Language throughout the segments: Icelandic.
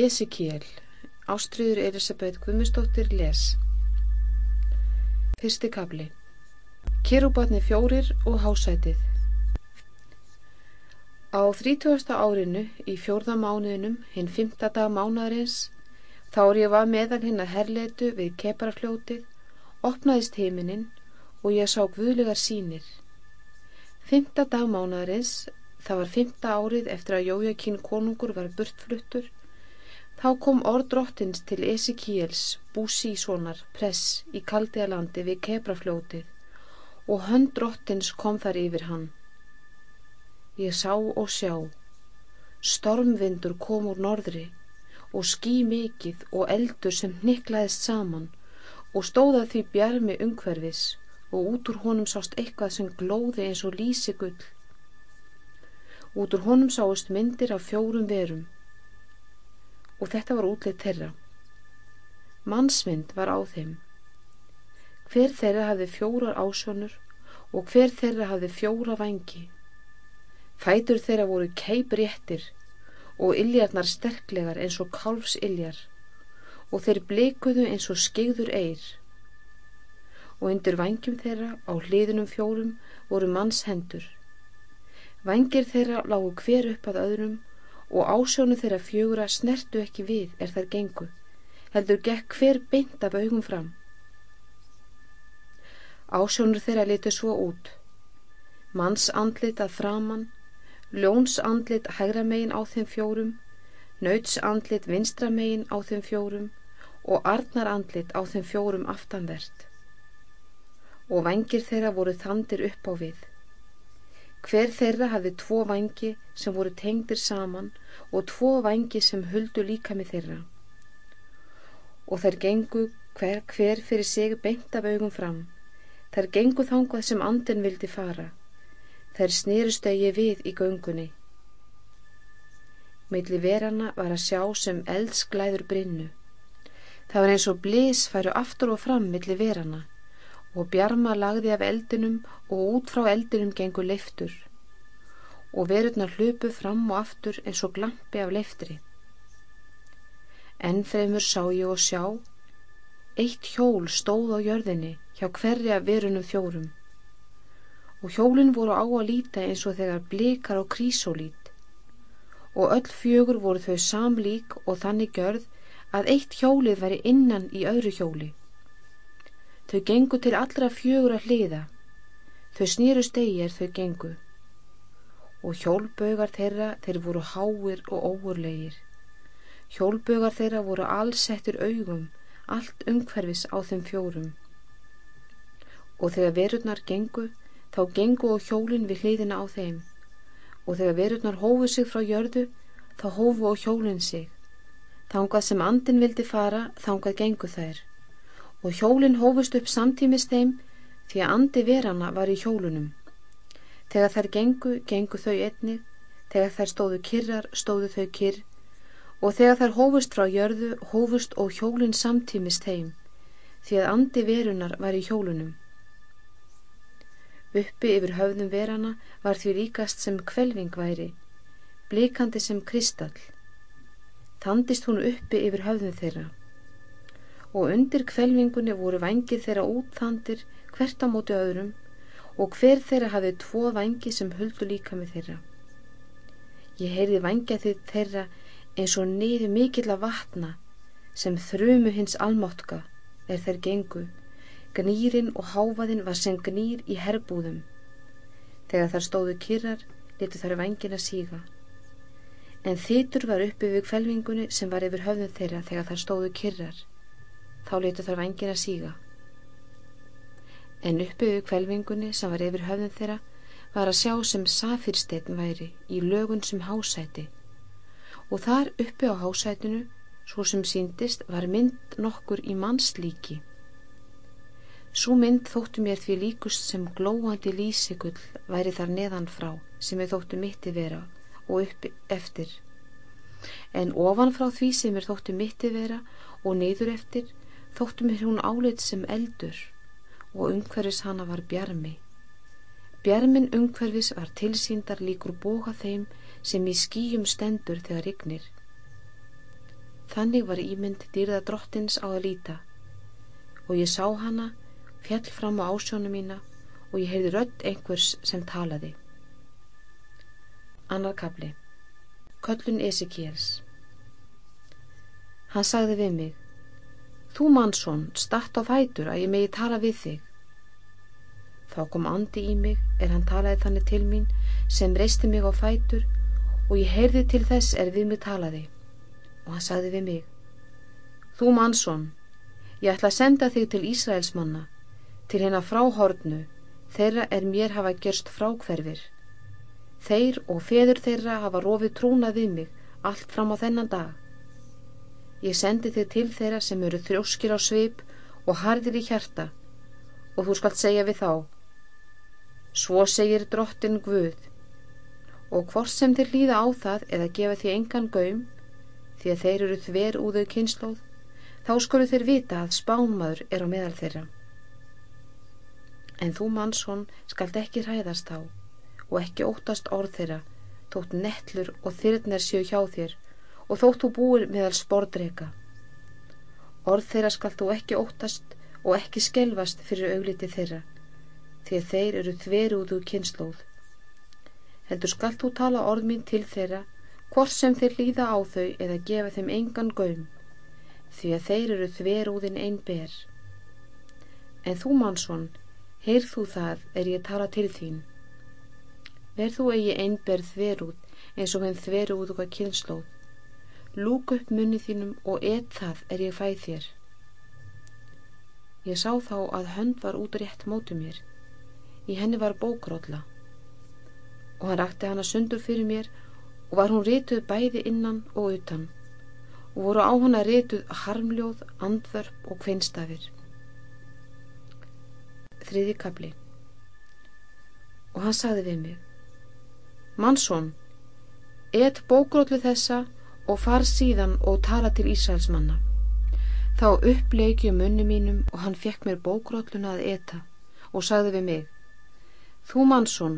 Ezekiel. Ástriður Elisabeth Guðmustóttir les. Fyrsti kabli Kirubatni fjórir og hásætið. Á þrítjóðasta árinu í fjórða mánuðinum hinn fymta dag mánuðarins þá er ég var meðan hinn að herleitu við keparafljótið opnaðist heiminin og ég sá guðlegar sínir. Fymta dag mánuðarins það var fymta árið eftir að Jójakín konungur var burtfluttur, þá kom orð drottins til Esikíels, búsísonar, press í kaldiðalandi við kebrafljótið og hönd drottins kom þar yfir hann. Ég sá og sjá, stormvindur kom úr norðri og ský mikið og eldur sem niklaðist saman og stóða því bjarmi umhverfis og út úr honum sást eitthvað sem glóði eins og lísigull Út úr honum sáist myndir af fjórum verum og þetta var útleitt þeirra. Mannsmynd var á þeim. Hver þeirra hafði fjórar ásjónur og hver þeirra hafði fjóra vangi. Fætur þeirra voru keipréttir og illjarnar sterklegar eins og kálfsiljar og þeir bleikuðu eins og skigður eir. Og undir vangjum þeirra á hliðunum fjórum voru mannshendur Vangir þeirra lágu hver upp að öðrum og ásjónu þeirra fjögura snertu ekki við er þær gengu, heldur gekk hver beint af augum fram. Ásjónur þeirra litu svo út. Manns andlit að framann, ljóns andlit hægra megin á þeim fjórum, nauts andlit vinstra megin á þeim fjórum og arnar andlit á þeim fjórum aftanvert. Og vangir þeirra voru þandir upp á við. Hver þeirra hafði tvo vangi sem voru tengdir saman og tvo vangi sem huldu líka með þeirra. Og þær gengu hver, hver fyrir sig beint af augum fram. Þær gengu þangað sem andin vildi fara. Þær snýrustegi við í göngunni. Meitli verana var að sjá sem eldsklæður brinnu. Það var eins og blís færu aftur og fram meitli verana og bjarma lagði af eldinum og út frá eldinum gengur leiftur. Og verurnar hlupu fram og aftur eins og glampi af leiftri. Ennfremur sá ég og sjá, eitt hjól stóð á jörðinni hjá hverja verunum fjórum. Og hjólinn voru á að líta eins og þegar blikar á krísólít og öll fjögur voru þau samlík og þannig gjörð að eitt hjólið væri innan í öðru hjóli Þau gengu til allra fjögur að hliða. Þau snýru stegir þau gengu. Og hjólbögar þeirra þeir voru háir og óurlegir. Hjólbögar þeirra voru allsettur augum, allt umhverfis á þeim fjórum. Og þegar verurnar gengu, þá gengu og hjólin við hliðina á þeim. Og þegar verurnar hófu sig frá jörðu, þá hófu og hjólin sig. Þángað sem andin vildi fara, þángað gengu þær og hjólinn hófust upp samtímis þeim því að andi verana var í hjólunum. Þegar þær gengu, gengu þau einni, þegar þær stóðu kyrrar, stóðu þau kyrr og þegar þær hófust frá jörðu, hófust og hjólinn samtímis þeim því að andi verunar var í hjólunum. Uppi yfir höfðum verana var því líkast sem kvelving væri, blikandi sem kristall. Tandist hún uppi yfir höfðum þeirra og undir kvelvingunni voru vangir þeirra útþandir hvert á móti öðrum og hver þeirra hafið tvo vangi sem huldu líka með þeirra. Ég heyrði vangja þeirra eins og niður mikill að vatna sem þrjumu hins almáttka er þeir gengu, gnýrin og háfaðin var sem gnýr í herbúðum. Þegar þar stóðu kyrrar, letu þar vangina síga. En þýtur var uppi við kvelvingunni sem var yfir höfðum þeirra þegar þar stóðu kyrrar þá letu þar vangir að síga. En uppi við kvelvingunni sem var yfir höfðum þeirra var að sjá sem safirsteinn væri í lögun sem hásæti og þar uppi á hásætinu svo sem síndist var mynd nokkur í mannslíki. Svo mynd þóttu mér því líkust sem glóandi lísigull væri þar neðan frá sem ég þóttu mitti vera og uppi eftir. En ofan frá því sem ég þóttu mitti vera og neyður eftir þóttu mér hún áleit sem eldur og umhverfis hana var bjarmi. Bjarmin umhverfis var tilsýndar líkur bóka þeim sem í skýjum stendur þegar ygnir. Þannig var ímynd dýrða drottins á að líta og ég sá hana, fjall fram á ásjónu mína og ég heyrði rödd einhvers sem talaði. Annar kapli Köllun Esikíels Hann sagði við mig Þú mannsson, start á fætur að ég megi tala við þig. Þá kom andi í mig er hann talaði þannig til mín sem reisti mig á fætur og ég heyrði til þess er við mig talaði og hann sagði við mig Þú mannsson, ég ætla að senda þig til Ísraels manna, til hennar fráhornu, þeirra er mér hafa gerst frákverfir. Þeir og feður þeirra hafa rofið trúna við mig allt fram á þennan dag. Ég sendi þig til þeirra sem eru þrjóskir á svip og hardir í hjarta og þú skalt segja við þá. Svo segir drottin Guð og hvort sem þér líða á það eða gefa því engan gaum því að þeir eru þver úðau kynnslóð, þá skolu þeir vita að spánmaður er á meðal þeirra. En þú mannsson skalt ekki hræðast þá og ekki óttast orð þeirra, þótt nettlur og þyrnir séu hjá þér og þótt þú búir meðal spordreika. Orð þeirra skalt þú ekki óttast og ekki skelvast fyrir augliti þeirra, því að þeir eru þver úðau kynnslóð. Heldur skalt þú tala orð mín til þeirra hvort sem þeir líða á þau eða gefa þeim engan gaum, því að þeir eru þverúðin einn ber. En þú, mannsson, heyrð þú það er ég tala til þín. Verð þú eigi einn ber þverúð eins og henn þverúð okkar kynnslóð. Lúk upp munni þínum og et það er ég fæð þér. Ég sá þá að hönd var út rétt mótu mér. Í henni var bókrólla og hann rakti hana sundur fyrir mér og var hún rituð bæði innan og utan og voru á hana rituð harmljóð, andvörp og kvinnstafir. Þriði kapli Og hann sagði við mig Mansson, et bókróllu þessa og far síðan og tala til Ísraelsmanna. Þá uppleikju munni mínum og hann fekk mér bókrólluna að eta og sagði við mig Þú Mansson,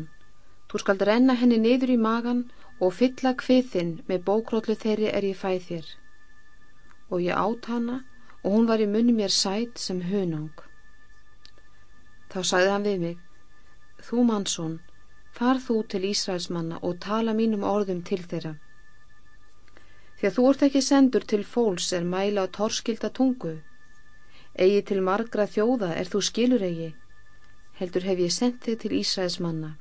þú skald renna henni niður í magan og fylla kviðinn með bókróllu þeirri er ég fæð þér. Og ég átt hana og hún var í munni mér sætt sem hunang. Þá sagði hann við mig, þú mannsson, far þú til Ísraelsmanna og tala mínum orðum til þeirra. Því að þú ert ekki sendur til fólks er mæla á torskilda tungu. Egi til margra þjóða er þú skilur egi. Heldur hef ég sendt þig til Ísraelsmanna.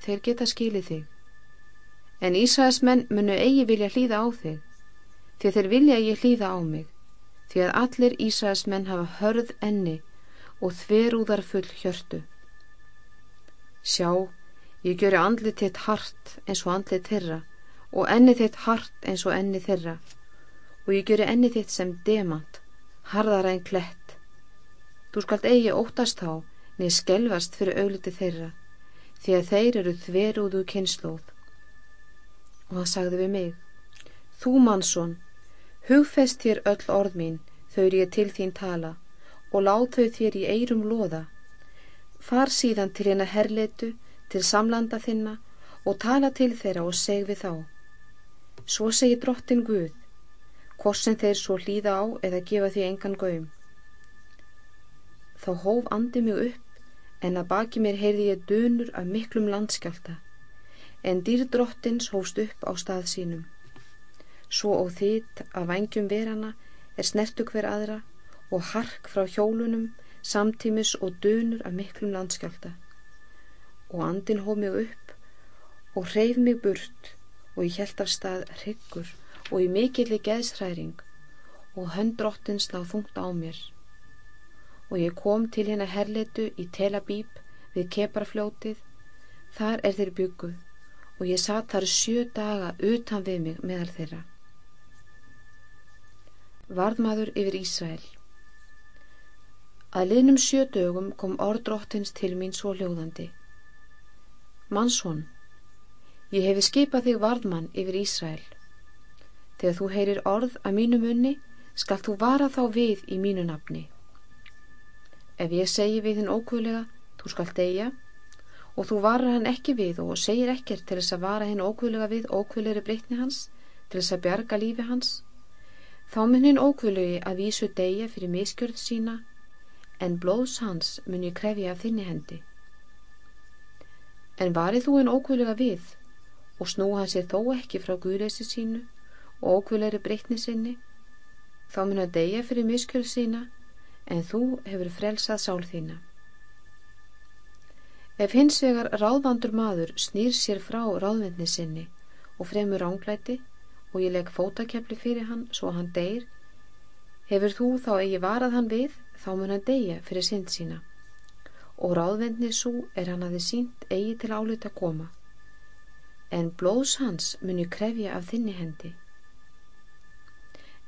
Þeir geta skilið þig en Ísæðismenn munu eigi vilja hlýða á þig, því þeir vilja eigi hlýða á mig, því að allir Ísæðismenn hafa hörð enni og þverúðar full hjörtu. Sjá, ég gjöru andlið þitt hart eins og andlið þeirra og enni þitt hart eins og enni þeirra. Og ég gjöru enni þitt sem demant, harðara en klett. Þú skalt eigi óttast þá niður skelvast fyrir augliti þeirra, því að þeir eru þverúðu kynnslóð og hann sagði við mig Þú mannsson, hugfest þér öll orð mín þau er ég til þín tala og lát þau þér í eirum loða. Far síðan til hérna herleitu til samlanda þinna og tala til þeirra og seg við þá svo segi drottin Guð hvort sem þeir svo hlýða á eða gefa því engan gaum þá hóf andi mig upp en að baki mér heyrði ég dönur af miklum landskjálta en dýrdrottins hóst upp á stað sínum. Svo og þitt að vangjum verana er snertu hver aðra og hark frá hjólunum samtímis og dönur af miklum landskjálta. Og andin hóð mig upp og hreyf mig burt og ég held af stað hryggur og í mikilli geðsræring og höndrottins láð þungt á mér. Og ég kom til hérna herleitu í Tel Abib við Keparfljótið, þar er þeir bygguð og ég satt þar sjö daga utan við mig meðal þeirra. Varðmaður yfir Ísrael Að liðnum sjö dögum kom orðdróttins til mín svo hljóðandi. Mannsson, ég hefi skipað þig varðmann yfir Ísrael. Þegar þú heyrir orð að mínu munni, skal þú vara þá við í mínu nafni. Ef ég segi við þinn ókvölega, þú skal deyja, og þú varar hann ekki við og segir ekkert til þess að vara henn ókvöluga við ókvöluðri breytni hans til þess að bjarga lífi hans Þá mun hinn ókvölugi að vísu degja fyrir miskjörð sína, en blóðs hans mun ég krefja af þinni hendi. En varið þú hinn ókvöluga við, og snúa hann sér þó ekki frá guðleysi sínu og ókvöleiri breytni sinni, þá mun hann degja fyrir miskjörð sína, en þú hefur frelsað sál þína. Ef hins vegar ráðvandur maður snýr sér frá ráðvendni sinni og fremur ánglæti, og ég legg fótakepli fyrir hann svo hann deyr, hefur þú þá eigi varað hann við, þá mun hann deyja fyrir synd sína. Og ráðvendni svo er hann að þið sínt eigi til álita koma. En blóðs hans mun ég krefja af þinni hendi.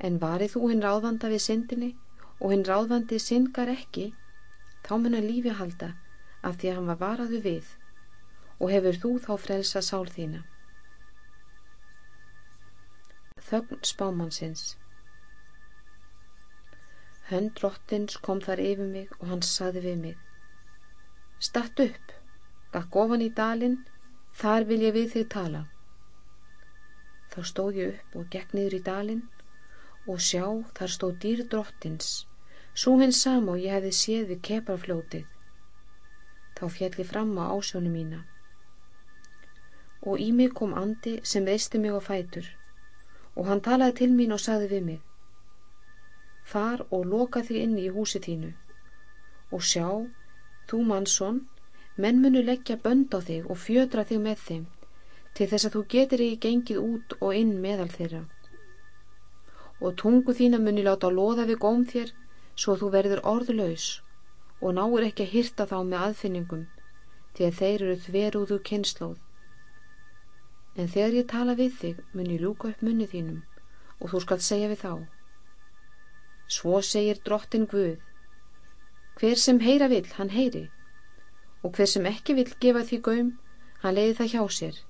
En varið þú hinn ráðvanda við syndinni og hinn ráðvandi syngar ekki, þá mun hann lífi halda af því að hann var varaðu við og hefur þú þá frelsa sál þína þögn spámannsins. Hönd drottins kom þar yfir mig og hann saði við mig. Statt upp, gakk ofan í dalinn, þar vil ég við þig tala. Þá stóð ég upp og gekk niður í dalinn og sjá þar stóð dýr drottins, svo hins sam og ég hefði séð við keparfljótið. Þá fjalli fram á ásjónu mína og í mig kom andi sem veisti mig á fætur og hann talaði til mín og sagði við mig Far og loka þig inn í húsi þínu og sjá, þú mannsson menn munu leggja bönd á þig og fjödra þig með þeim til þess að þú getur ekki gengið út og inn meðal þeirra og tungu þína muni láta loða við góm þér svo þú verður orðlaus og náur ekki að hýrta þá með aðfinningum því að þeir eru þverúðu kynnslóð En þegar ég tala við þig mun ég lúka upp munni þínum og þú skalt segja við þá. Svo segir drottin Guð. Hver sem heyra vill, hann heyri og hver sem ekki vill gefa því gaum, hann leiði það hjá sér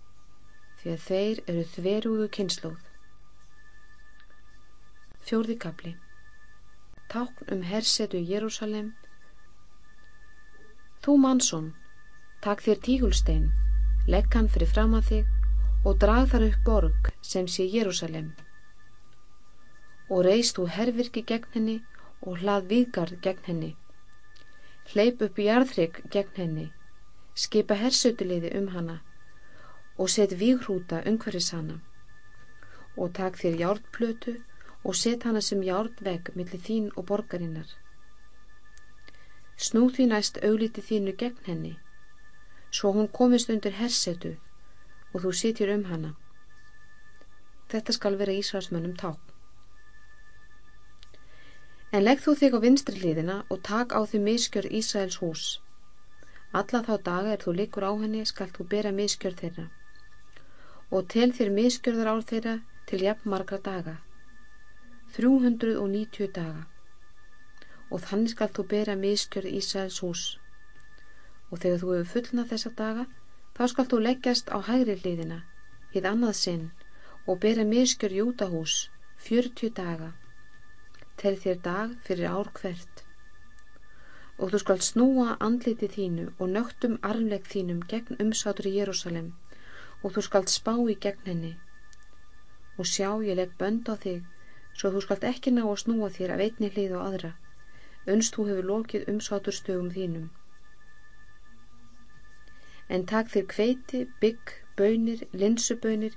því að þeir eru þverúðu kynnslóð. Fjórði kapli Tákn um hersetu Jérúsalem Þú mannsson, takk þér tígulstein, legg hann fyrir fram að þig og drag þar upp borg sem sé Jérúsalem og reist þú hervirki gegn henni og hlað viðgarð gegn henni hleyp upp í jarðrygg gegn henni skipa hersötuleiði um hana og set vígrúta umhverfis hana og tak þér járnplötu og set hana sem járnvegg millir þín og borgarinnar snú því næst augliti þínu gegn henni svo hún komist undir hersötu og þú sitjur um hana. Þetta skal vera Ísraelsmönnum ták. En legg þú þig á vinstri hlýðina og tak á því miskjör Ísraels hús. Alla þá daga er þú likur á henni skal þú bera miskjör þeirra og tel þér miskjörðar ár þeirra til jafn margra daga. 390 daga og þannig skal þú bera miskjör Ísraels hús og þegar þú hefur fullnað þessa daga Þá skalt þú leggjast á hægri hliðina, hið annað sinn, og bera miskjör jútahús, fjörtjú daga. Tel þér dag fyrir ár hvert. Og þú skalt snúa andliti þínu og nögtum armlegg þínum gegn umsátur í Jérúsalem, og þú skalt spá í gegn henni. Og sjá, ég legg bönd á þig, svo þú skalt ekki ná að snúa þér af einni hlið og aðra, önst þú hefur lokið umsáturstögum þínum en takk þér kveiti, bygg, bönir, linsubönir,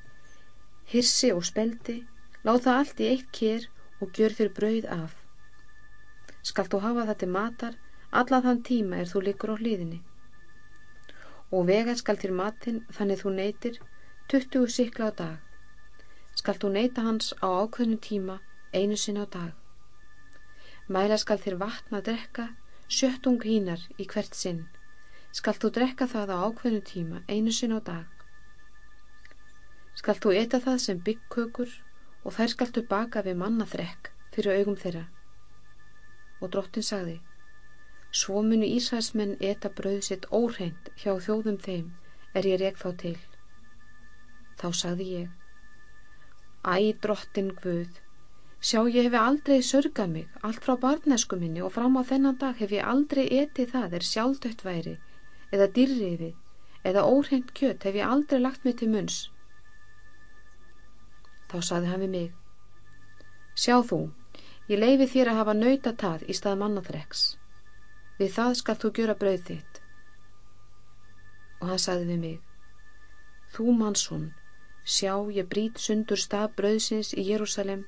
hirsi og speldi, láð það allt í eitt kér og gjör þér brauð af. Skalt þú hafa það til matar, alla þann tíma er þú likur á hlýðinni. Og vega skal þér matinn þannig þú neytir 20 sikla á dag. Skalt þú neyta hans á ákveðnum tíma einu sinna á dag. Mæla skal þér vatna að drekka sjöttung hínar í hvert sinn skalt þú drekka það á ákveðnu tíma einu sin á dag. Skalt þú eta það sem byggkökur og þær skalt þú baka við mannaþrekk fyrir augum þeirra. Og drottin sagði, svo munu Ísæsmenn eta brauð sitt óhreint hjá þjóðum þeim er ég reg þá til. Þá sagði ég, æ drottin Guð, sjá ég hefi aldrei sörgað mig allt frá barnesku minni og fram á þennan dag hef ég aldrei etið það er sjálfdött væri eða dýrriði eða óhreint kjött hef ég aldrei lagt mig til munns. Þá saði hann við mig, Sjá þú, ég leifi þér að hafa nautatað í stað mannaþreks. Við það skal þú gjöra brauð þitt. Og hann sagði við mig, Þú mannsson, sjá ég brít sundur stað brauðsins í Jérúsalem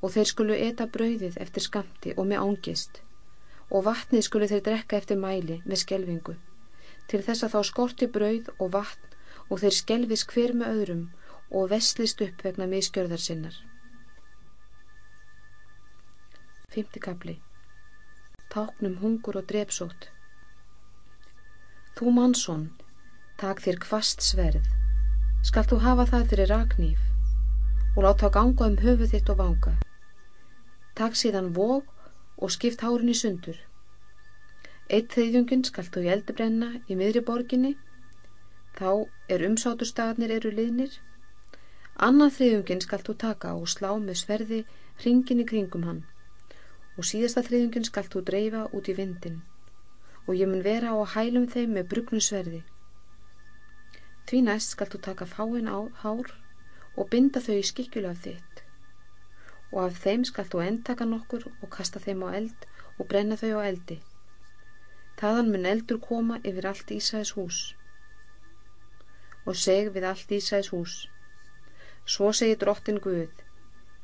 og þeir skulu eta brauðið eftir skamti og með ángist og vatnið skulu þeir drekka eftir mæli með skelvingu til þess að þá skorti brauð og vatn og þeir skelvis hver með öðrum og vestlist upp vegna miskjörðar sinnar. Fymti kapli Táknum hungur og drepsót Þú mannsson, tak þér kvast sverð, skal þú hafa það fyrir raknýf og láta ganga um höfuð þitt og vanga. Tak síðan vóg og skipt hárin í sundur. Eitt þeyðjungin skal þú í eldi brenna í miðri borginni, þá er umsátustagarnir eru liðnir. Annað þeyðjungin skal þú taka og slá með sverði hringin í kringum hann og síðasta þeyðjungin skal þú dreifa út í vindin og ég mun vera á að hælum þeim með brugnu sverði. Því næst skal þú taka fáin á hár og binda þau í skikkjulega þitt og af þeim skal þú endtaka nokkur og kasta þeim á eld og brenna þau á eldi. Þaðan mun eldur koma yfir allt Ísæðis hús og seg við allt Ísæðis hús. Svo segi drottin Guð,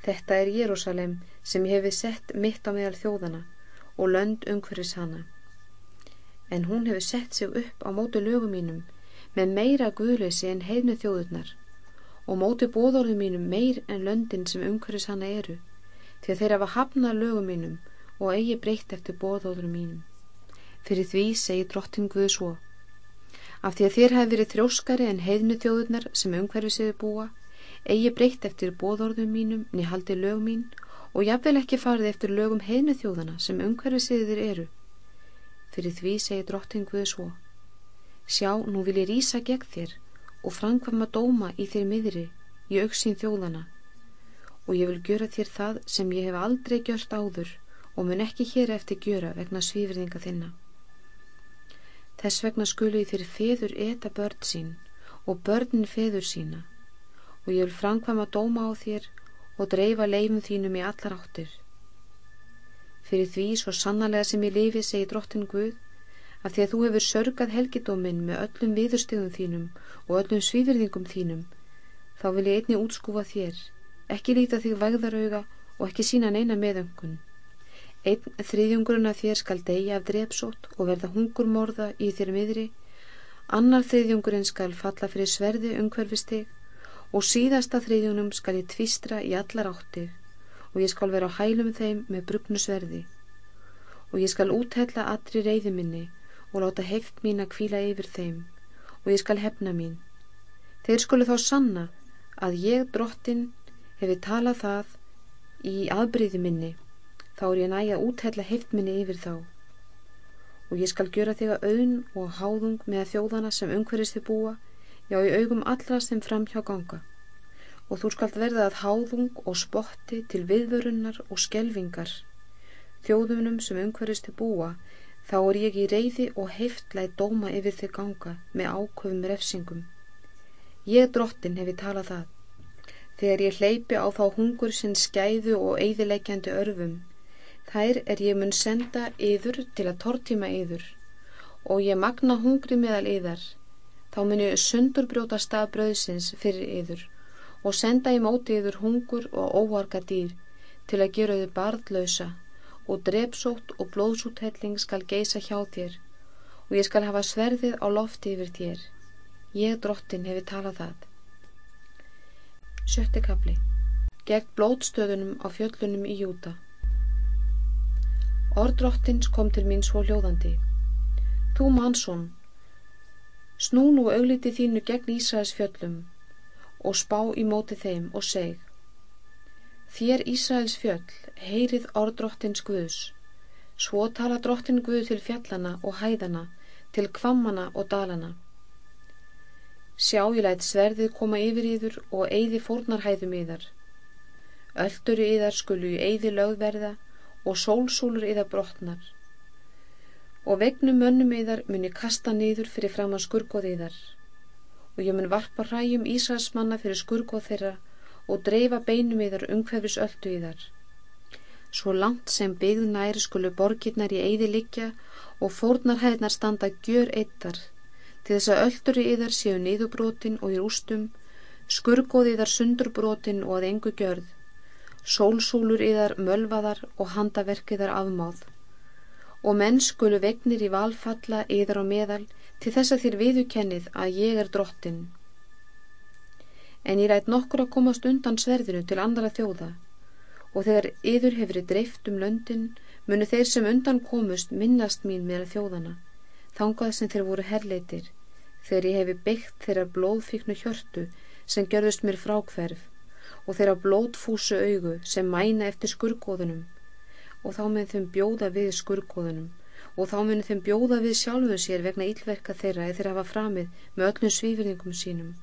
þetta er Jérúsalem sem ég hefi sett mitt á meðal þjóðana og lönd umhverfis hana. En hún hefur sett sig upp á mótu lögum mínum með meira guðleysi en heimnu þjóðurnar og móti bóðorðum mínum meir en löndin sem umhverfis hana eru því að þeir hafa hafnað lögum mínum og eigi breytt eftir bóðorðum mínum fyrir því segi drottin Guð svo af því að þér hafi verið þróskari en heiðnu þjóðurnar sem umhverfis hefur búa eigi breytt eftir bóðorðum mínum nihaldi lög mín og jafnvel ekki farið eftir lögum heiðnu þjóðana sem umhverfis hefur eru. Fyrir því segi drottin Guð svo sjá nú vil ég rýsa gegn þér og framkvama dóma í þér miðri í auksín þjóðana og ég vil gjöra þér það sem ég hef aldrei gjört áður og mun ekki hér eftir gjöra vegna svífriðinga þinna. Þess vegna skulu ég þér feður eta börn sín og börnin feður sína og ég vil framkvama dóma á þér og dreifa leifum þínum í allar áttir. Fyrir því svo sannarlega sem ég lifi segi drottin Guð að því að þú hefur sörgað helgidóminn með öllum viðurstegum þínum og öllum svífyrðingum þínum, þá vil ég einni útskúfa þér, ekki líta þig vægðarauga og ekki sína neina meðöngun. Einn þriðjungurinn af þér skal deyja af drepsót og verða hungurmorða í þér miðri, annar þriðjungurinn skal falla fyrir sverði umhverfistig og síðasta þriðjunum skal ég tvistra í allar áttir og ég skal vera á hælum þeim með brugnu sverði og ég skal úthella allri reyðiminni og láta heift mín að kvíla yfir þeim og ég skal hefna mín. Þeir skulu þá sanna að ég drottin hefi talað það í aðbriði minni. Þá er ég næja að úthella heift minni yfir þá. Og ég skal gjöra þig að auðn og háðung með þjóðana sem umhverjast þið búa já í augum allra sem fram hjá ganga og þú skalt verða að háðung og spotti til viðvörunnar og skelvingar þjóðunum sem umhverjast þið búa Þá er ég í reyði og heiftlæg dóma yfir þig ganga með áköfum refsingum. Ég drottin hefi talað það. Þegar ég hleypi á þá hungur sinn skæðu og eigðilegjandi örfum, þær er ég mun senda yður til að tortíma yður og ég magna hungri meðal yðar, þá mun ég sundurbrjóta stað bröðsins fyrir yður og senda í móti yður hungur og óharka dýr til að gera yður barðlausa og drepsótt og blóðsúthelling skal geisa hjá þér og ég skal hafa sverðið á lofti yfir þér. Ég, drottin, hefi talað það. Sjötti kapli Gegn blóðstöðunum á fjöllunum í Júta Orðdrottins kom til mín svo hljóðandi. Þú mannsson, snú nú augliti þínu gegn Ísraels fjöllum og spá í móti þeim og seg Þér Ísraels fjöll, heyrið orð drottins Guðs. Svo tala drottin Guð til fjallana og hæðana, til kvammana og dalana. Sjá ég lætt sverðið koma yfir yður og eigði fórnarhæðum yðar. Öllur yðar skulu í eigði lögverða og sólsúlur yðar brotnar. Og vegnum mönnum yðar mun ég kasta niður fyrir fram að skurgoð yðar. Og ég mun varpa hræjum Ísraels manna fyrir skurgoð þeirra og dreifa beinum í þar umhverfis öllu í þar svo langt sem byggð næri skulu borgirnar í eyði liggja og fórnarhæðnar standa gjör eittar, til þess að öldur yðar séu niðurbrotin og í rústum, skurgoð yðar sundurbrotin og að engu gjörð, sólsúlur yðar mölvaðar og handaverk yðar afmáð. Og menn skulu vegnir í valfalla yðar á meðal til þess að þér viðukennið að ég er drottin. En ég rætt nokkur að komast undan sverðinu til andara þjóða og þegar yður hefur dreift um löndin munu þeir sem undan komust minnast mín meðal þjóðana, þangað sem þeir voru herleitir, þegar ég hefi byggt þeirra blóðfíknu hjörtu sem gjörðust mér frákverf og þeirra blóðfúsu augu sem mæna eftir skurgóðunum og þá mun þeim bjóða við skurgóðunum og þá mun þeim bjóða við sjálfum sér vegna ílverka þeirra eða þeir hafa framið með öllum svífyrðingum sínum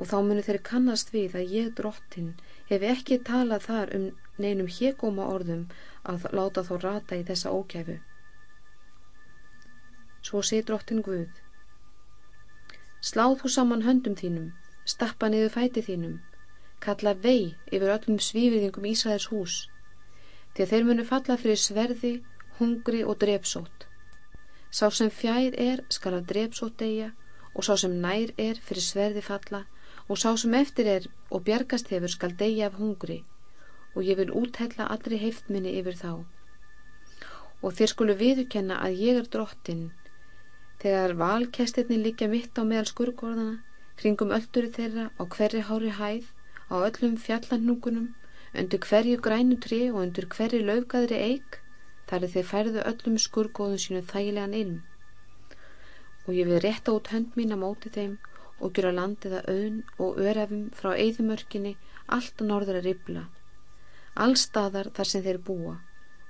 og þá munu þeir kannast við að ég drottin hef ekki talað þar um neinum hégóma orðum að láta þá rata í þessa ókæfu. Svo sé drottin Guð. Sláð þú saman höndum þínum, stappa niður fæti þínum, kalla vei yfir öllum svífiðingum Ísæðers hús, því að þeir munu falla fyrir sverði, hungri og drepsót. Sá sem fjær er skal að drepsót deyja og sá sem nær er fyrir sverði falla og sá sem eftir er og bjargast hefur skal deyja af hungri og ég vil úthella allri heiftminni yfir þá. Og þér skulu viðukenna að ég er drottin þegar valkestirni liggja mitt á meðal skurgorðana, kringum ölluri þeirra á hverri hári hæð, á öllum fjallanúkunum, undir hverju grænu trí og undir hverju löfgaðri eik, þar er þeir færðu öllum skurgóðum sínu þægilegan ilm. Og ég vil rétta út hönd mín að móti þeim og gera landiða auðn og örefum frá eðimörkinni allt að ribla allstaðar þar sem þeir búa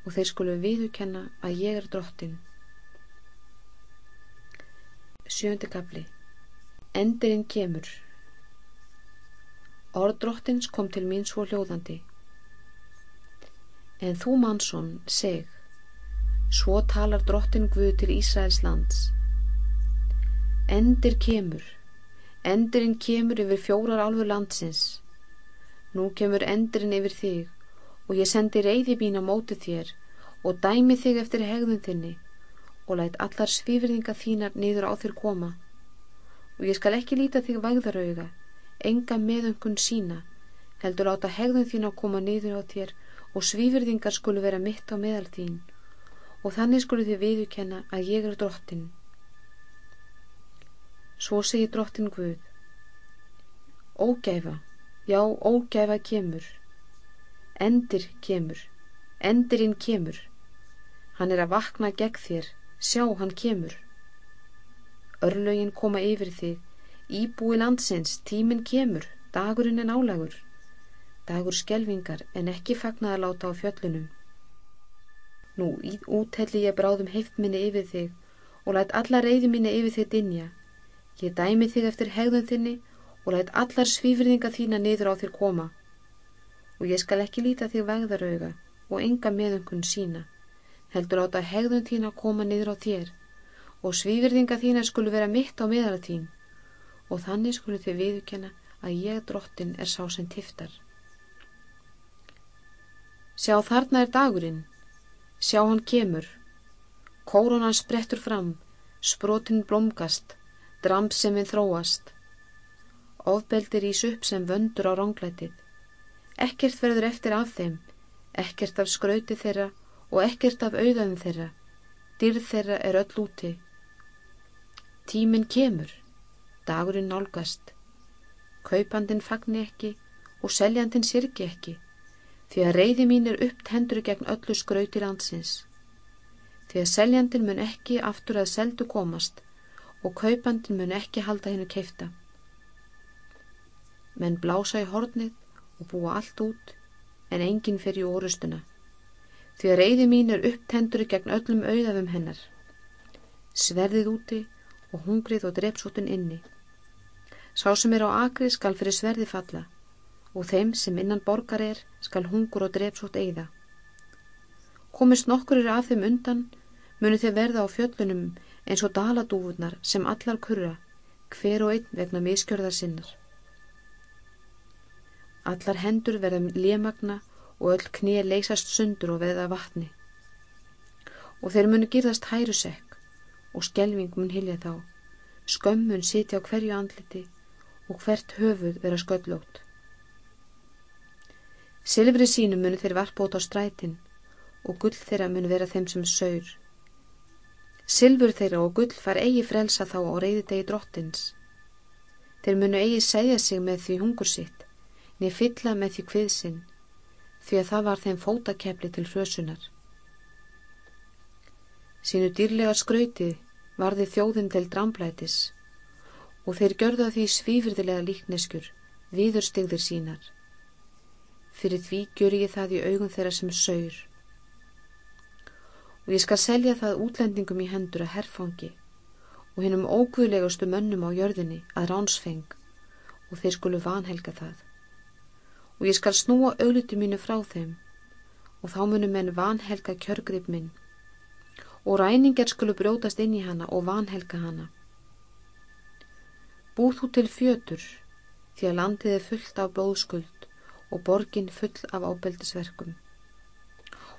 og þeir skulu viðukenna að ég er drottin. Sjöndi kapli Endurinn kemur Orð drottins kom til mín svo hljóðandi. En þú mannsson, seg, svo talar drottin Guð til Ísraels lands. Endur kemur, endurinn kemur yfir fjórar álfur landsins. Nú kemur endurinn yfir þig og ég sendi reyði mín á móti þér og dæmi þig eftir hegðun þinni og læt allar svífriðinga þínar niður á þér koma og ég skal ekki líta þig vægðarauga enga meðöngun sína heldur láta hegðun þín að koma niður á þér og svífriðingar skulu vera mitt á meðal þín og þannig skulu þið viðukenna að ég er drottin Svo segir drottin Guð Ógæfa, já ógæfa kemur Endir kemur, endirinn kemur. Hann er að vakna gegn þér, sjá hann kemur. Örlögin koma yfir þig, íbúi landsins, tíminn kemur, dagurinn er nálagur. Dagur skelvingar en ekki fagnaða láta á fjöllunum. Nú úthelli ég bráðum heiftminni yfir þig og læt alla reyði minni yfir þig dinja. Ég dæmi þig eftir hegðun þinni og læt allar svífriðinga þína niður á þér koma og ég skal ekki líta þig vegðarauga og enga meðungun sína, heldur átt að hegðun þín að koma niður á þér og svífyrðinga þína skulu vera mitt á meðara þín og þannig skulu þið viðkjöna að ég drottin er sá sem tiftar. Sjá þarna er dagurinn, sjá hann kemur, kórunan sprettur fram, sprotinn blomgast, dramp sem við þróast, ofbeldir ís upp sem vöndur á ránglætið, Ekkert verður eftir af þeim, ekkert af skrauti þeirra og ekkert af auðaðum þeirra. Dyrð þeirra er öll úti. Tíminn kemur, dagurinn nálgast. Kaupandin fagni ekki og seljandin sirki ekki, því að reyði mín er uppt hendur gegn öllu skrauti landsins. Því að seljandin mun ekki aftur að seldu komast og kaupandin mun ekki halda hennu keifta. Menn blása í hornið og búa allt út en enginn fer í orustuna því að reyði mín er upptendur gegn öllum auðafum hennar sverðið úti og hungrið og drepsótun inni sá sem er á akri skal fyrir sverði falla og þeim sem innan borgar er skal hungur og drepsót eigða komist nokkur er af þeim undan munu þeir verða á fjöllunum eins og daladúfurnar sem allar kurra hver og einn vegna miskjörðar sinnar Allar hendur verða lémagna og öll knið leysast sundur og veða vatni. Og þeir munu girðast hærusekk og skelving mun hilja þá, skömmun sitja á hverju andliti og hvert höfuð vera sköllótt. Silfri sínu munu þeir varpót á strætin og gull þeirra munu vera þeim sem saur. Silfur þeirra og gull far eigi frelsa þá á reyði degi drottins. Þeir munu eigi segja sig með því hungur sitt, niður fylla með því kviðsinn, því að það var þeim fótakepli til hrösunar. Sínu dýrlega skrauti varði þjóðin til dramblætis og þeir görða því svífyrðilega líkneskjur, viðurstigðir sínar. Fyrir því gjör ég það í augum þeirra sem saur. Og ég skal selja það útlendingum í hendur að herfangi og hinnum óguðlegustu mönnum á jörðinni að ránsfeng og þeir skulu vanhelga það. Og ég skal snúa augliti mínu frá þeim og þá munum menn vanhelga kjörgrip minn. Og ræningar skulu brjótast inn í hana og vanhelga hana. Búð þú til fjötur því að landið er fullt af blóðskuld og borgin full af ábeldisverkum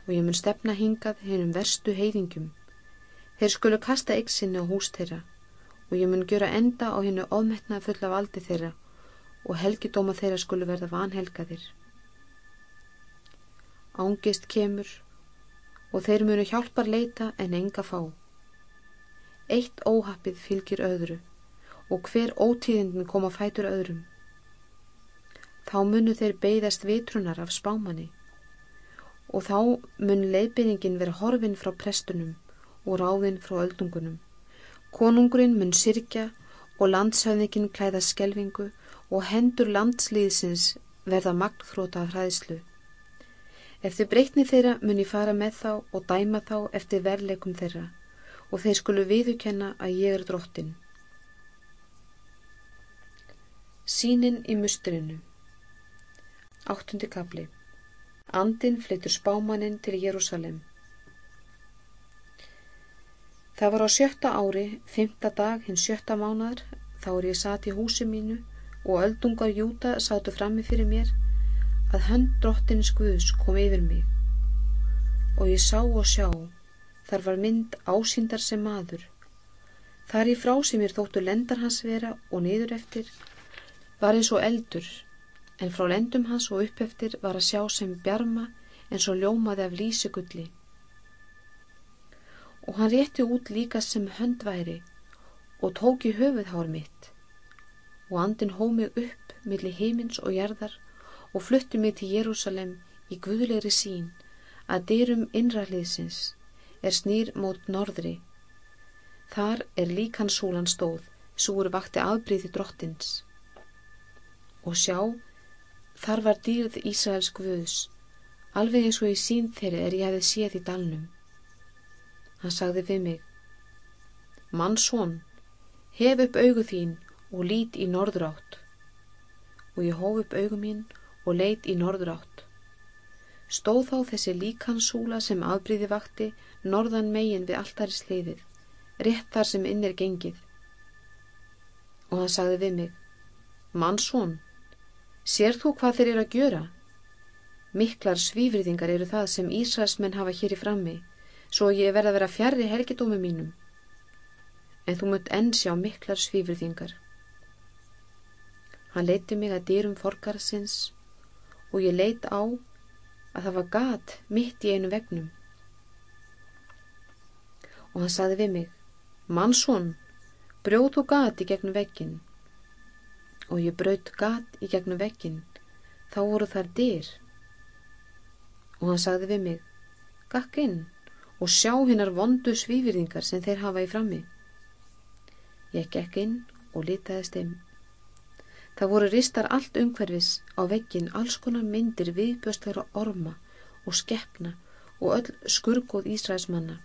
og ég mun stefna hingað hennum verstu heiðingjum. Þeir skulu kasta yksinni á hús þeirra og ég mun gjöra enda á hennu ofmetnað fulla valdi þeirra og helgidóma þeirra skulu verða vanhelgaðir. Ángist kemur og þeir munu hjálpar leita en enga fá. Eitt óhappið fylgir öðru og hver ótíðindin koma fætur öðrum. Þá munu þeir beigðast vitrunar af spámanni og þá mun leiðbyrningin vera horfin frá prestunum og ráðin frá öldungunum. Konungurinn mun sirkja og landshöfningin klæða skelvingu og hendur landslýðsins verða magnþróta af hræðslu. Eftir breytni þeirra mun ég fara með þá og dæma þá eftir verleikum þeirra og þeir skulu viðukenna að ég er drottin. Sýnin í mustrinu Áttundi kapli Andin flyttur spámaninn til Jérúsalem. Það var á sjötta ári, fymta dag, hinn sjötta mánar, þá er ég satt í húsi mínu og öldungar Júta sátu frammi fyrir mér að hönd drottins Guðs kom yfir mig. Og ég sá og sjá, þar var mynd ásýndar sem maður. Þar í frá sem ég þóttu lendar hans vera og niður eftir var eins og eldur en frá lendum hans og upp eftir var að sjá sem bjarma eins og ljómaði af lísigulli. Og hann rétti út líka sem höndværi og tók í höfuðhár mitt og andin hó mig upp millir heimins og jarðar og flutti mig til Jérúsalem í guðlegri sín að dyrum innræðliðsins er snýr mót norðri. Þar er líkansúlan stóð, svo eru vakti aðbríði drottins. Og sjá, Þar var dýrð Ísraels guðs, alveg eins og í sín þeirri er ég hefði séð í dalnum. Hann sagði við mig, Mannsson, hef upp augu þín og lít í norðrátt. Og ég hóf upp augu mín og leit í norðrátt. Stóð þá þessi líkansúla sem aðbríði vakti norðan megin við alltari sleiðið, rétt þar sem inn er gengið. Og hann sagði við mig, Mannsson, Sér þú hvað þeir eru að gjöra? Miklar svífriðingar eru það sem Ísraelsmenn hafa hér í frammi, svo ég verða að vera fjarrri helgidómi mínum. En þú mutt enn sjá miklar svífriðingar. Hann leiti mig að dýrum forgarsins og ég leit á að það var gat mitt í einu vegnum. Og hann saði við mig, Mannsson, brjóð þú gat í gegnum veginn og ég braut gat í gegnum vekkin, þá voru þar dyr. Og hann sagði við mig, gakk inn og sjá hinnar vondu svífyrðingar sem þeir hafa í frammi. Ég gekk inn og litaðist inn. Það voru ristar allt umhverfis á vekkin alls konar myndir viðbjöstleira orma og skeppna og öll skurgoð Ísraelsmanna.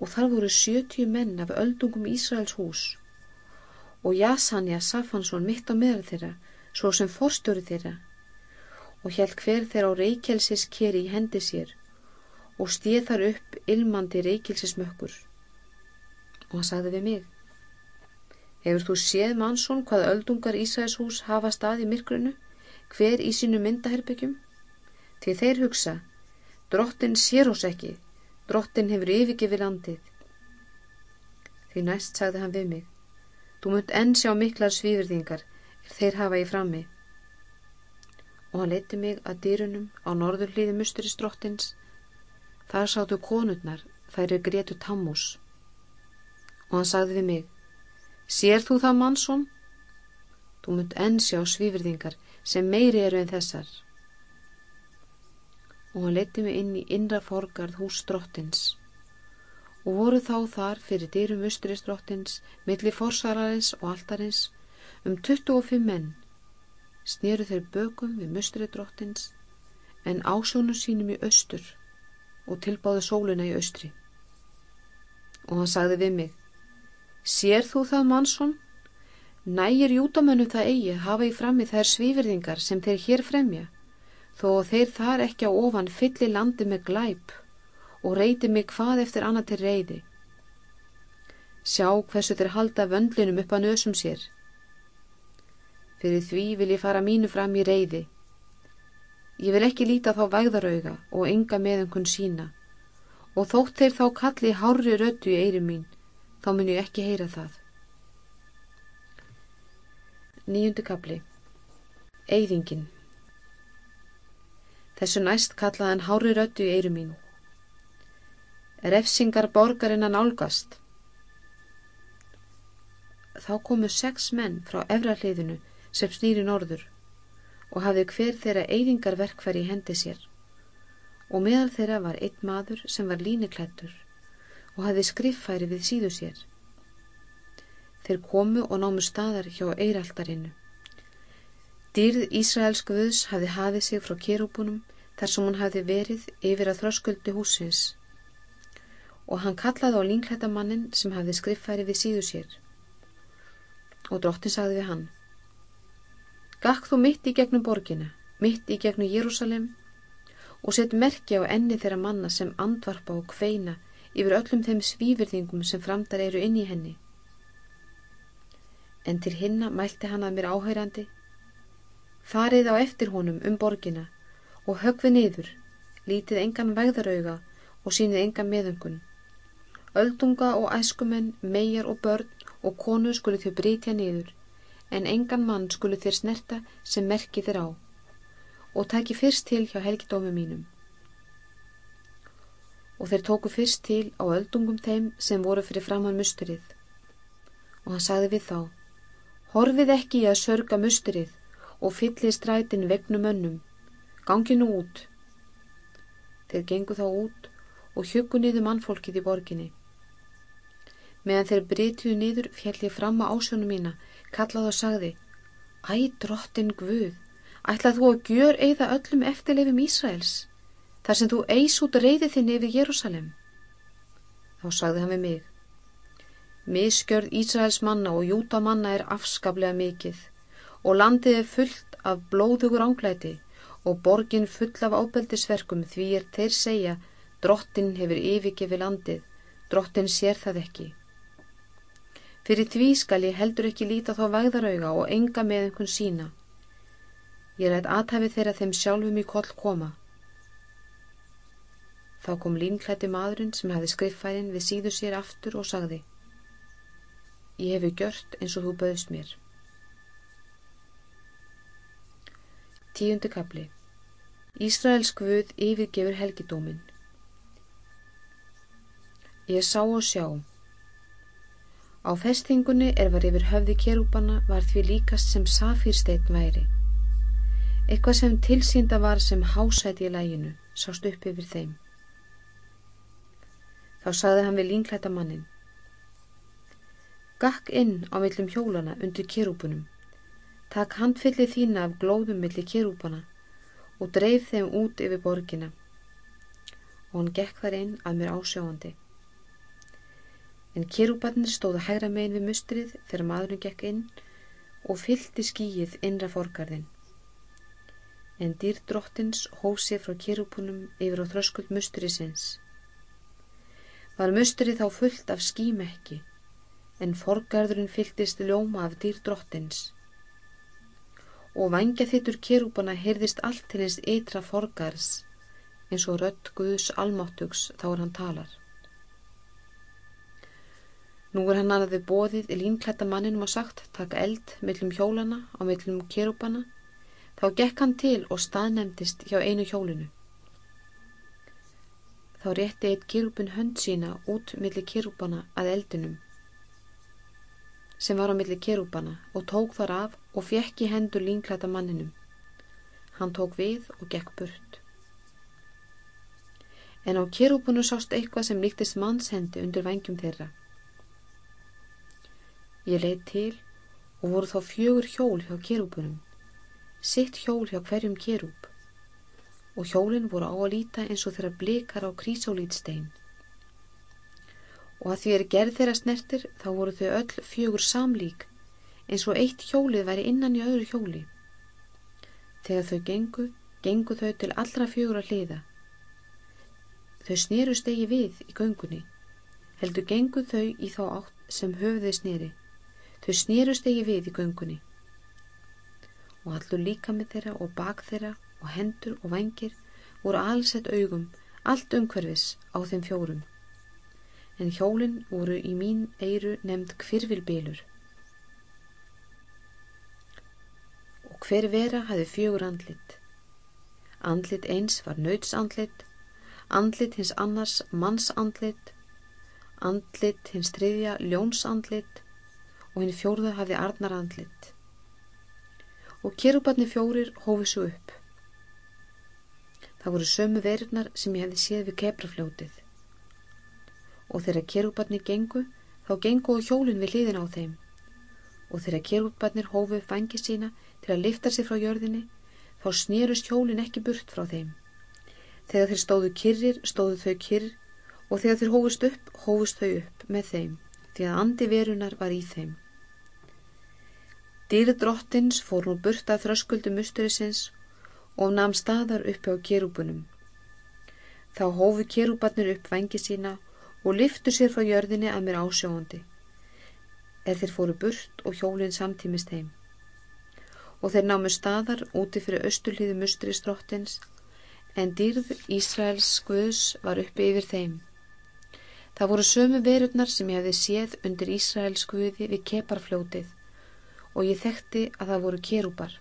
Og þar voru sjötju menn af öldungum Ísraels hús og Jasanja Safansson mitt á meðal þeirra, svo sem forstjóri þeirra, og hjælt hver þeirra á reykjelsis keri í hendi sér og stíð þar upp ilmandi reykjelsismökkur. Og hann sagði við mig, Hefur þú séð mannsson hvað öldungar Ísæðshús hafa stað í myrkrunu, hver í sínu myndaherbyggjum? Því þeir hugsa, drottin sér hos ekki, drottin hefur yfirgefið landið. Því næst sagði hann við mig, þú munt enn sjá miklar svífyrðingar er þeir hafa í frammi. Og hann leiti mig að dýrunum á norður hlýði musturisdrottins, þar sáttu konurnar, þær er Gretu Tammús. Og hann sagði við mig, sér þú það mannsson? Þú munt enn sjá svífyrðingar sem meiri eru en þessar og hann leti mig inn í innra forgarð hús drottins og voru þá þar fyrir dýrum usturis drottins millir forsararins og altarins um 25 menn snýru þeir bökum við mustri drottins en ásjónu sínum í austur og tilbáðu sóluna í austri og hann sagði við mig Sér þú það mannsson? Nægir júdamönnum það eigi hafa í frammi þær svífyrðingar sem þeir hér fremja þó þeir þar ekki á ofan fylli landi með glæp og reyti mig hvað eftir annað til reyði. Sjá hversu þeir halda vöndlinum upp að nösum sér. Fyrir því vil ég fara mínu fram í reyði. Ég vil ekki líta þá vægðarauga og ynga meðankun sína og þótt þeir þá kalli hárri röttu í eyri mín, þá mun ég ekki heyra það. Nýjundu kapli Eyðingin Þessu næst kallaði hann hári röttu í eyru mín. Refsingar borgarinn að nálgast. Þá komu sex menn frá efra hliðinu sem snýri norður og hafði hver þeirra eyðingarverkfæri í hendi sér og meðal þeirra var einn maður sem var líneklættur og hafði skriffæri við síðu sér. Þeir komu og námu staðar hjá eiraltarinu. Dýrð Ísraelsk vöðs hafði hafið sig frá kerúbunum þar sem hún hafði verið yfir að þröskuldi húsins og hann kallaði á línklættamannin sem hafði skriffæri við síðu sér og drottin sagði við hann Gakk þú mitt í gegnum borgina, mitt í gegnum Jérúsalem og sett merkja á enni þeirra manna sem andvarpa og kveina yfir öllum þeim svífyrðingum sem framdar eru inn í henni. En til hinna mælti hann að mér áhærandi Farið á eftir honum um borgina og högfið niður, lítið engan vegðarauga og sínið engan meðöngun. Öldunga og æskumenn, megar og börn og konu skulu þau brítja niður, en engan mann skulu þér snerta sem merki þér á og taki fyrst til hjá helgidómi mínum. Og þeir tóku fyrst til á öldungum þeim sem voru fyrir framann musturið. Og hann sagði við þá, horfið ekki að sörga musturið og fylli strætin vegnum önnum. Gangi nú út. Þeir gengu þá út og hjöggu niður mannfólkið í borginni. Meðan þeir breytiðu niður fjall ég fram á ásjónu mína, kallaði og sagði Æ, drottin Guð, ætlað þú að gjör eða öllum eftirleifum Ísraels, þar sem þú eis út reyði þinn yfir Jérúsalem. Þá sagði hann við mig Miskjörð Ísraels manna og Júta manna er afskaplega mikið og landið er fullt af blóðugur ánglæti og borgin full af ábeldisverkum því er þeir segja drottin hefur yfirgefi landið, drottin sér það ekki. Fyrir því skal ég heldur ekki líta þá vægðarauga og enga með einhvern sína. Ég rætt aðtæfi þeirra þeim sjálfum í koll koma. Þá kom línklætti maðurinn sem hefði skriffærin við síðu sér aftur og sagði Ég hefi gjört eins og þú bauðst mér. Tíundi kapli Ísraels Guð yfirgefur helgidómin Ég sá og sjá Á festingunni er var yfir höfði kerúbana var því líkast sem safírsteinn væri. Eitthvað sem tilsýnda var sem hásæti í læginu sást upp yfir þeim. Þá sagði hann við línklæta mannin Gakk inn á millum hjólana undir kerúbunum. Takk handfylli þína af glóðum millir kérúpana og dreif þeim út yfir borgina. Og hann gekk þar inn að mér ásjáandi. En kérúparnir stóða hægra megin við mustrið þegar maðurinn gekk inn og fyldi skýið innra forgarðin. En dýrdrottins hósi frá kérúpunum yfir á þröskuld mustrið sinns. Var mustrið þá fullt af skýmekki en forgarðurinn fyldist ljóma af dýrdrottins og vangja þittur kerúbana heyrðist allt til eins ytra forgars eins og rött Guðs almáttugs þá er hann talar. Nú er hann aðeins bóðið í línklætta manninum og sagt taka eld mellum hjólana á mellum kerúbana þá gekk hann til og staðnemdist hjá einu hjólinu. Þá rétti eitt kerúbin hönd sína út millir kerúbana að eldinum sem var á milli kerúbana og tók þar af og fjekk í hendur línklæta manninum. Hann tók við og gekk burt. En á kerúbunu sást eitthvað sem líktist mannshendi undir vangjum þeirra. Ég leitt til og voru þá fjögur hjól hjá kerúbunum, sitt hjól hjá hverjum kerúb og hjólinn voru á að líta eins og þeirra blikar á krísólítstein og að því er gerð þeirra snertir þá voru þau öll fjögur samlík eins og eitt hjólið væri innan í öðru hjóli. Þegar þau gengu, gengu þau til allra fjögur að hliða. Þau sneru stegi við í göngunni, heldur gengu þau í þá átt sem höfðið sneri. Þau sneru stegi við í göngunni. Og allur líka með þeirra og bak þeirra og hendur og vangir voru allsett augum, allt umhverfis á þeim fjórum en hjólinn voru í mín eiru nefnd kvirvilbylur. Og hver vera hafi fjögur andlit. Andlit eins var nöytsandlit, andlit hins annars mannsandlit, andlit hins triðja ljónsandlit og hinn fjórða hafi arnarandlit. Og kerubarni fjórir hófi svo upp. Það voru sömu verunar sem ég hefði séð við keprafljótið og þegar kerúbarnir gengu þá gengu og hjólinn við hliðin á þeim og þegar kerúbarnir hófu fangi sína til að lifta sig frá jörðinni þá snýrust hjólinn ekki burt frá þeim þegar þeir stóðu kyrrir stóðu þau kyrr og þegar þeir hófust upp hófust þau upp með þeim því að andi verunar var í þeim Dýrð drottins fór nú burt af þröskuldu musturisins og namn staðar uppi á kerúbunum. Þá hófu kerúbarnir upp vangi sína og lyftu sér frá jörðinni að mér ásjóandi. Er þeir fóru burt og hjólinn samtímist heim. Og þeir námu staðar úti fyrir östulíðu mustri stróttins en dýrð Ísraels skuðs var uppi yfir þeim. Það voru sömu verurnar sem ég hefði séð undir Ísraels skuði við keparfljótið og ég þekkti að það voru kerúpar.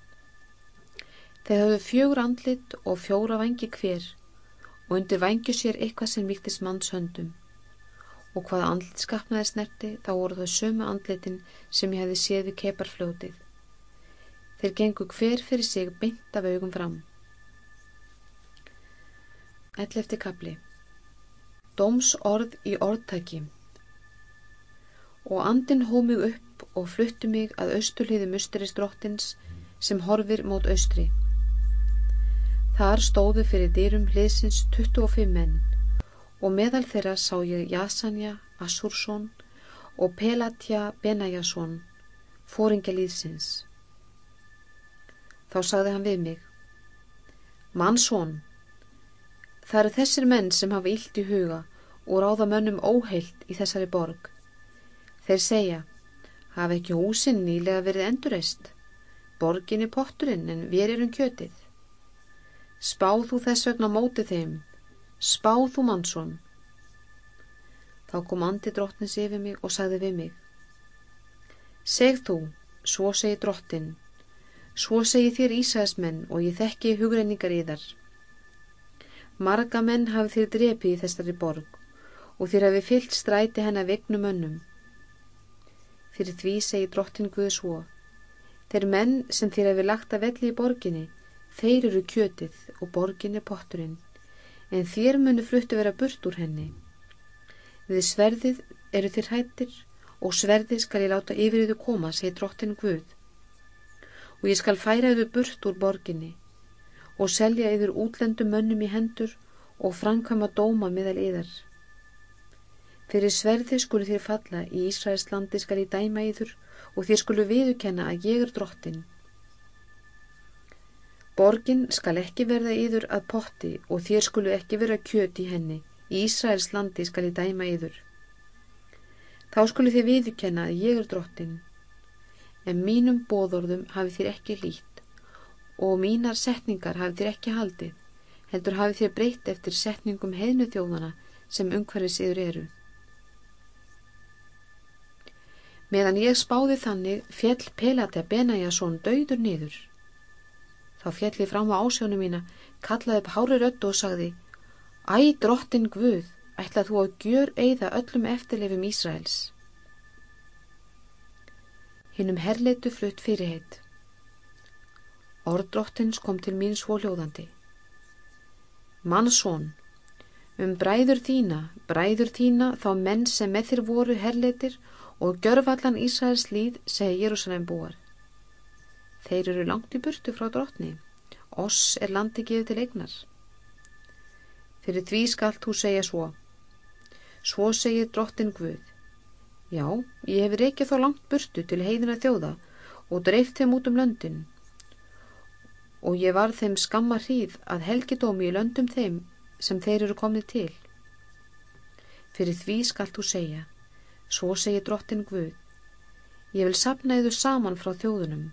Þeir hafðu fjögur andlit og fjóra vangi hver og undir vangju sér eitthvað sem víktist manns höndum og hvaða andlitskapnaði snerti þá voru þau sömu andlitin sem ég hefði séð við keparfljótið. Þeir gengu hver fyrir sig beint af augum fram. Ætl eftir kapli Dóms orð í orðtæki Og andin hó mig upp og fluttu mig að austurliði musturistróttins sem horfir mót austri. Þar stóðu fyrir dýrum hliðsins 25 menn og meðal þeirra sá ég Jasanja Assursson og Pelatja Benajason, fóringja líðsins. Þá sagði hann við mig, Mannsson, það eru þessir menn sem hafa ílt í huga og ráða mönnum óheilt í þessari borg. Þeir segja, hafa ekki húsinn nýlega verið endurreist, borgin er potturinn en við erum kjötið. Spáð þú þess vegna mótið þeim, Spáð þú mannsson. Þá kom andi drottins yfir mig og sagði við mig. Seg þú, svo segi drottin, svo segi þér Ísæðismenn og ég þekki hugreiningar í þar. Marga menn hafi þér drepið í þessari borg og þér hafi fyllt stræti hennar vegnum önnum. Fyrir því segi drottin Guði svo. Þeir menn sem þér hafi lagt að velli í borginni, þeir eru kjötið og borgin er potturinn en þér munu fluttu vera burt úr henni. Við sverðið eru þér hættir og sverðið skal ég láta yfir yfir koma, segir drottin Guð. Og ég skal færa yfir burt úr borginni og selja yfir útlendum mönnum í hendur og framkama dóma miðal yðar. Fyrir sverðið skulu þér falla í Ísraels landi skal ég dæma yður og þér skulu viðukenna að ég er drottin Borgin skal ekki verða yður að potti og þér skulu ekki vera kjöt í henni. Í Ísraels landi skal ég dæma yður. Þá skulu þið viðkenna að ég er drottin. En mínum bóðorðum hafi þér ekki lít og mínar setningar hafið þér ekki haldið, heldur hafið þér breytt eftir setningum heðnu þjóðana sem umhverfis yfir eru. Meðan ég spáði þannig fjell Benæja svon döður niður. Þá fjalli fram á ásjónu mína, kallaði upp hári röttu og sagði Æ, drottin Guð, ætlað þú að gjör eigða öllum eftirlefum Ísraels. Hinnum herleitu flutt fyrirheit. Orðdrottins kom til mín svóljóðandi. Mannsson, um bræður þína, bræður þína þá menn sem með þér voru herleitir og gjörfallan Ísraels líð segi Jérúsalem búar. Þeir eru langt í burtu frá drottni. Oss er landi gefið til eignar. Fyrir því skalt þú segja svo. Svo segir drottin Guð. Já, ég hef reykjað þá langt burtu til heiðina þjóða og dreift þeim út um löndin. Og ég var þeim skamma hríð að helgidómi í löndum þeim sem þeir eru komið til. Fyrir því skalt þú segja. Svo segir drottin Guð. Ég vil sapna yður saman frá þjóðunum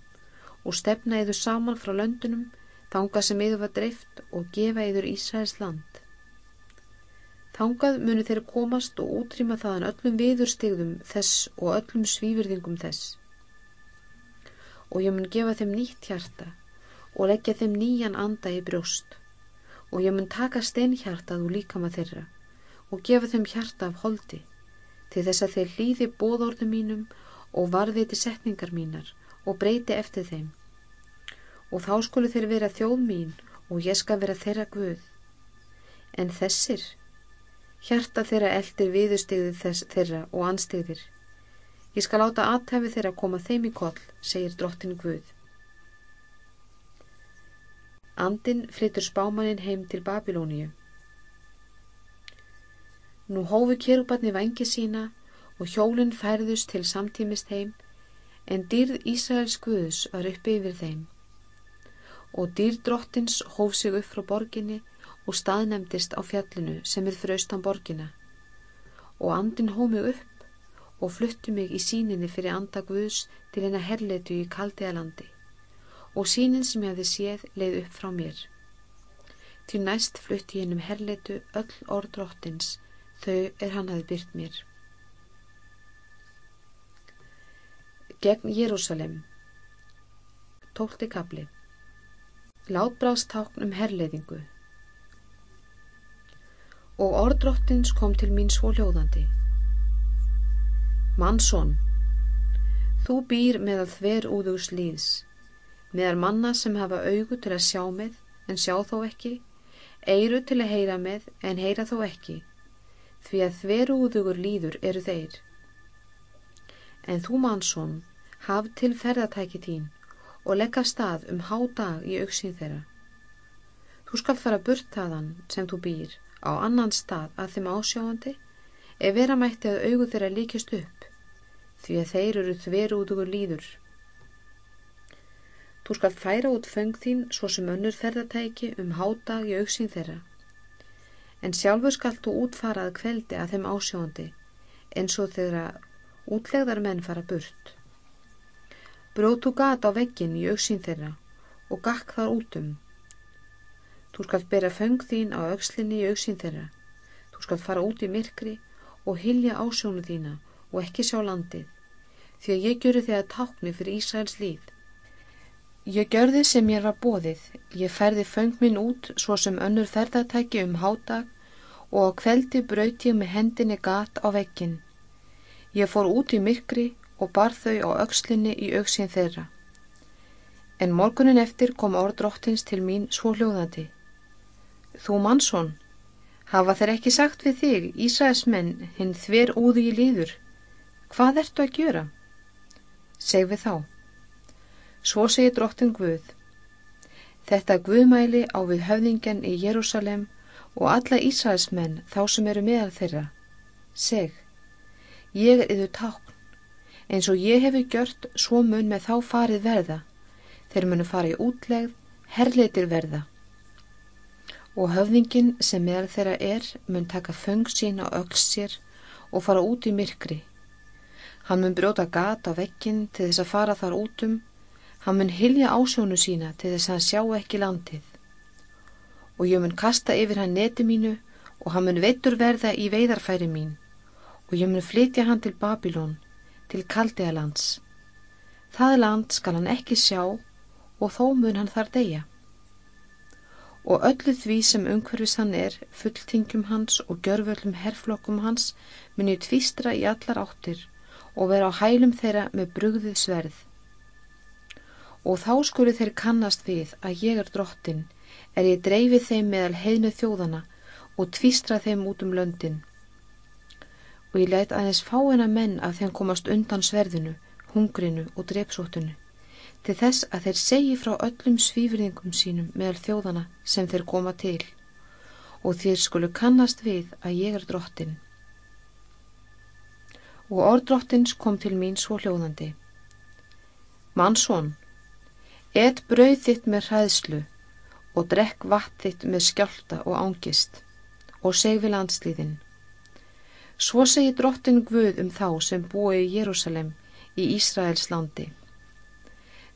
og stefna yður saman frá löndunum þanga sem yður var dreift og gefa yður Ísraels land. Þangað munu þeir komast og útrýma þaðan öllum viðurstigðum þess og öllum svífyrðingum þess. Og ég mun gefa þeim nýtt hjarta og leggja þeim nýjan anda í brjóst og ég mun taka steinhjartað úr líkama þeirra og gefa þeim hjarta af holdi til þess að þeir hlýði bóðorðum mínum og varðviti setningar mínar og breyti eftir þeim. Og þá skulu þeir vera þjóð mín og ég skal vera þeirra guð. En þessir Hjarta þeirra eldir viðustigði þess þeirra og anstigðir. Ég skal láta aðtæfi þeirra koma þeim í koll, segir drottin Guð. Andin flyttur spámaninn heim til Babilóníu. Nú hófu kjerubarni vangi sína og hjólinn færðust til samtímist heim, en dýrð Ísraels Guðs var uppi yfir þeim. Og dýrð drottins hóf sig upp frá borginni og staðnemdist á fjallinu sem er fyrir austan borgina og andin hómi upp og fluttu mig í síninni fyrir andagvus til hennar herleitu í kaldiðalandi og sínin sem ég hefði séð leið upp frá mér. Til næst flutti ég hennum herleitu öll orðdróttins þau er hann hafi byrt mér. Gegn Jérúsalem Tólti kapli Látbráðstákn um herleiðingu og orðdróttins kom til mín svo hljóðandi. Mannsson, þú býr með að þver úðugs líðs, meðar manna sem hafa augu til að sjá með en sjá þó ekki, eiru til að heyra með en heyra þó ekki, því að þver úðugur líður eru þeir. En þú mannsson, haf til ferðatæki þín og legg af stað um há dag í auksín þeirra. Þú skal fara burt þaðan sem þú býr á annan stað að þeim ásjáandi ef vera mætti að augu þeirra líkist upp því að þeir eru þverúðugur líður. Þú skal færa út föng þín svo sem önnur ferðartæki um hádag í auksín þeirra en sjálfur skalt þú útfara að kveldi að þeim ásjáandi eins og þeirra útlegðar menn fara burt. Brótu gat á veggin í auksín þeirra og gakk þar útum Þú skalt bera föng þín á aukslinni í auksín þeirra. Þú skalt fara út í myrkri og hilja ásjónu þína og ekki sjá landið. Því að ég gjöru þig að tákni fyrir Ísraels líð. Ég gjörði sem mér var bóðið. Ég ferði föng minn út svo sem önnur ferðartæki um hádag og á kveldi braut ég með hendinni gat á vekkin. Ég fór út í myrkri og bar þau á aukslinni í auksín þeirra. En morgunin eftir kom orðdróttins til mín svo hljóðandi. Þú mannsson, hafa þeir ekki sagt við þig, Ísæðismenn, hinn þver úði í líður. Hvað ertu að gjöra? Seg við þá. Svo segir drottin Guð. Þetta Guðmæli á við höfðingen í Jérúsalem og alla Ísæðismenn þá sem eru meðal þeirra. Seg, ég er yfir tákn, eins og ég hefi gjört svo mun með þá farið verða. Þeir munu fara í útlegð, herleitir verða og höfðingin sem meðal þeirra er mun taka föng sín á öll sér og fara út í myrkri. Hann mun brjóta gat á vekkin til þess að fara þar útum, Hann mun hilja ásjónu sína til þess að hann sjá ekki landið. Og ég mun kasta yfir hann neti mínu og hann mun veitur verða í veidarfæri mín og ég mun flytja hann til Babilón, til Kaldealands. Það land skal hann ekki sjá og þó mun hann þar deyja. Og öllu því sem umhverfis hann er, fulltingum hans og gjörvöldum herflokkum hans, mun ég tvístra í allar áttir og vera á hælum þeirra með brugðið sverð. Og þá skulu þeir kannast við að ég er drottin, er ég dreifið þeim meðal heinu þjóðana og tvístra þeim út um löndin og ég læt aðeins fáina menn að þeim komast undan sverðinu, hungrinu og drepsóttinu, til þess að þeir segi frá öllum svífriðingum sínum meðal þjóðana sem þeir koma til og þeir skulu kannast við að ég er drottin. Og orðdrottins kom til mín svo hljóðandi. Mannsson, et brauð þitt með hræðslu og drekk vatn þitt með skjálta og ángist og seg við landslíðin Svo segir drottin Guð um þá sem búi í Jérúsalem í Ísraels landi.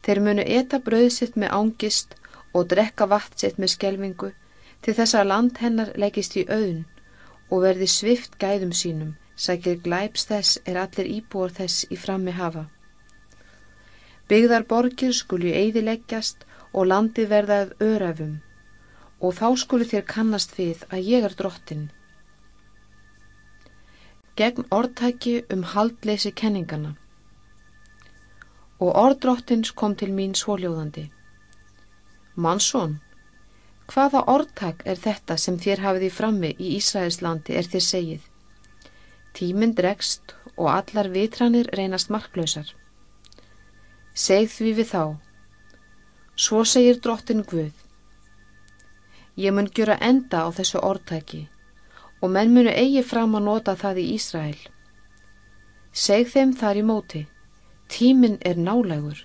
Þeir munu eta brauðsitt með ángist og drekka vatn sitt með skelvingu til þess að land hennar leggist í auðn og verði svift gæðum sínum, sækir glæps þess er allir íbúar þess í frammi hafa. Byggðar borgir skulu eidileggjast og landi verðað örafum og þá skulu þér kannast við að ég er drottin gegn orðtæki um haldleysi kenningana. Og orðdrottins kom til mín svóljóðandi. Mansson, hvaða orðtæk er þetta sem þér hafið í frammi í Ísraelslandi er þér segið? Tíminn dregst og allar vitranir reynast marklausar. Segð því við þá. Svo segir drottin Guð. Ég mun gjöra enda á þessu orðtæki og menn munu eigi fram að nota það í Ísrael. Seg þeim þar í móti, tíminn er nálegur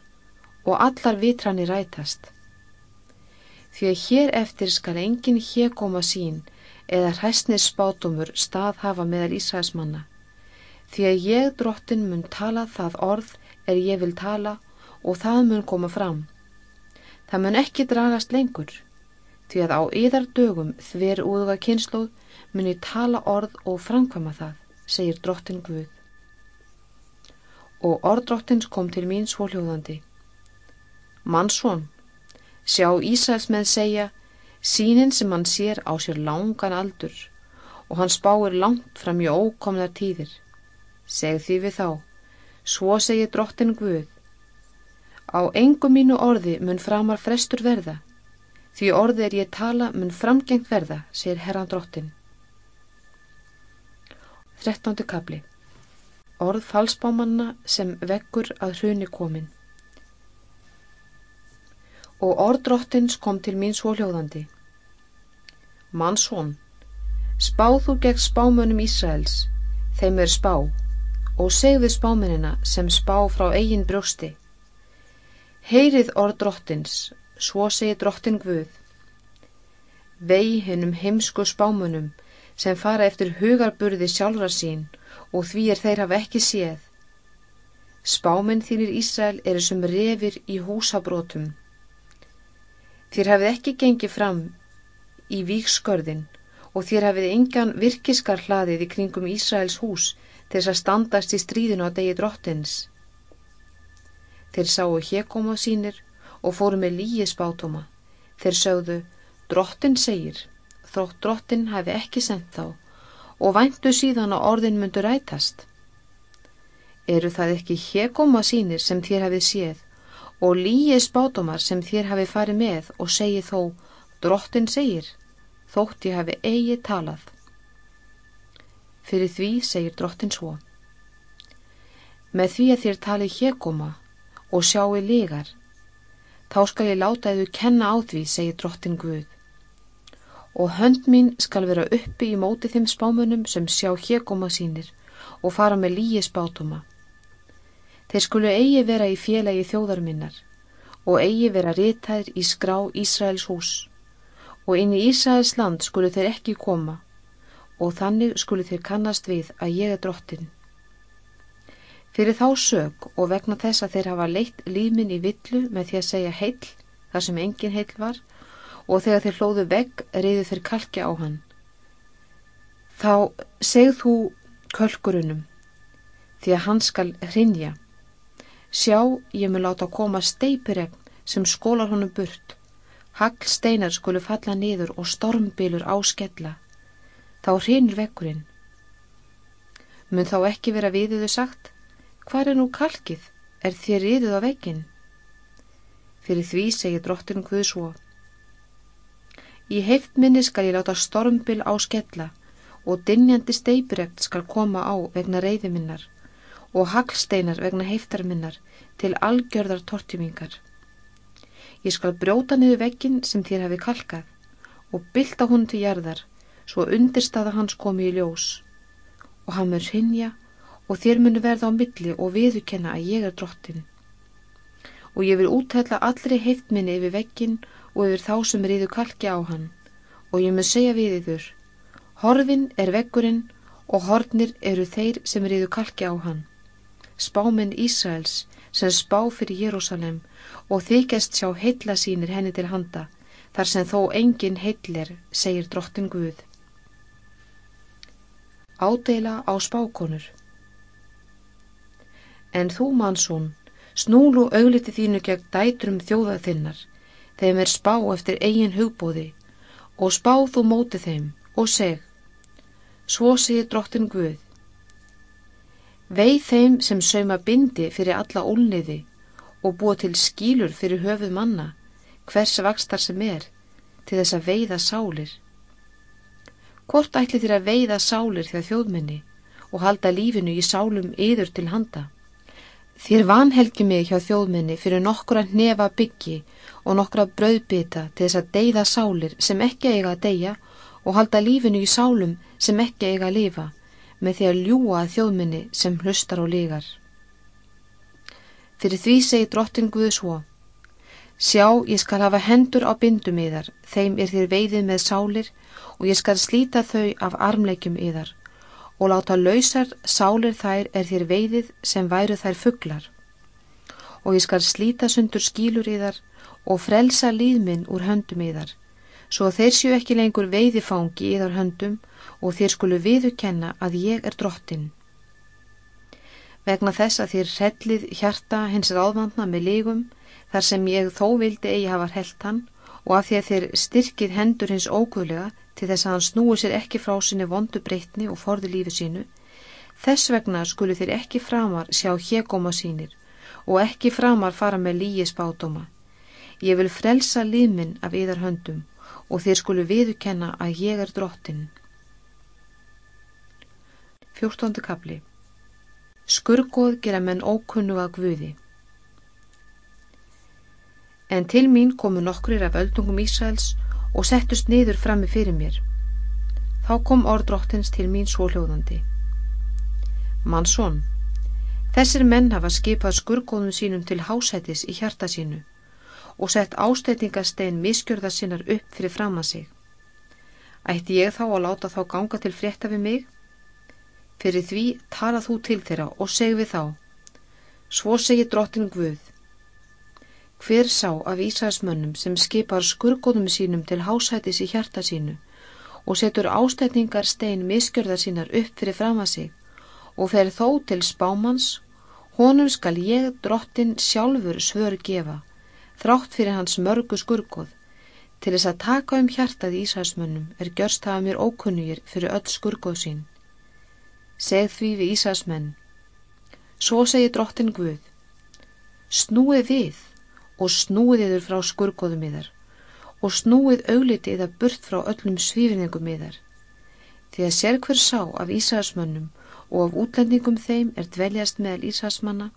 og allar vitrani rætast. Því að hér eftir skal enginn hér koma sín eða hræstnis spátumur stað hafa meðal Ísraelsmanna. Því að ég drottin mun tala það orð er ég vil tala og það mun koma fram. Það mun ekki dragast lengur, því að á yðar dögum þver úðuga kynnslóð mun ég tala orð og framkvama það, segir drottin Guð. Og orðdrottins kom til mín svo hljóðandi. Mannsson, sjá Ísæls með segja, sínin sem hann sér á sér langan aldur og hann spáir langt fram í ókomnar tíðir. Segð því við þá, svo segir drottin Guð. Á engum mínu orði mun framar frestur verða, því orði er ég tala mun framgengt verða, segir herran drottin. 13. kapli Orð falsbámanna sem vekkur að hruni komin Og orðdrottins kom til mín svo hljóðandi Mannsson Spáð þú gegn spámönum Ísraels þeim er spá og segðu spámennina sem spá frá eigin brjósti Heyrið orðdrottins svo segi drottin Guð Vei hennum heimsku spámönum sem fara eftir hugarburði sjálfra sín og því er þeir hafa ekki séð. Spáminn þínir Ísrael eru sem revir í húsabrótum. Þér hafið ekki gengið fram í víkskörðin og þér hafið engan virkiskar hlaðið í kringum Ísraels hús til þess að standast í stríðinu á degi drottins. Þeir sáu hekoma sínir og fóru með líi spátoma. Þeir sögðu, drottin segir, þótt drottin hafi ekki sendt þá og væntu síðan að orðin myndu rætast. Eru það ekki hekoma sínir sem þér hafið séð og líi spátumar sem þér hafið farið með og segi þó drottin segir þótt ég hafi eigi talað. Fyrir því segir drottin svo. Með því að þér tali hekoma og sjáu lígar, þá skal ég láta þau kenna á því, segir drottin Guð og hönd mín skal vera uppi í móti þeim spámunum sem sjá hégóma sínir og fara með líi spátuma. Þeir skulu eigi vera í félagi þjóðar minnar og eigi vera ritaðir í skrá Ísraels hús og inn í Ísraels land skulu þeir ekki koma og þannig skulu þeir kannast við að ég er drottin. Fyrir þá sög og vegna þess að þeir hafa leitt lífminn í villu með því að segja heill þar sem engin heill var og þegar þeir hlóðu vegg reyðu þeir kalkja á hann. Þá segð þú kölkurunum því að hann skal hrinja. Sjá, ég mun láta koma steipiregn sem skólar honum burt. Hagl steinar skulu falla niður og stormbilur áskella. Þá hrinir vekkurinn. Mun þá ekki vera viðuðu sagt, hvað er nú kalkið, er þér riðuð á vekkin? Fyrir því segir drottin Guð svo. Í heift minni skal ég láta stormbil áskella og dinjandi steipiregt skal koma á vegna reyði minnar og haglsteinar vegna heiftar minnar til algjörðar tortjumingar. Ég skal brjóta niður vekkin sem þér hefði kalkað og bylta hún til jarðar svo undirstaða hans komi í ljós og hann mun hrinja og þér munu verða á milli og viðukenna að ég er drottin. Og ég vil útælla allri heiftminni yfir vekkin og yfir þá sem riðu kalki á hann og ég mun segja við yfir Horfin er vekkurinn og hornir eru þeir sem riðu kalki á hann. Spáminn Ísraels sem spá fyrir Jérúsalem og þykjast sjá heilla sínir henni til handa, þar sem þó engin heillir, segir drottin Guð. Ádeila á spákonur En þú, mannsón, snúlu augliti þínu gegn dætrum þjóða þinnar, þeim er spá eftir eigin hugbóði, og spá þú móti þeim, og seg, svo segir drottin Guð. Veið þeim sem sauma bindi fyrir alla ólniði og búa til skýlur fyrir höfuð manna, hvers vakstar sem er, til þess að veiða sálir. Hvort ætli þér að veiða sálir þegar þjóðminni og halda lífinu í sálum yður til handa? Þér vanhelgi mig hjá þjóðminni fyrir nokkura nefa byggi og nokkura brauðbyta til þess að deyða sálir sem ekki eiga að deyja og halda lífinu í sálum sem ekki eiga að lifa með því að ljúa þjóðminni sem hlustar og ligar. Fyrir því segi drottin Guðu svo. Sjá, ég skal hafa hendur á bindum yðar, þeim er þér veiðið með sálir og ég skal slíta þau af armleikjum yðar og láta lausar sálir þær er þér veiðið sem væru þær fugglar. Og ég skal slíta sundur skílur yðar og frelsa líðminn úr höndum yðar, svo þeir séu ekki lengur veiðifangi yðar höndum og þér skulu viðukenna að ég er drottin vegna þess að þér hellið hjarta hins ráðvandna með lígum þar sem ég þó vildi eigi hafa held hann og af því að þér styrkið hendur hins óguðlega til þess að hann snúi sér ekki frá sinni vondu breytni og forði lífi sínu, þess vegna skulu þér ekki framar sjá hégóma sínir og ekki framar fara með líi spádóma. Ég vil frelsa líminn af yðar höndum og þér skulu viðukenna að ég er drottin. 14. kapli Skurgoð gera menn ókunnuga guði. En til mín komu nokkrir af öldungum Ísraels og settust niður frammi fyrir mér. Þá kom orðdróttins til mín svo hljóðandi. Mansson, þessir menn hafa skipað skurgoðum sínum til hásætis í hjarta sínu og sett ástætingastein miskjörða sinnar upp fyrir fram að sig. Ætti ég þá að láta þá ganga til frétta við mig? Fyrir því tala þú til þeirra og seg við þá. Svo segir drottin Guð. Hver sá af Ísæðismönnum sem skipar skurgóðum sínum til hásætis í hjarta sínu og setur ástætningar stein miskjörðar sínar upp fyrir fram að sig og fer þó til spámans, honum skal ég drottin sjálfur svör gefa, þrátt fyrir hans mörgu skurgóð, til þess að taka um hjartað í Ísæðismönnum er gjörst hafa mér ókunnugir fyrir öll skurgóð sín segð því við Ísasmenn. Svo segir drottin Guð, snúið við og snúið yfir frá skurgoðum yðar og snúið augliti yðar burt frá öllum svífinningum yðar. Því að sér hver sá af Ísasmönnum og af útlendingum þeim er dveljast meðal Ísasmanna,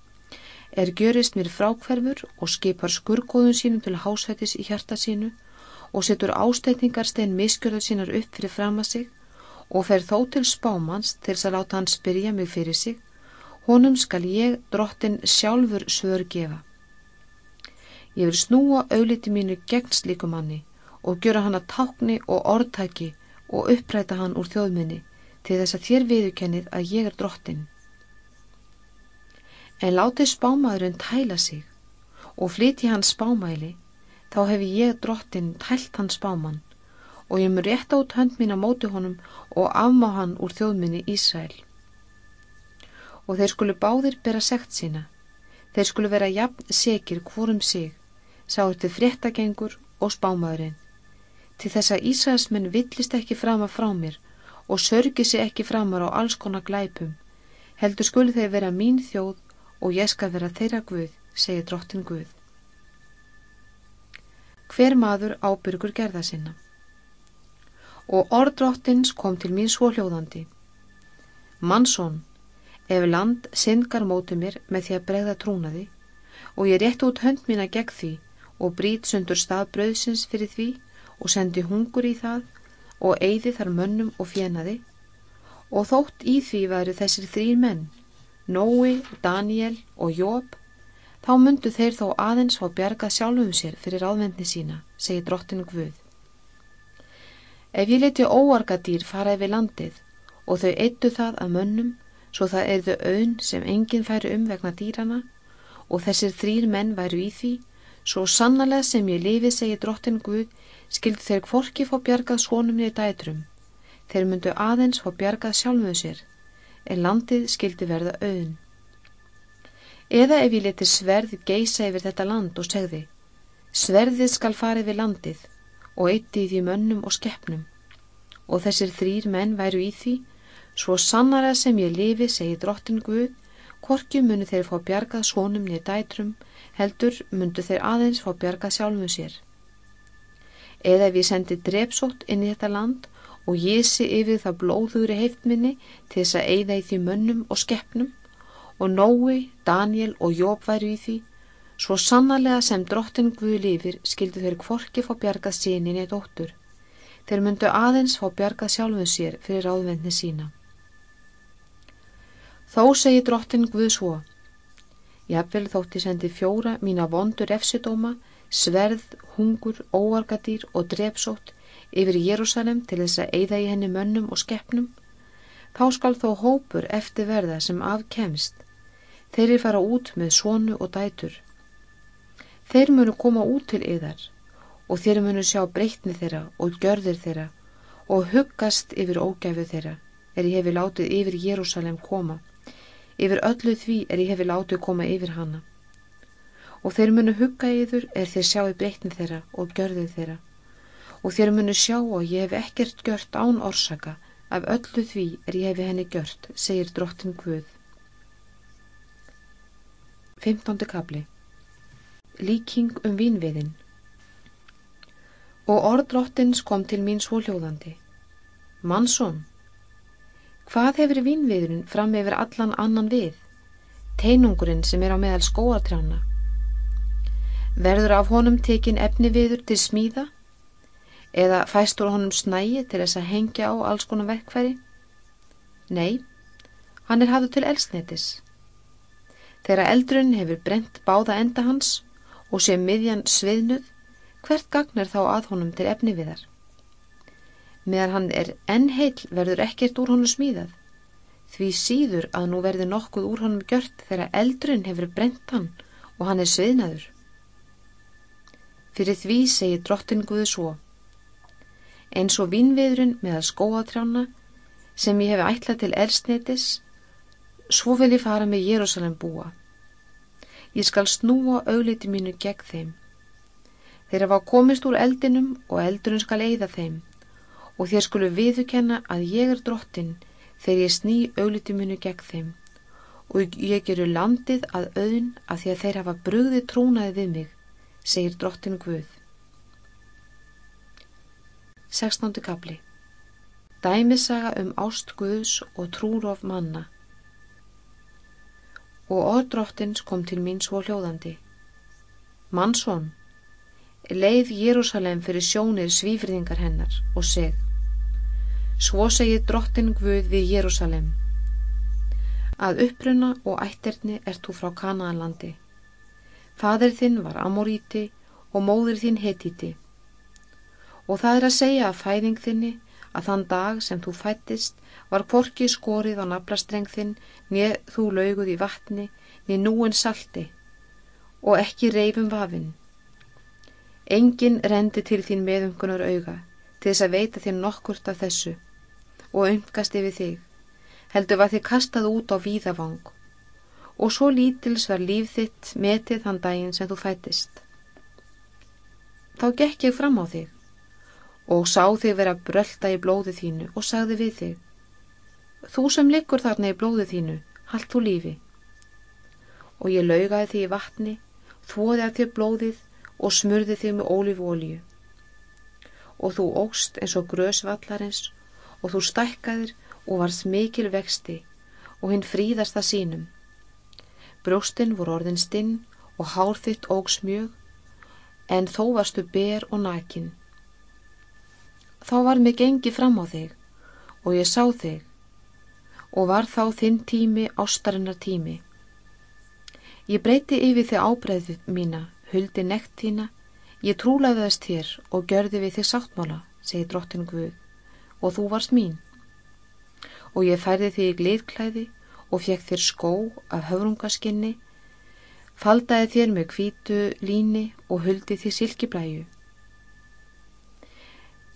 er görist mér frákverfur og skipar skurgoðun sínum til hásætis í hjarta sínu og setur ástætningarstein miskjörðu sínar upp fyrir fram að sig og fer þó til spámans til þess að láta hann spyrja mig fyrir sig, honum skal ég, drottin, sjálfur svör gefa. Ég vil snúa auðliti mínu gegn slíku manni og gjöra hann að tákni og orðtæki og uppræta hann úr þjóðminni til þess að þér viðukennið að ég er drottin. En láti spámaðurinn tæla sig og flyti hans spámæli, þá hef ég drottin tælt hans spáman og ég mun rétt át hönd mín á móti honum og afmá hann úr þjóðminni Ísrael. Og þeir skulu báðir bera segt sína, þeir skulu vera jafn segir hvorum sig, sáur til fréttagengur og spámaðurinn, til þess að Ísraelsmenn villist ekki fram að frá mér og sörgi sig ekki framar á alls konar glæpum, heldur skulu þeir vera mín þjóð og ég skal vera þeirra Guð, segir drottin Guð. Hver maður ábyrgur gerða sinna? Og orðdrottins kom til mín svo hljóðandi. Mannsson, ef land syndgar móti mér með því að bregða trúnaði og ég rétt út hönd mína gegn því og brít sundur stað bröðsins fyrir því og sendi hungur í það og eigði þar mönnum og fjenaði og þótt í því væru þessir þrýr menn, Nói, Daniel og Jóp, þá myndu þeir þó aðeins fá bjargað sjálfum sér fyrir áðvendni sína, segir drottinu Guð. Ef ég leti óargadýr fara yfir landið og þau eittu það að mönnum, svo það erðu auðn sem enginn færi um vegna dýrana og þessir þrýr menn væru í því, svo sannlega sem ég lifi, segir drottinu Guð, skildu þeir kvorki fá bjargað svonum niður dætrum. Þeir myndu aðeins fá bjargað sjálfuðu sér, en landið skildi verða auðn. Eða ef ég leti sverð geisa yfir þetta land og segði, sverðið skal farið við landið og eitti í því mönnum og skeppnum. Og þessir þrýr menn væru í því, svo sannara sem ég lifi, segi drottin Guð, kvorki munu þeir fá bjargað svonum niður dætrum, heldur myndu þeir aðeins fá bjargað sjálfuðu sér. Eða ef ég sendi drepsótt inn í þetta land og sé yfir það blóðugri heiftminni til þess að eigða í því mönnum og skeppnum og Nói, Daniel og Jóp væru í því svo sannarlega sem drottin Guði lifir skildu þeir kvorki fá bjargað sínin eitt óttur þeir myndu aðeins fá bjargað sjálfuð sér fyrir ráðvendni sína. Þó segi drottin Guði svo Jafnvel þótti sendi fjóra mína vondur efsidóma sverð, hungur, óargadýr og drepsótt yfir Jérúsalem til þess að eigða í henni mönnum og skeppnum, þá skal þó hópur eftir verða sem afkemst. Þeir er fara út með svonu og dætur. Þeir munu koma út til yðar og þeir munu sjá breytni þeirra og gjörðir þeirra og huggast yfir ógæfu þeirra er ég hefi látið yfir Jérúsalem koma. Yfir öllu því er ég hefi látið koma yfir hana og þeir munu hugga yður er þeir sjáu breytni þeirra og gjörðu þeirra og þeir munu sjá og ég hef ekkert gjört án orsaka af öllu því er ég hefi henni gjört, segir drottin Guð. 15. kabli Líking um vínviðin Og orð drottins kom til mín svo hljóðandi. Mansson, hvað hefur vínviðurinn fram yfir allan annan við? Teinungurinn sem er á meðal skóartrjána Verður af honum tekin efni viður til smíða eða fæstur honum snægi til þess að hengja á alls konar verkfæri? Nei, hann er hafðu til elsnetis. Þegar eldrun hefur brent báða enda hans og sé miðjan sviðnuð, hvert gagnar þá að honum til efni viðar? Meðan hann er enn heil verður ekkert úr honum smíðað, því síður að nú verður nokkuð úr honum gjört þegar eldrun hefur brent hann og hann er sviðnaður. Fyrir því segir drottinguðu svo. Eins og vínviðrun meðal skóatrjána sem ég hef ætlað til elsnetis, svo vil ég fara með Jérúsalem búa. Ég skal snúa augliti mínu gegn þeim. Þeir hafa komist úr eldinum og eldurinn skal eigða þeim og þér skulu viðukenna að ég er drottin þegar ég sný augliti mínu gegn þeim og ég gerur landið að auðn að því að þeir hafa brugði trúnaði við mig segir drottin Guð. 16. kapli Dæmisaga um ást Guðs og trúrof manna Og orðdrottins kom til mín svo hljóðandi. Mannsson, leið Jérúsalem fyrir sjónir svífriðingar hennar og seg. Svo segir drottin Guð við Jérúsalem. Að uppruna og ætterni ert þú frá Kanaanlandi Fadir þinn var amoríti og móður þinn hetiti. Og það er að segja að fæðing þinni að þann dag sem þú fættist var porki skorið á naflastreng þinn, neð þú lauguð í vatni, niður núin salti og ekki reyfum vafinn. Engin rendi til þín meðumkunar auga til þess að veita þér nokkurt af þessu og umgast yfir þig, heldur var þið kastað út á víðavang og svo lítils var líf þitt metið þann daginn sem þú fætist. Þá gekk ég fram á þig og sá þig vera brölda í blóði þínu og sagði við þig, þú sem liggur þarna í blóði þínu, halt þú lífi. Og ég laugaði þig í vatni, þvoði að þér blóðið og smurði þig með ólífólju. Og þú ógst eins og grösvallarins og þú stækkaðir og varst mikil vexti og hinn fríðast það sínum. Brjóstinn voru orðin stinn og hár þitt ógs mjög, en þó varstu ber og nakin. Þá var mig gengi fram á þig og ég sá þig og var þá þinn tími ástarinnar tími. Ég breyti yfir þig ábreyðu mína, huldi nekt þína, ég trúlaði þess þér og gjörði við þig sáttmála, segi drottin Guð, og þú varst mín. Og ég færði þig í gliðklæði og fekk þér skó af höfrungaskinni, faldaði þér með kvítu líni og huldi þig silkiblæju.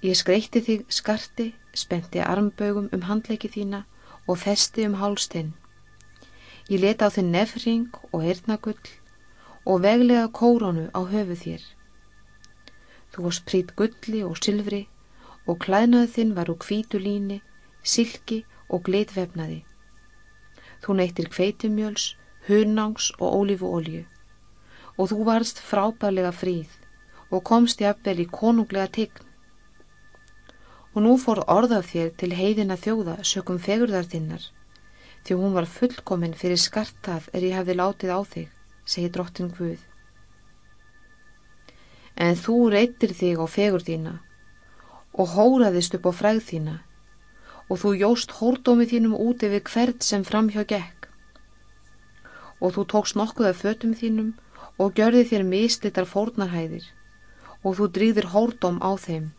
Ég skreitti þig skarti, spenti armbögum um handleiki þína og festi um hálstinn. Ég leta á þinn nefring og eirnagull og veglega kórónu á höfu þér. Þú varst prýtt gulli og sylfri og klæðnaði þinn var úr kvítu líni, silki og glitvefnaði. Þú neyttir kveitumjöls, hunnáns og ólífuolju og þú varst frábærlega fríð og komst jafnvel í konunglega tign. Og nú fór orðað þér til heiðina þjóða sökum fegurðar þinnar því hún var fullkominn fyrir skartað er ég hefði látið á þig, segi drottin Guð. En þú reytir þig á fegur þína og hóraðist upp á fræð þína og þú jóst hórdómið þínum út yfir hvert sem framhjá gekk. Og þú tókst nokkuð af fötum þínum og gjörði þér mislittar fórnarhæðir og þú drýðir hórdóm á þeim.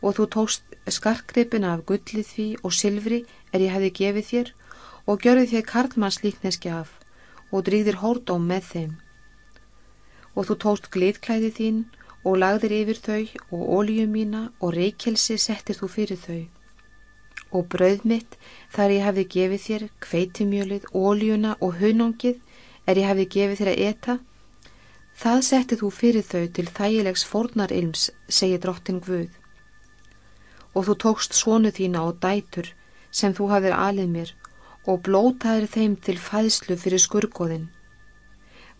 Og þú tókst skarkreipina af gullið því og silfri er ég hefði gefið þér og gjörði þér karlmanns líkneski af og drýðir hórdóm með þeim. Og þú tókst gliðklæði þín og lagðir yfir þau og ólíum mína og reykjelsi settir þú fyrir þau og brauð mitt þar ég hefði gefið þér kveitimjölið, óljuna og hunangið er ég hefði gefið þér að eta það settið þú fyrir þau til þægilegs fornarilms segi drottin Guð og þú tókst svonu þína og dætur sem þú hafðir alið mér og blótaðir þeim til fæðslu fyrir skurgoðin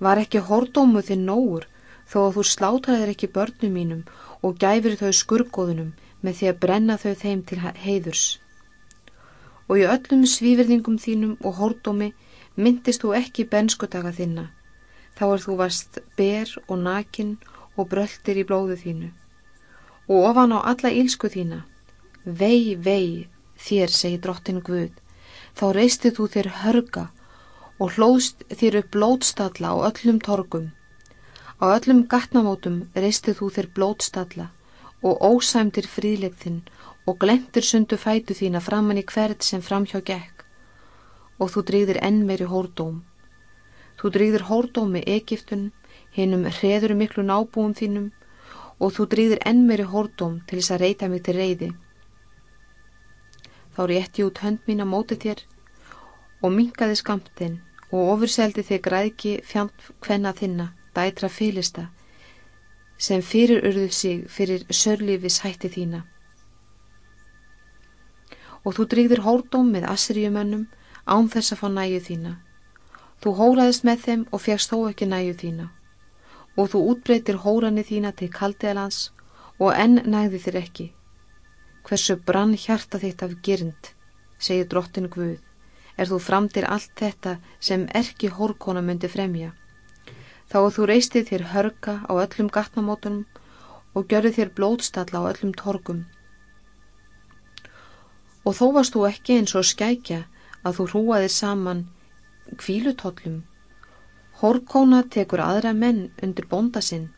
var ekki hordómu þinn nógur þó að þú slátaðir ekki börnum mínum og gæfir þau skurgoðunum með því að brenna þau þeim til heiðurs og í öllum svíverðingum þínum og hórdómi myndist þú ekki benskutaga þinna, þá er þú vast ber og nakin og bröldir í blóðu þínu. Og ofan á alla ílsku þína, vei, vei, þér, segi drottin Guð, þá reistið þú þér hörga og hlóðst þér upp blótstalla á öllum torgum. Á öllum gatnamótum reistið þú þér blótstalla og ósæmdir frílegðinn og glemtir sundu fætu þína framann í hvert sem framhjá gekk og þú drýðir enn meiri hórdóm. Þú drýðir hórdóm með Egiptun, hinnum hreður miklu nábúum þínum og þú drýðir enn meiri hórdóm til þess að reyta mig til reyði. Þá rétti út hönd mín að móti þér og minkaði skamtinn og ofurseldi þig græðki fjant hvenna þinna, dætra fylista, sem fyrir urðu sig fyrir sörlífis hætti þína og þú drýðir hórdóm með Assyriumönnum án þess að fá næju þína. Þú hóraðist með þeim og fegst þó ekki næju þína. Og þú útbreytir hóranni þína til kaldiðalans og enn næði þér ekki. Hversu brann hjarta þitt af gyrnd, segir drottin Guð, er þú framtir allt þetta sem erki hórkona myndi fremja. Þá að þú reistið þér hörga á öllum gatnamótunum og gjörði þér blótstalla á öllum torgum og þó varst þú ekki eins og skækja að þú hrúaðir saman kvílutollum. Hórkóna tekur aðra menn undir bonda sinn.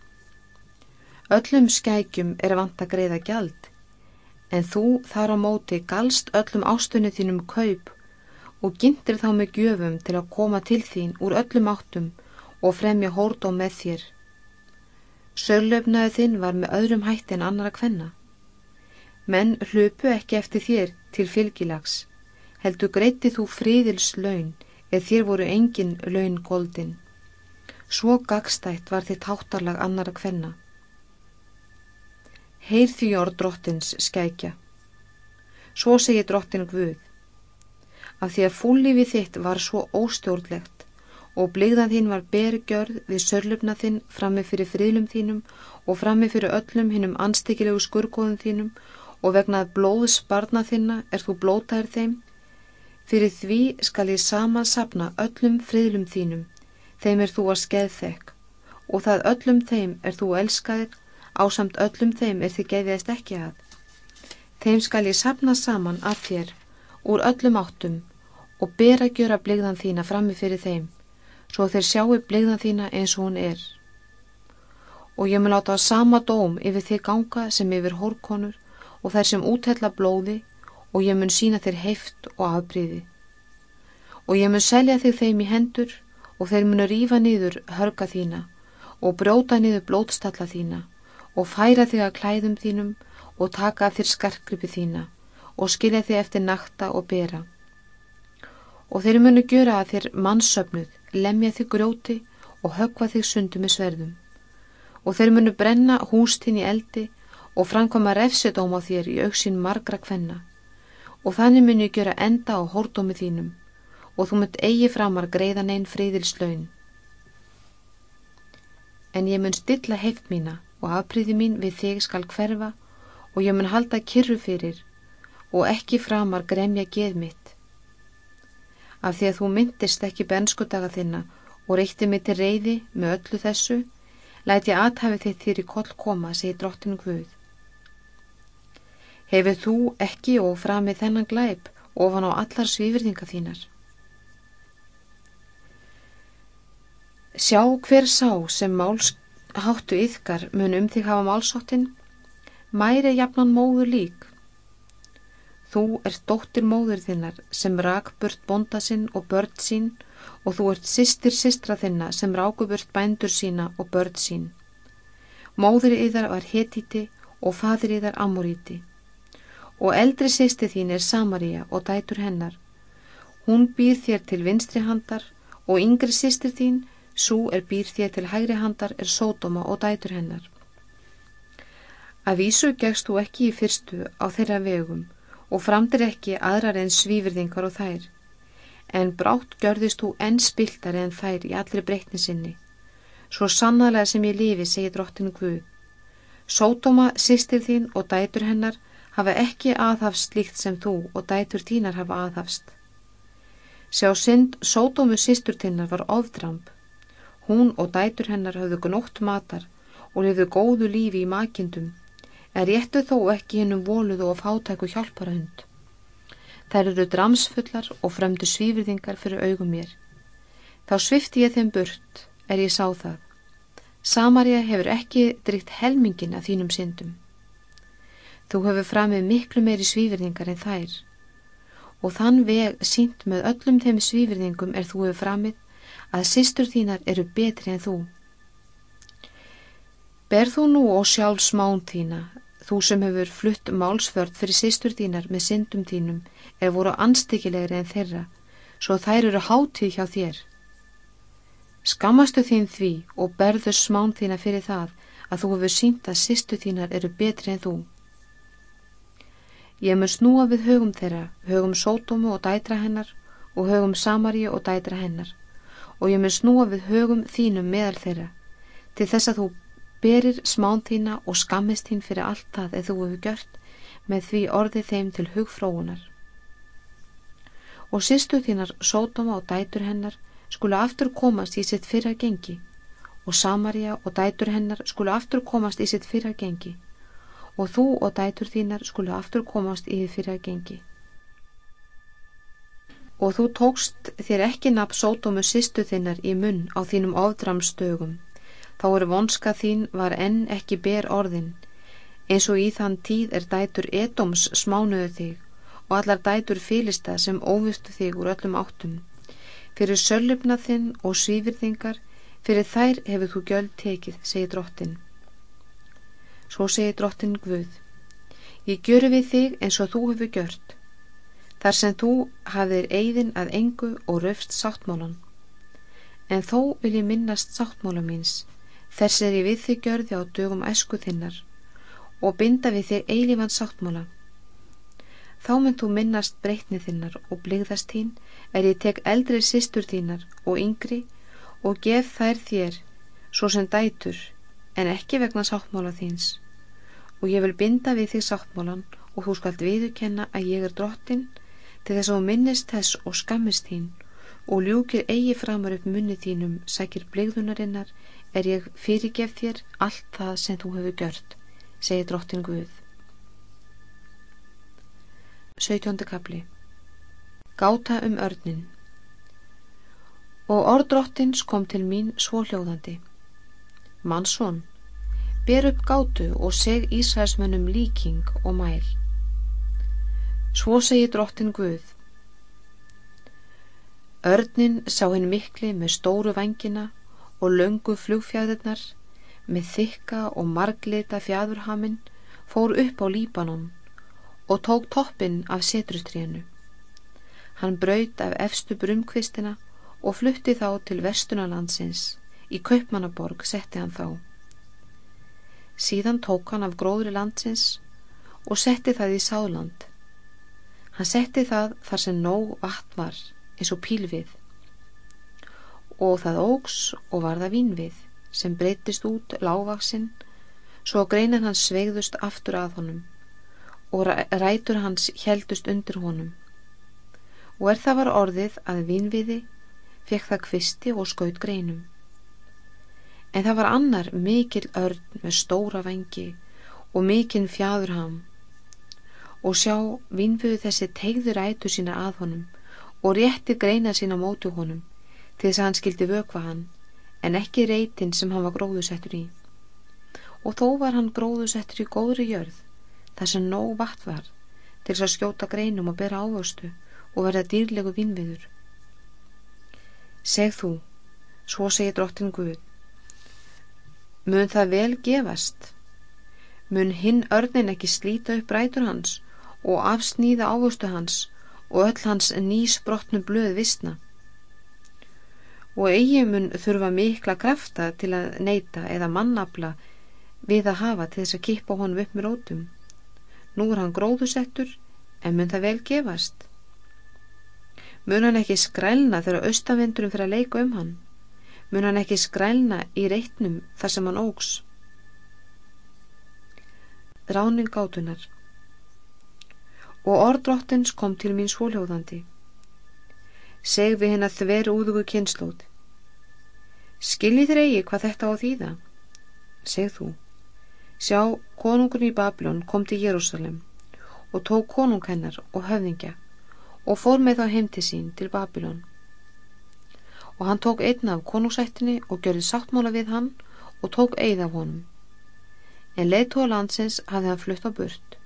Öllum skækjum er vant að greiða gjald, en þú þar á móti galst öllum ástunni þínum kaup og gindir þá með gjöfum til að koma til þín úr öllum áttum og fremja hórdóm með þér. Sörlöfnaðu þinn var með öðrum hætti en annara kvenna. Menn hlupu ekki eftir þér til fylgilags, heldur greiti þú fríðils laun eða þér voru engin laun goldin. Svo gagstætt var þitt háttarlag annara kvenna. Heir því orð drottins skækja. Svo segir drottin Guð að því að fúllífi þitt var svo óstjórnlegt og bligðan þín var bergjörð við sörlufna þinn frammi fyrir fríðlum þínum og frammi fyrir öllum hinnum anstekilegu skurgóðum þínum og vegnað blóðs barna þinna er þú blótaðir þeim fyrir því skal ég saman sapna öllum fríðlum þínum þeim er þú að skeð þekk og það öllum þeim er þú elskaðir ásamt öllum þeim er þið geðiðist ekki að þeim skal ég sapna saman af þér úr öllum áttum og ber að gjöra bligðan þína frammi fyrir þeim, svo þeir sjáu bligðan þína eins og hún er. Og ég mun láta sama dóm yfir þig ganga sem yfir hórkonur og þær sem úthella blóði og ég mun sína þér heift og afbríði. Og ég mun selja þig þeim í hendur og þeir munu rífa niður hörga þína og bróta niður blótstalla þína og færa þig að klæðum þínum og taka þér skarkgripi þína og skilja þig eftir nakta og bera og þeir munu gjöra að þér mannsöfnuð, lemja þig gróti og högva þig sundu með sverðum. Og þeir munu brenna hústinn í eldi og framkoma refsidóm á þér í auksinn margra kvenna. Og þannig munu gjöra enda á hórdómi þínum og þú munt eigi framar greiðan einn friðilslaun. En ég mun stilla heift mína og afbríði mín við þig skal hverfa og ég mun halda kyrru fyrir og ekki framar gremja geð mitt af því að þú myndist ekki benskudaga þinna og reytti mig til reyði með öllu þessu, læti ég aðhafi þitt þér í koll koma, segi drottinu Guð. Hefur þú ekki og framið þennan glæp ofan á allar svífyrðinga þínar? Sjá hver sá sem málsháttu yðkar mun um þig hafa málsóttin, mæri jafnan móður lík, Þú ert dóttir móður þinnar sem rak burt bonda sinn og börn sín og þú ert sýstir sýstra þinna sem ráku burt bændur sína og börn sín. Móður yðar var hetiti og fadur yðar amoríti. Og eldri sýsti þín er Samaria og dætur hennar. Hún býr þér til vinstri handar og yngri sýstir þín, svo er býr þér til hægri handar er Sódoma og dætur hennar. Að vísu gegst þú ekki í fyrstu á þeirra vegum og framdir ekki aðrar en svífyrðingar og þær, en brátt gjörðist þú enn spiltar en þær í allri breytni sinni. Svo sannarlega sem ég lifi, segir drottinu Guð. Sótoma, sýstir þín og dætur hennar hafa ekki aðhafst líkt sem þú og dætur þínar hafa aðhafst. Sjá synd, sótómu sýstur þinnar var ofdramp. Hún og dætur hennar hafðu gnótt matar og lifðu góðu lífi í makindum en réttu þó ekki hennum voluðu og fátæku hjálparahund. Þær eru dramsfullar og fremdu svífriðingar fyrir augum mér. Þá svifti ég þeim burt, er ég sá það. Samarja hefur ekki drygt helmingin af þínum syndum. Þú hefur framið miklu meiri svífriðingar en þær og þann veg sínt með öllum þeim svífriðingum er þú hefur framið að sýstur þínar eru betri en þú. Ber þú nú og sjálf smán þína Þú sem hefur flutt málsvörð fyrir sýstur þínar með syndum þínum er voru anstíkilegri en þeirra, svo þær eru hátíð hjá þér. Skamastu þín því og berðu smán þína fyrir það að þú hefur sínt að sýstu þínar eru betri en þú. Ég mun snúa við högum þeirra, högum sótómu og dætra hennar og högum samaríu og dætra hennar og ég mun snúa við högum þínum meðal þeirra til þess að þú berir smán þína og skammist þín fyrir allt það eða þú hefur gjört með því orðið þeim til hugfróunar. Og sýstu þínar sótoma og dætur hennar skulu aftur komast í sitt fyrra gengi og Samaria og dætur hennar skulu aftur komast í sitt fyrra gengi og þú og dætur þínar skulu aftur komast í þitt fyrra gengi. Og þú tókst þér ekki nafn sótomu sýstu þinnar í munn á þínum ofdramstögum þá er vonska þín var enn ekki ber orðin, eins og í þann tíð er dætur Edoms smánuðu þig og allar dætur fylista sem óvistu þig úr öllum áttum. Fyrir sörlupna þinn og svífyrðingar, fyrir þær hefur þú gjöld tekið, segir drottin. Svo segir drottin Guð. Ég gjöru við þig eins og þú hefur gjört, þar sem þú hafðir eigðin að engu og röfst sáttmálan. En þó vil ég minnast sáttmála míns, þess er ég við þig gjörði á dögum æsku þinnar og binda við þig eilífan sáttmála. Þá mynd þú minnast breytnið þinnar og bligðast þín er ég tek eldri sýstur þínar og yngri og gef þær þér svo sem dætur en ekki vegna sáttmála þíns og ég vil binda við þig sáttmálan og þú skalt viðukenna að ég er drottin til þess að minnist þess og skammist þín og ljúkir eigi framar upp munni þínum sækir bligðunarinnar er ég fyrirgef þér allt það sem þú hefur gjört segir drottin Guð. 17. kapli Gáta um örnin Og orðdrottins kom til mín svo hljóðandi Mannsson, ber upp gátu og seg Ísraelsmönnum líking og mæl Svo segir drottin Guð Örnin sá hinn mikli með stóru vangina og löngu flugfjæðirnar með þykka og marglita fjæðurhaminn fór upp á Líbanon og tók toppin af setrustrínu. Hann braut af efstu brumkvistina og flutti þá til vestunalandsins. Í Kaupmannaborg setti hann þá. Síðan tók hann af gróðri landsins og setti það í sáland. Hann setti það þar sem nóg vatn var eins og pílvið og það ógs og var það vínvið sem breytist út lágvaksinn svo greinan hans sveigðust aftur að honum og rætur hans heldust undir honum. Og er það var orðið að vinviði fekk það kvisti og skaut greinum. En það var annar mikil örn með stóra vengi og mikinn fjæðurham og sjá vinviðu þessi tegður rætu sína að honum og rétti greina sína mótu honum til þess að hann skildi vökva hann en ekki reytin sem hann var gróðusettur í. Og þó var hann gróðusettur í góðri jörð, þar sem nóg vatn var, til þess að skjóta greinum og bera ávöstu og verða dýrlegu vinnviður. Segð þú, svo segir drottin Guð, mun það vel gefast, mun hinn örnin ekki slíta upp rætur hans og afsnýða ávöstu hans og öll hans nýsbrotnu blöð vissna og eigimun þurfa mikla krafta til að neyta eða mannabla við að hafa til þess að kippa honum upp með rótum. Nú er hann gróðusettur en mun það vel gefast. Mun hann ekki skrælna þegar austavendurum fyrir að leika um hann? Mun hann ekki skrælna í reitnum þar sem hann ógs? Ráning gátunar Og orðdrottins kom til mín svóljóðandi seg við henn að þveru úðugu kynnslót. Skilji þér eigi hvað þetta á þýða? Seg þú. Sjá, konungun í Babilón kom til Jérúsalem og tók konung hennar og höfðingja og fór með þá heim til sín til Babilón. Og hann tók einna af konungsættinni og gjörði sáttmála við hann og tók eigð af honum. En leiðtóa landsins hafði hann flutt á burt.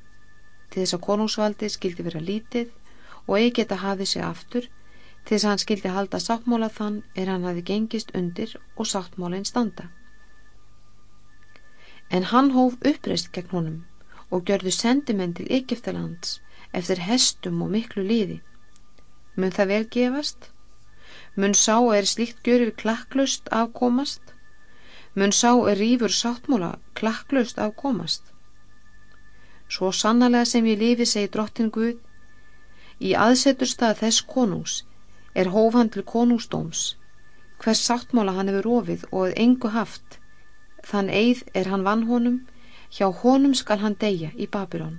Til þess að konungsvaldi skildi vera lítið og eigi geta hafið sig aftur Til þess að hann skildi halda sáttmála þann er hann hafi gengist undir og sáttmálinn standa. En hann hóf uppreist gegn honum og gjörðu sendimenn til Egyptalands eftir hestum og miklu liði. Mun það vel gefast? Mun sá er slíkt görir klakklust afkomast? Mun sá er rífur sáttmála klakklust afkomast? Svo sannlega sem ég lifi segi drottin Guð, í aðsetur stað þess konungs er hófhandlu konungsdóms. Hvers sáttmála hann hefur rofið og engu haft þann eið er hann vann honum hjá honum skal hann deyja í Babylon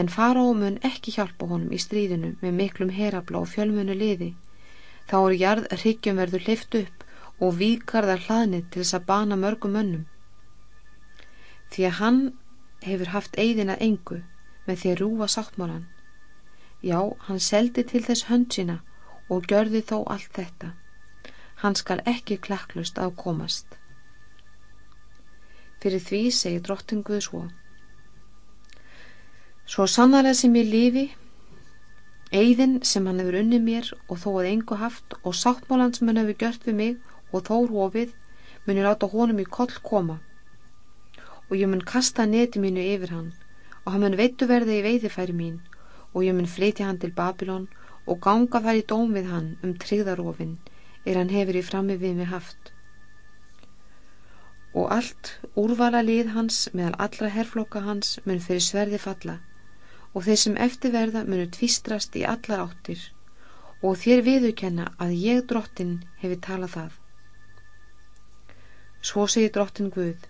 en fará mun ekki hjálpa honum í stríðinu með miklum herabla og fjölmunu liði þá er jarð hryggjum verður leift upp og víkarðar hlaðnið til þess að bana mörgum önnum því að hann hefur haft eigðin að engu með því að rúfa sáttmálan Já, hann seldi til þess hönd sína og gjörði þó allt þetta. Hann skal ekki klakklust á komast. Fyrir því segir drottinguð svo. Svo sannarlega sem ég lifi, eigðin sem hann hefur unnið mér og þó að engu haft og sáttmálan sem hann hefur gjört við mig og þó rófið, mun ég láta honum í koll koma. Og ég mun kasta neti mínu yfir hann og hann mun veitu verði í veiðifæri mín og ég mun fleiti hann til Babilón og ganga þar í dóm við hann um tryggðarofin er hann hefur í frammi við mig haft. Og allt úrvala lið hans meðal allra herflokka hans mun fyrir sverði falla og þeir sem eftirverða munu tvistrast í allar áttir og þér viðukenna að ég drottin hefi talað það. Svo segir drottin Guð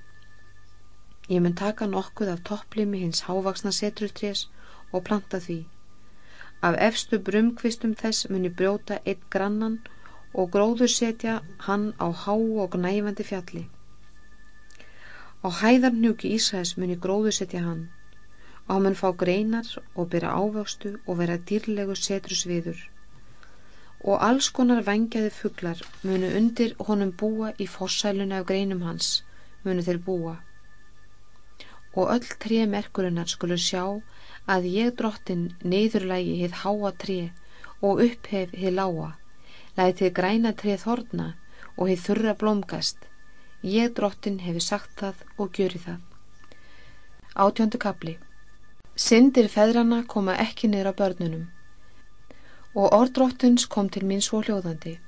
Ég mun taka nokkuð af topplimi hins hávaksna setrutrés og planta því. Af efstu brumkvistum þess mun ég brjóta eitt grannan og gróður setja hann á há og næfandi fjalli. Á hæðarnjúki Ísæs mun ég gróður setja hann og hann mun fá greinar og byrja ávöxtu og vera dýrlegu setrusviður. Og alls konar vengjaði fugglar munu undir honum búa í fossæluna af greinum hans munu þeir búa. Og öll tré merkurinnar skulu sjá að ég drottin neyðurlægi hið háa tré og upphef hið láa læði þið græna treð horna og heið þurra blómgast. Ég drottin hefur sagt það og gjöri það. Átjöndu kapli syndir feðrana koma ekki niður á börnunum. Og orðdrottins kom til mín svo hljóðandi.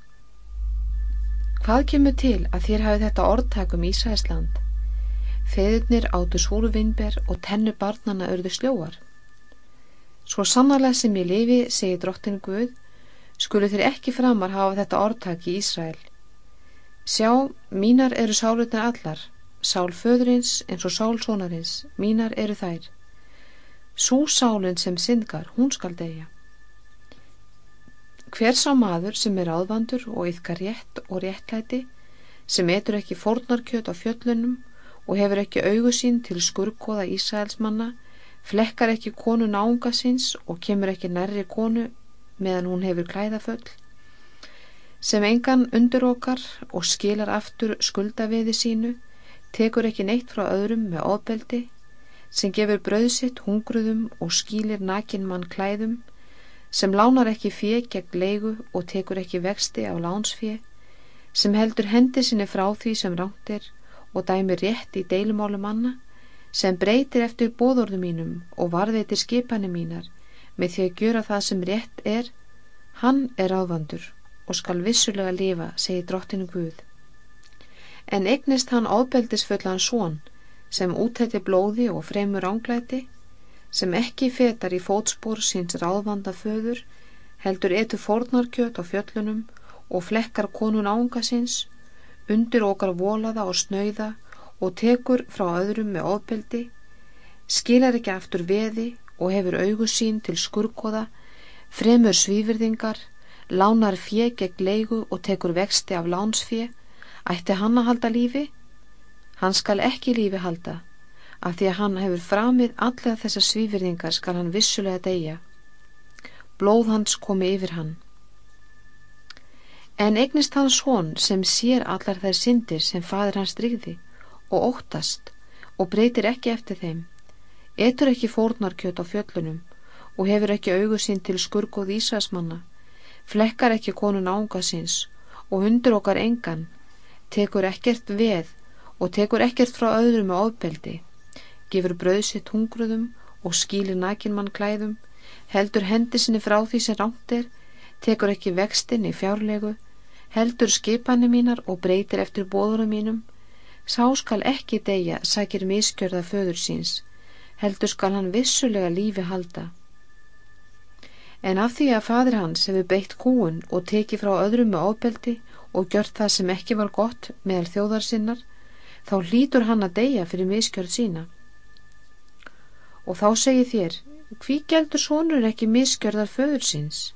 Hvað kemur til að þér hafi þetta orðtakum Ísæsland feðurnir áttu súruvinnber og tennu barnana örðu sljóar svo sannarlega sem ég lifi segi drottin Guð skulu þeir ekki framar hafa þetta orðtak í Ísrael. Sjá, mínar eru sálutnar allar, sál föðurins eins og sál sonarins, mínar eru þær. Sú sálun sem syndgar, hún skal deyja. Hver sá maður sem er áðvandur og yfka rétt og réttlæti, sem etur ekki fornarkjöt á fjöllunum og hefur ekki augusín til skurkóða Ísraelsmanna, flekkar ekki konu nánga síns og kemur ekki nærri konu meðan hún hefur klæðaföll sem engan undur okkar og skilar aftur skuldaviði sínu tekur ekki neitt frá öðrum með ofbeldi sem gefur bröðsitt hungruðum og skýlir nakin mann klæðum sem lánar ekki fjö gegn leigu og tekur ekki vexti á lánsfjö sem heldur hendi sinni frá því sem rántir og dæmir rétt í deilumálu manna sem breytir eftir bóðorðu mínum og varðeitir skipanir mínar með því að gjöra það sem rétt er hann er ávandur og skal vissulega lifa, segi drottinu Guð. En eignist hann ábeldisfullan svon sem útætti blóði og fremur ánglæti sem ekki fetar í fótspór síns ráðvanda föður heldur etu fornarkjöt á fjöllunum og flekkar konun ánga síns undir okkar volaða og snöyða og tekur frá öðrum með ofbeldi skilar ekki aftur veði og hefur augu sín til skurkoða, fremur svífyrðingar, lánar fjö gegn leigu og tekur vexti af lánsfjö, ætti hann að halda lífi? Hann skal ekki lífi halda, af því að hann hefur framið allega þessar svífyrðingar skal hann vissulega deyja. Blóð hans komi yfir hann. En eignist hans hón sem sér allar þær syndir sem fadur hans drigði og óttast og breytir ekki eftir þeim, etur ekki fórnarkjöt á fjöllunum og hefur ekki augu sín til skurgoð Ísasmanna, flekkar ekki konun ánga síns og hundur okkar engan, tekur ekkert veð og tekur ekkert frá öðrum með ofbeldi, gefur bröðsitt hungruðum og skýlir nakinmann klæðum, heldur hendi sinni frá því sem rántir, tekur ekki vextin í fjárlegu, heldur skipanni mínar og breytir eftir bóðurum mínum, sá skal ekki deyja, sækir miskjörða föður síns, heldur skal hann vissulega lífi halda. En af því að fadir hans hefur beitt kúun og tekið frá öðrum með ofbeldi og gjört það sem ekki var gott meðal þjóðar sinnar, þá hlýtur hann að deyja fyrir miskjörð sína. Og þá segir þér, hví geldur sónurinn ekki miskjörðar föður síns?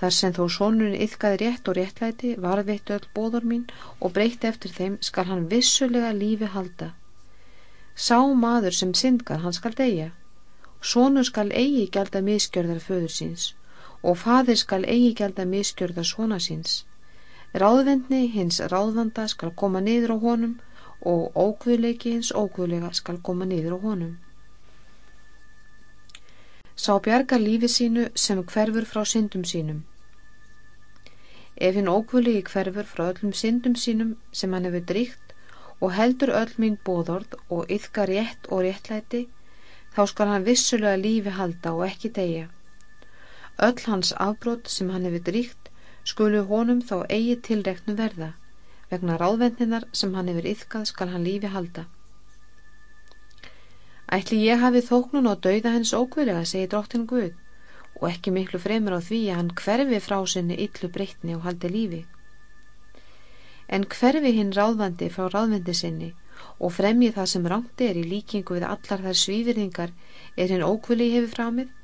Þar sem þó sónurinn yfkaði rétt og réttlæti, varðveitt öll bóður mín og breytti eftir þeim, skal hann vissulega lífi halda. Sá maður sem syndgar hann skal deyja. Sónu skal eigi gælda miskjörðar föður síns og fadir skal eigi gælda miskjörðar svona síns. Ráðvendni hins ráðvanda skal koma niður á honum og ókvöðleiki hins ókvöðlega skal koma niður á honum. Sá bjarga lífi sínu sem hverfur frá syndum sínum. Ef hinn ókvöli í hverfur frá öllum syndum sínum sem hann hefur dríkt og heldur öll mín bóðord og yfka rétt og réttlæti, þá skal hann vissulega lífi halda og ekki tegja. Öll hans afbrót sem hann hefur dríkt skulu honum þá eigi tilreknu verða, vegna ráðvendinar sem hann hefur yfkað skal hann lífi halda. Ætli ég hafi þóknun og dauða hens ókvölega, segi dróttin Guð, og ekki miklu fremur á því að hann hverfi frá sinni yllu breytni og haldi lífi. En hverfi hinn ráðvandi frá ráðvendi sinni og fremji það sem rándi er í líkingu við allar þær svífyrðingar er hinn ókvöli hefur framið,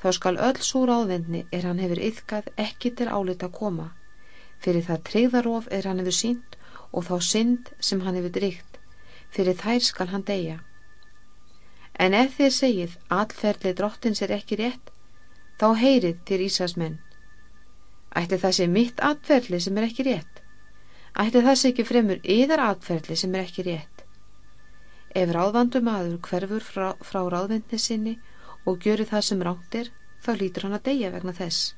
þá skal öll svo ráðvendni er hann hefur yfkað ekki til álit að koma, fyrir það treyðarof er hann hefur sínt og þá synd sem hann hefur drygt, fyrir þær skal hann deyja. En ef þið segið allferðli drottins er ekki rétt, þá heyrið til Ísasmenn. Ætti það sé mitt atferðli sem er ekki rétt? Ætti það sé ekki fremur yðar atferðli sem er ekki rétt? Ef ráðvandum aður hverfur frá, frá ráðvendni sinni og gjöru það sem rántir, þá lítur hann að deyja vegna þess.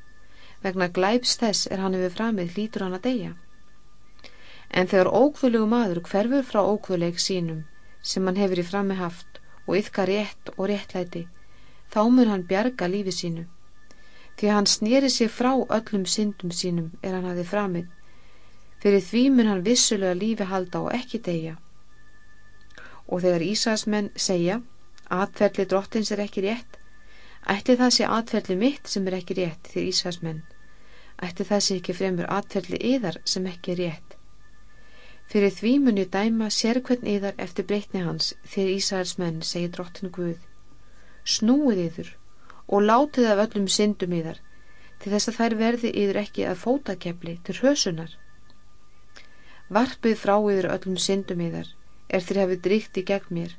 Vegna glæps þess er hann yfir framið lítur hann að deyja. En þegar ókvölugu maður hverfur frá ókvöleik sínum sem hann hefur í frami haft og yfka rétt og réttlæti, þá mun hann bjarga lífi sínu. Því að hann snýri sig frá öllum syndum sínum er hann hafið framið. Fyrir því mun hann vissulega lífi halda og ekki deyja. Og þegar Ísasmenn segja, atferðli drottins er ekki rétt, ætti það sé atferðli mitt sem er ekki rétt því Ísasmenn. Ætti það sé ekki fremur atferðli yðar sem ekki er rétt. Fyrir því mun ég dæma sérkvern yðar eftir breytni hans þegar Ísæðars menn segir drottin Guð. Snúið yður og látið af öllum syndum yðar til þess að þær verði yður ekki að fótakepli til hrösunar. Varpið frá yður öllum syndum yðar er þér hefur dríkt í gegn mér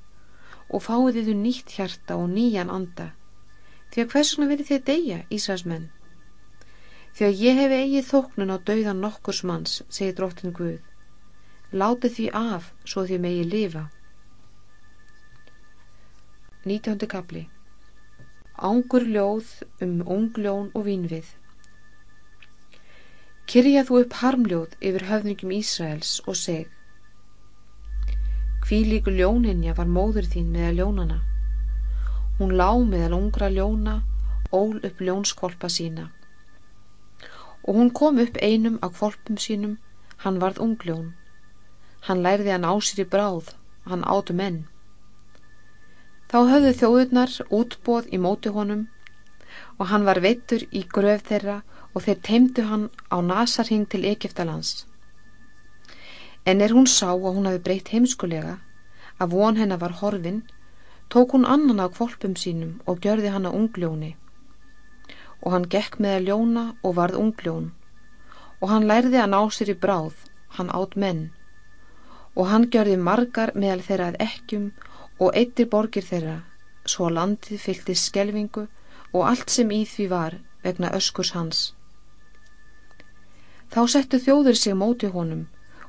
og fáið yður nýtt hjarta og nýjan anda því að hversuna verið þið deyja, Ísæðars menn? Því að ég hef eigið þóknun á dauðan nokkurs manns, segir drottin Guð Láti því af svo því megi lifa. 19. kapli Ángur ljóð um ungljón og vínvið. Kyrja þú upp harmljóð yfir höfningum Ísraels og seg. Hví líku ljóninja var móður þín meðal ljónana Hún lá meðal ungra ljóna ól upp ljónskvolpa sína. Og hún kom upp einum af kvolpum sínum hann varð ungljón Hann lærði hann á sér í bráð, hann átu menn. Þá höfðu þjóðurnar útbóð í móti honum og hann var veittur í gröf þeirra og þeir teimdu hann á nasarhing til Egiptalands. En er hún sá að hún hafi breytt heimskulega, að von hennar var horfin, tók hún annan á kvolpum sínum og gjörði hann að ungljóni. Og hann gekk með að ljóna og varð ungljón. Og hann lærði hann á sér í bráð, hann átt menn og hann gjörði margar meðal þeirra að ekkjum og eittir borgir þeirra svo landið fylgti skelvingu og allt sem í því var vegna öskurs hans. Þá settu þjóður sig móti honum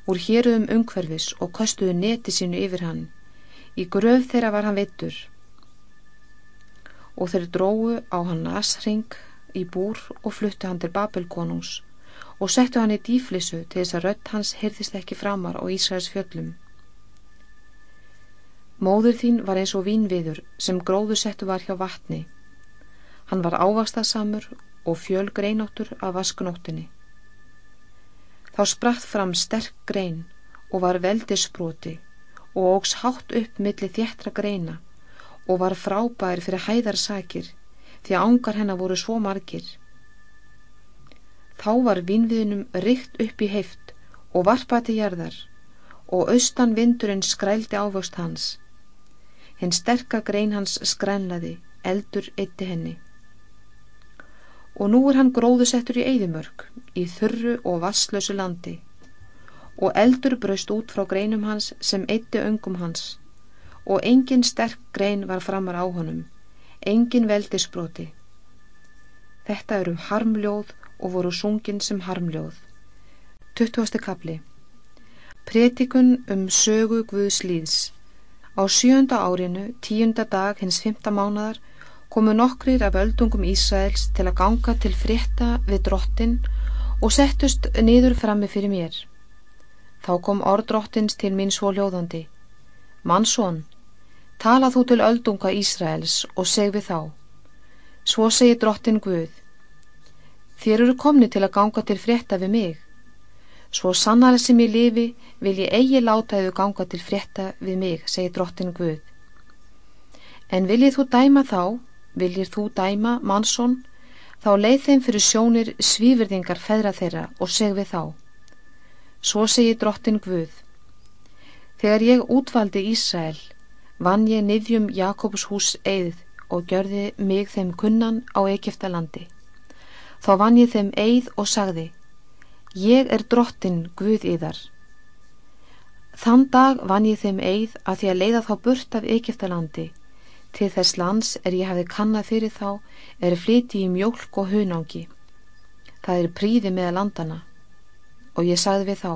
úr héruðum umhverfis og kostuðu neti sínu yfir hann. Í gröf þeirra var hann vittur og þeir dróðu á hann asring í búr og fluttu hann til Babelkonungs og settu hann í dýflissu til þess að rött hans heyrðist ekki framar á Ísraels fjöllum. Móður þín var eins og vínviður sem gróðu settu var hjá vatni. Hann var ávastasamur og fjöl greinóttur af vaskunóttinni. Þá spratt fram sterk grein og var veldisbroti og ógs hátt upp milli þjættra greina og var frábær fyrir hæðarsakir því að ángar hennar voru svo margir. Þá var vínviðnum rykt upp í heift og varpati jarðar og austan vindurinn skrældi ávöxt hans. Hinn sterka grein hans skrænlaði, eldur eitti henni. Og nú er hann gróðusettur í eigðimörk, í þurru og vasslösu landi og eldur braust út frá greinum hans sem eitti öngum hans og engin sterk grein var framar á honum, engin veldisbroti. Þetta eru harmljóð og voru sungin sem harmljóð. 20. kapli Pretikun um sögu Guðs líðs Á sjönda árinu, tíunda dag hins fymta mánadar, komu nokkrir af öldungum Ísraels til að ganga til frétta við drottin og settust niður frammi fyrir mér. Þá kom orð drottins til mín svo hljóðandi. Mannsson, tala þú til öldunga Ísraels og seg við þá. Svo segi drottin Guð. Þér eru komni til að ganga til frétta við mig. Svo sannlega sem ég lifi vil ég eigi láta þau ganga til frétta við mig, segi drottin Guð. En viljið þú dæma þá, viljið þú dæma, mannsson, þá leið þeim fyrir sjónir svífyrðingar feðra þeirra og seg við þá. Svo segi drottin Guð. Þegar ég útvaldi Ísrael, vann ég niðjum Jakobs hús eið og gjörði mig þeim kunnan á Egiptalandi. Þá vann ég þeim eið og sagði, Ég er drottin Guð í þar. Þann dag vann ég þeim eið að því að leiða þá burt af Egiptalandi. Til þess lands er ég hafið kannað fyrir þá er flyti í mjólk og hunangi. Það er príði með landana. Og ég sagði við þá.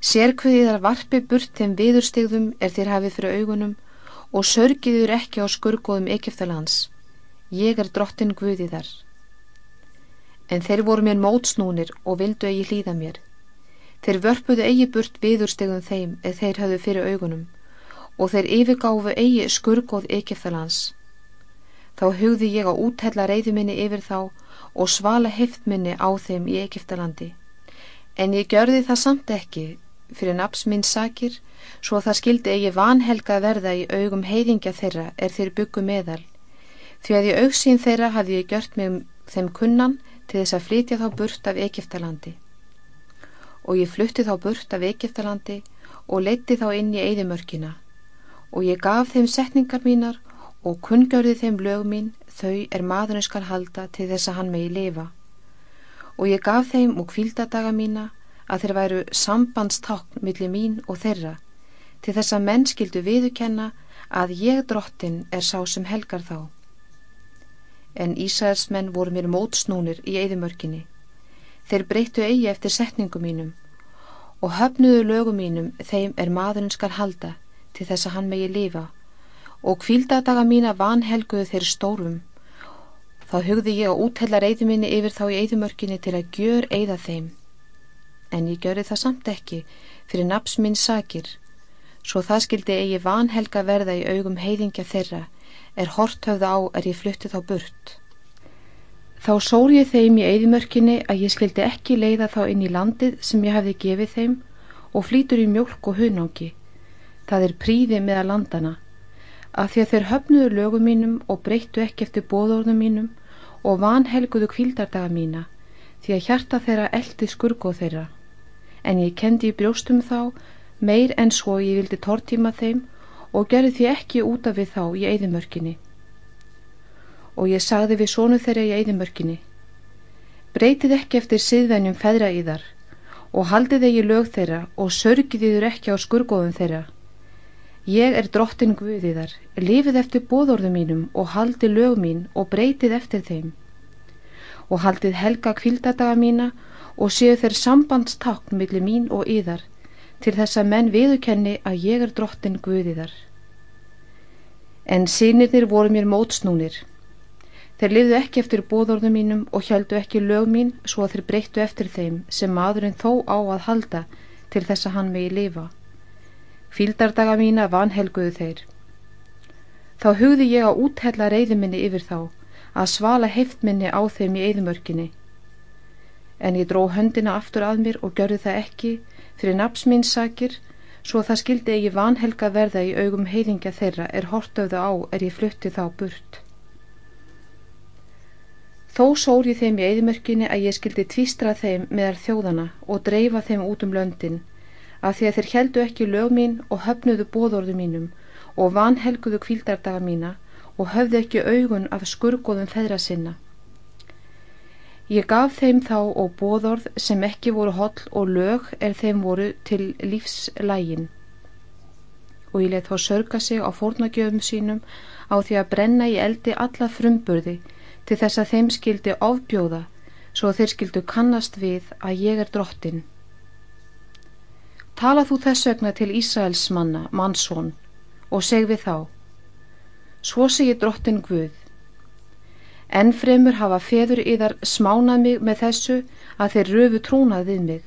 Sérkvöðiðar varpi burt þeim viðurstigðum er þér hafið fyrir augunum og sörgiður ekki á skurgoðum Egiptalands. Ég er drottin Guð í þar en þeir voru mér mótsnúnir og vildu eigi hlýða mér. Þeir vörpuðu eigi burt viðurstegum þeim eða þeir höfðu fyrir augunum og þeir yfirgáfu eigi skurgóð Egeftalans. Þá hugði ég að úthella reyðuminni yfir þá og svala heftminni á þeim í Egeftalandi. En ég gjörði það samt ekki fyrir naps minn sakir svo það skildi eigi vanhelga verða í augum heiðingja þeirra er þeir byggu meðal. Því að í augsín þeirra hafði ég gjört með þeim kunnan til þess að flytja þá burt af Egiptalandi og ég flutti þá burt af Egiptalandi og leitti þá inn í eðimörkina og ég gaf þeim setningar mínar og kungjörði þeim lög mín þau er maðurinn skal halda til þess að hann megi lifa. Og ég gaf þeim og kvíldadaga mína að þeir væru sambandstákn millir mín og þeirra til þess að menn skildu viðukenna að ég drottin er sá sem helgar þá en Ísæðsmenn voru mér mótsnúnir í eðimörkinni. Þeir breyttu eigi eftir setningu mínum og höfnuðu lögu mínum þeim er maðurinn skal halda til þess að hann megi lifa og kvíldadaga mína vanhelguðu þeir stórum. Þá hugði ég að úthella reyðu minni yfir þá í eðimörkinni til að gjör eða þeim. En ég göri það samt ekki fyrir naps minn sakir, svo það skildi eigi vanhelga verða í augum heiðingja þeirra er hort höfða á er ég flutti þá burt. Þá sór ég þeim í eðimörkinni að ég skildi ekki leiða þá inn í landið sem ég hefði gefið þeim og flýtur í mjölk og hunangi. Það er príði með að landana, að því að þeir höfnuðu lögum mínum og breyttu ekki eftir bóðorðum mínum og vanhelguðu kvildardaga mína, því að hjarta þeirra eldi skurgoð þeirra. En ég kendi í brjóstum þá, meir en svo ég vildi tortíma þeim og gerði því ekki út af við þá í eðimörkinni. Og ég sagði við sónu þeirra í eðimörkinni, breytið ekki eftir siðvenjum feðra í þar og haldið eigi lög þeirra og sörgið yfir ekki á skurgóðum þeirra. Ég er drottin Guð í þar, lifið eftir bóðorðum mínum og haldið lög mín og breytið eftir þeim. Og haldið helga kvildadaga mína og séu þeir sambandstakn millir mín og yðar til þess að menn viðukenni að ég er drottin Guðiðar. En sínirnir voru mér mótsnúnir. Þeir lifðu ekki eftir bóðorðum mínum og hjældu ekki lög mín svo að þeir breyttu eftir þeim sem maðurinn þó á að halda til þess að hann megi lifa. Fíldardaga mína vanhelguðu þeir. Þá hugði ég að úthella reyðuminni yfir þá, að svala heiftminni á þeim í eðimörkinni. En ég dró höndina aftur að mér og gjörði það ekki fyrir napsminnsakir svo það skildi ekki vanhelga verða í augum heiðingja þeirra er hortöfðu á er ég flutti þá burt. Þó sór ég þeim í eðimörkinni að ég skildi tvístra þeim meðal þjóðana og dreifa þeim út um löndin að því að þeir heldu ekki lög mín og höfnuðu bóðorðu mínum og vanhelguðu kvíldardaga mína og höfðu ekki augun af skurgoðum feðra sinna Ég gaf þeim þá og bóðorð sem ekki voru holl og lög er þeim voru til lífslægin. Og ég let þá sörga sig á fórnagjöfum sínum á því að brenna í eldi alla frumburði til þess að þeim skildi ofbjóða svo þeir skildu kannast við að ég er drottin. Tala þú þess vegna til Ísraels manna, mannsson, og seg við þá. Svo segir drottin Guð En fremur hafa feður yðar smánað mig með þessu að þeir röfu trúnað við mig.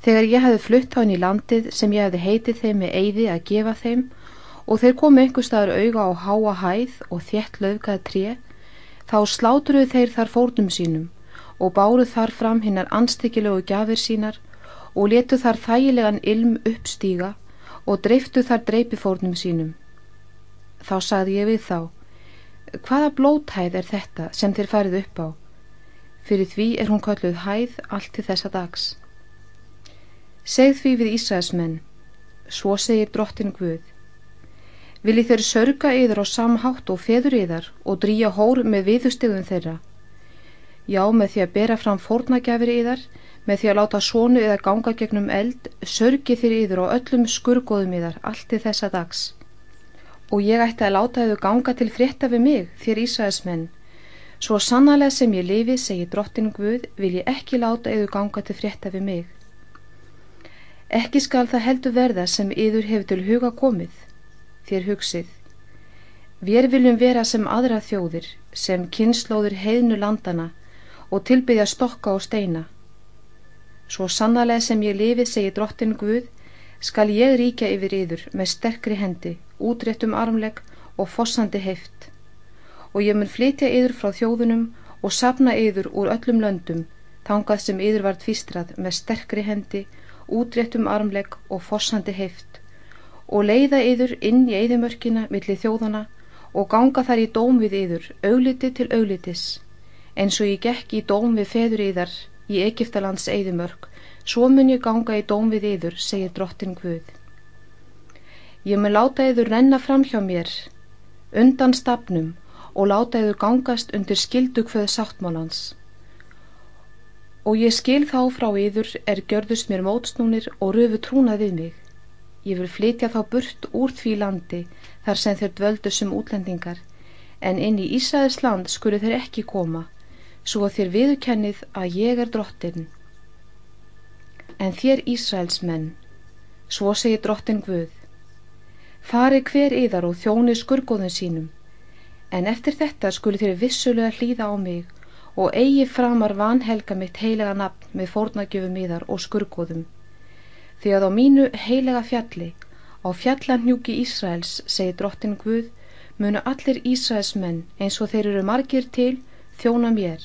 Þegar ég hefði flutt á henni landið sem ég hefði heitið þeim með eyði að gefa þeim og þeir komu einhver staður auga á háa hæð og þjett löfgað tré, þá slátruðu þeir þar fórnum sínum og báruð þar fram hinnar anstekilegu gafir sínar og letu þar þægilegan ilm uppstíga og dreiftu þar dreipifórnum sínum. Þá sagði ég við þá, hvaða blóthæð er þetta sem þér farið upp á? Fyrir því er hún kalluð hæð allt til þessa dags. Segð því við Ísraelsmenn, svo segir drottin Guð. Vili þeir sörga yður á samhátt og feður yðar og drýja hór með viðustegum þeirra. Já, með því að bera fram fórnagjafir yðar, með því að láta sónu eða ganga gegnum eld, sörgi þér yður og öllum skurgoðum yðar allt til þessa dags. Og ég ætti að láta yður ganga til frétta við mig, þér Ísraelsmenn. Svo sannarlega sem ég lifi, segi drottin Guð, vil ég ekki láta yður ganga til frétta við mig. Ekki skal það heldur verða sem yður hefur til huga komið, þér hugsið. Við viljum vera sem aðra þjóðir, sem kynnslóður heiðnu landana og tilbyggja stokka og steina. Svo sannarlega sem ég lifi, segi drottin Guð, skal ég ríkja yfir yður með sterkri hendi, útréttum armleg og fossandi heift. Og ég mun flytja yður frá þjóðunum og sapna yður úr öllum löndum, tangað sem yður var tvistrað með sterkri hendi útréttum armlegg og fossandi heift og leiða yður inn í eðimörkina millir þjóðana og ganga þar í dóm við yður, augliti til auglitis, eins og ég gekk í dóm við feður yðar í Egiptalands eðimörk, svo mun ég ganga í dóm við yður, segir drottin Guð. Ég mun láta yður renna fram hjá mér, undan stafnum og láta yður gangast undir skildugföð sáttmálans og ég skil þá frá yður er gjörðust mér mótsnúnir og röfu trúnað við mig. Ég vil flytja þá burt úr því landi þar sem þeir dvöldu sem útlendingar, en inn í Ísæðis land skulu þeir ekki koma, svo að þér viðkennið að ég er drottin. En þér Ísæls menn, svo segir drottin Guð, fari hver yðar og þjóni skurgoðun sínum, en eftir þetta skulu þér vissulega hlýða á mig og eigi framar vanhelga mitt heilega nafn með fórnagjöfum íðar og skurgóðum. Því að á mínu heilega fjalli, á fjallanhjúki Ísraels, segi drottin Guð, munu allir Ísraels menn eins og þeir eru margir til þjóna mér.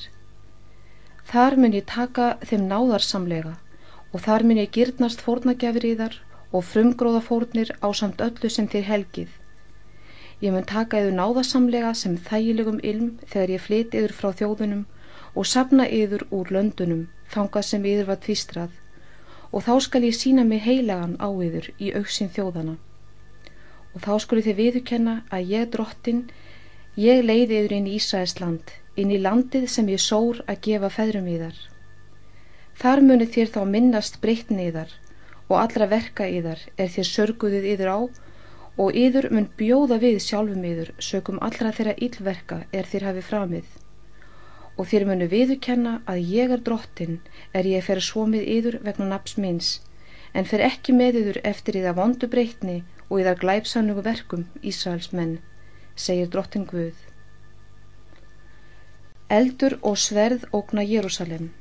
Þar mun ég taka þeim náðarsamlega og þar mun ég gyrnast fórnagjafir íðar og frumgróða fórnir á samt öllu sem þér helgið. Ég mun taka yfir náðarsamlega sem þægilegum ilm þegar ég flyti yfir frá þjóðunum og sapna yður úr löndunum þangað sem yður var tvistrað og þá skal ég sína mig heilagan á yður í auksinn þjóðana og þá skulu þið viðukenna að ég drottin ég leiði yður inn í Ísæðisland inn í landið sem ég sór að gefa feðrum yðar. Þar muni þér þá minnast breyttin yðar og allra verka yðar er þér sörguðið yður á og yður mun bjóða við sjálfum yður sökum allra þeirra ílverka er þér hafið framið. Og þér munu viðukenna að ég er drottin er ég fer svo með yður vegna naps minns en fer ekki með yður eftir það vondu breytni og það glæpsannugu verkum Ísraels menn, segir drottin Guð. Eldur og sverð ógna Jérúsalem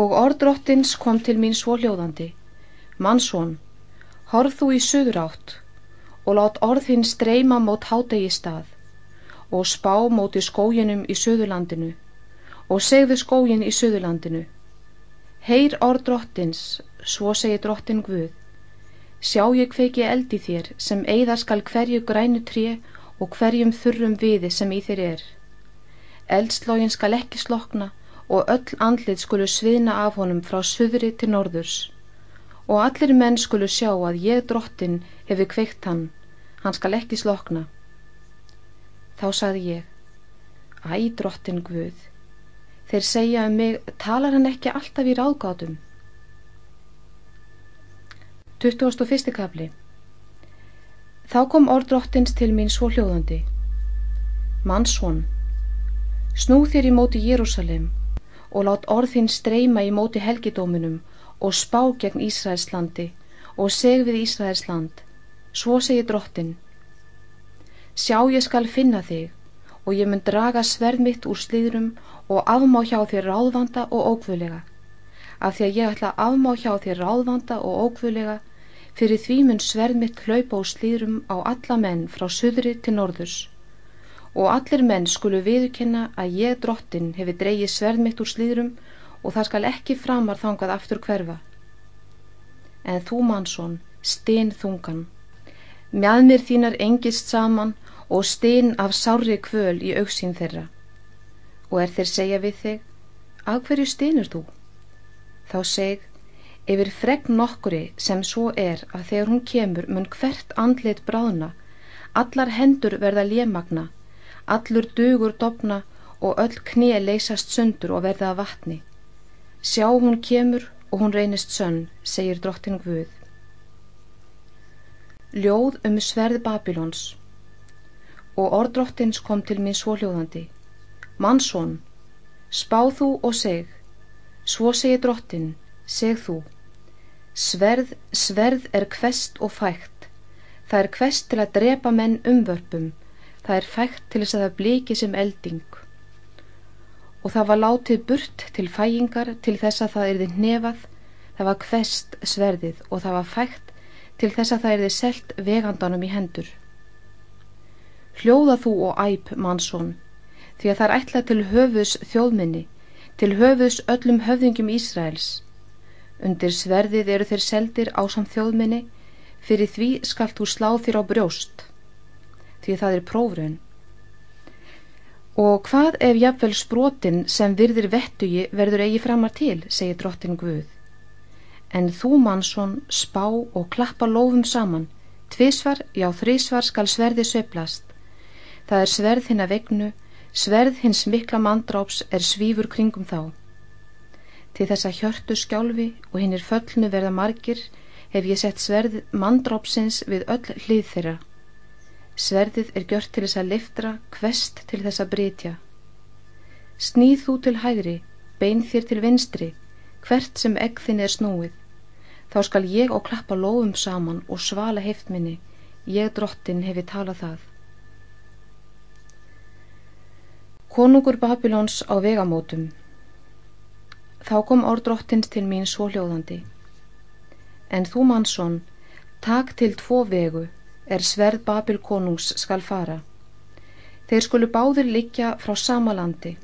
og orðdrottins kom til mín svo hljóðandi Mannsson, horð þú í söður átt og lát orðinn streyma mót hádegi stað og spá móti skóginum í söðurlandinu og segðu skógin í Suðurlandinu. Heyr orð drottins, svo segi drottin Guð. Sjá ég kveiki eldi þér sem eigða skal hverju grænu tré og hverjum þurrum viði sem í þér er. Eldslógin skal ekki slokna og öll andlið skulu sviðna af honum frá suðri til norðurs. Og allir menn skulu sjá að ég drottin hefur kveikt hann, hann skal ekki slokna. Þá sagði ég, æ drottin Guð, Þeir segja um mig, talar hann ekki alltaf í ráðgátum? 21. kapli Þá kom orðdrottins til mín svo hljóðandi. Mannsson, snú þér í móti Jérúsalem og lát orðinn streyma í móti helgidóminum og spá gegn Ísraelslandi og seg við Ísraelsland. Svo segir drottin. Sjá ég skal finna þig og ég mun draga sverð mitt úr slíðrum og afmá hjá þér ráðvanda og ókvölega. Af því að ég ætla að afmá hjá þér ráðvanda og ókvölega, fyrir því mun sverð mitt hlaupa úr slíðrum á alla menn frá söðri til norðurs. Og allir menn skulu viðkenna að ég drottin hefi dreyið sverð mitt úr slíðrum og það skal ekki framar þangað aftur hverfa. En þú mannsson, stein þungan. Mjadmir þínar engist saman og stein af sári kvöl í auksín þeirra. Og er þeir segja við þig, að hverju steinur þú? Þá seg, yfir fregn nokkuri sem svo er að þegar hún kemur mun hvert andlit bráðna, allar hendur verða lémagna, allur dugur dopna og öll knie leysast sundur og verða að vatni. Sjá hún kemur og hún reynist sönn, segir drottin Guð. Ljóð um sverð Babilons og orðdrottins kom til mín svo hljóðandi Mannsson, spáð þú og seg. Svo segi drottin, seg þú. Sverð, sverð er kvest og fægt. Það er kvest til að drepa menn umvörpum. Það er fægt til þess að það bliki sem elding og það var látið burt til fæingar til þess að það erði nefað það var kvest sverðið og það var fægt til þess að það erði selt vegandanum í hendur Hljóða þú og æp, mannsson, því að það er ætlað til höfus þjóðminni, til höfus öllum höfðingum Ísraels. Undir sverðið eru þeir seldir á samt þjóðminni, fyrir því skalt þú slá þér á brjóst, því það er prófrun. Og hvað ef jafnvel sprótin sem virðir vettugi verður eigi framar til, segir drottin Guð. En þú, mannsson, spá og klappa lofum saman, tvísvar, já þrísvar skal sverði söplast Það er sverð hinn að vegnu, sverð hins mikla mandráps er svífur kringum þá. Til þess að hjörtu skjálfi og hinn er föllnu verða margir hef ég sett sverð mandrápsins við öll hlið þeirra. Sverðið er gjört til þess að liftra, kvest til þess að brytja. Snýð þú til hægri, bein þér til vinstri, hvert sem egg þinn er snúið. Þá skal ég og klappa lofum saman og svala heiftminni, ég drottin hefi talað það. Konungur Babilóns á vegamótum Þá kom orðdrottins til mín svo hljóðandi En þú mannsson, tak til tvo vegu er sverð Babil konungs skal fara Þeir skulu báðir liggja frá sama landi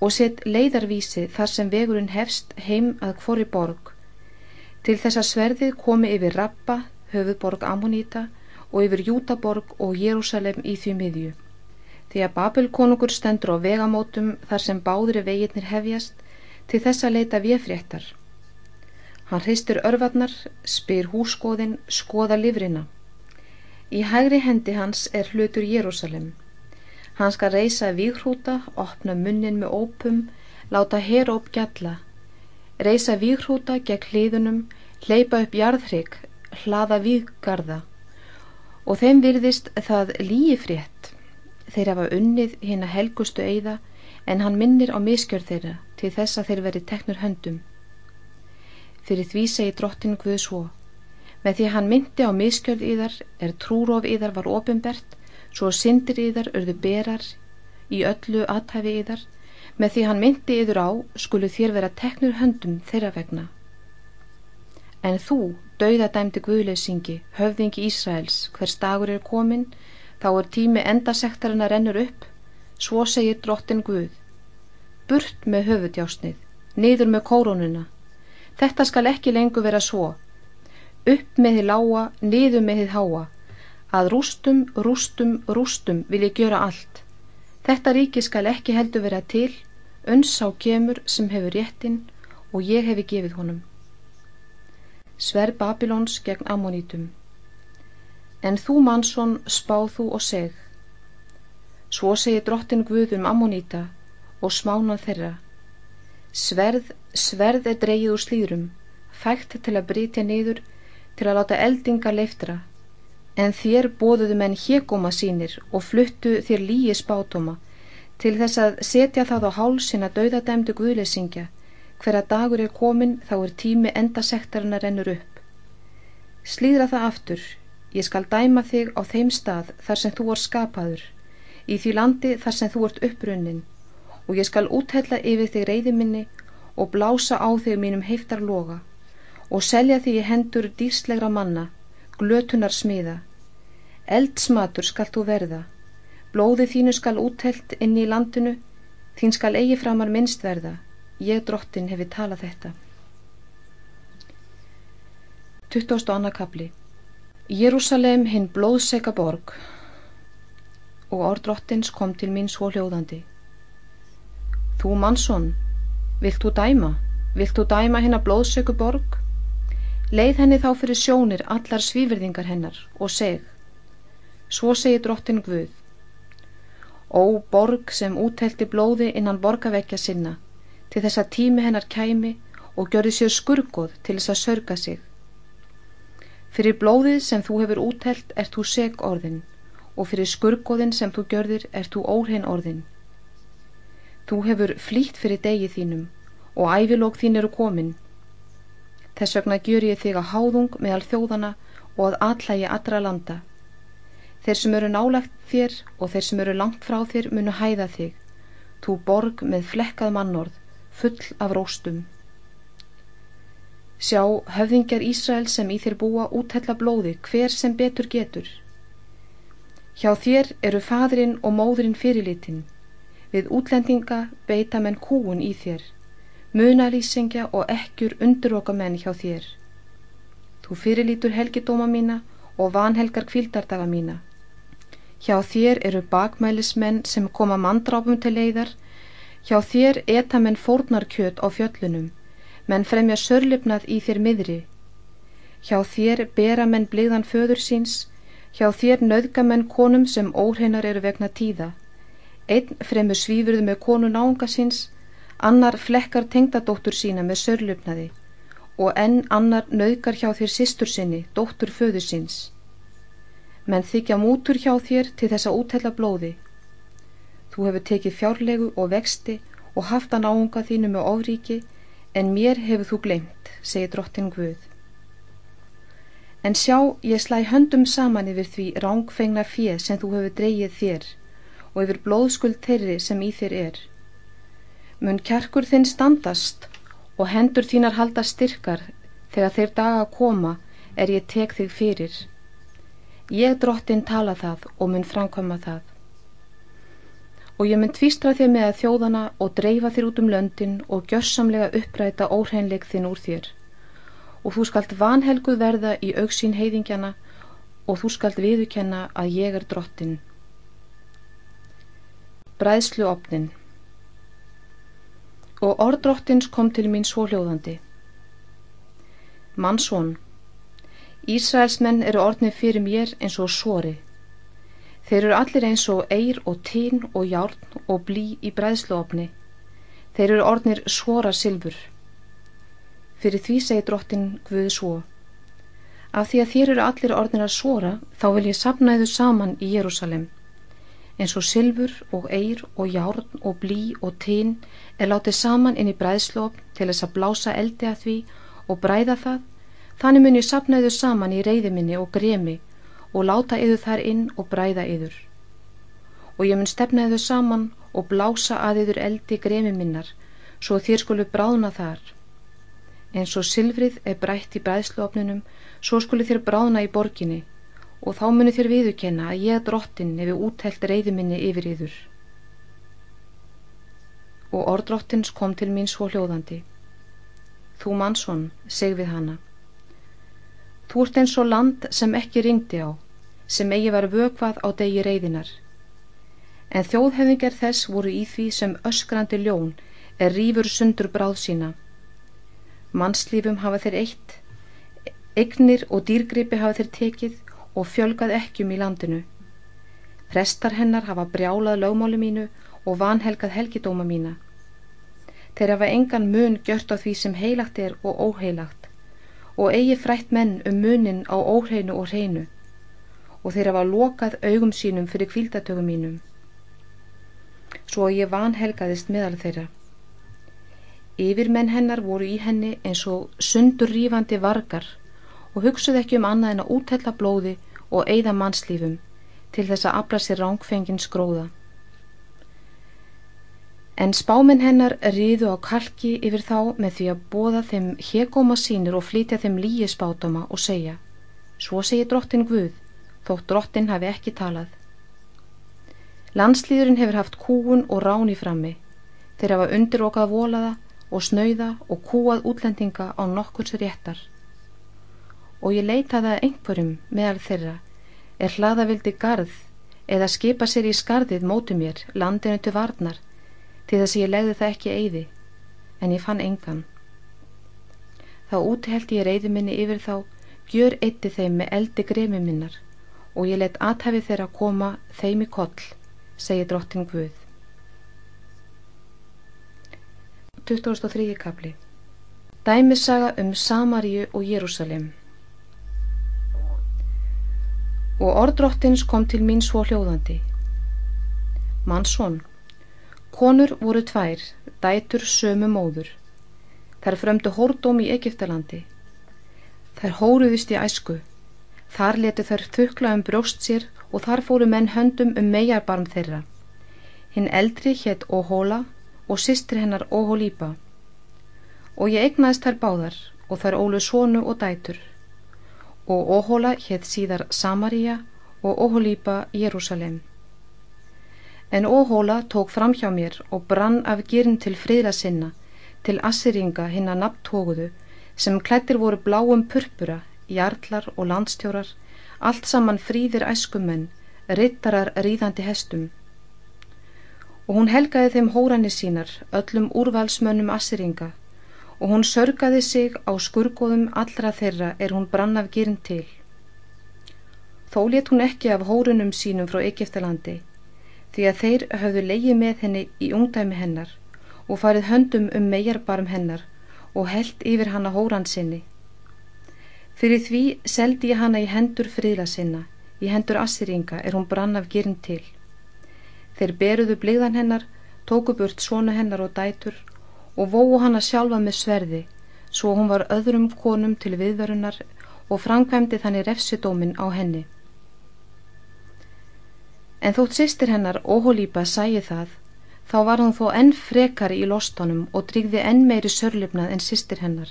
og set leiðarvísi þar sem vegurinn hefst heim að hvori borg til þess að sverðið komi yfir Rappa, höfuborg Ammonita og yfir Jútaborg og Jérúsalem í því miðju því að Babelkonungur stendur á vegamótum þar sem báðri veginnir hefjast til þess að leita viðfréttar. Hann hristur örvarnar, spyr húsgóðin, skoða livrina. Í hægri hendi hans er hlutur Jérúsalem. Hann skal reysa vígrúta, opna munnin með ópum, láta heróp gjalla, reysa vígrúta gegn hliðunum, hleypa upp jarðhrygg, hlaða víggarða og þeim virðist það líi frétt þeir hafa unnið hinn að helgustu eigða en hann minnir á miskjörð þeirra til þess að þeir veri teknur höndum. Fyrir því segi drottin Guð svo, með því hann myndi á miskjörð yðar er trúróf yðar var ofinbert, svo syndir yðar örðu berar í öllu aðtæfi yðar, með því hann myndi yður á skulu þér vera teknur höndum þeirra vegna. En þú, dauðadæmdi Guðleysingi, höfðingi Ísraels, hvers dagur er kominn, Þá er tími endasektarinn að rennur upp, svo segir drottin Guð. Burt með höfudjásnið, niður með kórónuna. Þetta skal ekki lengur vera svo. Upp með þið lága, niður með þið háa. Að rústum, rústum, rústum vil ég gjöra allt. Þetta ríki skal ekki heldur vera til, önns á kemur sem hefur réttin og ég hefi gefið honum. Sverð Babilóns gegn Ammonítum En þú mannsson spáð þú og seg. Svo segi drottin Guð um Ammoníta og smánan þeirra. Sverð, sverð er dreyið úr slýðrum, fægt til að brytja niður, til að láta eldinga leiftra. En þér bóðuðu menn hégóma sínir og fluttu þér líi spátoma, til þess að setja það á hálsin að dauðadæmdu Guðlesingja, hver að dagur er komin þá er tími endasektarinn að rennur upp. Slýðra það aftur, Ég skal dæma þig á þeim stað þar sem þú er skapaður, í því landi þar sem þú ert upprunnin og ég skal úthella yfir þig reyði minni og blása á þig mínum heiftar loga og selja þig í hendur dýrslegra manna, glötunar smiða. Eldsmatur skal þú verða, blóði þínu skal úthellt inn í landinu, þín skal eigi framar minnst verða, ég drottin hefi talað þetta. 22. kapli Jérúsalem hinn blóðseka borg og orðdrottins kom til mín svo hljóðandi. Þú mannsson, vilt þú dæma? Vilt þú dæma hennar blóðsöku borg? Leið henni þá fyrir sjónir allar svíverðingar hennar og seg. Svo segi drottin Guð. Ó borg sem úttelti blóði innan borgavekja sinna, til þess að tími hennar kæmi og gjörði sér skurgoð til þess að sörga sig. Fyrir blóðið sem þú hefur úttelt ert þú seg orðin og fyrir skurgoðin sem þú gjörðir ert þú óhrein orðin. Þú hefur flýtt fyrir degi þínum og ævilók þín eru komin. Þess vegna gjör ég þig að háðung meðal þjóðana og að allægi allra landa. Þeir sem eru nálagt þér og þeir sem eru langt frá þér munu hæða þig. Þú borg með flekkað mannorð, full af róstum. Sjá, höfðingjar Ísrael sem í þér búa úthella blóði, hver sem betur getur. Hjá þér eru fadrin og móðrin fyrirlitin. Við útlendinga beita menn kúun í þér. Munalýsingja og ekkjur unduroka menn hjá þér. Þú fyrirlítur helgidóma mína og vanhelgar kvildardaga mína. Hjá þér eru bakmælismenn sem koma mandrápum til leiðar. Hjá þér eta menn fórnarkjöt á fjöllunum. Menn fremja sörlipnað í þér miðri. Hjá þér bera menn bligðan föður síns Hjá þér nöðgamenn konum sem óhreinar eru vegna tíða. Einn fremur svífurðu með konu nánga síns, annar flekkar tengdadóttur sína með sörlupnaði og enn annar nöðgar hjá þér sýstur sinni, dóttur föður síns. Menn þykja mútur hjá þér til þess að útella blóði. Þú hefur tekið fjárlegu og vexti og haft að nánga þínu með ofríki en mér hefur þú glemt, segir drottin Guð. En sjá, ég slæ höndum saman yfir því rángfengna fjö sem þú hefur dreyið þér og yfir blóðskuld þeirri sem í þér er. Mun kjarkur þinn standast og hendur þínar halda styrkar þegar þeir daga koma er ég tek þig fyrir. Ég drottin tala það og mun framkoma það. Og ég mun tvístra þér með að þjóðana og dreifa þér út um löndin og gjössamlega uppræta óhreinleik þinn úr þér og þú skalt vanhelguð verða í auksín heiðingjana og þú skalt viðukenna að ég er drottin. Bræðslu opnin Og orðdrottins kom til mín svo hljóðandi. Mannsson, Ísraelsmenn eru orðnið fyrir mér eins og svori. Þeir eru allir eins og eir og tín og járn og blí í bræðsluopni. Þeir eru orðnir svora silfur. Fyrir því segi drottin Guð svo. Af því að þér eru allir orðin að svora, þá vil ég sapnaðu saman í Jérúsalem. En svo silfur og eir og járn og blí og tín er látið saman inn í bræðslop til þess að blása eldi að því og bræða það, þannig mun ég sapnaðu saman í reyðiminni og gremi og láta yður þar inn og bræða yður. Og ég mun stefnaðu saman og blása að yður eldi gremi minnar, svo þér skulu bráðna þar. Eins og silfrið er brætt í bræðsluofnunum svo skuli þér bráðna í borginni og þá muni þér viðukenna að ég drottin hefur úttelt reyðuminni yfir yður. Og orðdrottins kom til mín svo hljóðandi. Þú mannsson, seg við hana þú ert eins og land sem ekki ringdi á sem eigi var vökvað á degi reyðinar en þjóðhefingar þess voru í því sem öskrandi ljón er rífur sundur bráð sína. Mannslífum hafa þeir eitt, eignir og dýrgripi hafa þeir tekið og fjölgað ekkjum í landinu. Prestar hennar hafa brjálað lögmáli mínu og vanhelgað helgidóma mína. Þeir hafa engan mun gjört á því sem heilagt er og óheilagt og eigi frætt menn um munin á óhreinu og hreinu og þeir hafa lokað augum sínum fyrir kvildatögum mínum. Svo ég vanhelgaðist meðal þeirra. Yfirmenn hennar voru í henni eins og sundur rífandi vargar og hugsuð ekki um annað en að útella blóði og eigða mannslífum til þess að afla sér rángfengin skróða. En spáminn hennar riðu á kalki yfir þá með því að bóða þeim hegóma sínir og flytja þeim líi spátama og segja Svo segir drottin Guð, þótt drottin hafi ekki talað. Landslýðurinn hefur haft kúun og rán í frammi. Þeir hafa undirokað volaða og snauða og kúað útlendinga á nokkurs réttar. Og ég leitaði að einhverjum meðal þeirra er hlaðavildi garð eða skipa sér í skarðið mótu mér landinu til varnar til þess að ég legði það ekki eiði, en ég fann engan. Þá úthælti ég reyði minni yfir þá, gjör eitti þeim með eldi gremi minnar og ég let aðhafi þeirra koma þeim í koll, segi drottin Guð. 2003. kapli Dæmissaga um Samaríu og Jérúsalem Og orðdrottins kom til mín svo hljóðandi. Mannsson, Konur voru tvær, dætur sömu móður. Þær frömdu hórdóm í Egiptalandi. Þær hóruðist í æsku. Þar leti þær þukla um brjóst sér og þar fóru menn höndum um megarbarm þeirra. Hinn eldri hétt Óhóla og sistri hennar Óhólípa. Og ég egnaðist þær báðar og þær ólu sónu og dætur. Og Óhóla hétt síðar Samaria og Óhólípa Jérúsalem. En óhóla tók fram hjá mér og brann af gyrn til friðla sinna, til assiringa hinn að nabtóguðu, sem klættir voru bláum purpura, jarlar og landstjórar, allt saman fríðir æskumenn, rittarar ríðandi hestum. Og hún helgaði þeim hóranir sínar, öllum úrvalsmönnum assiringa, og hún sörgaði sig á skurgoðum allra þeirra er hún brann af gyrn til. Þó let hún ekki af hórunum sínum frá Egiptalandi, því að þeir höfðu leið með henni í ungdæmi hennar og farið höndum um megarbarm hennar og held yfir hana hóran sinni. Fyrir því seldi ég hana í hendur friðla sinna, í hendur assiringa er hún brann af gyrn til. Þeir beruðu bligðan hennar, tóku burt svona hennar og dætur og vóu hana sjálfa með sverði, svo hún var öðrum konum til viðverunar og framkvæmdi þannig refsidómin á henni. En þótt sýstir hennar óhólípa sæi það, þá var hún þó enn frekari í lostónum og drýgði enn meiri sörlifnað en sýstir hennar.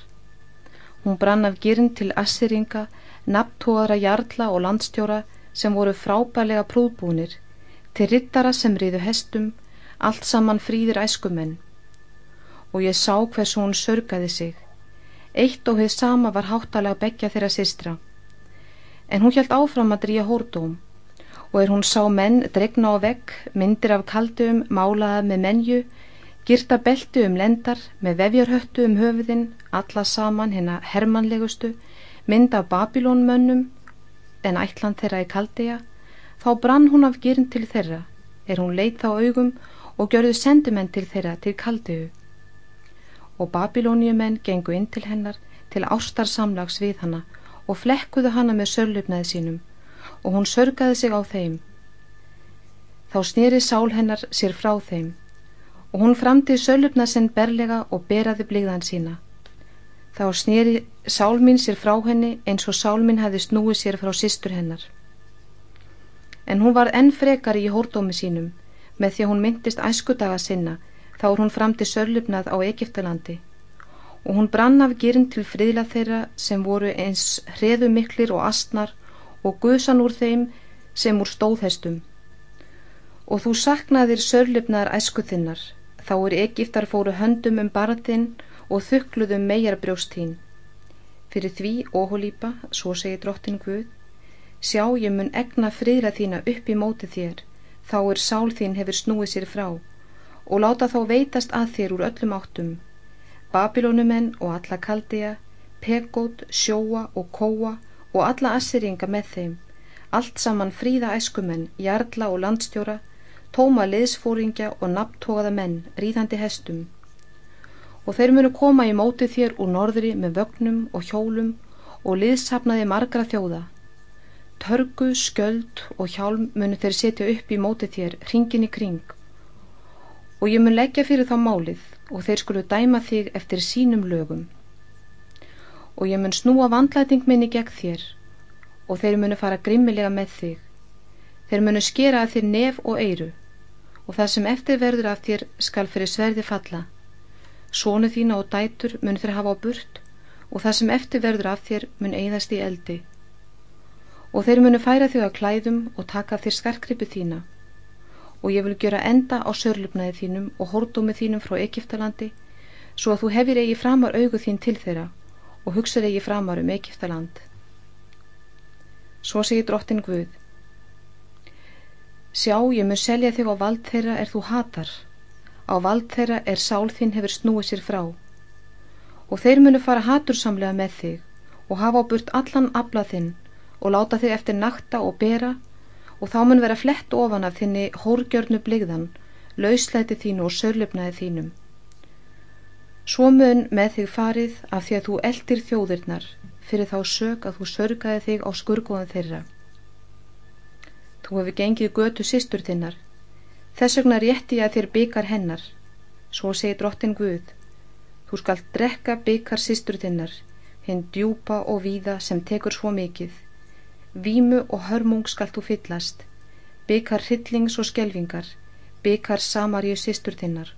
Hún brann af gyrn til assiringa, nabtóðara jarla og landstjóra sem voru frábælega prúðbúnir, til rittara sem riðu hestum, allt saman fríðir æskumenn. Og ég sá hvers hún sörgaði sig. Eitt og hefð sama var háttalega begja þeirra sýstra. En hún hjælt áfram að drýja hórdóm og er hún sá menn dregna á vegg, myndir af kaldum, málaða með menju, girta beltu um lendar, með vefjarhöttu um höfuðinn, alla saman hérna hermanlegustu, mynd af Babilónmönnum, en ætlan þeirra í kaldiða, þá brann hún af gyrn til þeirra, er hún leit þá augum og gjörðu sendumenn til þeirra til kaldiðu. Og Babilóniumenn gengu inn til hennar til ástarsamlags við hana og flekkuðu hana með sörlupnaði sínum og hún sörgaði sig á þeim. Þá snýri sál hennar sér frá þeim og hún framtið sölupna sinn berlega og beraði blíðan sína. Þá snýri sál mín sér frá henni eins og sál mín hefði snúið sér frá sístur hennar. En hún var enn frekar í hórdómi sínum með því að hún myndist æskudaga sinna þá er hún framtið sölupnað á Egiptalandi og hún brann af gyrn til friðla þeirra sem voru eins hreðumiklir og astnar og guðsan úr þeim sem úr stóðhestum. Og þú saknaðir sörlefnaðar æskuþinnar, þá er Egiptar fóru höndum um barðinn og þukkluðum megar brjóstín. Fyrir því, óhólípa, svo segir drottin Guð, sjá ég mun egna friðra þína upp í móti þér, þá er sál þín hefur snúið sér frá, og láta þá veitast að þér úr öllum áttum. Babilónumenn og alla kaldiða, pegót, sjóa og kóa og alla assiringa með þeim, allt saman fríða æskumenn, jarla og landstjóra, tóma liðsfóringja og nabtógaða menn, ríðandi hestum. Og þeir munu koma í móti þér úr norðri með vögnum og hjólum og liðsapnaði margra þjóða. Törgu, skjöld og hjálm munu þeir setja upp í móti þér, ringin í kring. Og ég mun leggja fyrir þá málið og þeir skulu dæma þig eftir sínum lögum og ég mun snúa vandlæting minni gegn þér og þeir munu fara grimmilega með þig. Þeir munu skera að þér nef og eyru og það sem eftir verður af þér skal fyrir sverði falla. Sónu þína og dætur mun þeir hafa á burt og það sem eftir verður af þér mun eigðast í eldi. Og þeir munu færa þig á klæðum og taka þér skarkrippu þína. Og ég vil gera enda á sörlupnaði þínum og hórdómi þínum frá Egiptalandi, svo að þú hefir eigi framar augu þín til þeirra og hugsaði eigi framar um Egiptaland. Svo segir drottin Guð. Sjá, ég mun selja þig á vald þeirra er þú hatar. Á vald þeirra er sál þinn hefur snúið sér frá og þeir munu fara hatursamlega með þig og hafa á burt allan afla þinn og láta þig eftir nakta og bera og þá mun vera flett ofan af þinni hórgjörnu bligðan, lauslæti þínu og sörlefnaði þínum. Svo mun með þig farið af því að þú eldir þjóðirnar fyrir þá sög að þú sörgaði þig á skurgóðan þeirra. Þú hefur gengið götu sístur þinnar, þess vegna rétti ég að þér byggar hennar, svo segir drottin Guð, Þú skalt drekka byggar sístur þinnar, hinn djúpa og víða sem tekur svo mikið. Vímu og hörmung skalt þú fyllast, byggar hryllings og skelvingar, byggar samarju sístur þinnar.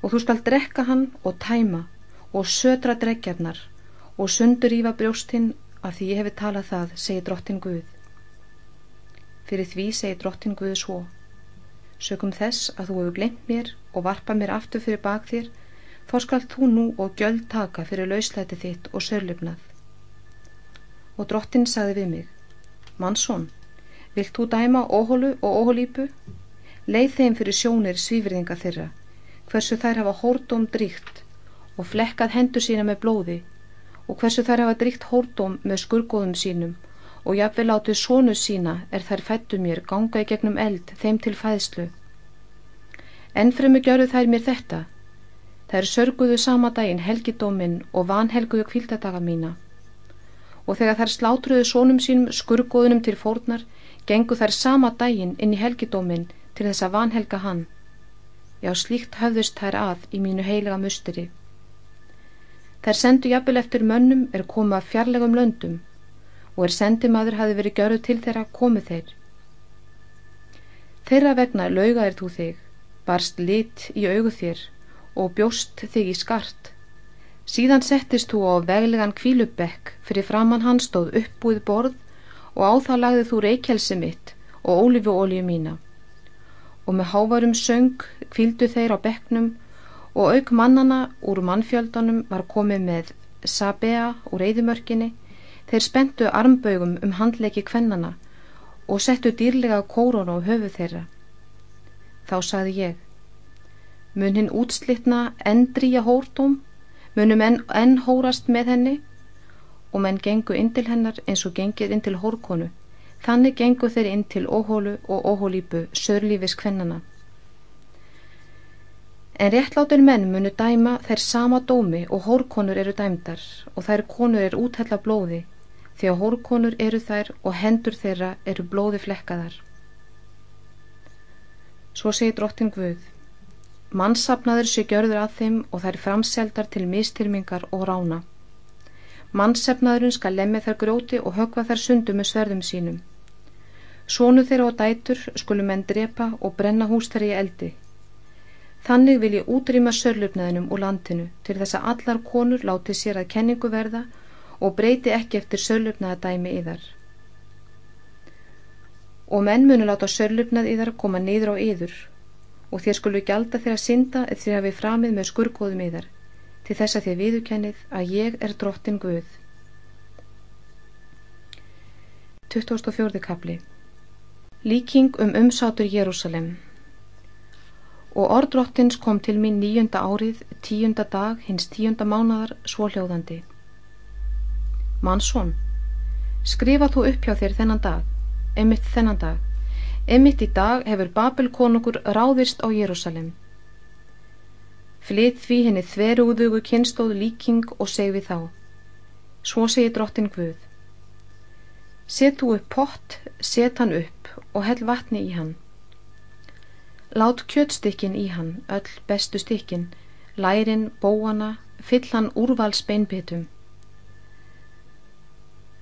Og þú skalt drekka hann og tæma og södra drekjarnar og sundur ífa brjóstinn af því ég hefi talað það, segir drottin Guð. Fyrir því segir drottin Guð svo. Sökum þess að þú hefur glemt mér og varpa mér aftur fyrir bak þér, þá skal þú nú og gjöld taka fyrir lauslæti þitt og sörlufnað. Og drottin sagði við mig, Mansson, vilt þú dæma óhólu og óhólípu? Leið þeim fyrir sjónir svífriðinga þeirra, hversu þær hafa hórdóm dríkt og flekkað hendur sína með blóði og hversu þær hafa dríkt hórdóm með skurgóðum sínum og jafnvel átið sónu sína er þær fættu mér ganga í gegnum eld þeim til fæðslu. Ennfremu gjöru þær mér þetta, Þær sörguðu sama daginn helgidóminn og vanhelguðu kvíldadaga mína. Og þegar þær slátruðu sónum sínum skurgoðunum til fórnar, gengu þær sama daginn inn í helgidóminn til þess að vanhelga hann. Já, slíkt höfðust þær að í mínu heilega musteri. Þær sendu jafnvel eftir mönnum er komið að fjarlægum löndum og er sendimaður hafi verið görðu til þeirra komið þeir. Þeirra vegna laugaðir þú þig, barst lit í augu þér og bjóst þig í skart. Síðan settist þú á veglegan kvílubekk fyrir framann hann stóð uppbúið borð og á það lagði þú reykjelsi mitt og ólífuólíu mína. Og með hávarum söng kvíldu þeir á bekknum og auk mannana úr mannfjöldunum var komið með sabea úr reyðumörkinni, þeir spentu armbaugum um handleiki kvennana og settu dýrlega kórun á höfu þeirra. Þá saði ég, mun hinn útslitna endrýja hórdóm, munum enn, enn hórast með henni og menn gengu inn til hennar eins og gengið inn til hórkonu. Þannig gengu þeir inn til óhólu og óhólípu, sörlífis kvennana. En réttlátur menn munu dæma þær sama dómi og hórkonur eru dæmdar og þær konur eru úthella blóði því að hórkonur eru þær og hendur þeirra eru blóði flekkaðar. Svo segir drottin Guð Mannsapnaður sé gjörður að þeim og þær framseldar til mistyrmingar og rána. Mannsefnaðurinn skal lemmi þær gróti og högva þær sundu með sverðum sínum. Sónu þeirra og dætur skulum enn drepa og brenna hús þeirra í eldi. Þannig vil ég útrýma sörlupnaðinum úr landinu til þess að allar konur láti sér að kenningu verða og breyti ekki eftir sörlupnaða dæmi í þar. Og menn munu láta sörlupnað í þar koma niður á yður og þér skulu gjalda að synda eða þér hafi framið með skurgóðum yðar til þess að þér viðukennið að ég er drottin Guð 24. kapli Líking um umsátur Jérúsalem Og orðdrottins kom til mín nýjunda árið, tíunda dag, hins tíunda mánadar, svóljóðandi. Mansson, skrifa þú upp hjá þér þennan dag, emitt þennan dag, Emmitt í dag hefur Babel konungur ráðist á Jérúsalem. Flytt því henni þverúðugu kynstóð líking og seg við þá. Svo segir drottin Guð. Set þú upp pott, set hann upp og hell vatni í hann. Lát kjötstykkin í hann, öll bestu stykkin, lærin, bóana, fyll hann úrvals beinbitum.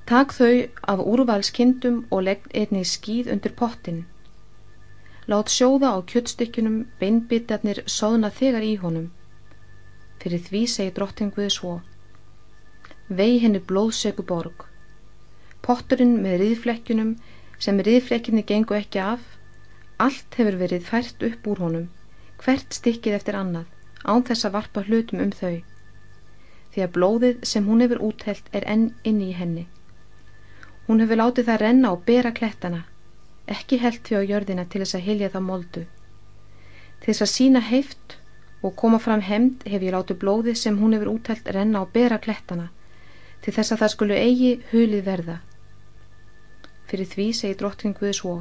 Takk þau af úrvals kindum og legg einnig skýð undir pottin Lát sjóða á kjöttstykjunum beinbitarnir soðna þegar í honum. Fyrir því segi drottin Guði svo. Vei henni blóðsöku borg. Potturinn með riðflekkjunum sem riðflekkinni gengu ekki af, allt hefur verið fært upp úr honum, hvert stykkið eftir annað, án þess að varpa hlutum um þau. Því að blóðið sem hún hefur úthelt er enn inni í henni. Hún hefur látið það renna og bera klettana, ekki held því á jörðina til þess að hilja það moldu. Til þess að sína heift og koma fram hemd hef ég látið blóði sem hún hefur útælt renna á bera klettana til þess að það skulu eigi hulið verða. Fyrir því segi drottin Guði svo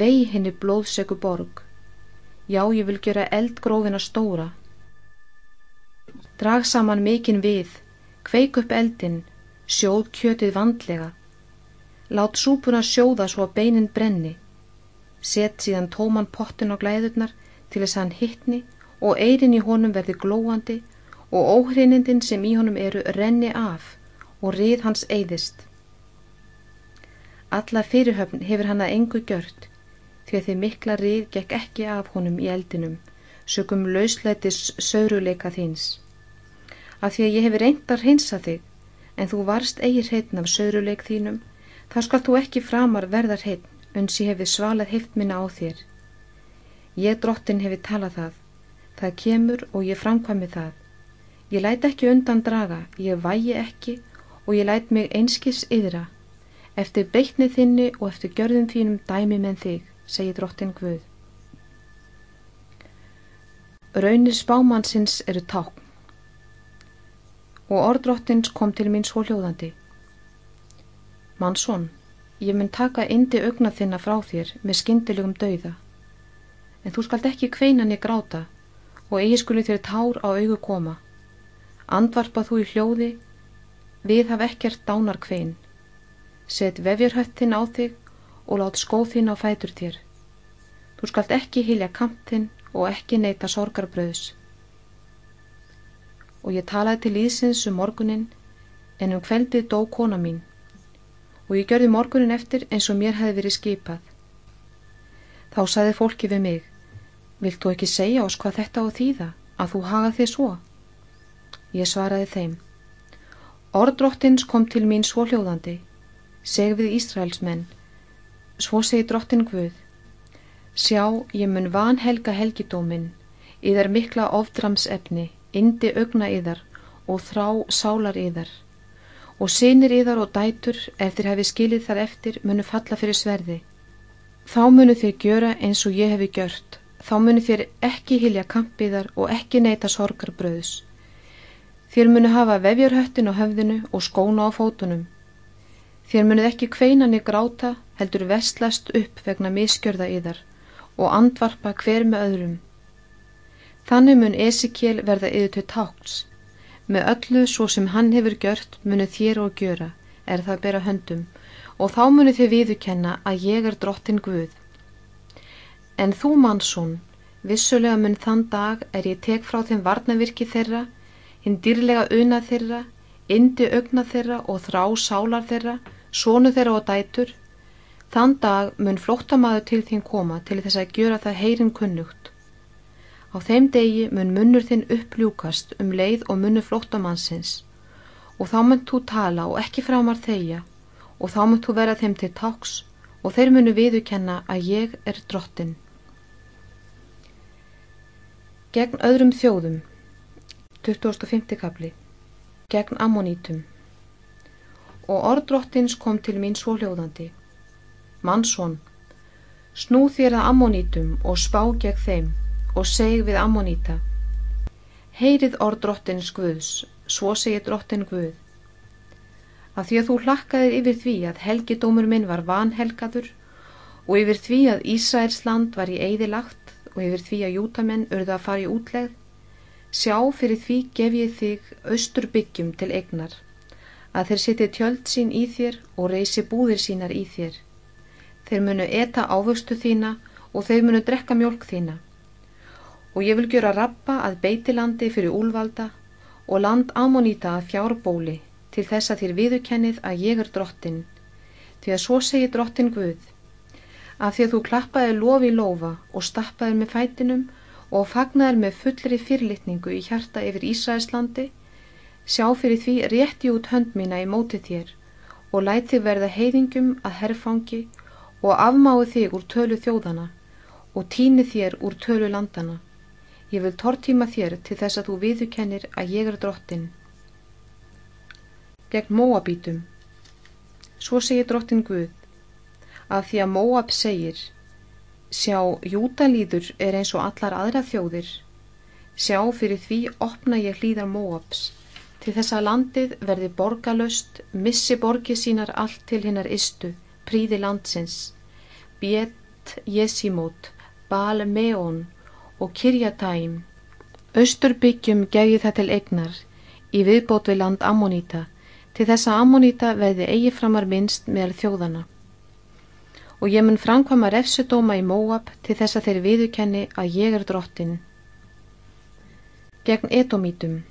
Vei henni blóðsöku borg Já, ég vil gera eldgrófina stóra Drag saman mikinn við Kveik upp eldin Sjóð kjötið vandlega Lát súpuna sjóða svo að beinin brenni. Sett síðan tóman pottin á glæðurnar til þess að hann hittni og eirin í honum verði glóandi og óhrinindin sem í honum eru renni af og rið hans eiðist. Alla fyrirhöfn hefur hann að engu gjört því að því mikla rið gekk ekki af honum í eldinum sögum lauslætis sauruleika þins. Af því að ég hefur reyndar hinsa þig en þú varst eigir heitn af sauruleik þínum Þá skal þú ekki framar verðar heitn, uns ég hefi svalað heift minna á þér. Ég drottin hefi talað það, það kemur og ég framkvæmi það. Ég læt ekki undan draga, ég vægi ekki og ég læt mig einskis yðra. Eftir beitni þinni og eftir gjörðum þínum dæmi menn þig, segi drottin Guð. Raunir spámannsins eru tákn og orðdrottins kom til mín svo hljóðandi. Mannsson, ég mun taka indi augna þinna frá þér með skindilegum dauða. En þú skalt ekki kveina niður gráta og eigi skuli þér tár á augu koma. Andvarpa þú í hljóði, við haf ekkert dánar kvein. Set vefjarhöttin á þig og lát skóð þín á fætur þér. Þú skalt ekki hilja kamptinn og ekki neyta sorgarbröðs. Og ég talaði til íðsins um morgunin en um kveldið dó kona mín og ég gjörði morgunin eftir eins og mér hefði verið skipað. Þá saði fólki við mig, vilt þú ekki segja oss hvað þetta á þýða, að þú hagað þig svo? Ég svaraði þeim, orðdrottins kom til mín svo hljóðandi, seg við Ísraels menn, svo segi drottin Guð, sjá ég mun van helga helgidóminn, yðar mikla ofdramsefni, indi augna yðar og þrá sálar yðar og sinir yðar og dætur eftir hefði skilið þar eftir munu falla fyrir sverði. Þá munu þér gjöra eins og ég hefi gjört, þá munu þér ekki hilja kampiðar og ekki neyta sorgarbröðs. Þér munu hafa vefjarhöttin á höfðinu og skóna á fótunum. Þér munuð ekki kveinan í gráta heldur vestlast upp vegna miskjörða yðar og andvarpa hver með öðrum. Þannig mun Esikél verða yður til táks með öllu svo sem hann hefur gjört munu þér og gjöra, er það bera höndum, og þá munu þið viðukenna að ég er drottin Guð. En þú mannsson, vissulega mun þann dag er ég tek frá þeim varnavirki þeirra, hinn dýrlega una þeirra, indi augna þeirra og þrá sálar þeirra, sónu þeirra og dætur, þann dag mun flóttamaður til þín koma til þess að gjöra það heyrin kunnugt Á þeim degi mun munnur þinn uppljúkast um leið og munnu flóttamannsins. Og þá mun þú tala og ekki framar þeia og þá mun þú vera þeim til táks og þeir munu viðukenna að ég er drottin. Gegn öðrum þjóðum. 2005. kapli Gegn ammonítum Og orðdrottins kom til mín svo hljóðandi Mannsson Snú þér að ammonítum og spá gegn þeim og seg við Ammoníta Heyrið orð drottins Guðs, svo segir drottin Guð. Að því að þú hlakkaðir yfir því að helgidómur minn var vanhelgaður og yfir því að Ísraels land var í eigði lagt og yfir því að jútamenn urða að fara í útlegð sjá fyrir því gef ég þig austur byggjum til egnar að þeir setja tjöld sín í þér og reysi búðir sínar í þér. Þeir munu eta ávöxtu þína og þeir munu drekka mjölk þína og ég vil gjöra rappa að beitilandi fyrir úlvalda og land ammoníta að fjárbóli til þess að þér viðukennið að ég er drottin því að svo segir drottin Guð Af því að þú klappaði lofi lofa og stappaði með fætinum og fagnaði með fullri fyrirlitningu í hjarta yfir Ísraelslandi, sjá fyrir því rétti út hönd mína í móti þér og læti verða heiðingum að herrfangi og afmáði þig úr tölu þjóðana og týni þér úr tölu landana. Ég vil tortíma þér til þess að þú viðukennir að ég er drottin. Gegn Móabítum Svo segir drottin Guð að því að Móab segir Sjá, Júdalíður er eins og allar aðra þjóðir. Sjá, fyrir því opna ég hlýðar Móabs til þess að landið verði borgalöst, missi borgi sínar allt til hinnar istu, príði landsins, Biet Jesimót, Baal Meon og Kirjatæm. Östurbyggjum gegði það til egnar í viðbót við land Ammonita, til þess að Ammonita verði eigi framar minnst meðal þjóðana. Og ég mun framkvama refsudóma í Móab til þess að þeir viðukenni að ég er drottin. Gegn Edomítum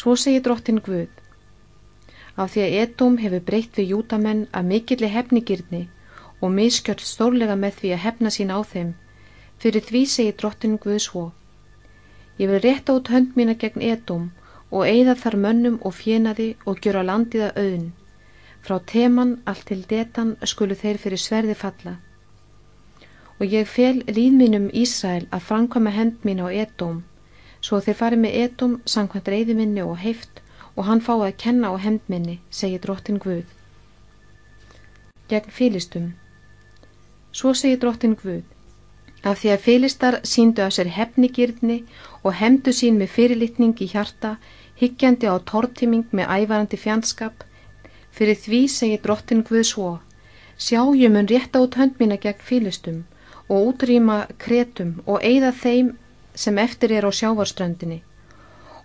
Svo segir drottin Guð. Af því að Edóm hefur breytt við jútamenn að mikilli hefnigirni og miskjört stórlega með því að hefna sín á þeim, fyrir því segir drottin Guð svo. Ég vil rétta út hönd mína gegn Edóm og eigða þar mönnum og fjenaði og gjöra landiða auðn. Frá teman allt til detan skulu þeir fyrir sverði falla. Og ég fel líðminum Ísrael að framkvæma hend mín á Edóm svo þeir farið með etum sangkvæmt reyðiminni og heift og hann fáið að kenna á hemdminni, segir drottin Guð. Gegn fylistum Svo segir drottin Guð, af því að fylistar síndu af sér hefnigirni og hemdu sín með fyrirlitning í hjarta, higgjandi á tortiming með ævarandi fjandskap, fyrir því segir drottin Guð svo, sjá ég mun rétt át hönd mína gegn fylistum og útrýma kretum og eigða þeim sem eftir er á sjávarströndinni.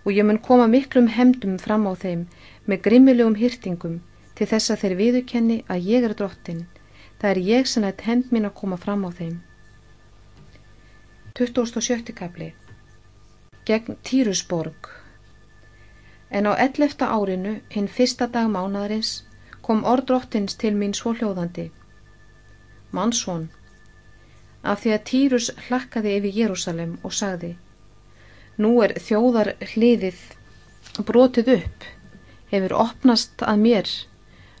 Og ég mun koma miklum hemdum fram á þeim með grimmilegum hýrtingum til þess að þeir viðukenni að ég er drottin, það er ég sem að hend mín að koma fram á þeim. 27. kapli Gegn Týrusborg En á 11. árinu, hinn fyrsta dag mánadarins, kom orðdrottins til mín svo hljóðandi. Mannsson, af því að Týrus hlakkaði yfir Jérúsalem og sagði Nú er þjóðar hliðið brotið upp, hefur opnast að mér,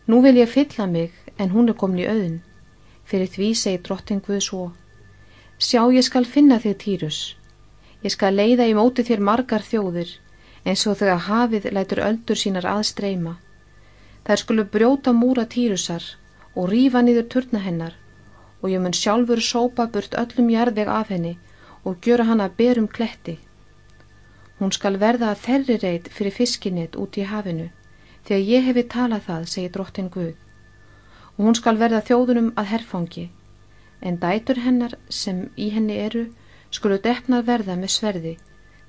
nú vil ég fylla mig en hún er komin í auðin, fyrir því segi drottin Guð svo. Sjá ég skal finna þig Týrus, ég skal leiða í móti þér margar þjóðir, eins og þegar hafið lætur öldur sínar aðstreyma. Þær skulu brjóta múra Týrusar og rífa niður turna hennar og ég mun sjálfur sópa burt öllum jarðveg af henni og gjöra hann að berum kletti. Hún skal verða að þerri reit fyrir fiskinett út í hafinu, þegar ég hefi talað það, segir drottin Guð. Og hún skal verða þjóðunum að herfangi, en dætur hennar sem í henni eru skulu defnað verða með sverði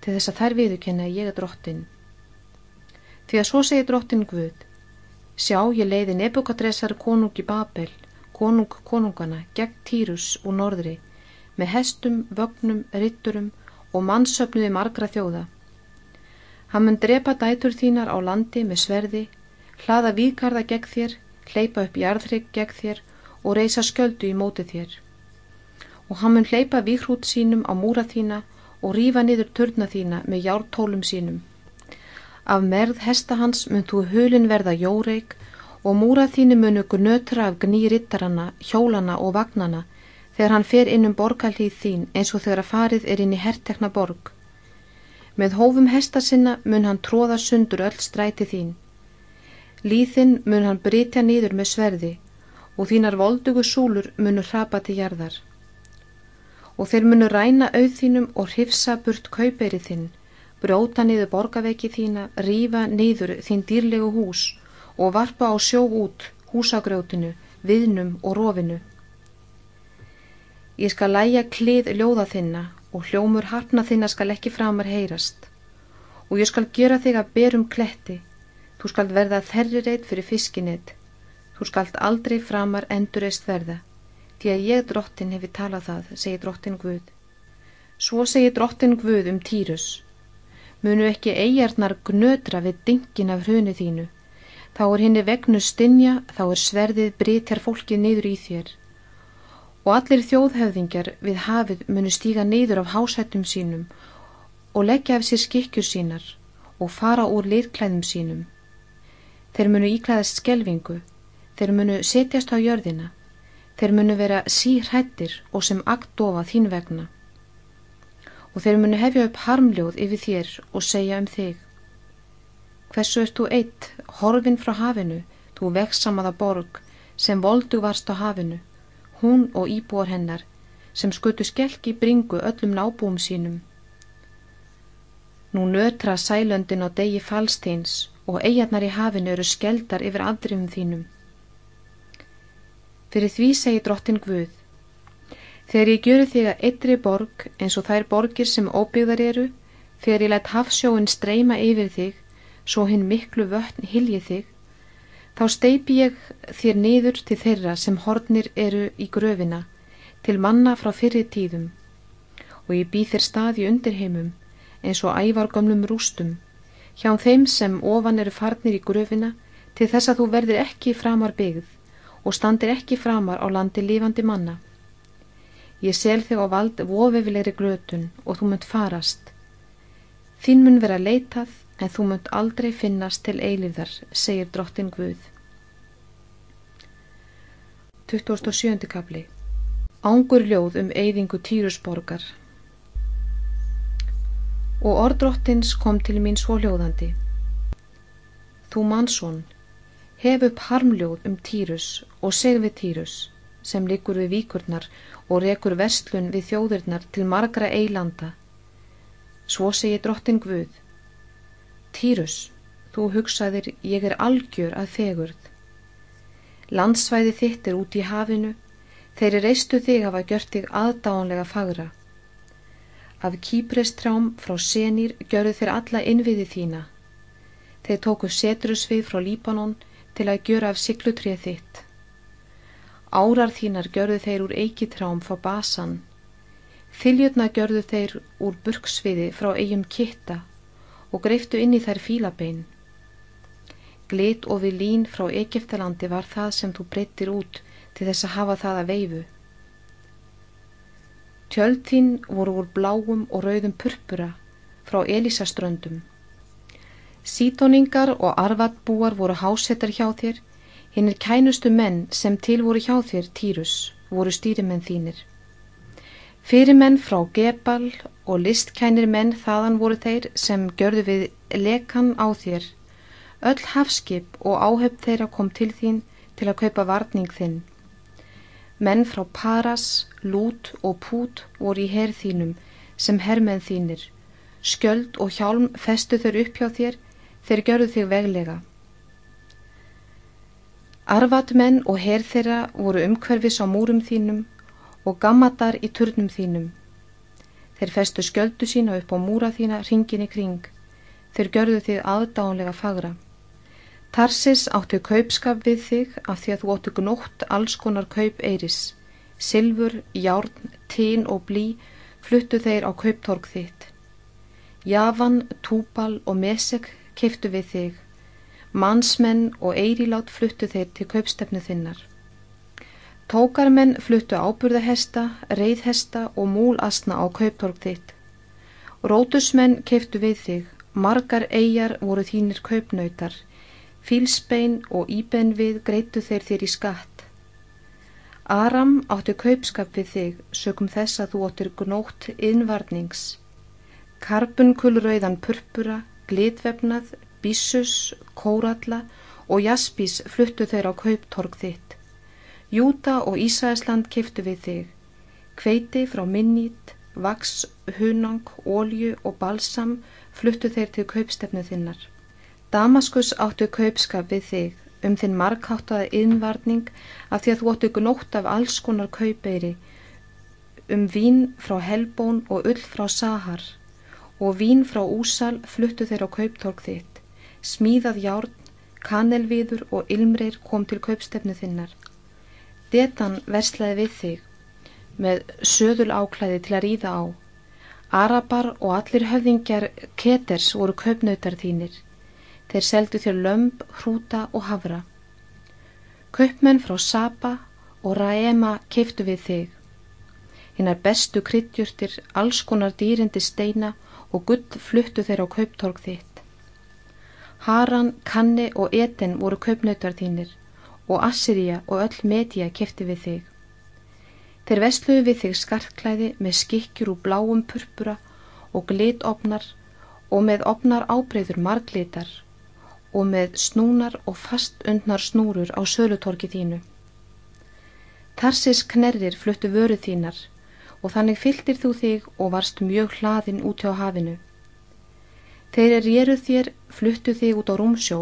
til þess að þær viðukenna ég er drottin. Því að svo segir drottin Guð, sjá ég leiði nebukadressar konungi Babel konung konungana gegn Týrus úr norðri með hestum, vögnum, ritturum og mannsöfnuði margra þjóða. Hann mun drepa dætur þínar á landi með sverði, hlaða víkarða gegn þér, hleypa upp jarðrygg gegn þér og reysa sköldu í móti þér. Og hann mun hleypa víkrút sínum á múra þína og rífa niður törna þína með jártólum sínum. Af merð hesta hans mun þú hulin verða jóreik og múra þínu munu gnötra af gnýrittaranna, hjólana og vagnana þegar hann fer inn um borgarlíð þín eins og þegar að farið er inn í herrtekna borg. Með hófum hesta sinna mun hann tróða sundur öll stræti þín. Líðinn mun hann brytja nýður með sverði og þínar voldugu súlur munu hrapa til jarðar. Og þeir munu ræna auð þínum og hrifsa burt kauperið þinn, bróta niður borgarveki þína, rífa niður þín dýrlegu hús og varpa á sjó út húsagrjótinu, viðnum og rofinu. Ég skal læja klið ljóða þinna og hljómur harpna þinna skal ekki framar heyrast og ég skal gera þig að berum kletti, þú skal verða þerri reyt fyrir fiskinett, þú skalt aldrei framar endurist verða, því að ég drottin hefi talað það, segir drottin Guð. Svo segir drottin Guð um Týrus, munu ekki eigarnar gnötra við dingin af hrunu þínu, Þá er henni vegnu stinja, þá er sverðið brytjar fólkið niður í þér og allir þjóðhöfðingjar við hafið munu stíga neyður af hásættum sínum og leggja af sér skikkjur sínar og fara úr liðklæðum sínum. Þeir munu íklæðast skelvingu, þeir munu setjast á jörðina, þeir munu vera síhrættir og sem agdofa þín vegna. Og þeir munu hefja upp harmljóð yfir þér og segja um þig. Hversu ert þú eitt, horfin frá hafinu, þú veksamaða borg, sem voldu varst á hafinu, hún og íbúar hennar, sem skutu skelki bringu öllum nábúum sínum. Nú nötra sælöndin á degi falsteins og eigarnar í hafinu eru skeldar yfir andrimum þínum. Fyrir því segi drottin Guð, þegar ég gjöru þig að eitri borg eins og þær borgir sem óbyggðar eru, þegar ég let hafsjóin streyma yfir þig, svo hinn miklu vötn hilji þig, Þá steipi ég þér niður til þeirra sem hornir eru í gröfina, til manna frá fyrri tíðum, og ég bý þér stað í undirheimum, eins og ævargömmlum rústum, hjá þeim sem ofan eru farnir í gröfina, til þess að þú verðir ekki framar byggð og standir ekki framar á landi lífandi manna. Ég sel þig á vald vofiðvilegri grötun og þú munt farast. Þín mun vera leitað en þú munt aldrei finnast til eilíðar, segir drottin Guð. 27. kapli Ángur ljóð um eyðingu Týrusborgar Og orðdrottins kom til mín svo hljóðandi. Þú mannsson, hef upp harmljóð um Týrus og seg við Týrus, sem likur við víkurnar og rekur vestlun við þjóðurnar til margra eilanda. Svo segi drottin Guð. Týrus, þú hugsaðir ég er algjör að þegurð. Landsvæði þitt er út í hafinu, þeirri reistu þig hafa gjört þig aðdáanlega fagra. Af kýprestrám frá senir gjörðu þeir alla innviði þína. Þeir tóku setrusvið frá Líbanon til að gjöra af siglutrið þitt. Árar þínar gjörðu þeir úr eikitrám frá Basan. Þiljutna gjörðu þeir úr burksviði frá eigum kitta og greiftu inn í þær fílabein. Glit og við lín frá Egiptalandi var það sem þú breyttir út til þess að hafa það að veifu. Tjöld þín voru úr bláum og rauðum purpura frá Elísaströndum. Sítóningar og arvatbúar voru hásettar hjá þér, hinn er kænustu menn sem til voru hjá þér, Týrus, voru stýrimenn þínir. Fyrirmenn frá Gebal og listkænir menn þaðan voru þeir sem gjörðu við lekan á þér. Öll hafskip og áhefn þeirra kom til þín til að kaupa varning þinn. Menn frá Paras, Lút og Pút voru í herð þínum sem herrmenn þínir. Skjöld og hjálm festu þau upp hjá þér, þeir gjörðu þig veglega. Arvatmenn og herð þeirra voru umhverfis á múrum þínum og gammatar í turnum þínum. Þeir festu skjöldu sína upp á múra þína ringin í kring. Þeir görðu þig aðdánlega fagra. Tarsis áttu kaupskap við þig af því að þú áttu gnótt alls konar kaup eiris. Silfur, járn, tín og blí fluttu þeir á kauptorg þitt. Javan, Túbal og Mesek keiftu við þig. Mansmenn og eirilát fluttu þeir til kaupstefnu þinnar. Tókarmenn fluttu áburðahesta, reyðhesta og múlasna á kauptorg þitt. Rótusmenn keiftu við þig, margar eigjar voru þínir kaupnautar, fílsbein og íben við greitu þeir þér í skatt. Aram áttu kaupskap við þig, sökum þess að þú áttur gnótt innvarnings. Karpunkulrauðan purpura, glitvefnað, bissus, kóralla og jaspís fluttu þeir á kauptorg þitt. Júta og Ísæsland kiftu við þig, kveiti frá minnít, vaks, hunang, ólju og balsam fluttu þeir til kaupstefnu þinnar. Damaskus áttu kaupskap við þig um þinn markháttaði innvarning af því að þú áttu gnótt af alls konar kaupeiri um vín frá Helbón og ull frá Sahar og vín frá Úsal fluttu þeir á kauptorg þitt. Smíðað járn, kanelviður og ilmreir kom til kaupstefnu þinnar. Detan verslaði við þig með söðul áklæði til að ríða á. Arabar og allir höfðingjar keters voru kaupnautar þínir. Þeir seldu þér lömb, hrúta og havra. Kaupmenn frá Saba og Raema keiftu við þig. hinnar bestu kryddjurtir, alls konar dýrindi steina og gull fluttu þeir á kauptorg þitt. Haran, Kanni og Eten voru kaupnautar þínir og Assyria og öll Medja kefti við þig. Þeir vesluðu við þig skartklæði með skikkjur úr bláum purpura og glitofnar og með ofnar ábreyður marglitar og með snúnar og fast undnar snúrur á sölutorki þínu. Tarsis knerrir fluttu vöru þínar og þannig fylgtir þú þig og varst mjög hlaðin út á hafinu. Þeir er éruð þér, fluttu þig út á rúmsjó,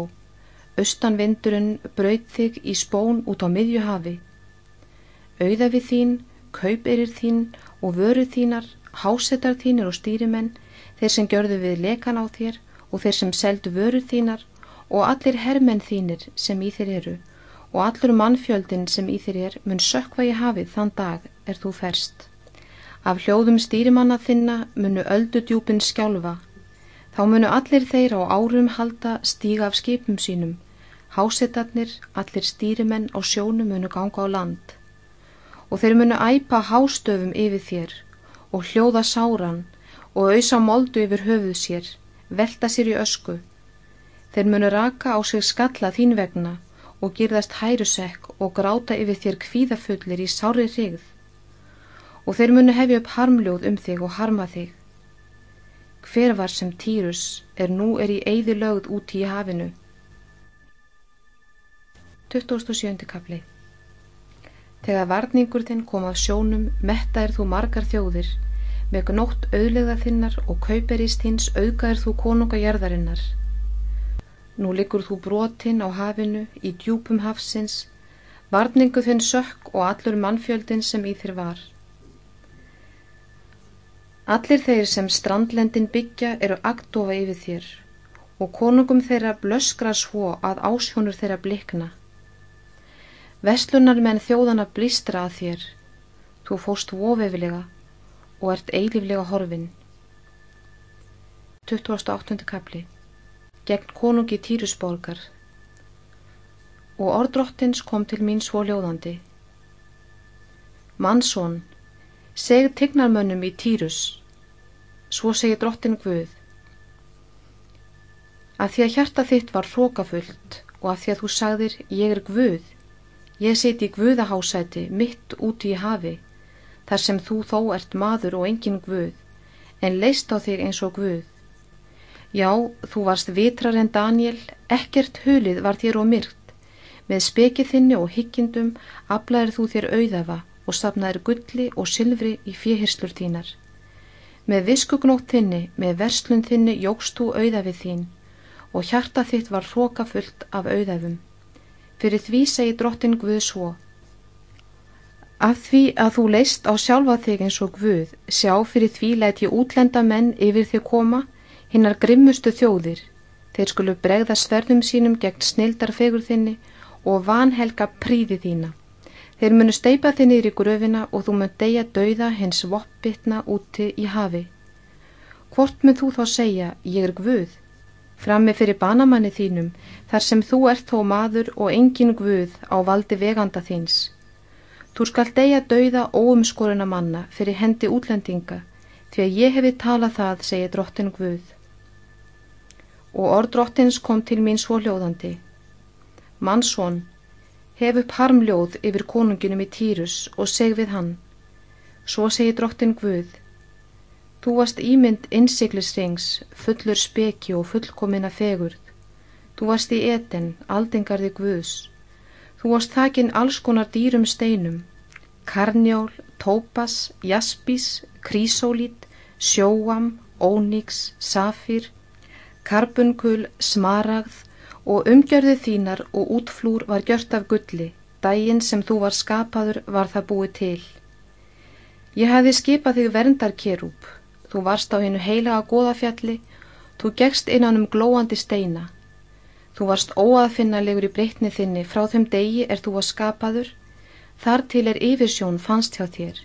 austan vindurinn brauð þig í spón út á miðjuhafi. Auða við þín, kaupirir þín og vöruð þínar, hásetar þínir og stýrimenn, þeir sem gjörðu við lekan á þér og þeir sem seldu vöruð þínar og allir hermenn þínir sem í þér eru og allur mannfjöldin sem í þér er mun sökva í hafið þann dag er þú ferst. Af hljóðum stýrimanna þinna munu öldudjúpin skjálfa. Þá munu allir þeir á árum halda stíga af skipum sínum. Hásetarnir, allir stýrimenn á sjónu munu ganga á land. Og þeir munu æpa hástöfum yfir þér og hljóða sáran og auðsa moldu yfir höfuð sér, velta sér í ösku. Þeir munu raka á sig skalla þín vegna og girðast hærusekk og gráta yfir þér kvíðafullir í sári hrigð og þeir munu hefja upp harmljóð um þig og harma þig. Hver var sem Týrus er nú er í eigði lögð út í hafinu? 27. kapli Þegar varningur þinn kom af sjónum, metta er þú margar þjóðir, með gnótt auðlegða þinnar og kauperist hins auðgaðir þú konunga jærðarinnar. Nú liggur þú brotinn á hafinu, í djúpum hafsins, varningu þinn sökk og allur mannfjöldin sem í þér var. Allir þeir sem strandlendin byggja eru agdofa yfir þér og konungum þeirra blöskra svo að ásjónur þeirra blikna. Vestlunar menn þjóðana blístra að þér, þú fóst vovefilega og ert eiliflega horfin. 28. kapli Gegn konungi Týrusborgar Og orðdrottins kom til mín svo ljóðandi. Mannsson, Segð tignarmönnum í Týrus, svo segir drottin Guð, að því að hjarta þitt var hrókafullt og að því að þú sagðir ég er Guð, ég seti í Guðahásæti mitt úti í hafi, þar sem þú þó ert maður og engin Guð, en leist á þig eins og Guð. Já, þú varst vitrar en Daniel, ekkert hulið var þér og myrkt, með spekið þinni og hyggindum aflæðir þú þér auðafa og sapnaðir gulli og sylfri í fjöhirslur þínar. Með viskugnótt þinni, með verslun þinni jógst þú auðafið þín og hjarta þitt var hróka fullt af auðafum. Fyrir því segi drottin Guð svo. Af því að þú leist á sjálfa þig eins og Guð, sjá fyrir því læt ég útlenda menn yfir þig koma, hinnar grimmustu þjóðir. Þeir skulu bregða sverðum sínum gegn snildarfegur þinni og vanhelga príði þína. Þeir munu steipa þig niður í gröfina og þú mun deyja dauða hens voppitna úti í hafi. Hvort mun þú þá segja, ég er Guð, frammi fyrir banamanni þínum, þar sem þú ert þó maður og engin Guð á valdi veganda þíns. Þú skal deyja dauða óumskoruna manna fyrir hendi útlendinga, því að ég hefi talað það, segir drottin Guð. Og orð drottins kom til mín svo hljóðandi. Mannsson, hef upp harmljóð yfir konunginum í Týrus og seg við hann. Svo segi drottin Guð, þú varst ímynd innsiklisrings, fullur speki og fullkomina fegurð. Þú varst í eten, aldingarði Guðs. Þú varst þakin alls konar dýrum steinum, karnjál, tópas, jaspis, krísólít, sjóam, óníks, safir, karbunkul, smaragð, og umgjörðið þínar og útflúr var gjört af gulli, dægin sem þú var skapaður var það búið til. Ég hefði skipað þig verndarkerúp, þú varst á hennu heilaga goðafjalli, þú gegst innan um glóandi steina. Þú varst óaðfinnalegur í breytni þinni frá þeim degi er þú var skapaður, þar til er yfirsjón fannst hjá þér.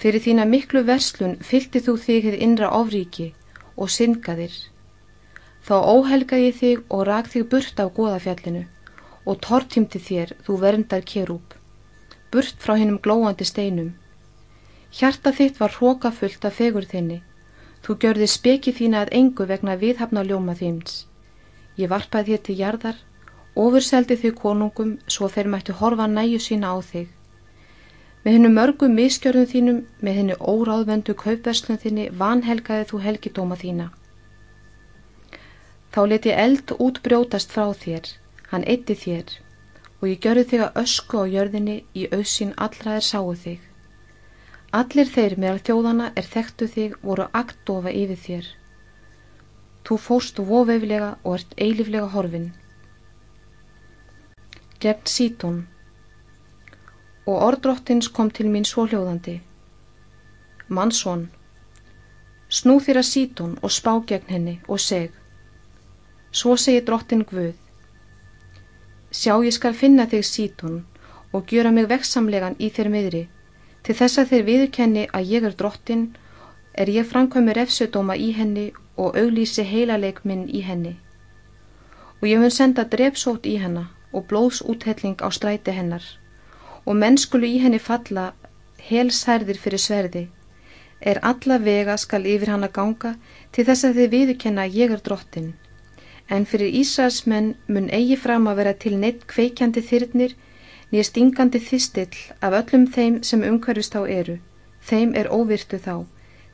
Fyrir þína miklu verslun fylgti þú þig þið innra ofríki og syngaðir. Þá óhelga ég þig og rak þig burt af goðafjallinu og tortimti þér þú verndar kerúp, burt frá hinnum glóandi steinum. Hjarta þitt var hrókafullt af fegur þinni. Þú gjörði speki þína að engu vegna viðhafna ljóma þýms. Ég varpaði þér til jarðar, ofurseldi þig konungum svo þeir mættu horfa næju sína á þig. Með hennu mörgum miskjörðum þínum, með hennu óráðvendu kaupverslun þinni, vanhelgaði þú helgidóma þína. Þá leti eld út brjótast frá þér, hann eitti þér, og ég gjörði þig að ösku á jörðinni í auðsín allra er sáu þig. Allir þeir meðal þjóðana er þekktu þig voru aktdofa yfir þér. Þú fóst vofeiflega og ert eiliflega horfin. Gegn sítón og orðdrottins kom til mín svo hljóðandi. Mannsson, snú þér að sítun og spá gegn henni og seg. Svo segi drottin Guð. Sjá ég skal finna þig sítun og gjöra mig veksamlegan í þér miðri. Til þess að þeir viðkenni að ég er drottin er ég framkvæmi refsudóma í henni og auglýsi heilaleg minn í henni. Og ég mun senda drepsót í hennar og blóðsúthelling á stræti hennar og mennskulu í henni falla helsærðir fyrir sverði er alla vega skal yfir hann að ganga til þess að þið viðkenna ég er drottin en fyrir Ísraels menn mun eigi fram að vera til neitt kveikjandi þyrnir nýja stingandi þistill af öllum þeim sem umhverfist á eru. Þeim er óvirtu þá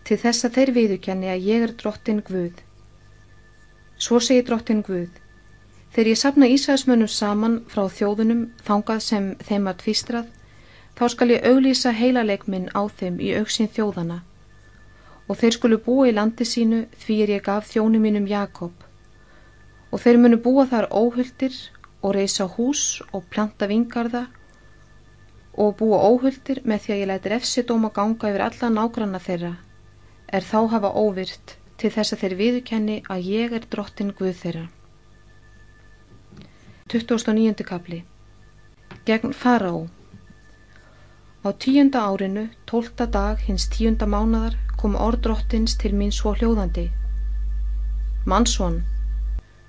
til þess að þeir viðkenni að ég er drottin Guð. Svo segir drottin Guð Þegar ég sapna Ísæðismönnum saman frá þjóðunum þangað sem þeim að tvistrað, þá skal ég auglýsa heilalegminn á þeim í auksinn þjóðana og þeir skulu búa í landi sínu því er ég gaf þjónu mínum Jakob og þeir munu búa þar óhulltir og reysa hús og planta vingarða og búa óhulltir með því að ég læti refsidóma ganga yfir alla nágranna þeirra er þá hafa óvirt til þess að þeir viðkenni að ég er drottin Guð þeirra. 29. kapli Gegn Fará Á tíunda árinu, tólta dag hins tíunda mánadar kom orðdrottins til mín svo hljóðandi Mannsson,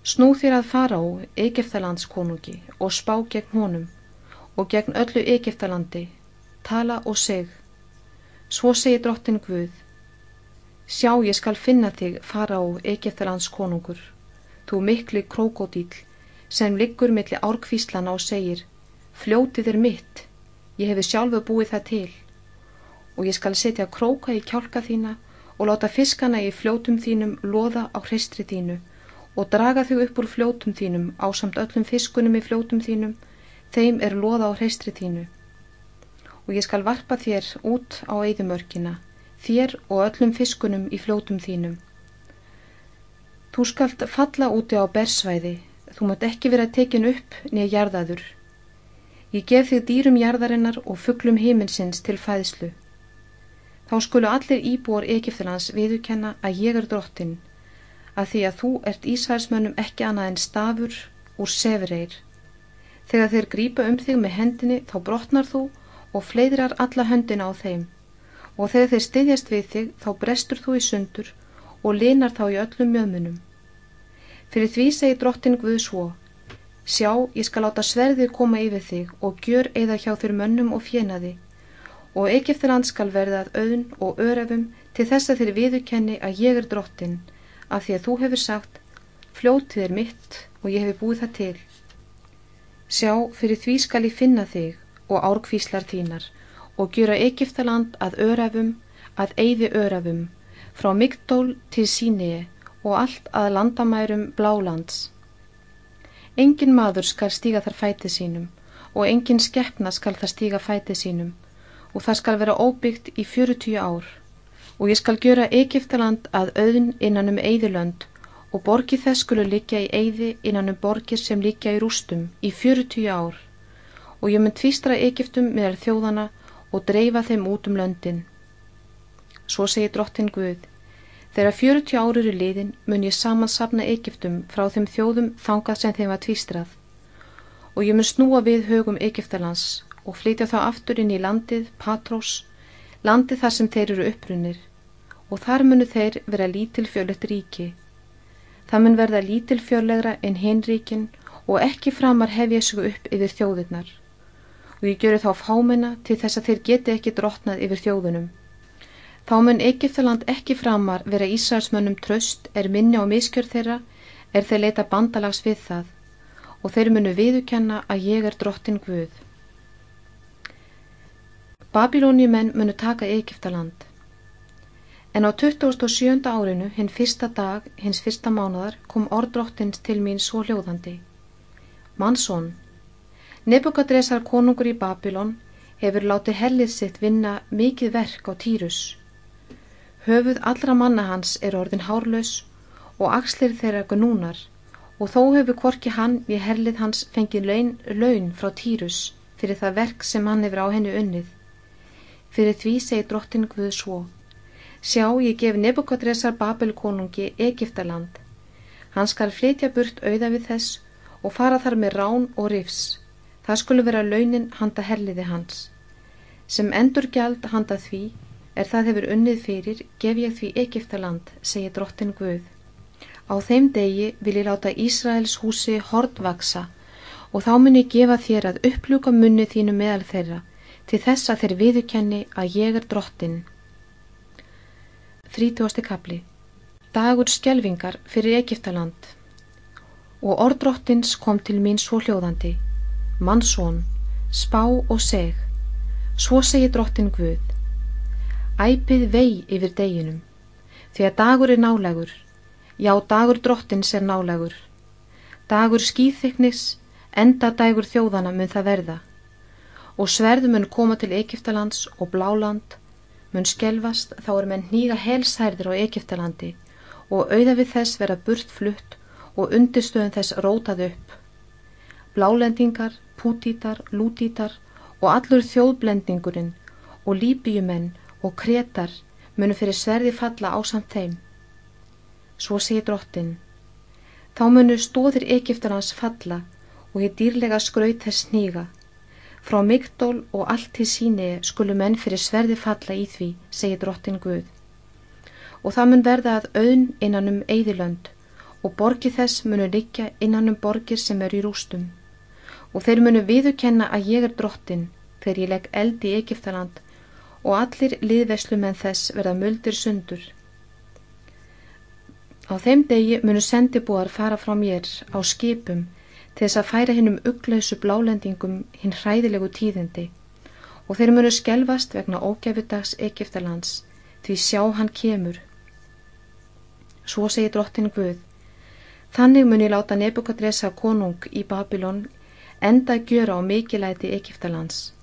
snú þér að Fará, Egeftalands konungi og spá gegn honum og gegn öllu Egeftalandi, tala og seg. Svo segi drottin Guð Sjá ég skal finna þig Fará, Egeftalands konungur þú mikli krókodýll sem liggur milli árkvíslana og segir fljótið er mitt, ég hefi sjálfu búið það til. Og ég skal setja króka í kjálka þína og láta fiskana í fljótum þínum loða á hreistri þínu og draga þau upp úr fljótum þínum á samt öllum fiskunum í fljótum þínum, þeim er loða á hreistri þínu. Og ég skal varpa þér út á eðumörkina, þér og öllum fiskunum í fljótum þínum. Þú skalt falla úti á bersvæði, Þú mátt ekki vera tekin upp niður jarðaður. Ég gef þig dýrum jarðarinnar og fugglum heiminsins til fæðslu. Þá skulu allir íbúar Egiptalans viðukenna að ég er drottin, að því að þú ert Ísælsmönnum ekki annað en stafur úr sefireir. Þegar þeir grípa um þig með hendinni þá brotnar þú og fleiðrar alla höndina á þeim og þegar þeir styðjast við þig þá brestur þú í sundur og linar þá í öllum mjöðmunum. Fyrir því segi drottin Guð svo, sjá, ég skal láta sverðið koma yfir þig og gjör eða hjá þér mönnum og fjenaði og Egeftiland skal verða að auðn og örefum til þess að þér viðurkenni að ég er drottin af því að þú hefur sagt, fljótið er mitt og ég hefur búið það til. Sjá, fyrir því skal ég finna þig og árkvíslar þínar og gjöra Egeftaland að örefum, að eyði örefum, frá Mygdól til Sínei og allt að landamærum blálands. Engin maður skal stíga þar fætið sínum og engin skeppna skal þar stíga fætið sínum og það skal vera óbyggt í fjörutíu ár og ég skal gjöra Egiptaland að auðn innan um eigðilönd og borgi þess skulu liggja í eigði innan um borgir sem liggja í rústum í fjörutíu ár og ég mun tvístra Egiptum með þjóðana og dreifa þeim út um löndin. Svo segir drottin Guð Þegar fjörutíu árur í liðin mun ég samansapna Egiptum frá þeim þjóðum þangað sem þeim var tvístrað og ég mun snúa við högum Egiptalands og flytja þá aftur inn í landið Patrós, landið þar sem þeir eru upprunir og þar munu þeir vera lítilfjörlegt ríki. Það mun verða lítilfjörlegra en hinríkin og ekki framar hef ég sugu upp yfir þjóðurnar og ég gjöru þá fámenna til þess að þeir geti ekki drotnað yfir þjóðunum Þá mun Egiptaland ekki framar vera Ísraelsmönnum tröst er minni á miskjör þeirra er þeir leita bandalags við það og þeir munu viðukenna að ég er drottin Guð. Babilóniumenn munu taka Egiptaland. En á 27. árinu, hinn fyrsta dag, hins fyrsta mánadar, kom orðdrottins til mín svo hljóðandi. Mansson, Nebukadresar konungur í Babilón hefur látið hellið sitt vinna mikið verk á Týrus. Höfuð allra manna hans er orðin hárlaus og axlir þeirra gnúnar og þó hefur hvorki hann við herlið hans fengið laun, laun frá Týrus fyrir það verk sem hann hefur á hennu unnið. Fyrir því segi drottin Guð svo. Sjá, ég gef Nebukadresar Babelkonungi Egiptaland. Hann skal flytja burt auða við þess og fara þar með rán og rifs. Það skulle vera launin handa herliði hans. Sem endur gjald handa því er það hefur unnið fyrir, gef ég því Egiptaland, segi drottin Guð. Á þeim degi vil ég láta Ísraels húsi hordvaksa og þá mun ég gefa þér að uppluga munni þínu meðal þeirra til þess að þeir viðukenni að ég er drottin. 30. kapli Dagur skjelvingar fyrir Egiptaland og orðdrottins kom til mín svo hljóðandi mannsón, spá og seg svo segi drottin Guð æpið vei yfir deginum því að dagur er nálegur Já, dagur drottins er nálegur. Dagur skýþyknis, enda dagur þjóðana mun það verða. Og sverð mun koma til Egiptalands og Bláland, mun skelvast þá er menn nýga helsærðir á Egiptalandi og auða við þess vera burt flutt og undirstöðun þess rótað upp. Blálendingar, pútítar, lútítar og allur þjóðblendingurinn og líbíumenn og kretar munu fyrir sverði falla á samt þeim Svo segir drottin, þá munu stóðir Egiptarnas falla og ég dýrlega skraut þess nýga. Frá Mygdól og allt til síni skulu menn fyrir sverði falla í því, segir drottin Guð. Og það mun verða að auðn innan um eigðilönd og borgi þess munu liggja innan um borgir sem eru í rústum. Og þeir munu viðukenna að ég er drottin þegar ég legg eld í Egiptaland og allir liðveslu menn þess verða muldir sundur. Á þeim degi munu sendibúar fara frá mér á skipum til þess að færa hinn um uglausu blálendingum hinn hræðilegu tíðindi og þeir munu skelvast vegna ógæfudags Egiptalands því sjá hann kemur. Svo segir drottin Guð, þannig muni láta Nebukadresa konung í Babilón enda að gjöra á mikilæti Egiptalands.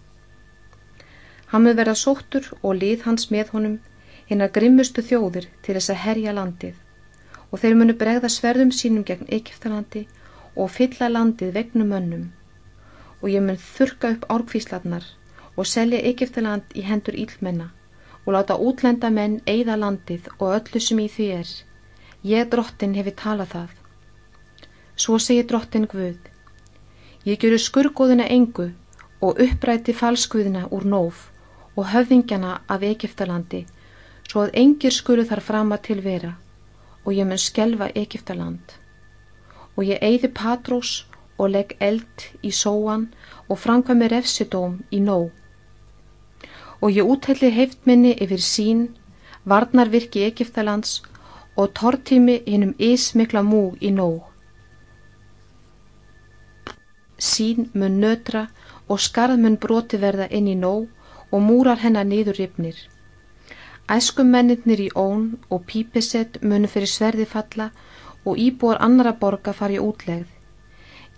Hann mun vera sóttur og lið hans með honum hinn að grimmustu þjóðir til þess að herja landið og þeir munu bregða sverðum sínum gegn Egiptalandi og fylla landið vegnum mönnum og ég mun þurka upp árkvíslarnar og selja Egiptaland í hendur ílmenna og láta útlenda menn eigða landið og öllu sem í því er. Ég drottin hefi talað það. Svo segir drottin Guð. Ég gjöru skurgóðina engu og uppræti falskuðina úr nóf og höfðingjana af Egiptalandi svo að engir skuru þar frama til vera og ég mun skelfa Egiptaland og ég eigði Patrós og legg eld í sóan og framkvæmi refsidóm í nóg. Og ég úthelli heiftminni yfir sín varnarvirki Egiptalands og tortími hinnum ísmikla mú í nóg. Sín mun nötra og skarð mun broti verða inn í nóg og múrar hennar niður ripnir Æskumenninir í ón og pípisett munu fyrir sverði falla og íbúar annara borga fari útlegð.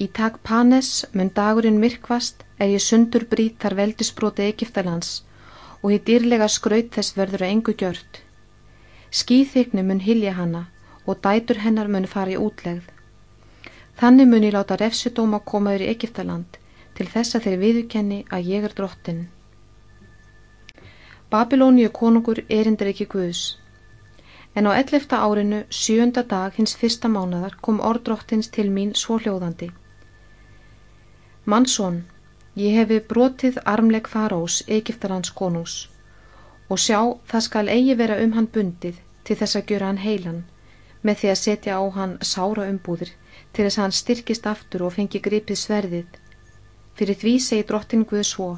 Í tak Panes mun dagurinn myrkvast er ég sundur brít þar veldisbróti Egiptalands og hitt dýrlega skraut þess verður að engu gjört. Skýþykni mun hilja hanna og dætur hennar mun fari útlegð. Þannig mun ég láta refsudóma komaður í Egiptaland til þess að þeir viðukenni að ég er drottin. Babilóníu konungur erindir ekki Guðs. En á ellefta árinu, sjönda dag hins fyrsta mánadar, kom orðdróttins til mín svo hljóðandi. Mannsson, ég hefi brotið armleg farós, Egiptalands konungs, og sjá, það skal eigi vera um hann bundið til þess að gjöra hann heilan, með því að setja á hann sára umbúðir til þess að hann styrkist aftur og fengi gripið sverðið. Fyrir því segi drottin Guð svo,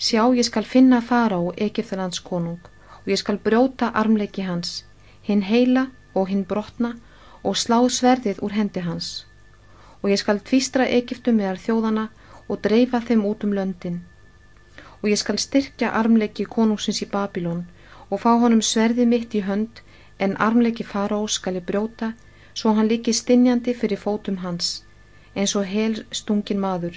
Sjá ég skal finna fara á Egiptalands konung og ég skal brjóta armleiki hans, hinn heila og hinn brotna og slá sverðið úr hendi hans. Og ég skal tvístra Egiptu meðar þjóðana og dreifa þeim út um löndin. Og ég skal styrkja armleiki konungsins í Babilón og fá honum sverðið mitt í hönd en armleiki faró skal ég brjóta svo hann líki stinjandi fyrir fótum hans eins og hel stungin maður.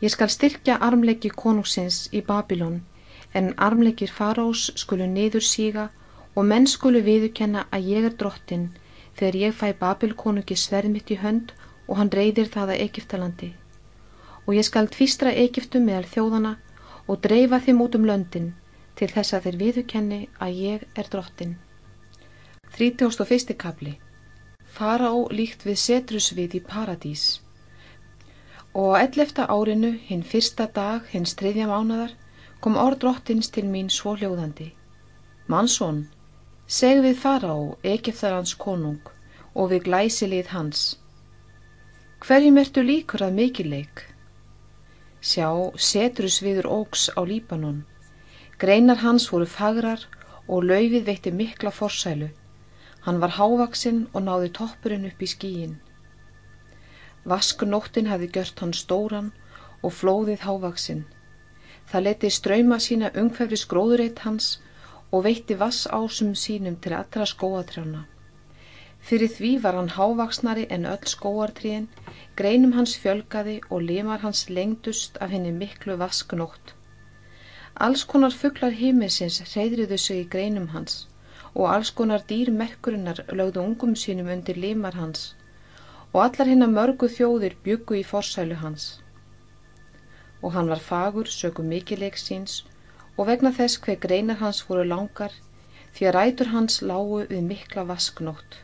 Ég skal styrkja armleiki konungsins í Babilón en armleikir farós skulu niður síga og menn skulu viðukenna að ég er drottin þegar ég fæ Babilkonungi sverð mitt í hönd og hann reyðir það að Egiptalandi. Og ég skal tvístra Egiptum meðal þjóðana og dreifa þeim út um löndin til þess að þeir viðukenni að ég er drottin. 31. kapli Fara á líkt við setrusvið í paradís og á ellefta árinu hinn fyrsta dag hinn striðja mánadar kom orð drottins til mín svo hljóðandi. Mansson, seg við fara á Egeftarans konung og við glæsilið hans. Hverjum ertu líkur að mikileik? Sjá, setrusviður óks á Líbanon. Greinar hans voru fagrar og laufið veitti mikla forsælu Hann var hávaksinn og náði toppurinn upp í skíin. Vaskunóttin hafi gjört hann stóran og flóðið hávaksinn. Það leti ströyma sína umhverfis gróðureitt hans og veitti vass ásum sínum til allra skóatrjána. Fyrir því var hann hávaksnari en öll skóartríin, greinum hans fjölgaði og limar hans lengdust af henni miklu vaskunótt. Alls konar fugglar hímisins reyðriðu sig í greinum hans og alls konar dýrmerkurinnar lögðu ungum sínum undir limar hans og allar hinn að mörgu þjóðir byggu í forsælu hans. Og hann var fagur, sögum mikileik síns og vegna þess hver greinar hans voru langar því að rætur hans lágu við mikla vasknótt.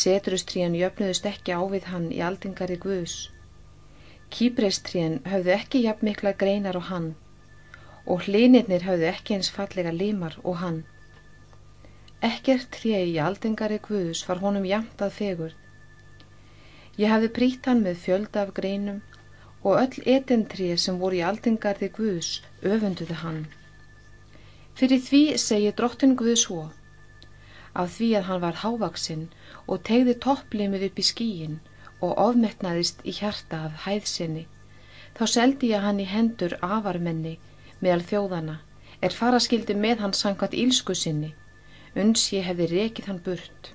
Setrustrían jöfnuðust ekki á við hann í aldingari guðs. Kýbrestrían höfðu ekki jafn mikla greinar og hann og hlinirnir höfðu ekki eins fallega limar og hann. Ekkert tré í aldengari Guðus var honum jamt að fegur. Ég hafði prýtt hann með fjölda af greinum og öll etentré sem voru í aldengarði Guðus öfunduði hann. Fyrir því segi drottin Guðus svo, af því að hann var hávaksinn og tegði topplimið upp í skíin og ofmetnaðist í hjarta af hæðsinni, þá seldi ég hann í hendur afarmenni meðal þjóðana, er faraskildi með hann sangvat ílsku sinni uns ég hefði rekið hann burt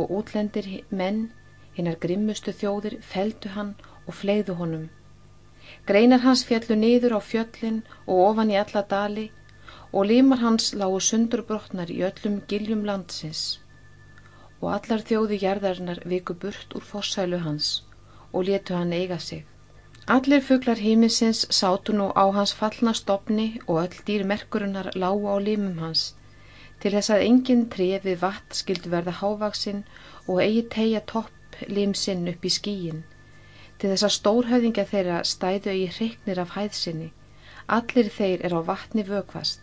og útlendir menn hinnar grimmustu þjóðir feldu hann og fleiðu honum. Greinar hans fjallu niður á fjöllin og ofan í alla dali og limar hans lágu sundurbrotnar í öllum giljum landsins. Og allar þjóði gerðarinnar viku burt úr fossælu hans og letu hann eiga sig. Allir fugglar híminsins sátu nú á hans fallna stopni og öll dýr merkurinnar lágu á limum hans til þess að enginn tref við vatn skildu verða hávaksinn og eigi tegja topp limsinn upp í skíin til þess að stórhauðingja þeirra stæðu í hreiknir af hæðsinni allir þeir er á vatni vökvast.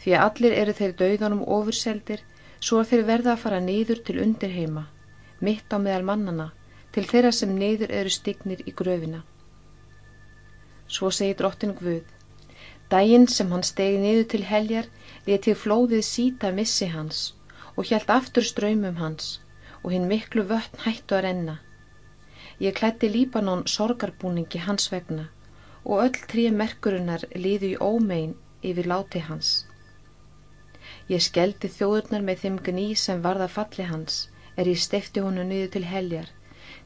Því að allir eru þeir dauðanum ofurseldir svo að þeir verða að fara nýður til undirheima mitt á meðal mannana til þeirra sem neyður eru stignir í gröfina. Svo segir drottin Guð daginn sem hann stegi niður til heljar letið flóðið síta missi hans og hjælt aftur ströymum hans og hinn miklu vötn hættu að renna. Ég klætti Líbanon sorgarbúningi hans vegna og öll trí merkurinnar liðu í ómein yfir láti hans. Ég skeldi þjóðurnar með þeim gní sem varða falli hans er ég stefti honu niður til heljar,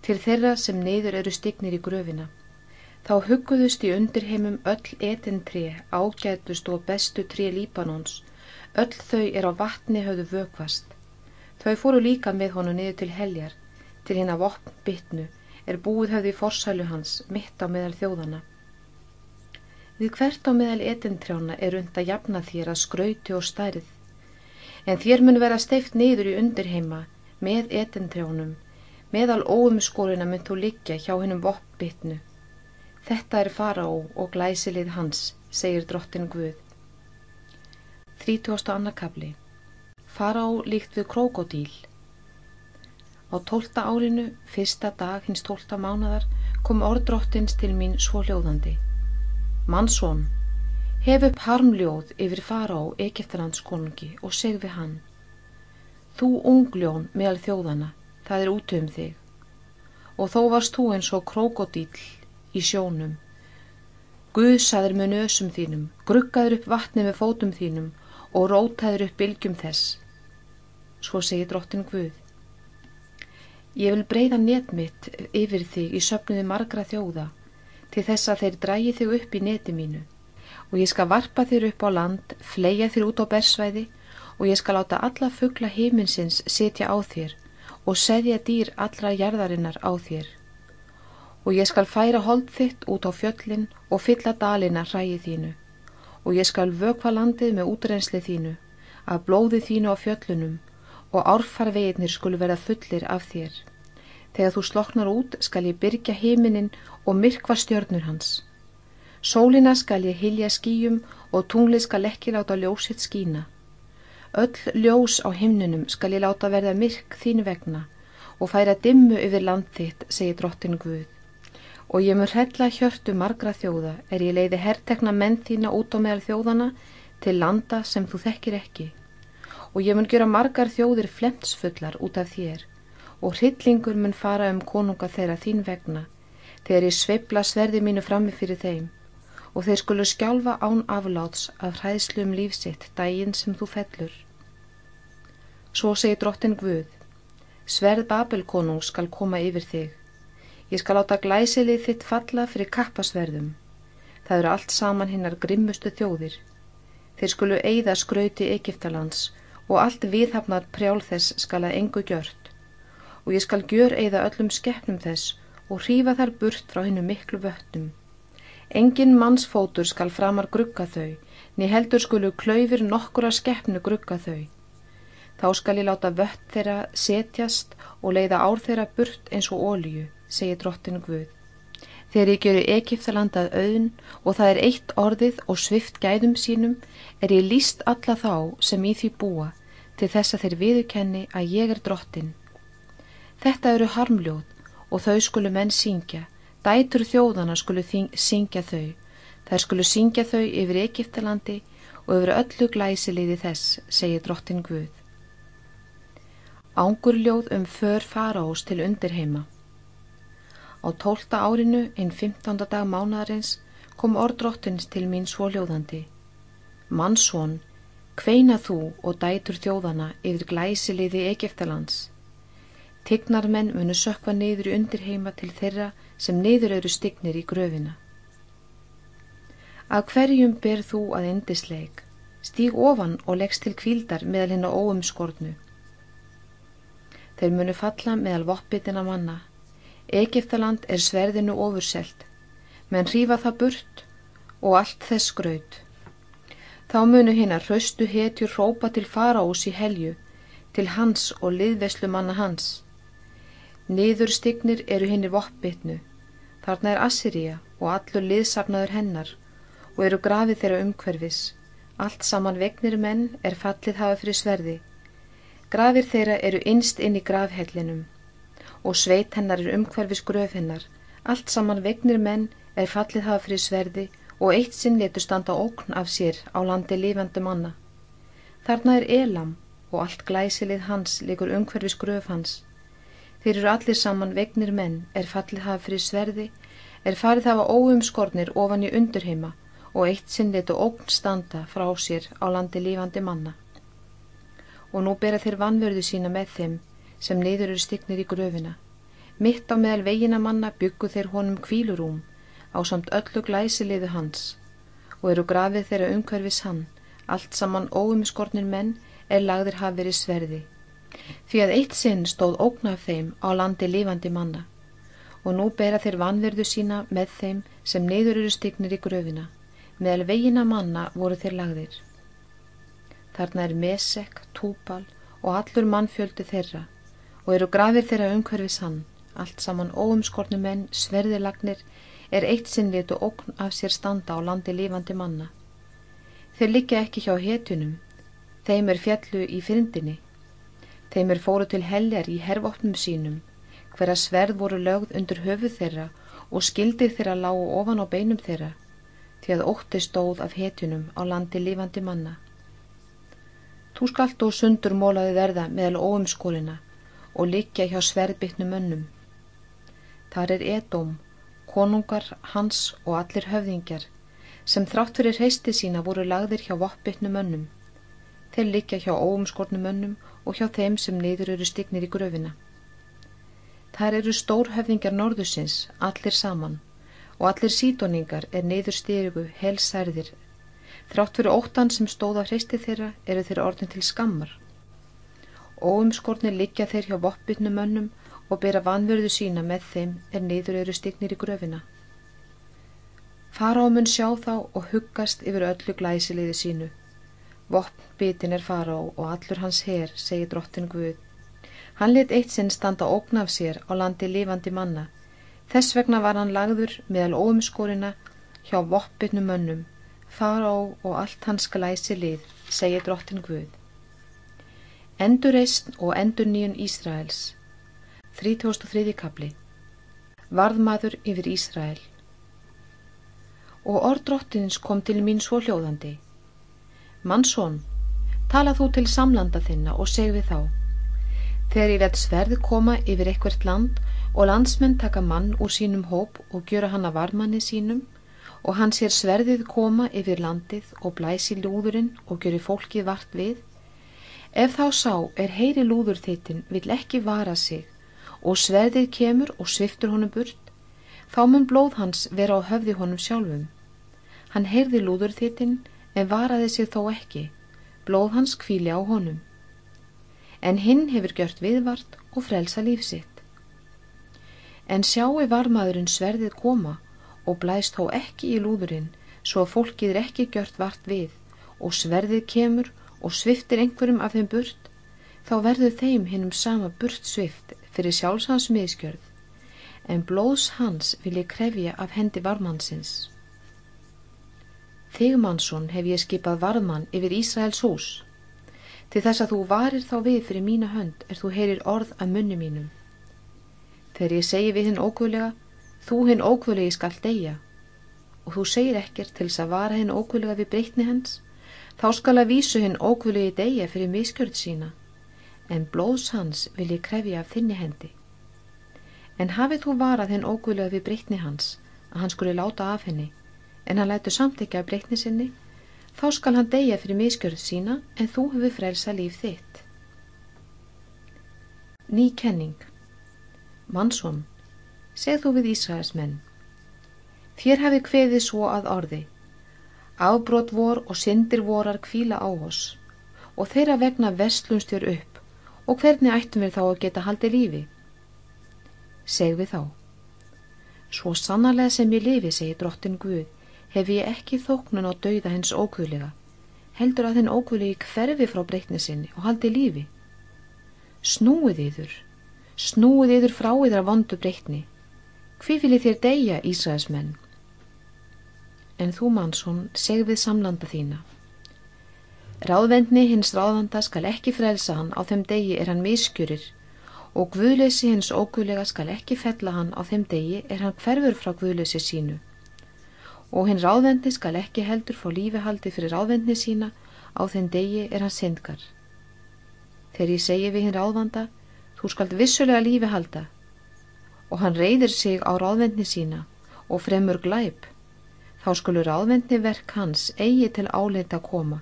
til þeirra sem niður eru stignir í gröfina. Þá hugguðust í undirheimum öll etintri, ágætust og bestu tri Líbanons, öll þau er á vatni höfðu vökvast. Þau fóru líka með honu niður til heljar, til hinn að vopn bytnu, er búið höfðu í forsælu hans, mitt á meðal þjóðana. Við hvert á meðal etintrjána er und að jafna þér að skrauti og stærð, en þér mun vera steift niður í undirheima með etintrjánum, meðal óumskórina mun þú liggja hjá hennum vopn bytnu Þetta er faraó og glæsilið hans, segir drottin Guð. 30. annarkabli Faraó líkt við krokodíl. Á tólta árinu, fyrsta dag hins tólta mánadar, kom orð drottins til mín svo hljóðandi. Mannsson, Hef upp harmljóð yfir fara á Egeftalandskonungi og seg við hann. Þú ungljón meðal þjóðana, það er út um þig. Og þó varst þú eins og krokodíl í sjónum. Guðsaður með nösum þínum, gruggaður upp vatni með fótum þínum og rótaður upp bylgjum þess. Svo segir drottin Guð. Ég vil breyða net mitt yfir þig í söpnuði margra þjóða til þess að þeir drægi þig upp í neti mínu og ég skal varpa þér upp á land, fleia þér út á bersvæði og ég skal láta alla fuggla heiminsins setja á þér og seðja dýr allra jarðarinnar á þér. Og ég skal færa hold þitt út á fjöllin og fylla dalina hræði þínu og ég skal vökva landið með útrensli þínu, af blóði þínu á fjöllunum og árfarveginir skulu verða fullir af þér. Þegar þú sloknar út skal ég byrja heiminin og myrkva stjörnur hans. Sólina skal ég hilja skýjum og tunglið skal ekki láta ljósitt skína. Öll ljós á himnunum skal ég láta verða myrk þín vegna og færa dimmu yfir land þitt, segir drottin Guð. Og ég mun hrella hjörtu margra þjóða er ég leiði herrtekna menn þína út á meðal þjóðana til landa sem þú þekkir ekki og ég mun gera margar þjóðir flemsfullar út af þér og hryllingur mun fara um konunga þeirra þín vegna þegar ég sveibla sverði mínu frammi fyrir þeim og þeir skulu skjálfa án afláts af hræðslu um lífsitt dægin sem þú fellur. Svo segir drottin Guð, sverð Babelkonung skal koma yfir þig. Ég skal áta glæsilið þitt falla fyrir kappasverðum. Það eru allt saman hinnar grimmustu þjóðir. Þeir skulu eigða skrauti Egiptalands og allt viðhafnar prjál þess skal að engu gjört og ég skal gjör eða öllum skeppnum þess og hrífa þær burt frá hennu miklu vöttum. Engin mannsfótur skal framar grugga þau, ný heldur skulu klaufir nokkura skeppnu grugga þau. Þá skal ég láta vött þeirra setjast og leiða ár þeirra burt eins og ólíu, segir drottinu Guð. Þegar ég gjöru Egiptalandað auðn og það er eitt orðið og svift gæðum sínum, er ég líst alla þá sem í því búa til þess að þeir viðukenni að ég er drottin. Þetta eru harmljóð og þau skulu menn syngja, dætur þjóðana skulu syngja þau, þær skulu syngja þau yfir Egiptalandi og yfir öllu glæsiliði þess, segir drottin Guð. Ángurljóð um för faraós til undirheima. Á tólta árinu, einn 15. dag mánadarins, kom orðdrottins til mín svóljóðandi. Mannsson, kveina þú og dætur þjóðana yfir glæsiliði Egeftalands. Tignar menn munu sökva neyður í undirheima til þeirra sem neyður eru stignir í gröfina. Að hverjum ber þú að indisleik, stíg ofan og leggst til kvíldar meðal hennar óumskornu. Þeir munu falla meðal voppitina manna, Egiptaland er sverðinu ofurselt, menn hrífa það burt og allt þess gröð. Þá munu hinn að hraustu hetjur rópa til faraós í helju, til hans og liðveslu manna hans. Niður stignir eru hinnir voppitnu, þarna er Assyria og allur liðsafnaður hennar og eru grafið þeirra umhverfis. Allt saman vegnir menn er fallið hafa fyrir sverði. Grafir þeirra eru innst inn í grafhellinum og sveit hennar er umhverfis gröf hennar. Allt saman vegnir menn er fallið hafa fyrir sverði og eitt sinn letur standa ókn af sér á landi lifandi manna. Þarna er Elam og allt glæsilið hans likur umhverfis gröf hans. Þeir eru allir saman vegnir menn er fallið hafa fyrir sverði, er farið hafa óumskornir ofan í undurheima og eitt sinn letu ókn standa frá sér á landi lifandi manna. Og nú bera þeir vanverðu sína með þeim sem neyður eru stignir í gröfina. Mitt á meðal vegina manna byggu þeir honum kvílurúm á samt öllu glæsiliðu hans og eru grafið þeirra umhverfis hann, allt saman óumskornir menn er lagðir hafi verið sverði. Því að eitt sinn stóð ógnaf þeim á landi lífandi manna og nú bera þeir vanverðu sína með þeim sem neyður eru stignir í gröfina. Meðal vegina manna voru þeir lagðir. Þarna er Mesek, Túbal og allur mannfjöldi þeirra og eru grafir þeirra umhverfis hann, allt saman óumskornu menn, sverðilagnir, er eitt sinnlit og ókn af sér standa á landi lífandi manna. Þeir liggja ekki hjá hetunum, þeim er fjallu í fyrndinni, þeim er fóru til heljar í hervopnum sínum, hverja sverð voru lögð undir höfuð þeirra og skildir þeirra lágu ofan á beinum þeirra, því að ótti stóð af hetjunum á landi lífandi manna. Þú skalt og sundur mólaði verða meðal óumskólina og likja hjá sverðbytnum önnum. Þar er Edóm, konungar hans og allir höfðingjar sem þrátt fyrir heisti sína voru lagðir hjá voppbytnum önnum. Þeir likja hjá óumskórnum önnum og hjá þeim sem niður eru stignir í gröfina. Þar eru stórhöfðingar norðusins, allir saman, og allir sídóningar er neyður styrgu helsærðir. Þrátt fyrir óttan sem stóða hreisti þeirra eru þeirra orðin til skammar. Óumskornir liggja þeir hjá voppbytnum önnum og bera vanverðu sína með þeim er neyður eru stignir í gröfina. Fará mun sjá þá og huggast yfir öllu glæsiliði sínu. Voppbytin er fará og allur hans her, segir drottin Guð. Hann lit eitt sinn standa ógn af sér á landi lifandi manna. Þess vegna var hann lagður meðal óumskórina hjá voppitnum mönnum, fara á og allt hans glæsi lið, segir drottin Guð. Endurreist og endur nýjun Ísraels 3003. kapli Varðmaður yfir Ísrael. Og orð drottins kom til mín svo hljóðandi. Mannsson, tala þú til samlanda þinna og seg við þá Þegar ég let sverð koma yfir eitthvert land og landsmenn taka mann úr sínum hóp og gjöra hann að varmanni sínum og hann sér sverðið koma yfir landið og blæsi lúðurinn og gjöri fólkið vart við, ef þá sá er heyri lúður þittin vill ekki vara sig og sverðið kemur og sviftur honum burt, þá mun blóð hans vera á höfði honum sjálfum. Hann heyrði lúður þittin en varaði sig þó ekki, blóð hans kvíli á honum en hinn hefur gjört viðvart og frelsa lífsitt. En sjáu varmaðurinn sverðið koma og blæst þó ekki í lúðurinn svo að fólkið er ekki gjört vart við og sverðið kemur og sviftir einhverjum af þeim burt, þá verður þeim hinnum sama burt svift fyrir sjálfsans miðskjörð, en blóðs hans vil ég krefja af hendi varmannsins. Þig mannsson hef ég skipað varðmann yfir Ísraels hús til þess að þú varir þá við fyrir mína hönd er þú heyrir orð af munni mínum. Þegar ég segi við hinn ókvölega, þú hinn ókvölegi skal deyja og þú segir ekkert til þess að vara hinn ókvölega við breytni hans, þá skal að vísu hinn ókvölegi deyja fyrir miskjörð sína, en blóðs hans vil ég krefja af þinni hendi. En hafið þú varað hinn ókvölega við breytni hans, að hann skuli láta af henni, en hann lætu samt ekki af breytni sinni, þá skal hann deyja fyrir miskjörð sína en þú hefur frelsa líf þitt. Ný kenning Mansson, segð þú við Ísraels menn. Þér hafi kveðið svo að orði. Afbrót vor og syndir vorar kvíla á oss og þeirra vegna vestlumstjör upp og hvernig ættum við þá að geta haldið lífi? Segð við þá. Svo sannarlega sem ég lifi, segir drottin Guð, hef ég ekki þóknun á dauða hens ókvölega, heldur að þenn ókvölegi hverfi frá breytni sinni og haldi lífi. Snúið yður, snúið yður frá yður að vondu breytni. Hví viljið þér deyja, Ísraelsmenn? En þú, mannsson, seg við samlanda þína. Ráðvendni hins ráðanda skal ekki frelsa hann á þeim degi er hann miskjurir og guðleysi hins ókvölega skal ekki fella hann á þeim degi er hann hverfur frá guðleysi sínu og hinn ráðvendi skal ekki heldur fá lífihaldi fyrir ráðvendni sína á þenn degi er hann syndgar. Þegar ég segi við hinn ráðvanda, þú skalt vissulega lífihalda og hann reyðir sig á ráðvendni sína og fremur glæp, þá skulur ráðvendni verk hans eigi til áleita að koma,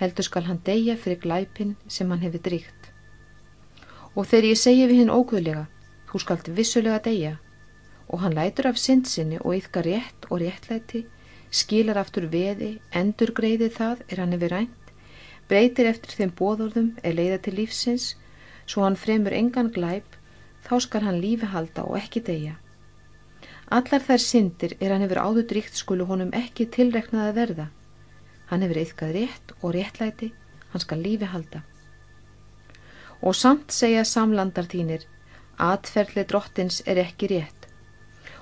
heldur skal hann deyja fyrir glæpin sem hann hefur dríkt. Og þegar ég segi við hinn óguðlega, þú skalt vissulega deyja, og hann lætur af syndsinni og yfka rétt og réttlæti, skilar aftur veði, endur greiði það er hann yfir rænt, breytir eftir þeim bóðorðum er leiða til lífsins, svo hann fremur engan glæp, þá skal hann lífi halda og ekki deyja. Allar þær syndir er hann yfir áður dríkt skulu honum ekki tilreknað að verða. Hann hefur yfkað rétt og réttlæti, hann skal lífi halda. Og samt segja samlandar þínir, atferðli drottins er ekki rétt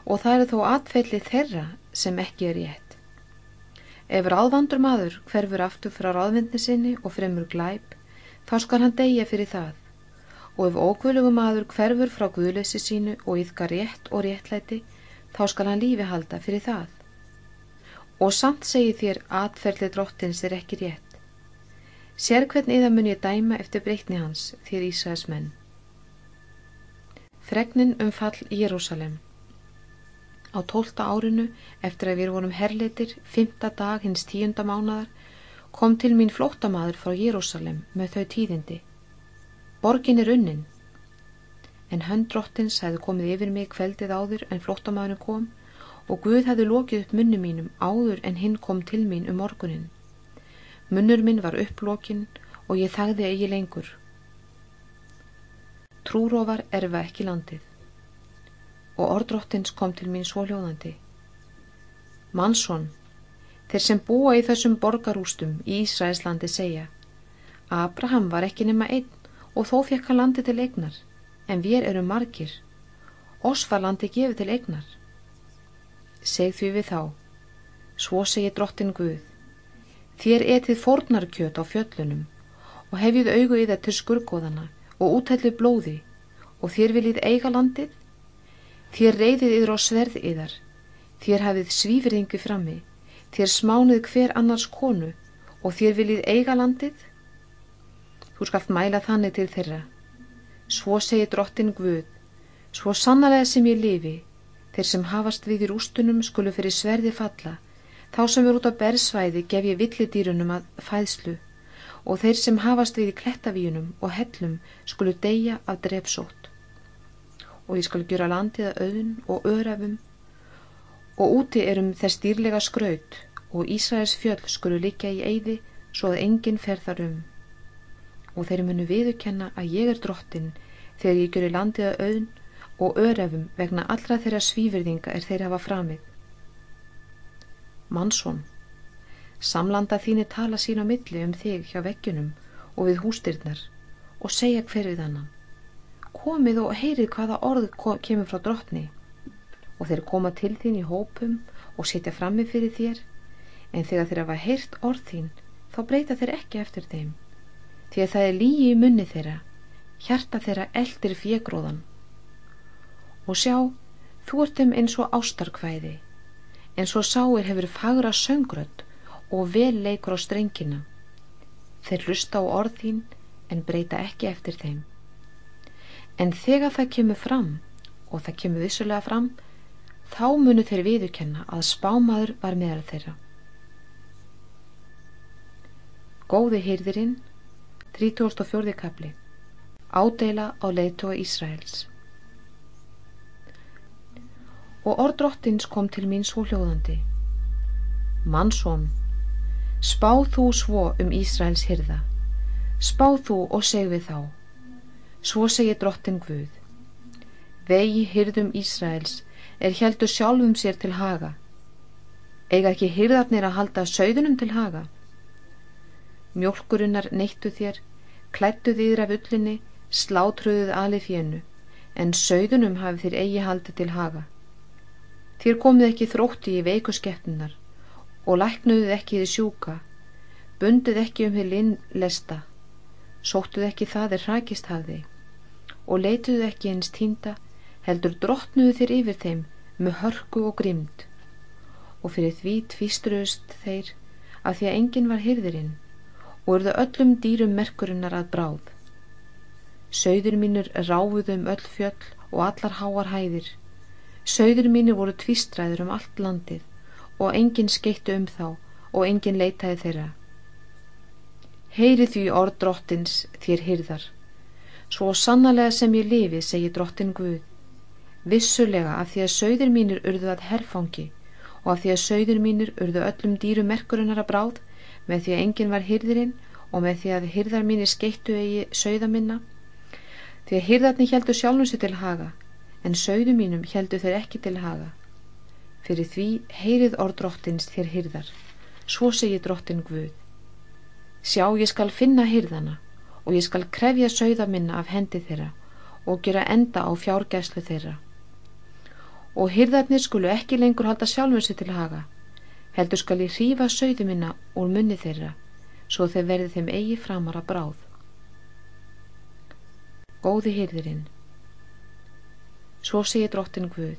og það eru þó atfelli þeirra sem ekki er rétt. Ef ráðvandur maður hverfur aftur frá ráðvindni sinni og fremur glæp, þá skal hann deyja fyrir það og ef ókvölugu maður hverfur frá guðleysi sínu og yfka rétt og réttlæti, þá skal hann lífi halda fyrir það. Og samt segi þér atferðli drottins er ekki rétt. Sér hvern eða mun ég dæma eftir breytni hans þér Ísæðs menn. Fregnin um fall Jérúsalem Á tólta árinu, eftir að við vorum herleitir, fymta dag hins tíunda mánadar, kom til mín flóttamaður frá Jérúsalem með þau tíðindi. Borgin er unnin. En höndrottins hefði komið yfir mig kveldið áður en flóttamaðurinn kom og Guð hefði lokið upp munni mínum áður en hinn kom til mín um morgunin. Munnur minn var upplokin og ég þagði eigi lengur. Trúrófar erfa ekki landið og ordróttins kom til mín svo hljóðandi. Mansson, þeir sem búa í þessum borgarústum í Ísraelslandi segja Abraham var ekki nema einn og þó fekk hann landi til eignar en við erum margir. Oss var landi gefið til eignar. Seg því við þá, svo segi drottin Guð, þér etið fornarkjöt á fjöllunum og hefjið augu í það til skurgóðana og útællið blóði og þér viljið eiga landið, þér reyðið yfir á sverð yðar, þér hafið svífyrðingu frammi, þér smánuð hver annars konu og þér viljið eiga landið, þú skalt mæla þannig til þeirra, svo segi drottin Guð, svo sannlega sem ég lifi, Þeir sem hafast við í rústunum skulu fyrir sverði falla. Þá sem er út á bersvæði gef ég villidýrunum að fæðslu og þeir sem hafast við í klettavíunum og hellum skulu deyja af drepsótt. Og ég skal gera landið að auðun og örafum og úti erum þess dýrlega skraut og Ísraels fjöll skulu líka í eyði svo að enginn fer þar um. Og þeir munu viðukenna að ég er drottin þegar ég gera landið að auðun og örefum vegna allra þeirra svífyrðinga er þeir hafa framið. Mansson, samlanda þínir tala sín á milli um þig hjá veggjunum og við hústyrnar og segja hver við annan. Komið og heyrið hvaða orð kemur frá drottni og þeir koma til þín í hópum og setja frammi fyrir þér en þegar þeir hafa heyrt orð þín þá breyta þeir ekki eftir þeim því að það er lígi í munni þeirra, hjarta þeirra eldir fjegróðan og sjá, þú ert þeim eins og ástarkvæði, eins og sáir hefur fagra söngrödd og vel leikur á strengina. Þeir lusta á orðín en breyta ekki eftir þeim. En þegar það kemur fram, og það kemur vissulega fram, þá munu þeir viðurkenna að spámaður var meðal þeirra. Góði hýrðirinn, 34. kapli, ádela á leiðtóa Ísraels og orðdrottins kom til mín svo hljóðandi. Mannsson, spáð þú svo um Ísraels hyrða, spáð þú og seg við þá. Svo segir drottin Guð. Vegi hyrðum Ísraels er heldur sjálfum sér til haga. Ega ekki hyrðarnir að halda sögðunum til haga. Mjölkurinnar neittu þér, klættu þýðra vullinni, slátruðuð alið fjennu, en sögðunum hafi þér eigi haldið til haga. Þér komið ekki þrótti í veiku skeppnunar og læknuðuð ekki þið sjúka, bunduð ekki um þið linnlesta, sóttuð ekki það er hrakist hafði og leituð ekki eins týnda, heldur drottnuðu þér yfir þeim með hörku og grimd og fyrir því tvistruðust þeir að því að enginn var hyrðirinn og urðu öllum dýrum merkurinnar að bráð. Sauður mínur ráfuðu um öll fjöll og allar háar hæðir Sauður mínir voru tvistræður um allt landið og enginn skeittu um þá og enginn leitaði þeirra. Heyri því orð drottins þér hyrðar. Svo sannarlega sem ég lifi, segi drottin Guð. Vissulega af því að sauður mínir urðu að herfangi og af því að sauður mínir urðu öllum dýru merkurinnar að bráð með því að enginn var hyrðirinn og með því að hyrðar mínir skeittu eigi sauða minna. Því að hyrðarni heldur sjálfum sér til haga en sögðu mínum heldu þeir ekki til haga. Fyrir því heyrið orð drottins þér hyrðar, svo segi drottin Guð. Sjá ég skal finna hyrðana og ég skal krefja sögða minna af hendi þeirra og gera enda á fjárgæslu þeirra. Og hyrðarnir skulu ekki lengur halda sjálfum sér til haga, heldur skal ég hrífa sögðu minna úr munni þeirra, svo þeir verði þeim eigi framara bráð. Góði hyrðirinn, Svo segir drottin Guð.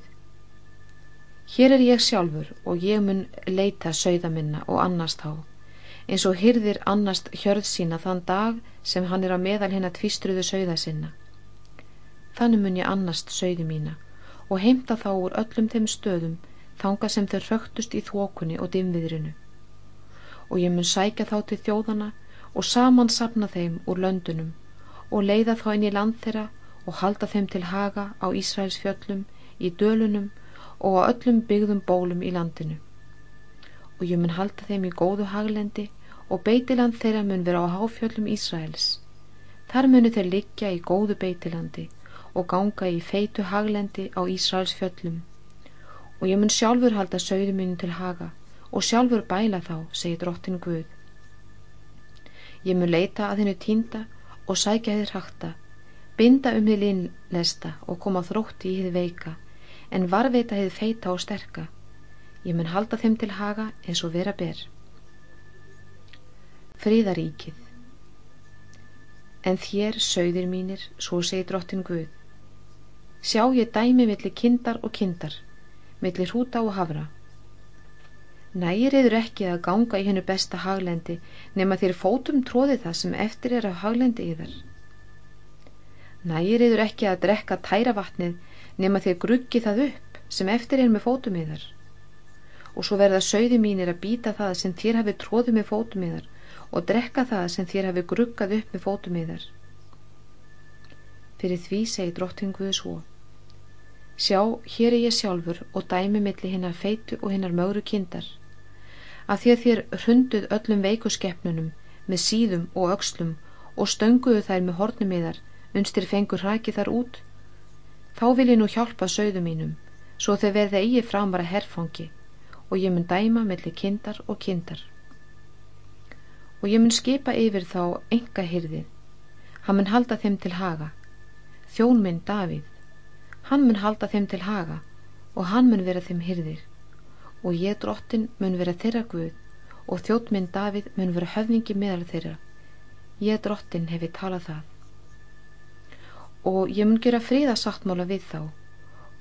Hér er ég sjálfur og ég mun leita sögða minna og annast þá, eins og hyrðir annast hjörð sína þann dag sem hann er á meðal henn að tvistruðu sögða sinna. Þannig mun ég annast sögðu mína og heimta þá úr öllum þeim stöðum þanga sem þau rögtust í þókunni og dimviðrinu. Og ég mun sækja þá til þjóðana og saman sapna þeim úr löndunum og leiða þá inn í land þeirra og halda þeim til haga á Ísraels fjöllum, í dölunum og á öllum byggðum bólum í landinu. Og ég mun halda þeim í góðu haglendi og beitiland þeirra mun vera á háfjöllum Ísraels. Þar munu þeir liggja í góðu beitilandi og ganga í feitu haglendi á Ísraels fjöllum. Og ég mun sjálfur halda sögðu mínu til haga og sjálfur bæla þá, segir drottin Guð. Ég mun leita að hennu týnda og sækja þið hrakta, binda um þið línlesta og koma þrótti í þið veika en varveita hefði feita og sterka. Ég mun halda þeim til haga eins og vera ber. Fríðaríkið En þér, sögðir mínir, svo segi drottin Guð. Sjá ég dæmi millir kindar og kindar millir húta og hafra. Nægir eður ekki að ganga í hennu besta haglendi nema þér fótum tróði það sem eftir er af haglendi yðar. Nægir eður ekki að drekka tæra vatnið nema þér gruggi það upp sem eftir er með fótum yðar. Og svo verða sögði mínir að býta það sem þér hafi tróði með fótum yðar og drekka það sem þér hafi gruggað upp með fótum yðar. Fyrir því segi drottinguðu svo sjá, hér er ég sjálfur og dæmi milli hinnar feitu og hinnar mögru kindar. Að því að þér hrunduð öllum veikuskeppnunum með síðum og öxlum og stönguðu þær með hornum yðar unstir fengur hrakið þar út? Þá vil ég nú hjálpa sögðu mínum, svo þau verði eigi framvara herfangi og ég mun dæma mellir kindar og kindar. Og ég mun skipa yfir þá enga hyrðið, hann mun halda þeim til haga, þjón minn Davíð, hann mun halda þeim til haga og hann mun vera þeim hyrðir og ég drottin mun vera þeirra guð og þjótt minn Davíð mun vera höfningi meðal þeirra. Ég drottin hefi talað það. Og ég mun gera fríðasáttmála við þá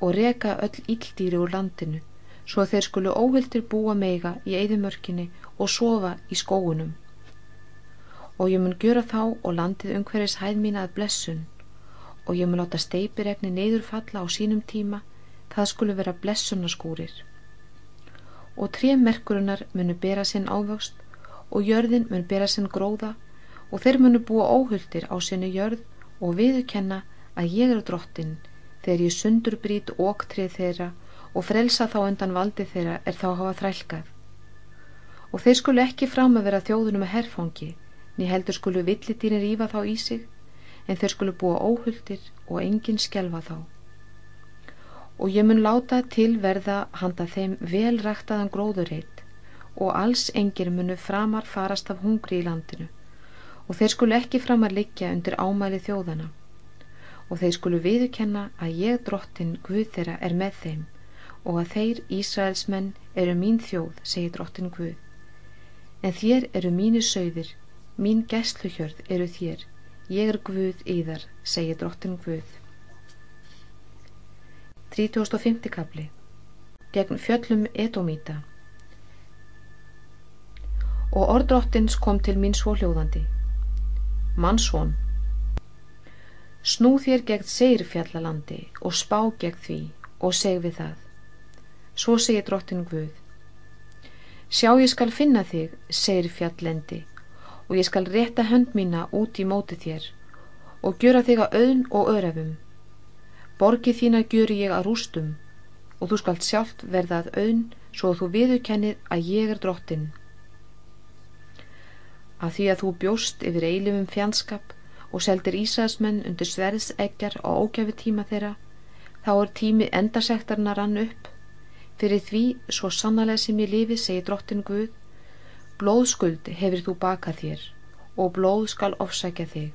og reka öll íldýri úr landinu svo þeir skulu óvildir búa meiga í eðimörkinni og sofa í skóunum og ég mun gera þá og landið umhverjus hæð mína að blessun og ég mun láta steipiregni neyðurfalla á sínum tíma það skulu vera blessunarskúrir. Og tré merkurinnar munu bera sinn ávöxt og jörðin mun bera sinn gróða og þeir munu búa óhuldir á sinni jörð og viðukenna að ég er drottin þegar ég sundur brít oktrið þeirra og frelsa þá undan valdi þeirra er þá hafa þrælkað. Og þeir skulu ekki fram að vera þjóðunum að herfangi ný heldur skulu villitýrin rífa þá í sig en þeir skulu búa óhuldir og enginn skjelfa þá. Og ég mun láta til verða handa þeim vel ræktaðan gróðurreitt og alls engir munu framar farast af hungri í landinu. Og þeir skulu ekki framar liggja undir ámæli þjóðana og þeir skulu viðukenna að ég drottin Guð þeirra er með þeim og að þeir Ísraelsmenn eru mín þjóð, segir drottin Guð. En þér eru mínu sögðir, mín gæsluhjörð eru þér, ég er Guð íðar, segir drottin Guð. 3050 kapli Gegn fjöllum Edomíta Og orðdrottins kom til mín svo hljóðandi Mannsvon Snú þér gegn seirfjallalandi og spá gegn því og seg við það. Svo segir drottin Guð. Sjá ég skal finna þig, seirfjallendi, og ég skal rétta hönd mína út í móti þér og gjöra þig að auðn og örefum. Borgið þína gjöri ég að rústum og þú skalt sjálft verða að auðn svo þú viðurkennir að ég er drottin. Að því að þú bjóst yfir eilifum fjandskap og seldir Ísæðsmenn undir sverðsegjar á ógjafi tíma þeirra, þá er tími endarsektarna rann upp. Fyrir því, svo sannlega sem ég lifi, segi drottin Guð, blóðskuld hefur þú bakað þér og blóð skal ofsækja þig.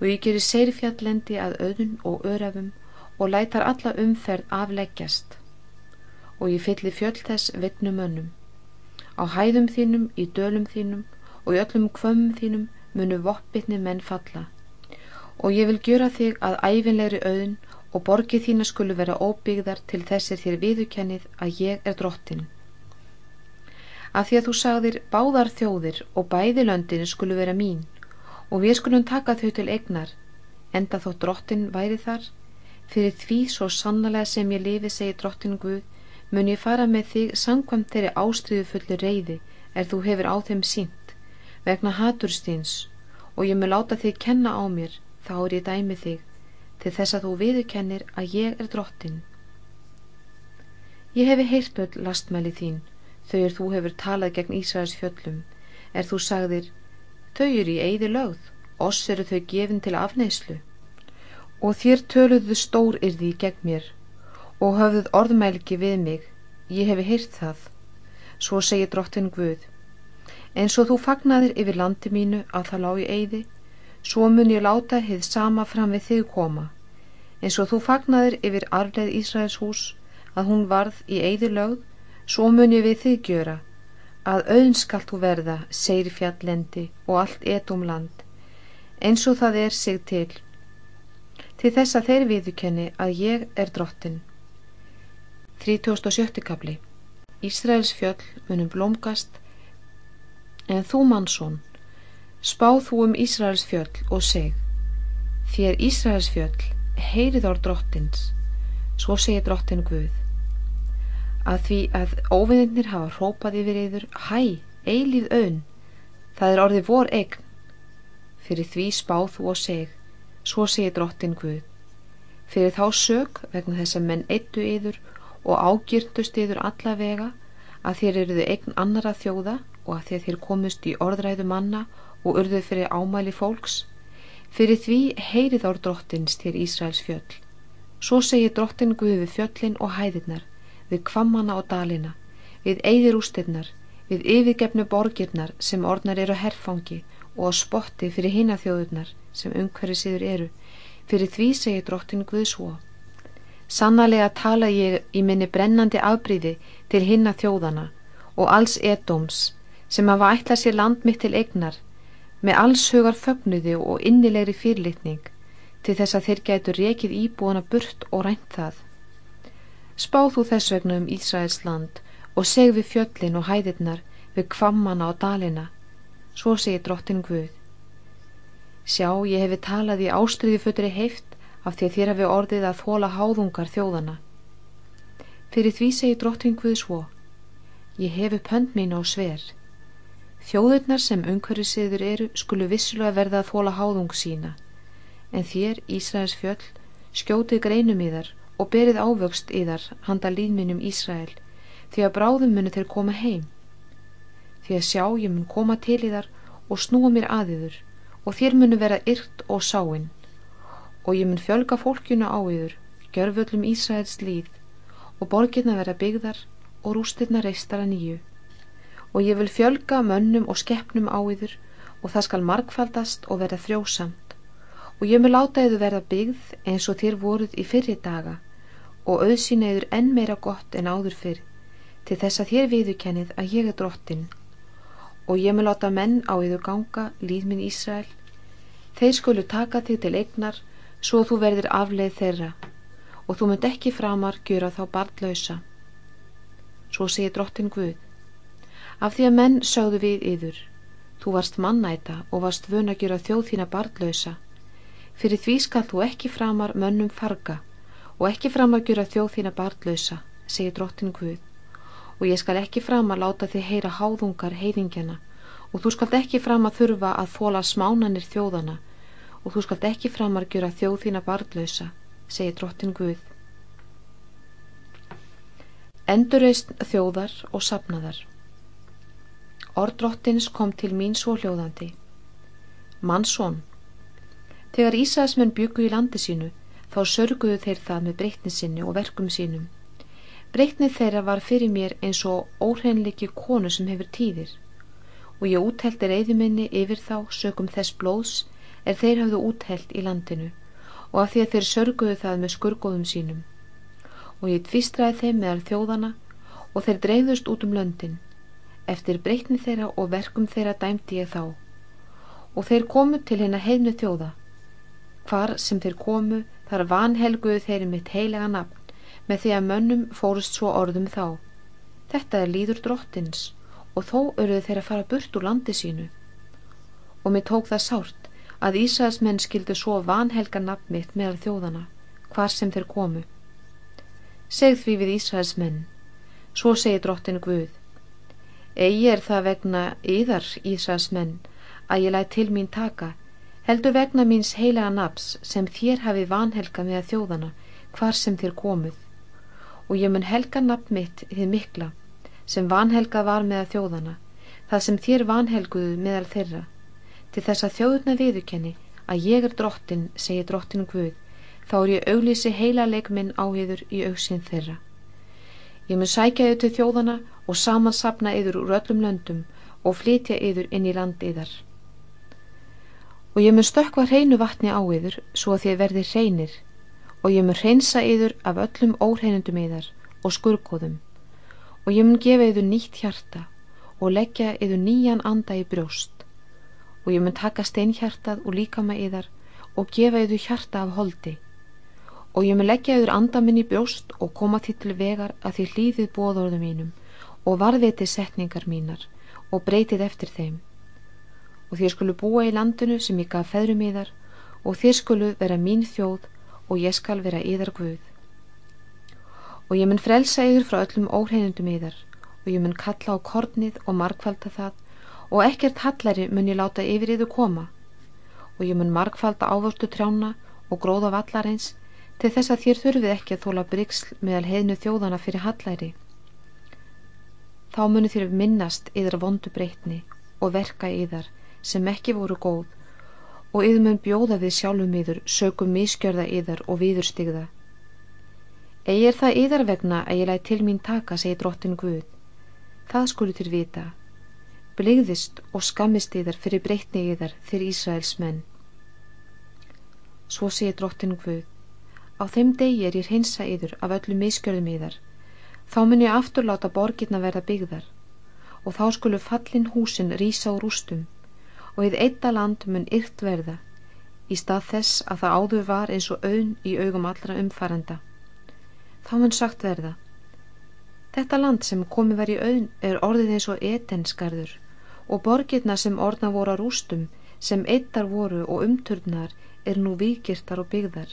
Og ég gerir seirfjallendi að auðun og örafum og lætar alla umferð afleggjast. Og ég fyllir fjöll þess vignum önnum. Á hæðum þínum, í dölum þínum og í öllum kvömmum þínum munu voppitni menn falla og ég vil gjöra þig að æfinlegri auðn og borgið þína skulu vera óbyggðar til þessir þér viðukennið að ég er drottin. Af því að þú sagðir báðar þjóðir og bæði löndin skulu vera mín og við skulum taka þau til egnar, enda þó drottin væri þar, fyrir því svo sannlega sem ég lifi, segi drottin Guð, mun ég fara með þig sangkvæmt þeirri ástriðu fullu reyði er þú hefur á þeim sínt, vegna haturstins og ég mun láta þig kenna á mér, þá er ég dæmi þig, til þess að þú viðurkennir að ég er drottin. Ég hefi heyrt öll lastmæli þín, er þú hefur talað gegn Ísraels fjöllum, er þú sagðir, þau eru í eigði lögð, oss eru þau gefin til afneyslu. Og þér töluðu stór yrði í gegn mér, og höfðuð orðmælgi við mig, ég hefi heyrt það. Svo segir drottin Guð, eins og þú fagnaðir yfir landi mínu að það lági eigði, svo mun ég láta heið sama fram við þig koma, eins og þú fagnaðir yfir arleið Ísraels hús, að hún varð í eigði lögð, svo mun ég við þig gjöra, að auðnskalt þú verða, segir fjallendi og allt etum land, eins og það er sig til, til þess að þeir viðukenni að ég er drottin. 37. kapli Ísraels fjöll munum blómgast, en þú mannsson, spáð þú um Ísraels fjöll og seg, þér Ísraels fjöll heyrið ár drottins, svo segir drottin Guð að því að óvinnir hafa hrópað yfir yður hæ, eilíð aun það er orðið vor eign. Fyrir því spáð þú og seg svo segir drottin Guð. Fyrir þá sög vegna þess að menn eittu yður og ágýrtust yður alla vega að þér eruðu eign annara þjóða og að þér komust í orðræðu manna og urðu fyrir ámæli fólks. Fyrir því heyrið ár drottins til Ísraels fjöll. Svo segir drottin Guð við fjöllin og hæðirnar við kvammana og dalina, við eigðir ústirnar, við yfirgefnu borgirnar sem orðnar eru herfangi og á spotti fyrir hina þjóðurnar sem umhverju síður eru, fyrir því segir drottin Guðsvo. Sannarlega tala ég í minni brennandi afbríði til hinna þjóðana og alls edóms sem hafa ætlað sér land mitt til egnar með alls hugar fögnuði og innilegri fyrirlitning til þess að þeir gætu rekið íbúana burt og rænt það. Spáð þú þess vegna um Ísraels land og seg við fjöllin og hæðirnar við kvammana og dalina. Svo segir drottin Guð. Sjá, ég hefi talað í ástriði fötri heift af því að þér hafi orðið að þóla háðungar þjóðana. Fyrir því segir drottin Guð svo. Ég hefi pönd mín á sver. Þjóðurnar sem umhverju siður eru skulu vissulega verða að þóla háðung sína. En þér, Ísraels fjöll, skjótið greinum í þar og berið ávöxt í þar handa líðminum Ísrael því að bráðum munu þeir koma heim. Því að sjá ég mun koma til í þar og snúa mér aðiður og þér munu vera yrt og sáinn og ég mun fjölga fólkjuna á yður gjörföllum Ísraels líð og borgirna vera byggðar og rústirna reistar að nýju. Og ég vil fjölga mönnum og skeppnum á yður og það skal markfaldast og vera frjósamt og ég mun láta yður verða byggð eins og þér voruð í fyrri daga og auðsýna yður enn meira gott en áður fyrr til þess að þér viðukennið að ég er drottin. Og ég mun láta menn á yður ganga líðminn Ísrael. Þeir skulu taka þig til eignar svo þú verðir afleið þeirra. Og þú munt ekki framar gjöra þá barnlausa. Svo segir drottin Guð af því að menn sögðu við yður þú varst mannæta og varst vun að gjöra þjóð þína barnlausa Fyrir því skal þú ekki framar mönnum farga og ekki framar gjöra þjóð þína barnlausa, segir drottin Guð. Og ég skal ekki framar láta þið heyra háðungar heiðingjana og þú skalt ekki framar þurfa að þóla smánanir þjóðana og þú skalt ekki framar gjöra þjóð þína barnlausa, segir drottin Guð. Endurreist þjóðar og sapnaðar Orðdrottins kom til mín svo hljóðandi. Mannsson, Þegar Ísæðismenn byggu í landi sínu þá sörguðu þeir það með breytni sinni og verkum sínum. Breytni þeirra var fyrir mér eins og óhreinleiki konu sem hefur tíðir. Og ég útheldi reyðuminni yfir þá sögum þess blóðs er þeir hafðu útheld í landinu og af því að þeir sörguðu það með skurgóðum sínum. Og ég tvistraði þeim meðal þjóðana og þeir dreifðust út um löndin. Eftir breytni þeirra og verkum þeirra dæmdi ég þá. Og þeir komu til henn að heimnu þjóða hvar sem þeir komu þar vanhelguðu þeirri mitt heilega nafn með því að mönnum fórust svo orðum þá. Þetta er líður drottins og þó eruðu þeir að fara burt úr landi sínu. Og mér tók það sárt að Ísæðs menn skildu svo vanhelga nafn mitt meðal þjóðana, hvar sem þeir komu. Segð því við Ísæðs menn, svo segir drottinu Guð. Egi er það vegna yðar Ísæðs menn að ég læt til mín taka heldur vegna míns heilega naps sem þér hafi vanhelga með þjóðana hvar sem þér komuð. Og ég mun helga nafn mitt þið mikla sem vanhelga var með þjóðana það sem þér vanhelguðu meðal þeirra til þess að þjóðuna viðukenni að ég er drottin segi drottinu Guð. Þá er ég auglísi heila leikminn áhiður í auksinn þeirra. Ég mun sækja yfir til þjóðana og samansapna yfir úr öllum löndum og flytja yfir inn í land yðar og ég mun stökka hreinu vatni á yður svo að þið verði hreinir. Og ég mun hreinsa yður af öllum óhreinundum yðar og skurkóðum og ég mun gefa yður nýtt hjarta og leggja yður nýjan anda í brjóst. Og ég mun taka steinhjartað og líkama yðar og gefa yður hjarta af holdi. Og ég mun leggja yður anda minn í brjóst og koma því til vegar að því hlýðið bóðorðum mínum og varðviti setningar mínar og breytið eftir þeim og þér skulu búa í landinu sem ég gaf feðrum yðar og þér skulu vera mín þjóð og ég skal vera yðar Guð. Og ég mun frelsa yður frá öllum óhreinundum yðar og ég mun kalla á kornið og markfalda það og ekkert hallari mun ég láta yfir yður koma og ég mun markfalda ávörstu trjána og gróða vallarins til þess að þér þurfið ekki að þóla brygsl meðal heðnu þjóðana fyrir hallæri. Þá munu þér minnast yðar vondu breytni og verka yðar sem ekki voru góð. Og mun bjóða við sjálfum yður sögum miskjörða yðar og viðurstigða. Egi er það yðar vegna að ég læt til mín taka, segi drottin Guð. Það skulu til vita. Bligðist og skammist yðar fyrir breytni yðar fyrir Ísraels menn. Svo segi drottin Guð Á þeim degi er ég hreinsa yður af öllu miskjörðum yðar. Þá mun ég afturláta borgirna verða byggðar. Og þá skulu fallin húsin rýsa úr ústum og eða eitta land mun yrt verða í stað þess að það áður var eins og auðn í augum allra umfærenda þá mun sagt verða þetta land sem komið var í auðn er orðið eins og etenskarður og borgirna sem orðna voru á rústum sem eittar voru og umturnar er nú vikirtar og byggðar.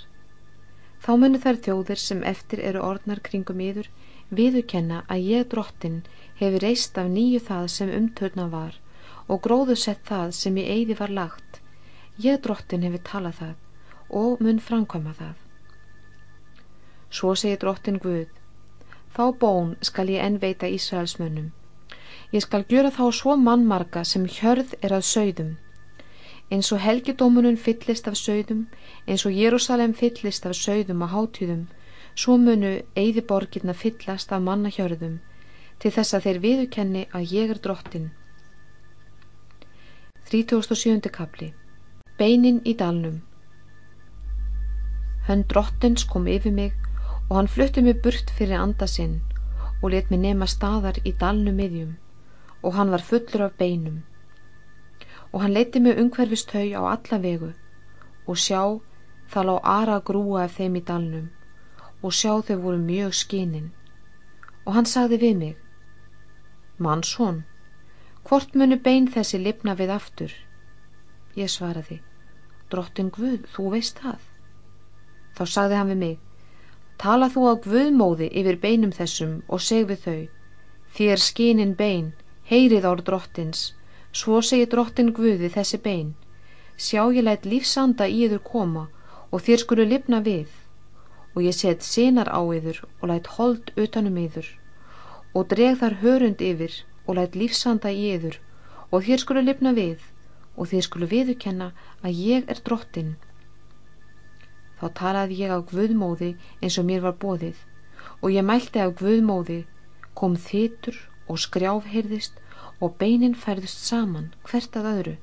Þá munu þær þjóðir sem eftir eru orðnar kringum yður viðukenna að ég drottin hefur reist af nýju það sem umturna var og gróðu sett það sem í eyði var lagt. Ég drottin hefur talað það og mun framkvæma það. Svo segir drottin Guð þá bón skal ég enn veita Ísraelsmönnum. Ég skal gjöra þá svo mannmarka sem hjörð er að sögðum eins og helgidómunum fyllist af sögðum eins og Jérúsalem fyllist af sögðum á hátíðum svo munu eyði borgirna fyllast af mannahjörðum til þess að þeir viðukenni að ég er drottin 37. kapli Beinin í dalnum. Hönn drottins kom yfir mig og hann flutti mig burt fyrir andasinn og let mig nema staðar í dalnum miðjum og hann var fullur af beinum. Og hann leiti mig umhverfist hau á alla vegu og sjá það lá ara grúa af þeim í dalnum og sjá þau voru mjög skinin. Og hann sagði við mig Mannsson Hvort munu bein þessi lifna við aftur? Ég svaraði, drottin Guð, þú veist það. Þá sagði hann við mig, tala þú á Guðmóði yfir beinum þessum og seg við þau, þér skinin bein, heyrið ár drottins, svo segir drottin Guði þessi bein, sjá ég lætt lífsanda í yður koma og þér skulu lifna við, og ég set senar á yður og lætt hold utanum yður, og dreg þar hörund yfir og læt lífsanda í yður og þér skulu lifna við og þér skulu viðukenna að ég er drottin. Þá talaði ég á Guðmóði eins og mér var bóðið og ég mælti á Guðmóði kom þitur og skrjáfheyrðist og beinin færðist saman hvert að öðru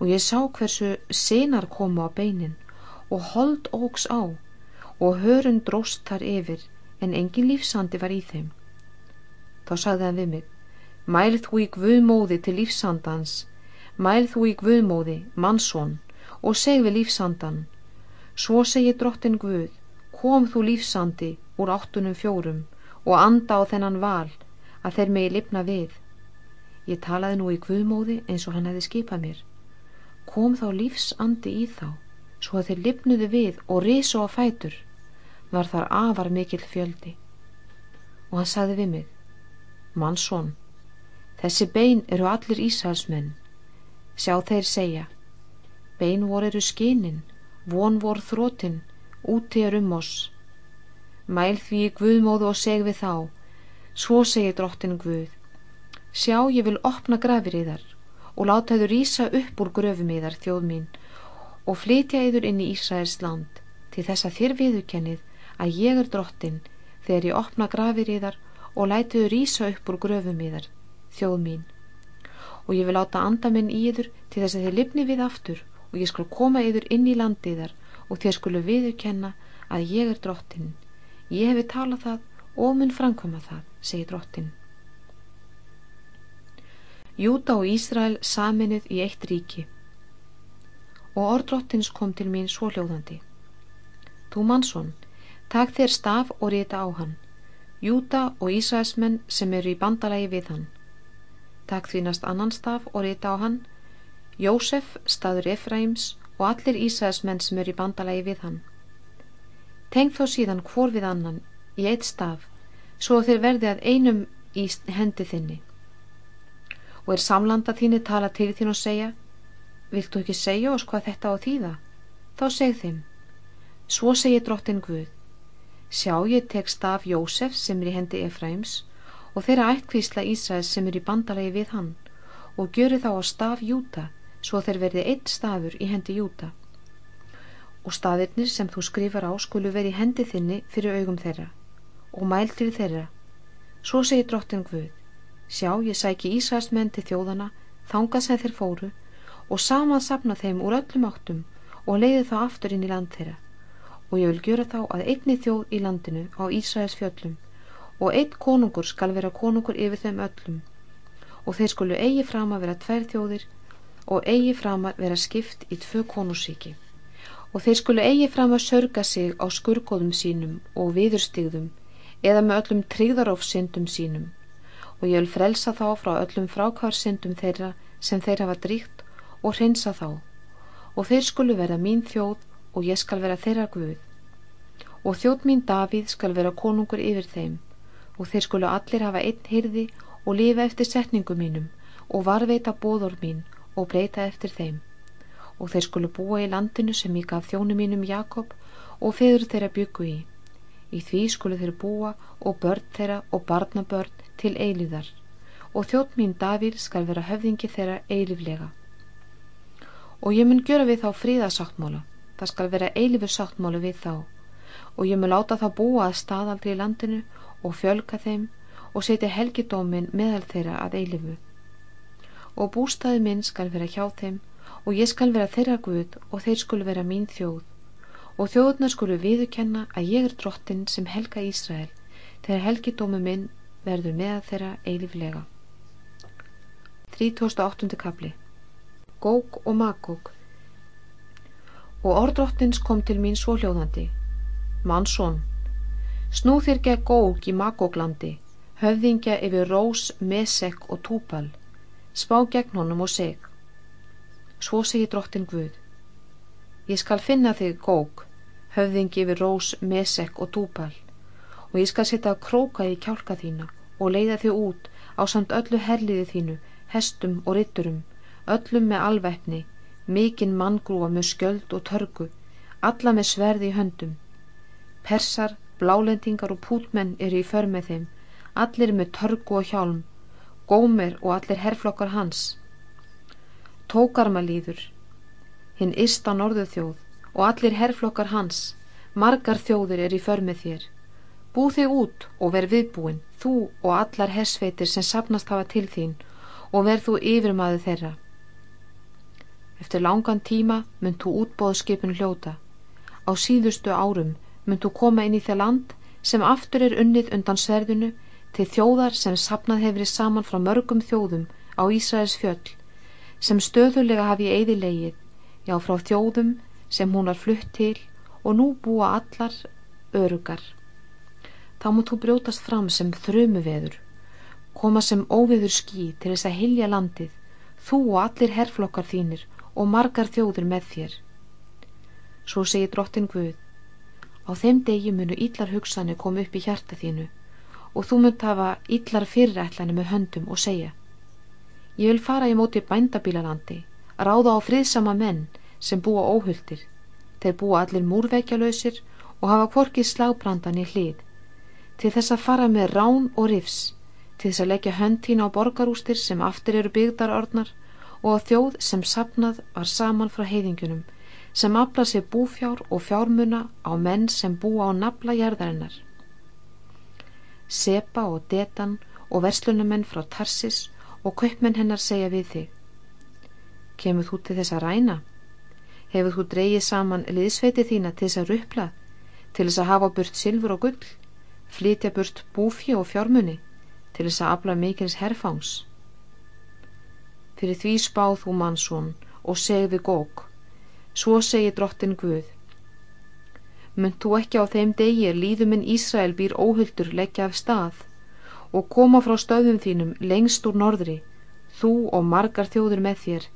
og ég sá hversu senar komu á beinin og hold ógs á og hörun dróst þar yfir en engin lífsandi var í þeim. Þá sagði hann við mig Mæl þú í Guðmóði til lífsandans, mæl þú í Guðmóði, mannsson, og seg við lífsandan. Svo segi drottin Guð, kom þú lífsandi úr áttunum fjórum og anda á þennan val að þeir megi lifna við. Ég talaði nú í Guðmóði eins og hann hefði skipað mér. Kom þá lífsandi í þá, svo að þeir lifnuði við og risu á fætur, var þar afar mikill fjöldi. Og hann sagði við mig, Mannsson, þessi bein eru allir Ísælsmenn, sjá þeir segja, bein vor eru skinin, von vor þrótin, úti er um oss. Mæl því Guðmóðu og seg við þá, svo segir drottin Guð, sjá ég vil opna grafir í þar og láta þau rýsa upp úr gröfum í þar þjóð mín og flytja yður inn í Ísraels land til þess að þér viðukennið að ég er drottin þegar ég opna grafir í þar og læti þau rýsa upp úr gröfum í þar þjóð mín. Og ég vil láta anda minn í yður til þess að þér lifni við aftur og ég skal koma yður inn í landið þar og þér skulu viðukenna að ég er drottin ég hefi talað það og mun framkoma það segir drottin Júta og Ísrael saminuð í eitt ríki. Og orðdrottins kom til mín svo hljóðandi Þú mannsson, takk þér staf og rita á hann Júta og Ísraelsmenn sem eru í bandalagi við hann takk því næst annan staf og rita á hann. Jósef, staður Efraims og allir Ísraelsmenn sem eru í bandalagi við hann. Teng þá síðan hvor við annan í eitt staf svo þeir verði að einum í hendi þinni. Og er samlanda þínni tala til þín og segja viltu ekki segja oss hvað þetta á þýða? Þá seg þeim svo segi drottin Guð sjá ég tek staf Jósef sem er í hendi Efraims og þeirra ættkvísla Ísraels sem er í bandalagi við hann og gjöru þá á staf Júta svo þeir verði eitt stafur í hendi Júta og staðirnir sem þú skrifar á skulu verið í hendi þinni fyrir augum þeirra og mæl til þeirra. Svo segir drottin Guð sjá ég sæki Ísraelsmenn til þjóðana þanga sem þeir fóru og saman sapna þeim úr öllum áttum og leiði þá aftur inn í land þeirra. Og ég vil gjöra þá að einni þjóð í landinu á Ísraels fjöllum og einn konungur skal vera konungur yfir þeim öllum. Og þeir skulu eigi fram að vera tvær þjóðir og eigi fram að vera skipt í tvö konusíki og þeir skulu eigi fram að sörga sig á skurgóðum sínum og viðurstigðum eða með öllum tríðarófsyndum sínum. Og ég vil frelsa þá frá öllum frákvarsyndum þeirra sem þeir hafa dríkt og hreinsa þá. Og þeir skulu vera mín þjóð og ég skal vera þeirra guð. Og þjóð mín Davíð skal vera konungur yfir þeim og þeir skulu allir hafa einn hyrði og lifa eftir setningum mínum og varveita bóður mín og breyta eftir þeim. Og þeir skulu búa í landinu sem ég gaf þjónu mínum Jakob og feður þeirra byggu í. Í því skulu þeir búa og börn þeirra og barnabörn til eilíðar. Og þjótt mín Davíð skal vera höfðingi þeirra eilíflega. Og ég mun gjöra við þá fríðasáttmála það skal vera eilífur sáttmála við þá. Og ég mun láta þá búa að staðaldri í landinu og fjölka þeim og setja helgidómin meðal þeirra að eilífu. Og bústaði minn skal vera hjá þeim og ég skal vera þeirra guð og þeir skul vera mín þjóð. Og þjóðuna skulu viðukenna að ég er drottin sem helga Ísrael þegar helgidómu minn verður með þeirra eiliflega 38. kapli Gók og Magók og orðdrottins kom til mín svo hljóðandi Mansson snú þér gegn Gók í Magóklandi höfðingja yfir Rós, Mesek og Túpal spá gegn honum og seg svo segi drottin Guð ég skal finna þig Gók höfðingi yfir Rós, Mesek og Dúbal og ég skal setja króka í kjálka þína og leiða þig út á samt öllu herliði þínu, hestum og ritturum, öllum með alvefni, mikinn manngrúa með skjöld og törgu, alla með sverði í höndum. Persar, blálendingar og pútmenn eru í för með þeim, allir með törgu og hjálm, gómer og allir herflokkar hans. Tókarmalýður, hinn ista norðu þjóð, og allir herrflokkar hans, margar þjóðir er í för með þér. Bú þig út og verð viðbúin, þú og allar hersveitir sem sapnast hafa til þín og verð þú yfirmaðu þeirra. Eftir langan tíma mynd þú útbóðskipin hljóta. Á síðustu árum mynd þú koma inn í það land sem aftur er unnið undan sverðinu til þjóðar sem sapnað hefur í saman frá mörgum þjóðum á Ísraels fjöll sem stöðulega hafi eðilegið, já frá þjóðum sem hún var flutt til og nú búa allar örugar. Þá mútt þú brjótast fram sem þrömu veður, koma sem óveður ský til þess að hilja landið, þú og allir herflokkar þínir og margar þjóður með þér. Svo segir drottin Guð, á þeim degi munu yllar hugsanir koma upp í hjarta þínu og þú munt hafa yllar fyrirætlani með höndum og segja, ég vil fara í móti bændabílalandi, ráða á friðsama menn sem búa óhulltir, þeir búa allir múrveikjalösir og hafa kvorkið slábrandan í hlið, til þess að fara með rán og rifs, til þess að leggja höndtína á borgarústir sem aftur eru byggdarordnar og að þjóð sem sapnað var saman frá heiðingunum, sem afla sér búfjár og fjármuna á menn sem búa á nafla jærðarinnar. Sepa og Detan og verslunamenn frá Tarsis og kaupmenn hennar segja við þig. Kemur þú til þess að ræna? Hefur þú dreyið saman liðsveiti þína til þess að ruppla til þess að hafa burt silfur og gull, flytja burt búfi og fjármunni, til þess að afla mikils herfangs. Fyrir því spáð þú mannsson og segði gók, svo segi drottin Guð. Munt þú ekki á þeim degi líðuminn Ísrael býr óhulltur leggja af stað og koma frá stöðum þínum lengst úr norðri, þú og margar þjóður með þér,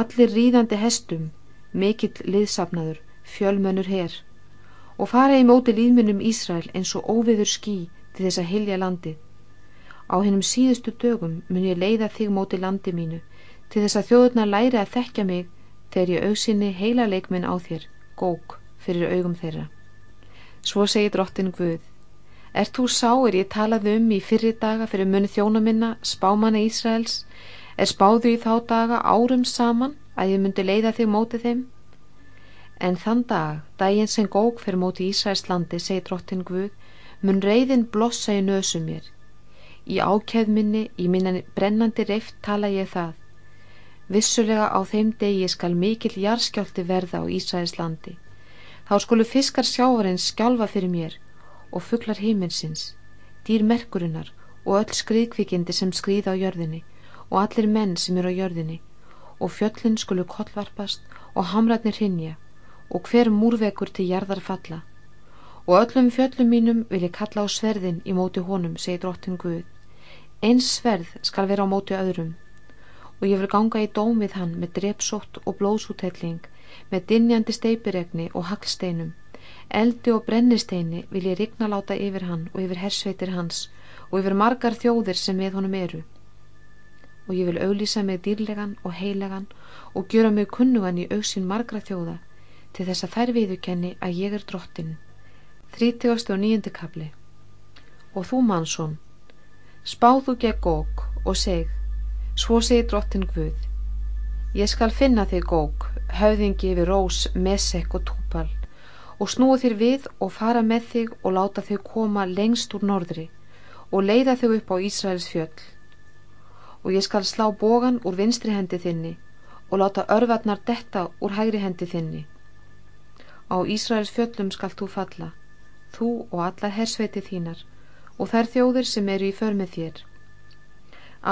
allir ríðandi hestum, mikill liðsafnaður, fjölmönnur herr og fara í móti líðmunum Ísrael eins og óviður ský til þess að hilja landið. Á hennum síðustu dögum mun ég leiða þig móti landi mínu til þess að þjóðurna læri að þekkja mig þegar ég augsinni heila leikminn á þér, gók, fyrir augum þeirra. Svo segir drottin Guð, Er þú sá er ég talaði um í fyrri daga fyrir munni þjóna minna, spámanna Ísraels, er spáðu í þá daga árum saman að ég myndi leiða þig móti þeim? En þann dag, daginn sem gók fyrir móti Ísæslandi, segi drottin Guð, mun reyðin blossa í nösum mér. Í ákveðminni, í minna brennandi reift tala ég það. Vissulega á þeim degi skal mikill jarskjálti verða á Ísæslandi. Þá skulu fiskar sjávarins skjálfa fyrir mér og fugglar heiminsins, dýr merkurinnar og öll skriðkvikindi sem skriða á jörðinni og allir menn sem eru á jörðinni. Og fjöllin skulu kollvarpast og hamratnir hinja og hver múrvekur til jarðar falla. Og öllum fjöllum mínum vil ég kalla á sverðin í móti honum, segi drottin Guð. Eins sverð skal vera á móti öðrum og ég vil ganga í dóm við hann með drepsótt og blóðsútelling með dinjandi steipiregni og haglsteinum. Eldi og brennisteini vil ég rigna láta yfir hann og yfir hersveitir hans og yfir margar þjóðir sem með honum eru. Og ég vil auglýsa mig dýrlegan og heilegan og gjöra mig kunnugan í auksinn margra þjóða til þess að þær viðukenni að ég er drottin 39. kapli og þú mannsson spáðu gegn gók og seg svo segi drottin Guð ég skal finna þig gók höfðingi yfir rós, mesek og túpal og snúa þér við og fara með þig og láta þig koma lengst úr norðri og leiða þig upp á Ísraels fjöll og ég skal slá bógan úr vinstri hendi þinni og láta örvarnar detta úr hægri hendi þinni Á Ísraels fjöllum skalt þú falla, þú og alla hersveiti þínar og þær þjóðir sem eru í förmið þér.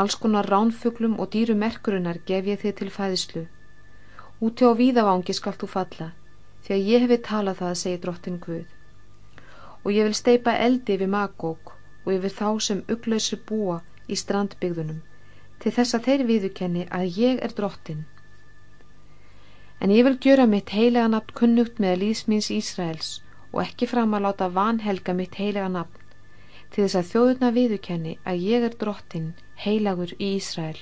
Alls konar ránfuglum og dýru merkurinnar gef ég þið til fæðislu. Úti á víðavangi skalt þú falla, því að ég hefi talað það, segir drottin Guð. Og ég vil steipa eldi yfir magók og yfir þá sem ugglausir búa í strandbyggðunum, til þess að þeir viðukenni að ég er drottin En ég vil gjöra mitt heilega nafn kunnugt með líðsmins Ísraels og ekki fram að láta vanhelga mitt heilega nafn til þess að þjóðuna viðukenni að ég er drottin heilagur í Ísrael.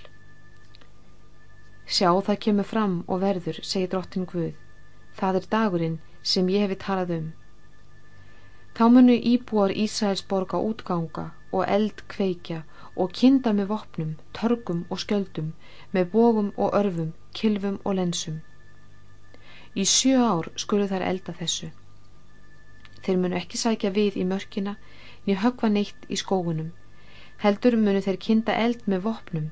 Sjá það kemur fram og verður, segir drottin Guð. Það er dagurinn sem ég hefi talað um. Þá munu íbúar Ísraels borga útganga og eld kveikja og kinda með vopnum, törgum og skjöldum, með bógum og örfum, kilvum og lensum. Í sjö ár skulu þær elda þessu. Þeir munu ekki sækja við í mörkina niður högva neitt í skógunum. Heldur munu þeir kinda eld með vopnum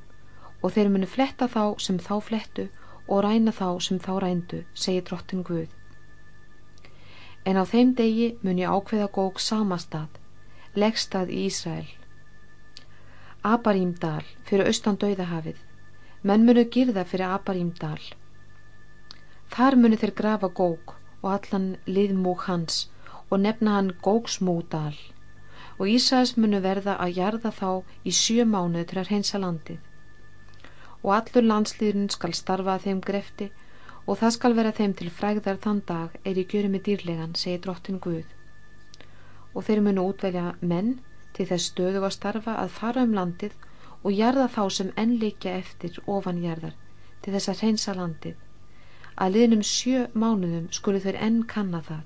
og þeir munu fletta þá sem þá flettu og ræna þá sem þá rændu, segir drottin Guð. En á þeim degi mun ég ákveða gók samastað, leggstað í Ísrael. Aparímdal fyrir austan dauðahafið, menn munu girða fyrir Aparímdal. Þar muni þeir grafa gók og allan liðmúk hans og nefna hann Góksmúdal og Ísæs munu verða að jarða þá í sjö mánuð til að reynsa landið. Og allur landslýðurinn skal starfa að þeim grefti og það skal vera þeim til frægðar þann dag er í gjöru með dýrlegan, segir drottin Guð. Og þeir munu útvelja menn til þess stöðu að starfa að fara um landið og jarða þá sem enn líkja eftir ofanjarðar til þess að reynsa landið. Að liðnum sjö mánuðum skulu þeir enn kanna það.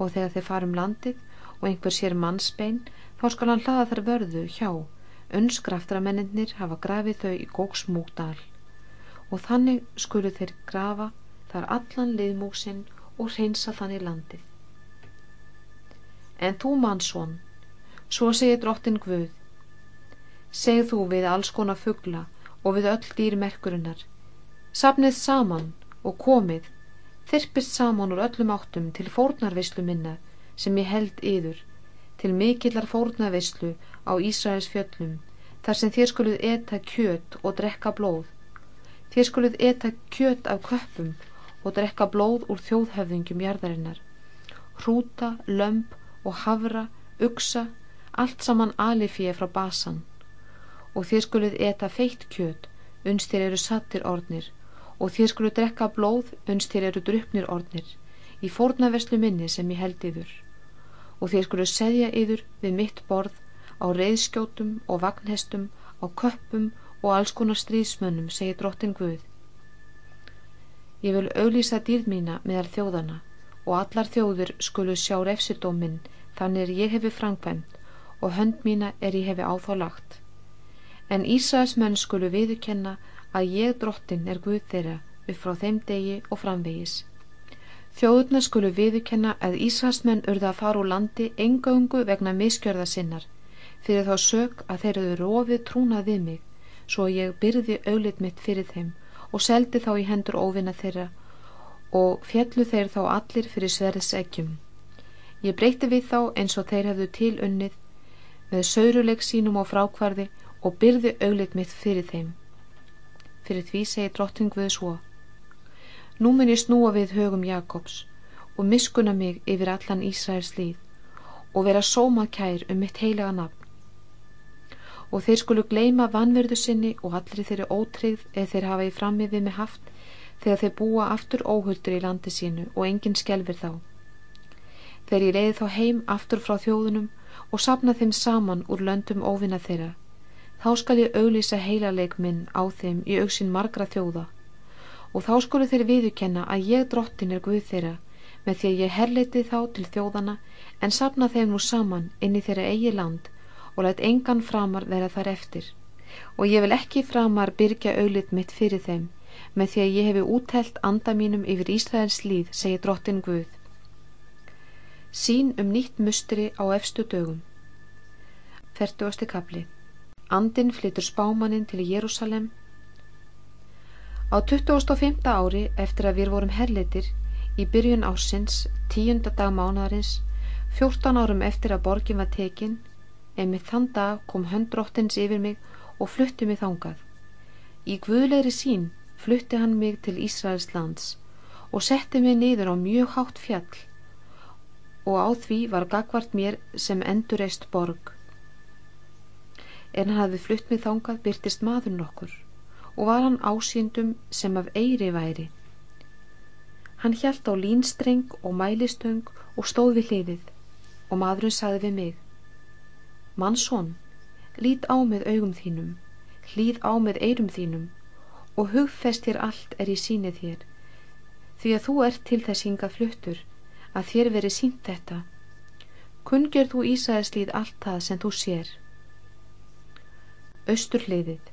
Og þegar þeir fara um landið og einhver sér mannsbein þá skal hann hlaða þar vörðu hjá. Önskraftaramenninir hafa grafið þau í góksmúkdal og þannig skulu þeir grafa þar allan liðmúksinn og hreinsa þannig landið. En þú mannsson svo segir drottin Guð segð þú við alls konar fuggla og við öll dýrmerkurinnar sapnið saman og komið þyrpist saman úr öllum áttum til fórnarvislu minna sem ég held yður til mikillar fórnaveislu á Ísraels fjöllum þar sem þér skuluð eta kjöt og drekka blóð. Þér skuluð eta kjöt af köppum og drekka blóð úr þjóðhöfðingjum jarðarinnar. Hrúta, lömp og havra, uksa allt saman alifíi frá basan. Og þér skuluð eta feitt kjöt uns þér eru sattir ornir og þér skuluð drekka blóð uns þér eru drupnir ornir í fórnaveslu minni sem ég held yður. Og þér skulu segja yður við mitt borð á reyðskjótum og vagnhestum á köppum og alls konar stríðsmönnum segir drottin Guð. Ég vil auglýsa dýrð mína meðal þjóðana og allar þjóður skulu sjá refsidóminn þannig er ég hefi framkvæmt og hönd mína er ég hefi áþá lagt. En Ísæs menn skulu viðukenna að ég drottin er Guð þeirra upp frá þeim degi og framvegis Þjóðurna skulu viðukenna að Ísraelsmenn urða að fara úr landi engöngu vegna miskjörða sinnar fyrir þá sög að þeir eru rofið trúnað við mig svo ég byrði auðlit mitt fyrir þeim og seldi þá í hendur óvinna þeirra og fjallu þeir þá allir fyrir sverðs ekkjum. Ég breyti við þá eins og þeir hefðu til unnið með sauruleik sínum á frákvarði og byrði auðlit mitt fyrir þeim. Fyrir því segi drotting við svo Nú mun ég snúa við högum Jakobs og miskuna mig yfir allan Ísraels líð og vera sóma kær um mitt heilega nafn. Og þeir skulu gleima vanverðu sinni og allir þeirri ótreyð eða þeir hafa í frammi við mig haft þegar þeir búa aftur óhuldur í landi sínu og enginn skjelfir þá. Þegar ég leiði þá heim aftur frá þjóðunum og sapna þeim saman úr löndum óvinna þeirra, þá skal ég auglýsa heilarleik minn á þeim í auksinn margra þjóða og þá skulu þeir viðukenna að ég drottin er Guð þeirra með því að ég herleiti þá til þjóðana en sapna þeim nú saman inn í þeirra eigi land og let engan framar vera þar eftir og ég vil ekki framar byrja auðlit mitt fyrir þeim með því að ég hefi úttelt anda mínum yfir Ísraels líð, segir drottin Guð. Sín um nýtt mustri á efstu dögum. Fertuasti kapli. Andin flytur spámaninn til Jérúsalem Á 25. ári eftir að við vorum herlitir í byrjun ásins, tíunda dag mánadarins, 14 árum eftir að borgin var tekin, en með þann dag kom höndróttins yfir mig og flutti mig þangað. Í guðlegri sín flutti hann mig til Ísraels lands og setti mig niður á mjög hátt fjall og á því var gagvart mér sem endurreist borg. En hann hafði flutt mig þangað byrtist maður nokkur og var hann ásýndum sem af eiri væri. Hann hjælt á línstreng og mælistöng og stóð við hliðið og maðurinn saði við mig Mannsson, lít á með augum þínum, hlýð á með eirum þínum og hugfest þér allt er í sínið þér því að þú ert til þess hingað fluttur að þér veri sínt þetta. Kunngjör þú Ísæðislíð allt það sem þú sér. Östur hliðið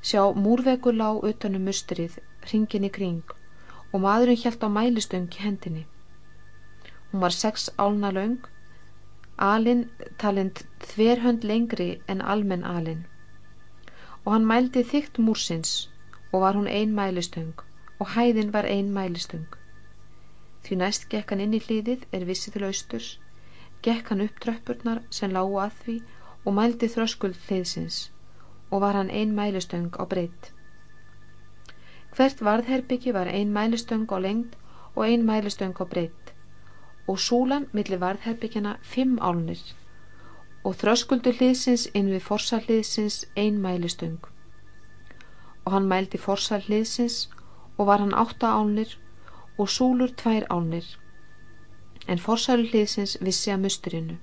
Sjá múrveikur lá utanum mustrið, ringin í kring og maðurinn hjælt á mælistöng í hendinni. Hún var sex álna laung, alinn talind þverhönd lengri en almenn alinn og hann mældi þygt múrsins og var hún ein mælistöng og hæðin var ein mælistöng. Því næst gekk hann inn í hlýðið er vissið til austurs, gekk hann upp tröppurnar sem lágu að því og mældi þröskuld hliðsins og var hann ein mælustöng á breytt. Hvert varðherbyggi var ein mælistöng á lengd og ein mælistöng á breytt og súlan millir varðherbyggjana fimm álnir og þröskuldur hliðsins inn við forsal hliðsins ein mælistöng. Og hann mældi forsal hliðsins og var hann átta álnir og súlur tvær álnir en forsal hliðsins vissi að musturinu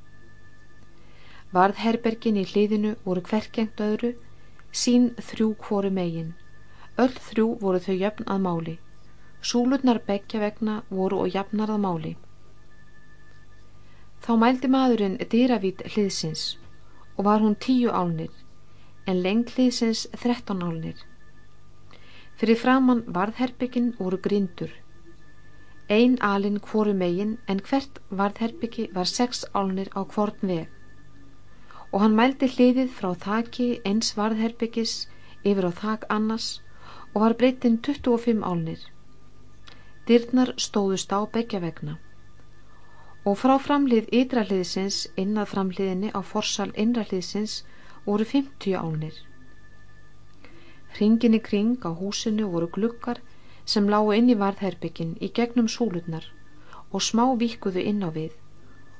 varðherbergin í hliðinu voru hverkengt öðru sín þrjú hvori megin öll þrjú voru þau jöfn að máli súlurnar begja vegna voru og jafnar að máli Þá mældi maðurinn dýravít hliðsins og var hún tíu álnir, en leng hliðsins þrettán álnir. Fyrir framann varðherbyggin voru grindur. Ein alin hvoru megin en hvert varðherbyggi var sex álnir á hvorn veg. Og hann mældi hliðið frá þaki eins varðherbyggis yfir á þak annars og var breytin 25 álnir. Dyrnar stóðust á begja vegna og frá framlið ytraliðsins inn að framliðinni á forsal innraliðsins voru 50 ánir. Hringin í kring á húsinu voru glukkar sem lágu inn í varðherbyggin í gegnum súlurnar og smá vikuðu inn á við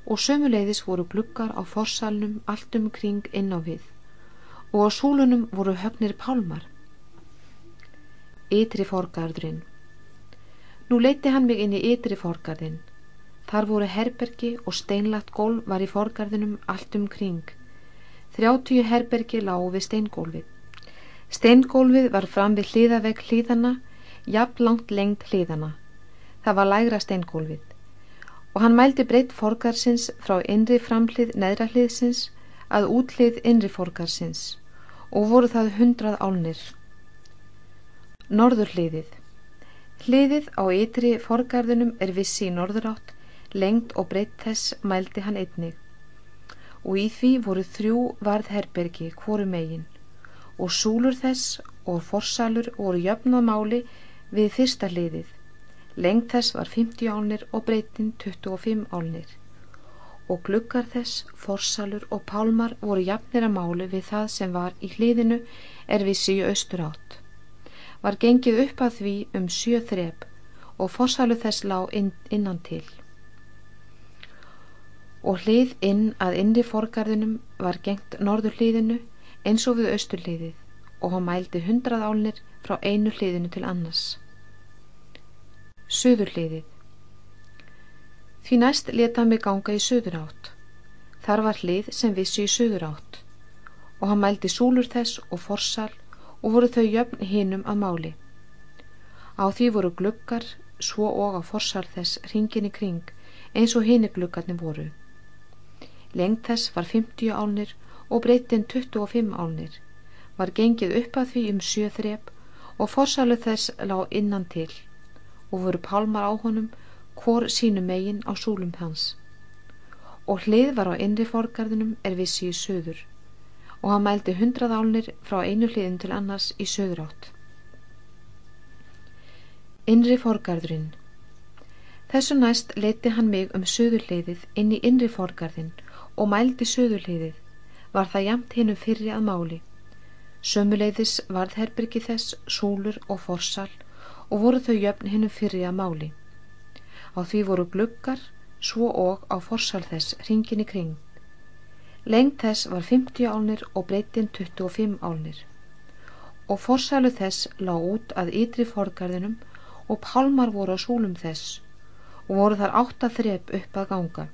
og sömuleiðis voru glukkar á forsalnum allt um kring inn á við og á súlunum voru höfnir pálmar. Ytri forgarðurinn Nú leiti hann mig inn í ytri forgarðinn Þar voru herbergi og steinlagt gólf var í forgarðinum allt um kring. Þrjáttíu herbergi lágu við steingólfið. Steingólfið var fram við hlýðavegg hlýðana, jafn langt lengt hlýðana. Það var lægra steingólfið. Og hann mældi breytt forgarsins frá innri framhlið neðra hliðsins að útlið innri forgarsins og voru það hundrað álnir. Norður hliðið. Hliðið á ytri forgarðinum er vissi í norðurátt Lengt og breytt þess mældi hann einnig og í því voru þrjú varðherbergi hvoru megin og súlur þess og forsalur voru jöfnamáli við fyrsta liðið. Lengt þess var 50 álnir og breytin 25 álnir og glukkar þess, forsalur og pálmar voru jafnir að máli við það sem var í hliðinu er við síu austur átt. Var gengið upp að því um sjö þrep og forsalur þess lág inn, innan til og hlið inn að innri forgarðinum var gengt norður hliðinu eins og við austur hliðið og hann mældi hundrað álnir frá einu hliðinu til annars. Suður hliðið Því næst leta mig ganga í suður átt. Þar var hlið sem vissi í suður átt og hann mældi súlur þess og forsal og voru þau jöfn hinnum að máli. Á því voru glukkar svo og á forsal þess ringin í kring eins og hinni glukkarnir voru. Lengt þess var 50 álnir og breytin 25 álnir. Var gengið upp að því um sjö þrep og forsalu þess lág innan til og voru pálmar á honum hvor sínu megin á súlum hans. Og hlið var á innri forgarðinum er vissi í söður og hann mældi hundrað álnir frá einu hliðin til annars í söður átt. Innri forgarðurinn Þessu næst leiti hann mig um söður hliðið inn í innri forgarðin og mældi söðurliðið, var það jamt hinnum fyrri að máli. Sömuleiðis varð herbyrgi þess, súlur og forsal og voru þau jöfn hinnum fyrri að máli. Á því voru glukkar, svo og á forsal þess ringin í kring. Lengt þess var 50 álnir og breytin 25 álnir. Og forsalu þess lág út að ytri forgarðinum og pálmar voru á súlum þess og voru þar átta þrep upp að ganga.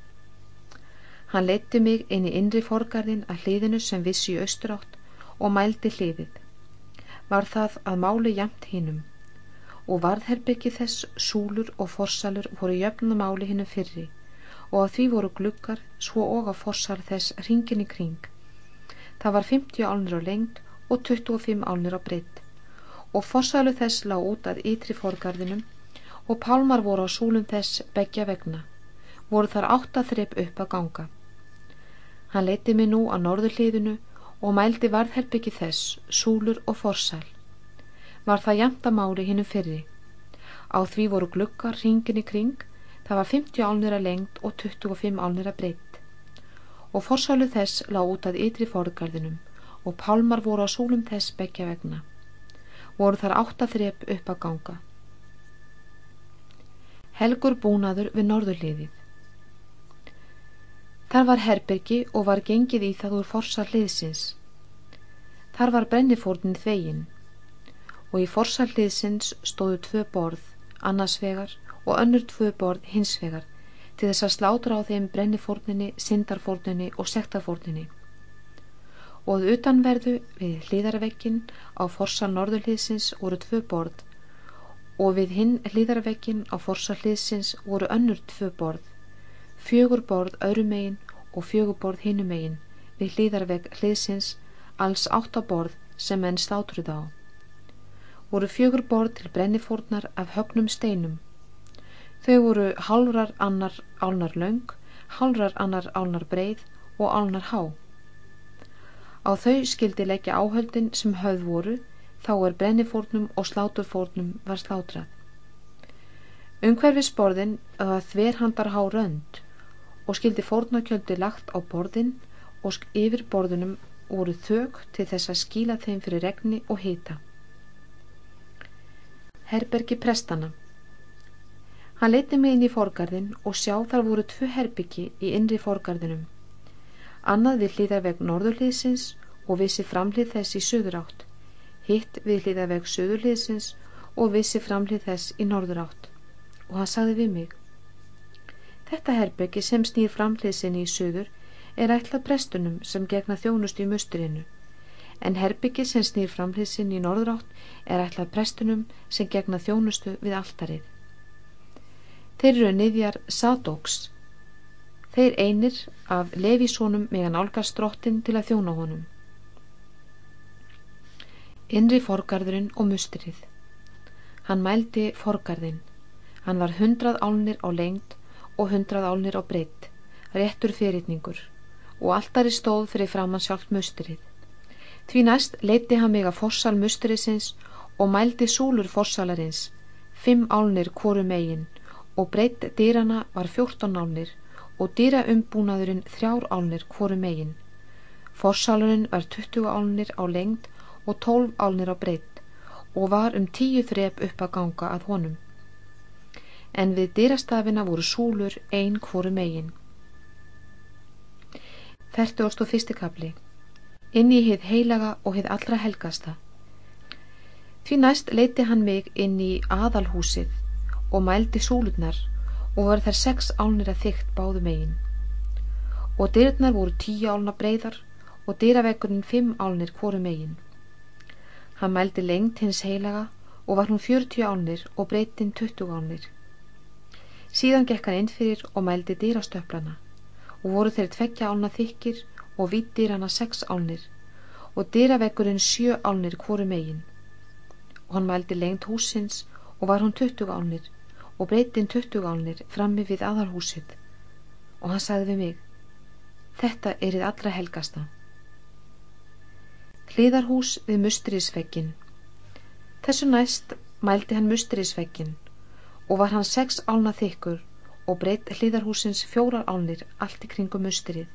Hann leitti mig inn í innri forgarðin að hliðinu sem vissi í austurátt og mældi hliðið. Var það að máli jæmt hinnum og varðherbyggi þess súlur og forsalur voru jöfnumáli hinnum fyrri og að því voru glukkar svo og að forsal þess ringin í kring. Það var 50 álnir á lengd og 25 álnir á breytt og forsalu þess lág út að ytri forgarðinum og pálmar voru á súlum þess begja vegna. Voru þar átta þrepp upp að ganga. Hann leiti mig nú á norður hliðinu og mældi varðherbyggi þess, súlur og forsal. Var það jæmt að máli hinnum fyrri. Á því voru glukkar ringin í kring, það var 50 álnir að lengt og 25 álnir að breytt. Og forsalu þess lág út að ytri forgarðinum og pálmar voru á súlum þess begja vegna. voru þar áttaþrep upp að ganga. Helgur búnaður við norðurliðið. Þar var herbergi og var gengið í það úr forsa hliðsins. Þar var brennifórnin þvegin og í forsa hliðsins stóðu tvö borð, annars vegar og önnur tvö borð hins vegar til þess að slátra á þeim brennifórninni, syndarfórninni og sektarfórninni og utanverðu við hlýðarvekkin á forsa norðurliðsins voru tvö borð og við hinn hlýðarvekkin á forsa hliðsins voru önnur tvö borð, fjögur borð öðrumegin og fjögur borð hinumegin við hlýðarvekk hliðsins alls áttaborð sem enn slátruð á. Voru fjögur borð til brennifórnar af högnum steinum. Þau voru hálfrar annar álnar laung, hálfrar annar álnar breið og álnar há. Á þau skildi leggja áhöldin sem höfð voru, þá er brennifórnum og sláturfórnum var slátrað. Ungverfisborðin var þverhandar há rönd og skildi fórnakjöldi lagt á borðin og yfir borðunum voru þög til þess að skíla þeim fyrir regni og hita. Herbergi prestana Hann leiti mig inn í forgarðin og sjá þar voru tvu herbyggi í innri forgarðinum. Annað við hlýðarveg norðurliðsins og vissi framlið þess í söður átt, hitt við hlýðarveg söðurliðsins og vissi framlið þess í norður átt. Og hann sagði við mig, Þetta herbyggi sem snýr framliðsinni í söður er ætlað prestunum sem gegna þjónust í musturinu, en herbyggi sem snýr framliðsinni í norður átt er ætlað prestunum sem gegna þjónustu við alltarið. Þeir eru niðjar Sadóks Þeir einir af Levísónum megan álgast drottin til að þjóna honum. Innri forgarðurinn og mustrið. Hann mældi forgarðinn. Hann var hundrað álnir á lengt og hundrað álnir á breytt, réttur fyrirningur og alltari stóð fyrir framann sjálf mustrið. Því næst leiti hann mig að fossal mustriðsins og mældi súlur fossalarins, fimm álnir kóru megin og breytt dýrana var fjórtón álnir og dýra umbúnaðurinn þrjár álnir hvoru megin. Forsálurinn var 20 álnir á lengd og 12 álnir á breytt og var um tíu þrep upp að ganga að honum. En við dýrastafina voru súlur ein hvoru megin. 41. kapli Inn í hið heilaga og hið allra helgasta. Því næst leiti hann mig inn í aðalhúsið og mældi súlurnar og var þær sex álnir að þygt báðu megin. Og dyrnar voru tíu álna breyðar og dyravegurinn fimm álnir hvoru megin. Hann mældi lengt hins heilaga og var hún fjörtjú álnir og breytin tuttu álnir. Síðan gekk hann inn fyrir og mældi dyrastöflana og voru þeir tveggja álna þykir og vittir hana sex álnir og dyravegurinn sjö álnir hvoru megin og hann mældi lengt húsins og var hún tuttu álnir og breytin tuttugálnir frammi við aðalhúsið og hann sagði við mig Þetta er þið allra helgasta. Hliðarhús við mustriðsveggin. Þessu næst mældi hann mustriðsveggin og var hann sex álna þykkur og breytt hliðarhúsins fjórar álnir allt í kringum mustrið.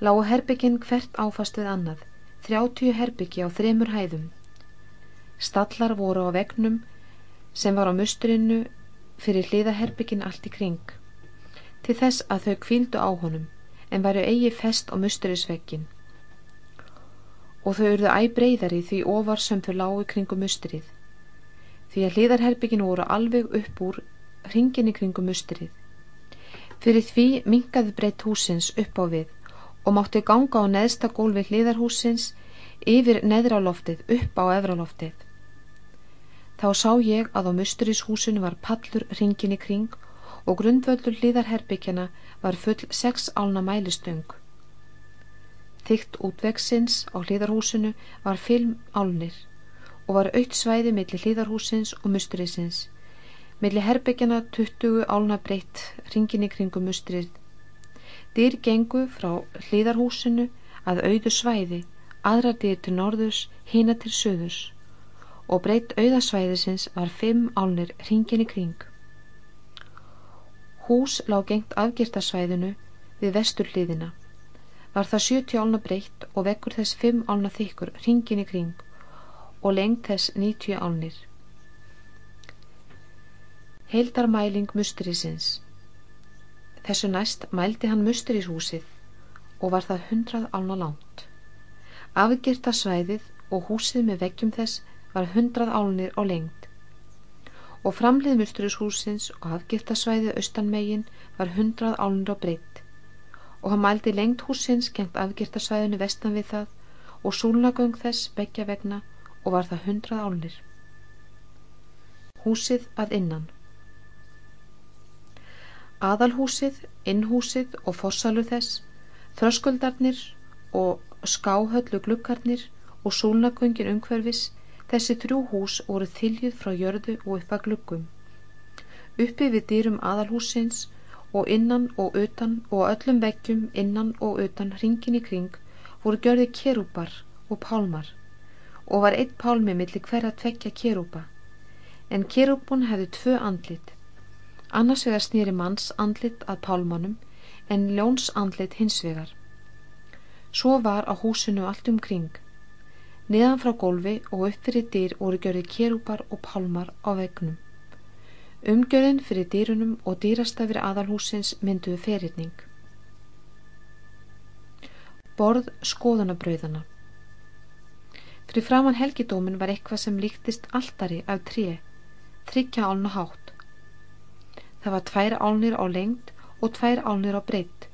Lágu herbyggin hvert áfast við annað, þrjáttíu herbyggi á þremur hæðum. Stallar voru á vegnum sem var á mustrinu fyrir hliðaherbyggin allt í kring til þess að þau kvíldu á honum en varu eigi fest á musturisvekkin og þau urðu æbreyðari því ofar sem þau lágu kringum mustrið því að hliðarherbyggin voru alveg upp úr hringin í kringum mustrið fyrir því mingaði breytt húsins upp á við og mátti ganga á neðsta gólfi hliðarhúsins yfir neðraloftið upp á efraloftið Þá sá ég að á musturishúsinu var pallur ringin í kring og grundvöldur hlýðarherbyggjana var full sex álna mælistöng. Þygt útvegsins á hlýðarhúsinu var film álnir og var aukt svæði millir hlýðarhúsins og musturisins. Millir herbyggjana 20 álna breytt ringin í kringum musturið. Dyr gengu frá hlýðarhúsinu að auðu svæði, aðra dyr til norðus, hina til söðus og breytt auðasvæðisins var fimm álnir hringin í kring. Hús lág gengt afgirtarsvæðinu við vestur hliðina. Var það 70 álna breytt og vekkur þess fimm álna þykkur hringin í kring og lengt þess 90 álnir. Heildarmæling musturisins Þessu næst mældi hann musturishúsið og var það 100 álna langt. Afgirta svæðið og húsið með veggjum þess var 100 álnir á lengt og framlið musturishúsins og afgirta svæðið austanmegin var 100 álnir á breytt og hann mældi lengt húsins gengt afgirta svæðinu vestan við það og súlnagöng þess begja vegna og var það hundrað álnir. Húsið að innan Aðalhúsið, innhúsið og fossalu þess, þröskuldarnir og skáhöllu glukkarnir og súlnagöngin umhverfis, þessi þrjú hús voru þyljuð frá jörðu og upp að glukkum. Uppi við dýrum aðalhúsins og innan og utan og öllum veggjum innan og utan hringin í kring voru gjörði kerúpar og pálmar og var eitt pálmi millir hverja tvekja kerúpa en kerúpun hefði tvö andlit annars vegar snýri manns andlit að pálmanum en ljóns andlit hins vegar. Svo var á húsinu allt um kring niðan frá gólfi og upp fyrir dýr voru gjörði kerúpar og pálmar á vegnum umgjörðin fyrir dýrunum og dýrastafir aðalhúsins mynduðu ferirning borð skoðanabröðana Fyrir framann helgidómin var eitthvað sem líktist alltari af tré, þryggja álnu hátt. Það var tvær álnir á lengt og tvær álnir á breytt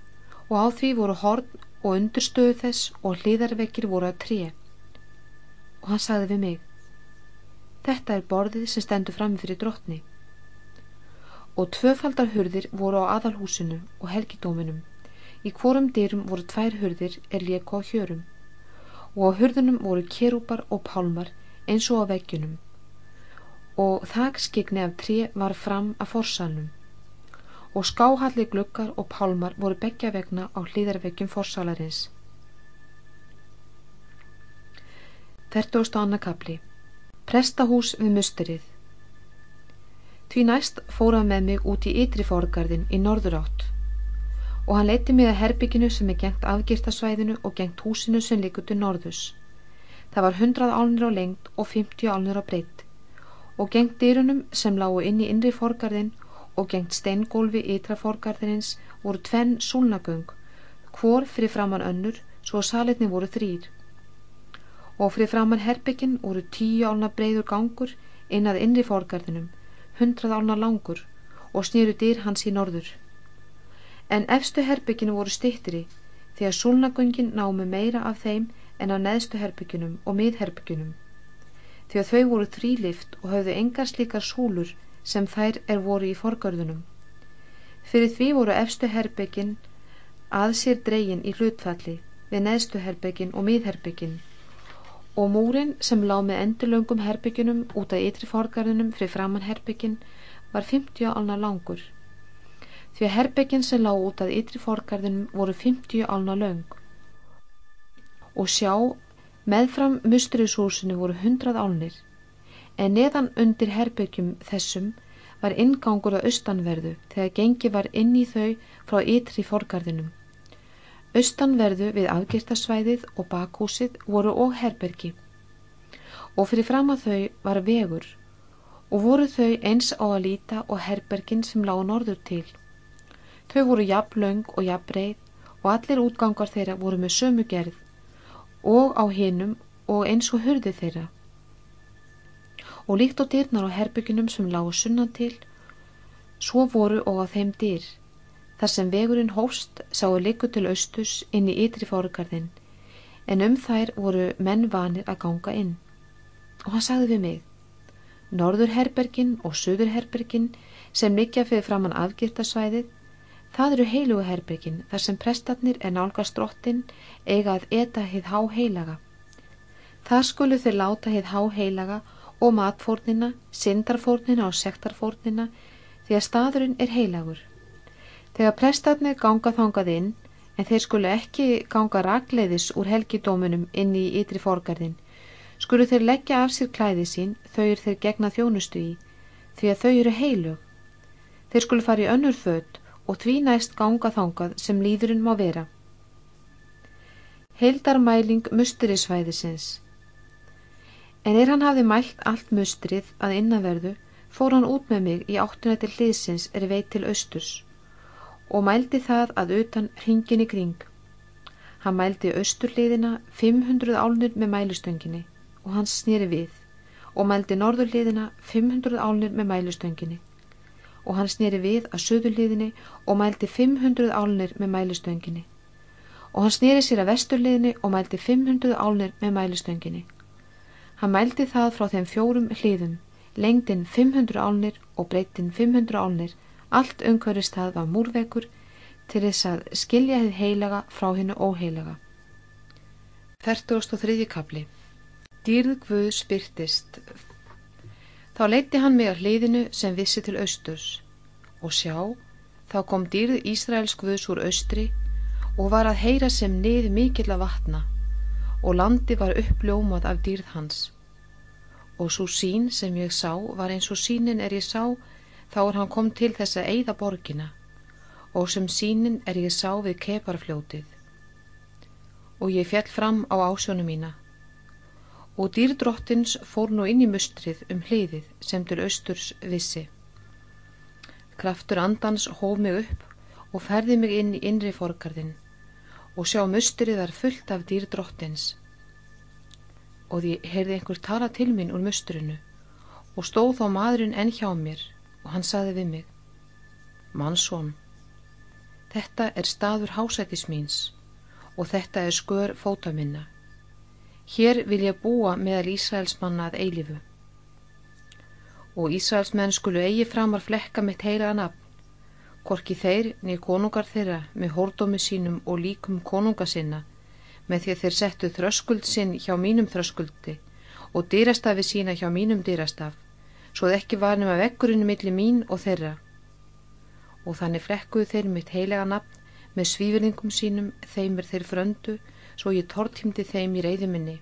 og á því voru horn og undurstöðu þess og hlýðarvekir voru að tré. Og hann sagði við mig, þetta er borðið sem stendur fram fyrir drotni. Og tvöfaldar hurðir voru á aðalhúsinu og helgidóminum. Í hvorum dyrum voru tvær hurðir er léko á hjörum og á hurðunum voru kerúpar og pálmar eins og á veggjunum og þakskigni af trí var fram að forsalnum og skáhalli glukkar og pálmar voru begja vegna á hlýðarveggjum. Þertúrst á annakabli Prestahús við musterið Því næst fórað með mig út í ytri forgarðin í norður átt og hann leiti mig að herbygginu sem er gengt afgirtasvæðinu og gengt húsinu sem likur til norðus. Það var hundrað álnir á lengt og fymtjú álnir á breytt og gengt dýrunum sem lágu inn í innri forgarðin og gengt steingólfi ytra forgarðinins voru tvenn súlnagöng, hvor fyrir framann önnur svo salitni voru þrýr. Og fyrir framann herbyggin voru tíu álna breyður gangur inn að innri forgarðinum, hundrað álna langur og snýru dýr hans í norður en efstu herbygginu voru stittri því að súlnagöngin námi meira af þeim en á neðstu herbygginum og miðherbygginum því að þau voru þrýlift og hafðu engar slíkar súlur sem þær er voru í forgörðunum. Fyrir því voru efstu herbyggin að sér dregin í hlutfalli við neðstu herbyggin og miðherbyggin og múrin sem lág með endurlöngum herbygginum út af ytri forgarðunum fyrir framann herbyggin var 50 álna langur. Því að herbyggin sem lág út að ytri forgarðinum voru 50 álna laung og sjá meðfram mustrishúsinu voru 100 álnir en neðan undir herbyggjum þessum var ingangur á austanverðu þegar gengi var inn í þau frá ytri forgarðinum. Austanverðu við afgirtasvæðið og bakhúsið voru og herbyrgi og fyrir fram að þau var vegur. Og voru þau eins á að líta og herbergin sem lág norður til. Þau voru jafn laung og jafn breið og allir útgangar þeirra voru með sömu gerð. Og á hinum og eins og hurði þeirra. Og líkt á dyrnar á herbygginum sem lágu sunnan til, svo voru og á þeim dyr. Þar sem vegurinn hóst sáu liku til austus inn í ytri fórugarðin, en um þær voru menn vanir að ganga inn. Og hann sagði við mig, Norðurherbergin og Suðurherbergin sem likja fyrir framann afgirtasvæðið Það eru heilugu herbyggin þar sem prestarnir er nálgast drottin eiga að eta hið há heilaga. Það skulu þeir láta hið há heilaga og matfórnina, syndarfórnina og sektarfórnina því að staðurinn er heilagur. Þegar prestarnir ganga þangað inn en þeir skulu ekki ganga ragleiðis úr helgidómunum inn í ytri forgarðin, skulu þeir leggja af sér klæði sín þau eru þeir gegna þjónustu í því að þau eru heilug. Þeir skulu fara í önnur född og því næst ganga þangað sem líðurinn má vera. Heildarmæling musturisvæðisins En er hann hafði mælt allt mustrið að innanverðu, fór hann út með mig í áttina til hliðsins er veit til austurs og mældi það að utan hringin í kring. Hann mældi austurliðina 500 álnir með mælistönginni og hann snýri við og mældi norðurliðina 500 álnir með mælistönginni og hann snýri við að söðurliðinni og mældi 500 álnir með mælistönginni og hann snýri sér að vesturliðinni og mældi 500 álnir með mælistönginni. Hann mældi það frá þeim fjórum hliðum, lengdin 500 álnir og breytin 500 álnir, allt umhverfist það var múrvekur til þess að skilja þið heilaga frá hennu óheilaga. 43. kapli Dýrð Guð spyrtist. Þá leiti hann á hliðinu sem vissi til austurs og sjá, þá kom dýrð Ísraels Guðs úr austri og var að heyra sem nið mikill að vatna og landi var uppljómað af dýrð hans. Og svo sín sem ég sá var eins og sínin er ég sá þá er hann kom til þess að eigða borgina og sem sínin er ég sá við keparfljótið. Og ég fjall fram á ásjónu mína og dýrdrottins fór nú inn í mustrið um hliðið sem til austurs vissi. Kraftur andans hóf mig upp og ferði mig inn í innri forgarðin og sjá mustrið var fullt af dýrdrottins og því heyrði einhver tala til minn úr mustrinu og stóð þá maðurinn enn hjá mér og hann saði við mig Mannsson, þetta er staður hásætis míns og þetta er skör fóta minna Hér vil ég búa meðal Ísraelsmanna að eilifu. Og Ísraelsmenn skulu eigi framar flekka mitt heilaga nafn, korki þeir niður konungar þeirra með hórdómi sínum og líkum konunga sinna, með því að þeir settu þröskuld sinn hjá mínum þröskuldi og dýrastafi sína hjá mínum dýrastaf, svo að ekki var nema vekkurinn millir mín og þeirra. Og þannig flekkuðu þeir mitt heilaga nafn með svífurningum sínum þeimir þeir fröndu svo ég tortímdi þeim í reyði minni.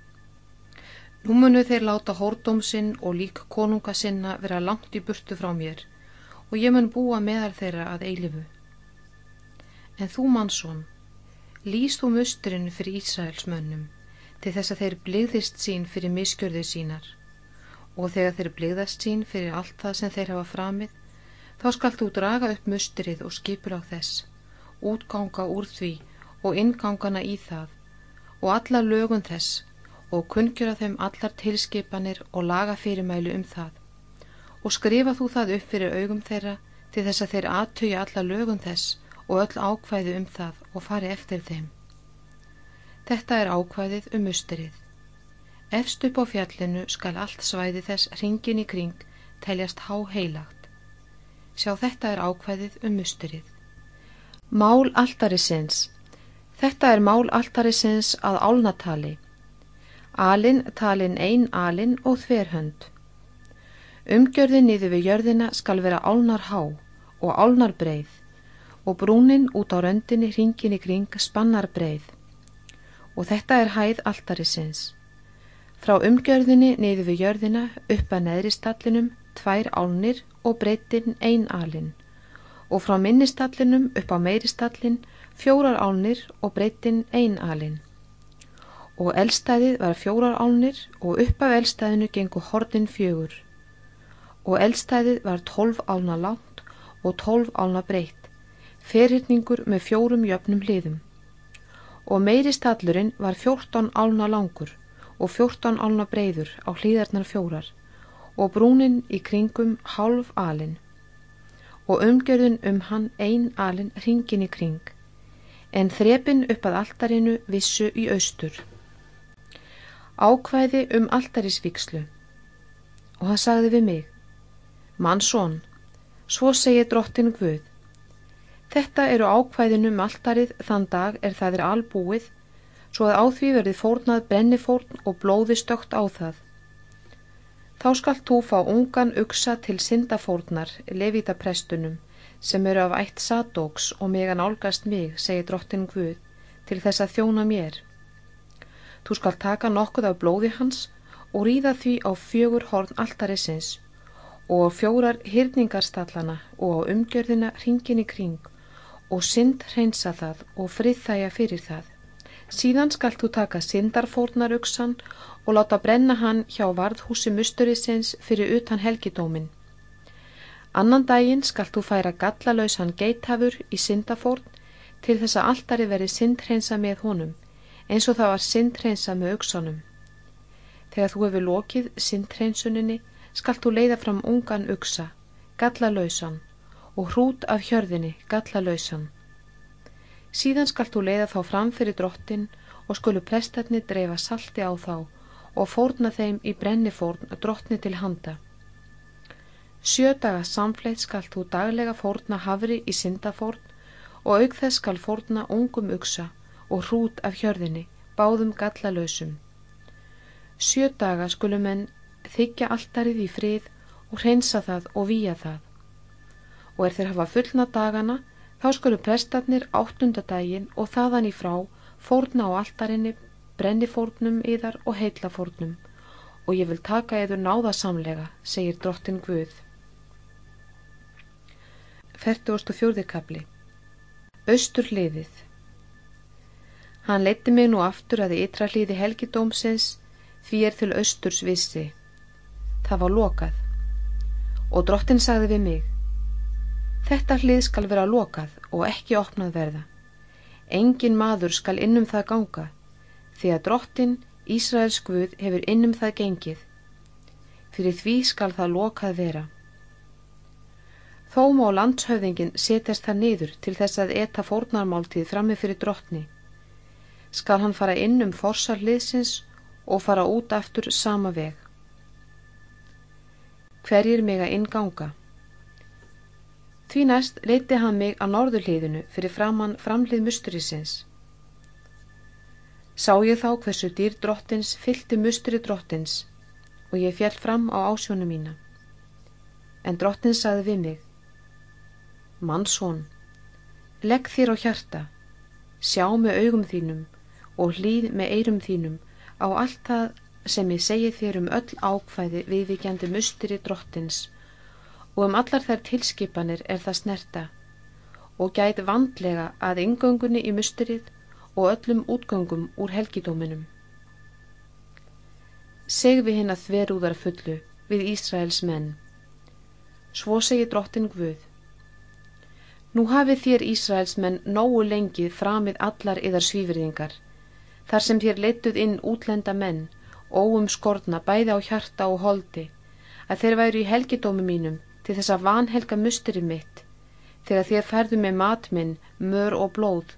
Nú munu þeir láta hórdómsinn og lík konunga sinna vera langt í burtu frá mér og ég mun búa meðal þeirra að eilifu. En þú mannsson, lýst þú musturinn fyrir Ísraelsmönnum til þess að þeir bligðist sín fyrir miskjörðu sínar og þegar þeir bligðast sín fyrir allt það sem þeir hafa framið þá skalt þú draga upp musturið og skipur á þess, útganga úr því og ingangana í það og alla lögun þess og kunnkjöra þeim allar tilskipanir og laga fyrirmælu um það og skrifa þú það upp fyrir augum þeirra til þess að þeir aðtöja alla lögun þess og öll ákvæði um það og fari eftir þeim. Þetta er ákvæðið um musterið. Efst upp á fjallinu skal allt svæði þess ringin í kring teljast há heilagt. Sjá þetta er ákvæðið um musterið. Mál alltari sinns Þetta er mál alltarisins að álnatali. Alin talin ein alin og þverhönd. Umgjörðin niður við jörðina skal vera álnar há og álnar breið og brúnin út á röndinni hringin í kring spannar breið. Og þetta er hæð alltarisins. Frá umgjörðinni niður við jörðina upp að neðri stallinum tvær álnir og breytin ein alin og frá minnistallinum upp á meiri stallin fjórar álnir og breytin ein alin. Og eldstæðið var fjórar álnir og upp af eldstæðinu gengur hortin fjögur. Og eldstæðið var tólf álna langt og tólf álna breytt, ferhyrningur með fjórum jöfnum hliðum. Og meiri stallurinn var fjórtán álna langur og fjórtán álna breyður á hlýðarnar fjórar og brúnin í kringum hálf alin og umgjörðun um hann ein alin ringin í kring en þrepin upp að altarinu vissu í austur. Ákvæði um altarisvíkslu og hann sagði við mig, Mannsson, svo segir drottin Guð, þetta eru ákvæðin um altarið þann dag er það er albúið, svo að á því verði fórnað brennifórn og blóði stökt á það. Þá skalt þú fá ungan uksa til syndafórnar, levita prestunum, sem eru af ætt sadóks og megan álgast mig, segir drottin Guð, til þess að þjóna mér. Þú skal taka nokkuð af blóði hans og ríða því á fjögur horn alltarisins og fjórar hyrningarstallana og á umgjörðina ringin í kring og synd hreinsa það og friðþæja fyrir það, Síðan skalt þú taka syndarfórnaruksan og láta brenna hann hjá varðhúsi musturisins fyrir utan helgidómin. Annan daginn skalt þú færa gallalausan geithafur í syndafórn til þess að alltari veri syndhreinsa með honum, eins og það var syndhreinsa með uksanum. Þegar þú hefur lokið syndhreinsuninni skalt þú leiða fram ungan uksa, gallalausan og hrút af hjörðinni, gallalausan. Síðan skalt þú leiða þá fram fyrir drottin og skulu prestarni dreifa salti á þá og fórna þeim í brennifórn drottni til handa. Sjö daga samfleitt skall þú daglega fórna hafri í syndafórn og auk þess skal fórna ungum uksa og hrút af hjörðinni, báðum gallalösum. Sjö daga skulum en þykja alltarið í frið og hreinsa það og výja það. Og er þeir hafa fullna dagana, þá skulum prestarnir áttundadaginn og þaðan í frá fórna á alltarinni brennifórnum yðar og heitlafórnum og ég vil taka eður náðasamlega, segir drottin Guð. 44. kapli Östur hliðið Hann leiti mig nú aftur að ytra hliði helgidómsins því er til östurs vissi. Það var lokað. Og drottin sagði við mig Þetta hlið skal vera lokað og ekki opnað verða. Engin maður skal innum það ganga því að drottin Ísraels Guð hefur innum það gengið. Fyrir því skal það lokað vera. Þó má landshöfðingin setjast það niður til þess að etta fórnarmáltið frammi fyrir drottni. Skal hann fara inn um forsarliðsins og fara út aftur sama veg. Hverjir mig að innganga? Því næst leiti hann mig á norðurliðinu fyrir framann framlið musturisins. Sá ég þá hversu dýr drottins fylgti mustri drottins og ég fjall fram á ásjónu mína. En drottins saði við mig, Mannsson, legg þér á hjarta, sjá með augum þínum og hlýð með eirum þínum á allt það sem ég segi þér um öll ákvæði viðvíkjandi mustri drottins og um allar þær tilskipanir er það snerta og gæti vandlega að ingöngunni í mustrið og öllum útgöngum úr helgidóminum. Seg við hinn að þverúðar fullu við Ísraels menn. Svo segi drottin Guð. Nú hafið þér Ísraels menn nógu lengið framið allar yðar svífriðingar, þar sem þér leittuð inn útlenda menn, óum skorna bæði á hjarta og holdi, að þeir væru í helgidómi mínum til þess að vanhelga musturinn mitt, þegar þér færðu með matminn, mör og blóð,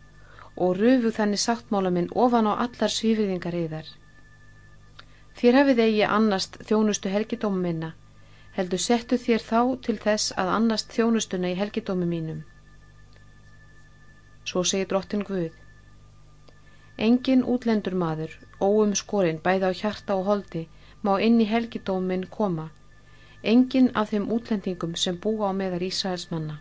og rufu þannig sáttmála minn ofan á allar svífriðingar yðar. Þér hefið eigi annast þjónustu helgidómu minna, heldur settu þér þá til þess að annast þjónustuna í helgidómu mínum. Svo segir drottin Guð. Engin útlendur maður, óum skorinn bæði á hjarta og holdi, má inn í helgidómin koma, engin af þeim útlendingum sem búa á meðar Ísraels manna.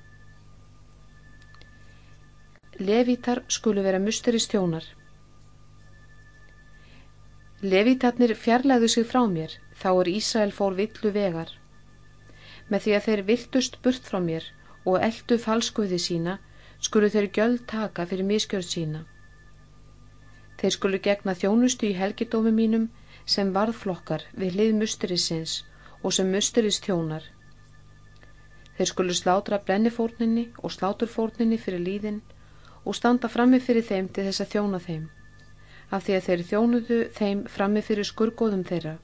Levítar skulu vera musturistjónar. Levítarnir fjarlæðu sig frá mér, þá er Ísrael fór villu vegar. Með því að þeir viltust burt frá mér og eldu falskuði sína, skulu þeir gjöld taka fyrir miskjörð sína. Þeir skulu gegna þjónustu í helgidómi mínum sem varðflokkar við hlið musturisins og sem musturistjónar. Þeir skulu slátra brennifórninni og sláturfórninni fyrir líðin og standa frammi fyrir þeim til þess að þjóna þeim, af því að þeir þjónuðu þeim frammi fyrir skurgóðum þeirra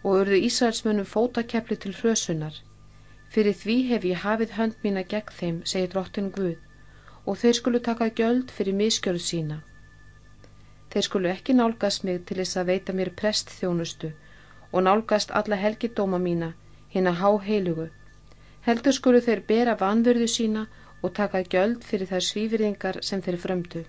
og urðu Ísraelsmönnum fótakepli til hrösunar. Fyrir því hef ég hafið hönd mína gegn þeim, segir drottin Guð, og þeir skulu taka gjöld fyrir miskjörð sína. Þeir skulu ekki nálgast mig til þess að veita mér prest þjónustu og nálgast alla helgidóma mína, hinn að há heilugu. Heldur skulu þeir bera vanverðu sína og taka gjöld fyrir þær svífyrðingar sem þeir frömdu.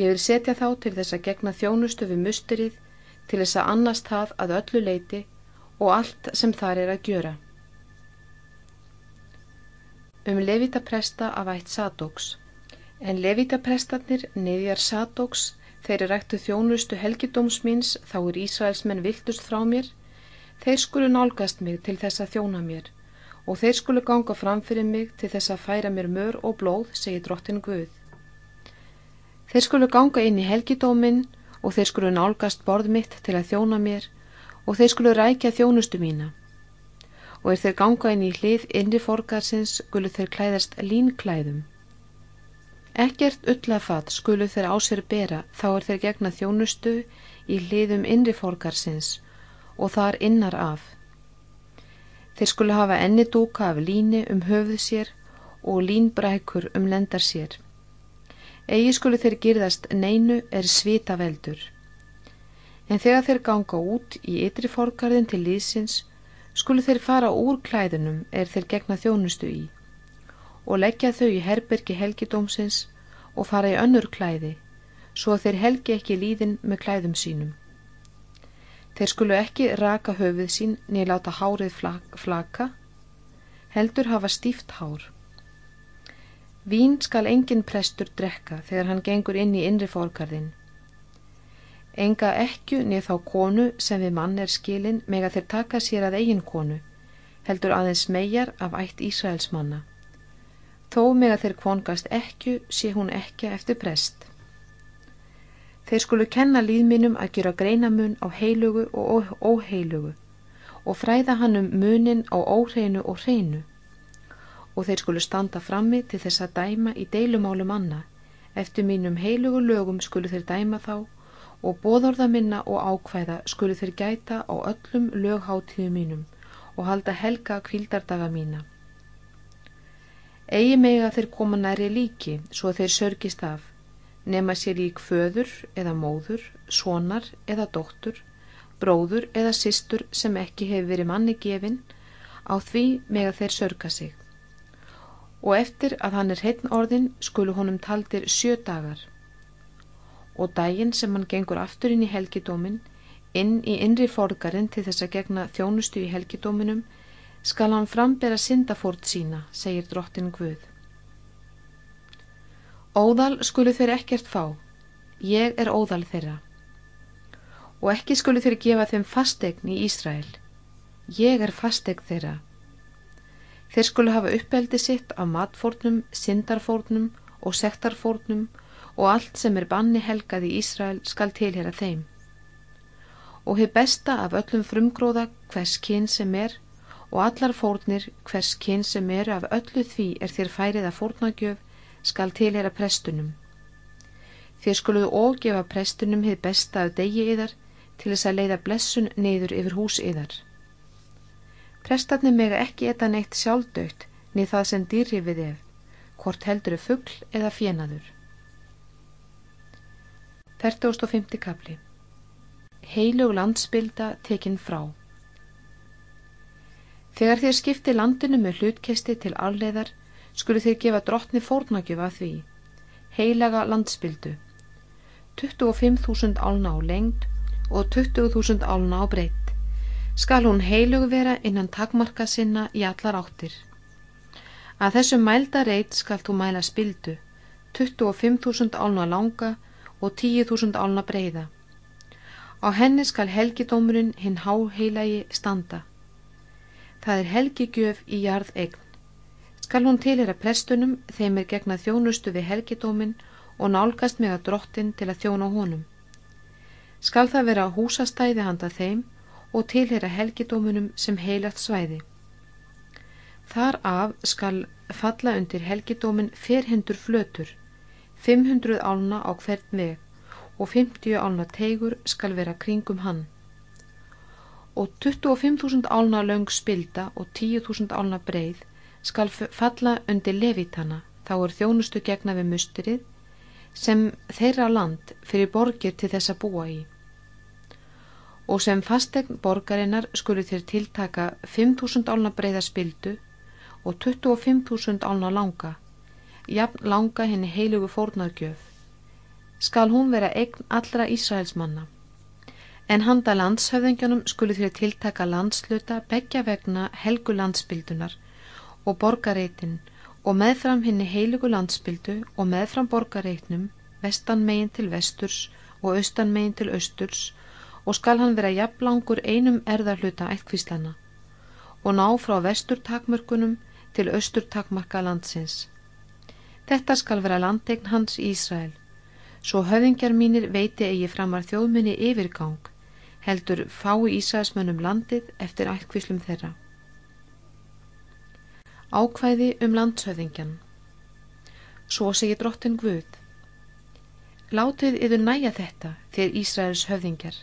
Ég vil setja þá til þess að gegna þjónustu við musterið til þess að annast það að öllu leiti og allt sem þar er að gjöra. Um levitapresta af ætt Sadóks En levitaprestarnir, niðjar Sadóks, þeir eru rættu þjónustu helgidóms míns, þá er Ísraelsmenn viltust frá mér, þeir skulu nálgast mig til þess að þjóna mér og þeir skulu ganga fram fyrir mig til þess að færa mér mör og blóð, segir drottin Guð. Þeir skulu ganga inn í helgidóminn og þeir skulu nálgast borð mitt til að þjóna mér og þeir skulu rækja þjónustu mína. Og er þeir ganga inn í hlið innri forgarsins skulu þeir klæðast línklæðum. Ekkert ullafat skulu þeir á sér bera þá er þeir gegna þjónustu í hliðum innri forgarsins og þar innar af. Þeir skulu hafa enni dúka af líni um höfuð sér og línbrækur um lendar sér. Egi skulu þeir girðast neinu er svita veldur. En þegar þeir ganga út í ytri forgarðin til líðsins, skulu þeir fara úr klæðunum er þeir gegna þjónustu í og leggja þau í herbergi helgidómsins og fara í önnur klæði, svo þeir helgi ekki líðin með klæðum sínum. Þeir skulu ekki raka höfuð sín niður láta hárið flaka, heldur hafa stíft hár. Vín skal engin prestur drekka þegar hann gengur inn í innri fórgarðin. Enga ekku niður þá konu sem við mann er skilin meg að þeir taka sér að eigin konu, heldur aðeins megar af ætt Ísraels manna. Þó meg að þeir kvongast ekku sé hún ekki eftir prest. Þeir skulu kenna líðminum að gera greinamun á heilugu og óheilugu og fræða hann um munin á óhreinu og hreinu og þeir skulu standa frammi til þess að dæma í deilumálum manna. Eftir mínum heilugu lögum skulu þeir dæma þá og bóðorða minna og ákvæða skulu þeir gæta á öllum lögháttíðu mínum og halda helga kvildardaga mína. Egi mega þeir koma næri líki svo þeir sörgist af, nema sér lík föður eða móður, sonar eða dóttur, bróður eða sistur sem ekki hefur verið manni gefin, á því mega þeir sörga sig. Og eftir að hann er heitn orðin skulu honum taldir sjö dagar. Og daginn sem hann gengur aftur inn í helgidómin inn í innri forgarinn til þess að gegna þjónustu í helgidóminum skal hann frambera syndafórt sína, segir drottin Guð. Óðal skulu þeir ekkert fá, ég er óðal þeirra. Og ekki skulu þeir gefa þeim fastegn í Ísrael, ég er fastegn þeirra Þeir skulu hafa uppeldi sitt af matfórnum, syndarfórnum og sektarfórnum og allt sem er banni helgað í Ísrael skal tilhera þeim. Og hefur besta af öllum frumgróða hvers kyn sem er og allar fórnir hvers kyn sem eru af öllu því er þér færið að fórnagjöf skal tilhera prestunum. Þér skuluðu ógefa prestunum hefur besta af degi yðar til þess að leiða blessun neyður yfir hús yðar. Prestarnir mega ekki etta neitt sjálfdaugt niður það sem dýrri við ef, hvort heldur er fuggl eða fjenaður. 45. kapli Heilug landsbylda tekinn frá Þegar þér skipti landinu með hlutkesti til alleiðar skulu þér gefa drottni fórnagjöf að því. Heilaga landsbyldu. 25.000 álna á lengd og 20.000 álna á breytt skal hún heilug vera innan takmarka sinna í allar áttir. Að þessu mælda reit skal þú mæla spildu, 25.000 álna langa og 10.000 álna breyða. Á henni skal helgidómurinn hinn háheilagi standa. Það er helgigjöf í jarð eign. Skal hún tilhera prestunum þeim er gegna þjónustu við helgidómin og nálgast með að drottin til að þjóna honum. Skal það vera húsastæði handa þeim og tilhera helgidómunum sem heilagt svæði. Þar af skal falla undir helgidómin ferhendur flötur, 500 álna á hvern veg og 50 álna teigur skal vera kringum hann. Og 25.000 álna laung spilda og 10.000 álna breið skal falla undir levitana, þá er þjónustu gegna við musterið, sem þeirra land fyrir borgir til þess að búa í og sem fastegn borgarinnar skulu þér tiltaka 5.000 álna breyða spildu og 25.000 álna langa, jafn langa henni heilugu fórnargjöf. Skal hún vera eign allra Ísraelsmanna. En handa landshöfðingjanum skulu þér tiltaka landsluta begja vegna helgu landsbildunar og borgareitin og meðfram henni heilugu landsbildu og meðfram borgareitnum vestan megin til vesturs og austan megin til austurs og skal hann vera jafnlangur einum erðarhluta ættkvíslana og ná frá vesturtakmörkunum til austurtakmarka landsins. Þetta skal vera landegn hans Ísrael, Svo höfðingjar mínir veiti eigi framar þjóðminni yfirgang, heldur fái Ísæðismönnum landið eftir ættkvíslum þeirra. Ákvæði um landshöfðingjan Svo segir drottin Guð. Látið yfir næja þetta þegar Ísraels höfðingjar.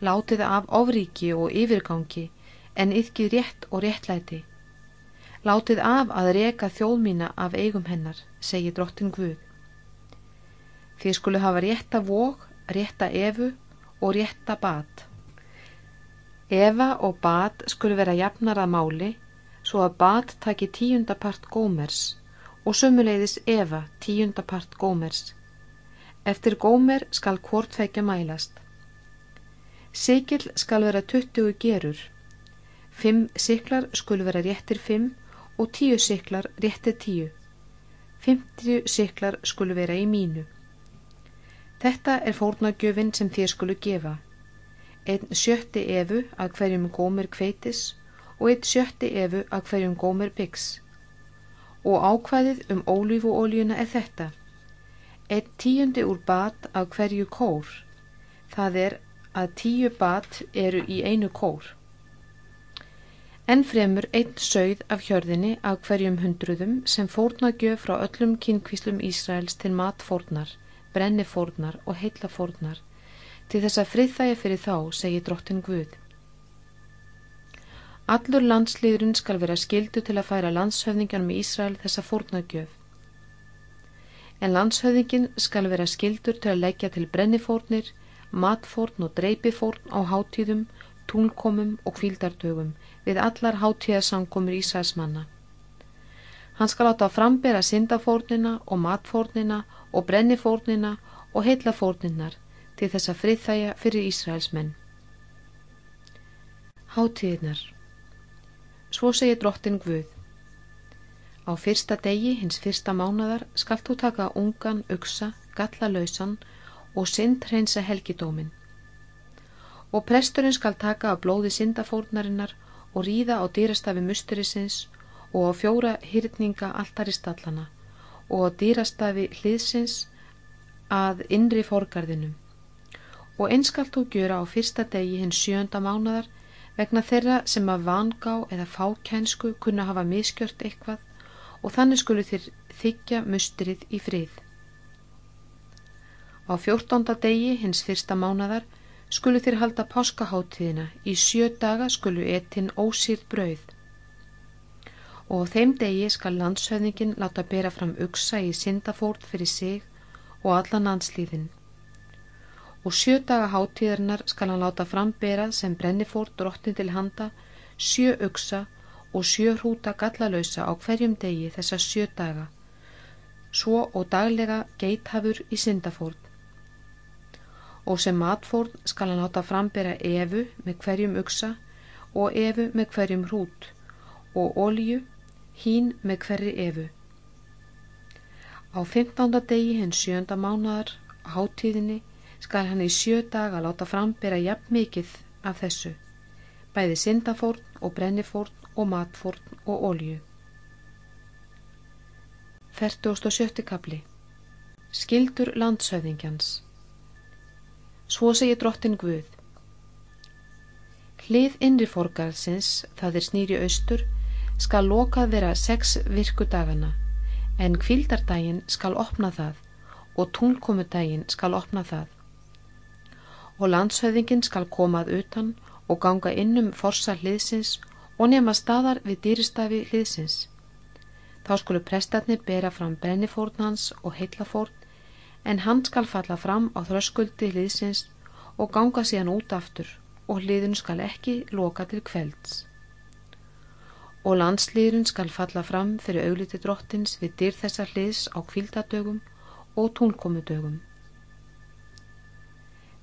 Látið af ofríki og yfirgangi en yfkið rétt og réttlæti. Látið af að reka þjóðmína af eigum hennar, segir drottin Guð. Þið skulu hafa rétta vóg, rétta efu og rétta bat. Efa og bat skulu vera jafnar að máli svo að bat taki tíundapart gómers og sömuleiðis efa tíundapart gómers. Eftir gómer skal hvort feikja mælast. Sikil skal vera 20 gerur. Fimm siklar skulu vera réttir fimm og tíu siklar réttir tíu. 50 siklar skulu vera í mínu. Þetta er fórnagjöfin sem þér skulu gefa. Einn sjötti efu að hverjum gómir kveitis og einn sjötti efu að hverjum gómir byggs. Og ákvæðið um ólífuóljuna er þetta. Einn tíundi úr bat af hverju kór. Það er að tíu bat eru í einu kór. En fremur einn sögð af hjörðinni af hverjum hundruðum sem fórnagjöf frá öllum kynkvíslum Ísraels til matfórnar brennifórnar og heillafórnar til þess að friðþæja fyrir þá, segi drottin Guð. Allur landslýðurinn skal vera skildu til að færa landshöfðingjanum í Ísrael þessa fórnagjöf. En landshöfðingin skal vera skildur til að leggja til brennifórnir, matfórn og dreipifórn á hátíðum, túnkomum og kvíldardögum við allar hátíðasankomur Ísraelsmanna. Hann skal átta að frambera syndafórnina og matfórnina og brennifórnina og heillafórninnar til þess að friðþæja fyrir Ísraels menn. Háttíðnar Svo segir drottin Guð. Á fyrsta degi hins fyrsta mánadar skalt þú taka ungan, uksa, gallalausan og synd hreinsa helgidómin. Og presturinn skal taka af blóði syndafórnarinnar og ríða á dýrastafi musturisins og á fjóra hýrninga alltaristallana og dýrastafi hliðsins að innri forgarðinum. Og einskalt þú gjöra á fyrsta degi hins sjönda mánadar vegna þeirra sem að vangá eða fákænsku kunna hafa miskjört eitthvað og þannig skulu þér þykja mustrið í frið. Á fjórtónda degi hins fyrsta mánadar skulu þér halda páskaháttíðina, í sjö daga skulu etinn ósýrð brauð og þeim degi skal landshöfningin láta bera fram uksa í syndafórn fyrir sig og allan landslýðin. Og sjö daga hátíðarnar skal hann láta frambera sem brennifórn drottin til handa, sjö uksa og sjö hrúta gallalösa á hverjum degi þessa sjö daga, svo og daglega geithafur í syndafórn. Og sem matfórn skal hann láta frambera efu með hverjum uksa og efu með hverjum hrút og ólíu hín með hverri efu. Á 15. degi hins sjönda mánadar hátíðinni skal hann í sjö daga láta frambera jafn mikið af þessu, bæði syndafórn og brennifórn og matfórn og ólju. 47. kapli Skildur landshöfðingjans Svo segir drottin Guð Hlið innri forgarsins, það er snýri austur, skal lokað vera sex virkudagana en kvildardaginn skal opna það og túnkomudaginn skal opna það og landshöfðingin skal komað utan og ganga innum forsa hliðsins og nema staðar við dýristafi hliðsins. Þá skulu prestarnir bera fram brennifórn hans og heillafórn en hann skal falla fram á þröskuldi hliðsins og ganga síðan út aftur og hliðun skal ekki loka til kvelds og landslýðurinn skal falla fram fyrir augliti drottins við dyr þessar hliðs á kvildadögum og túnkomudögum.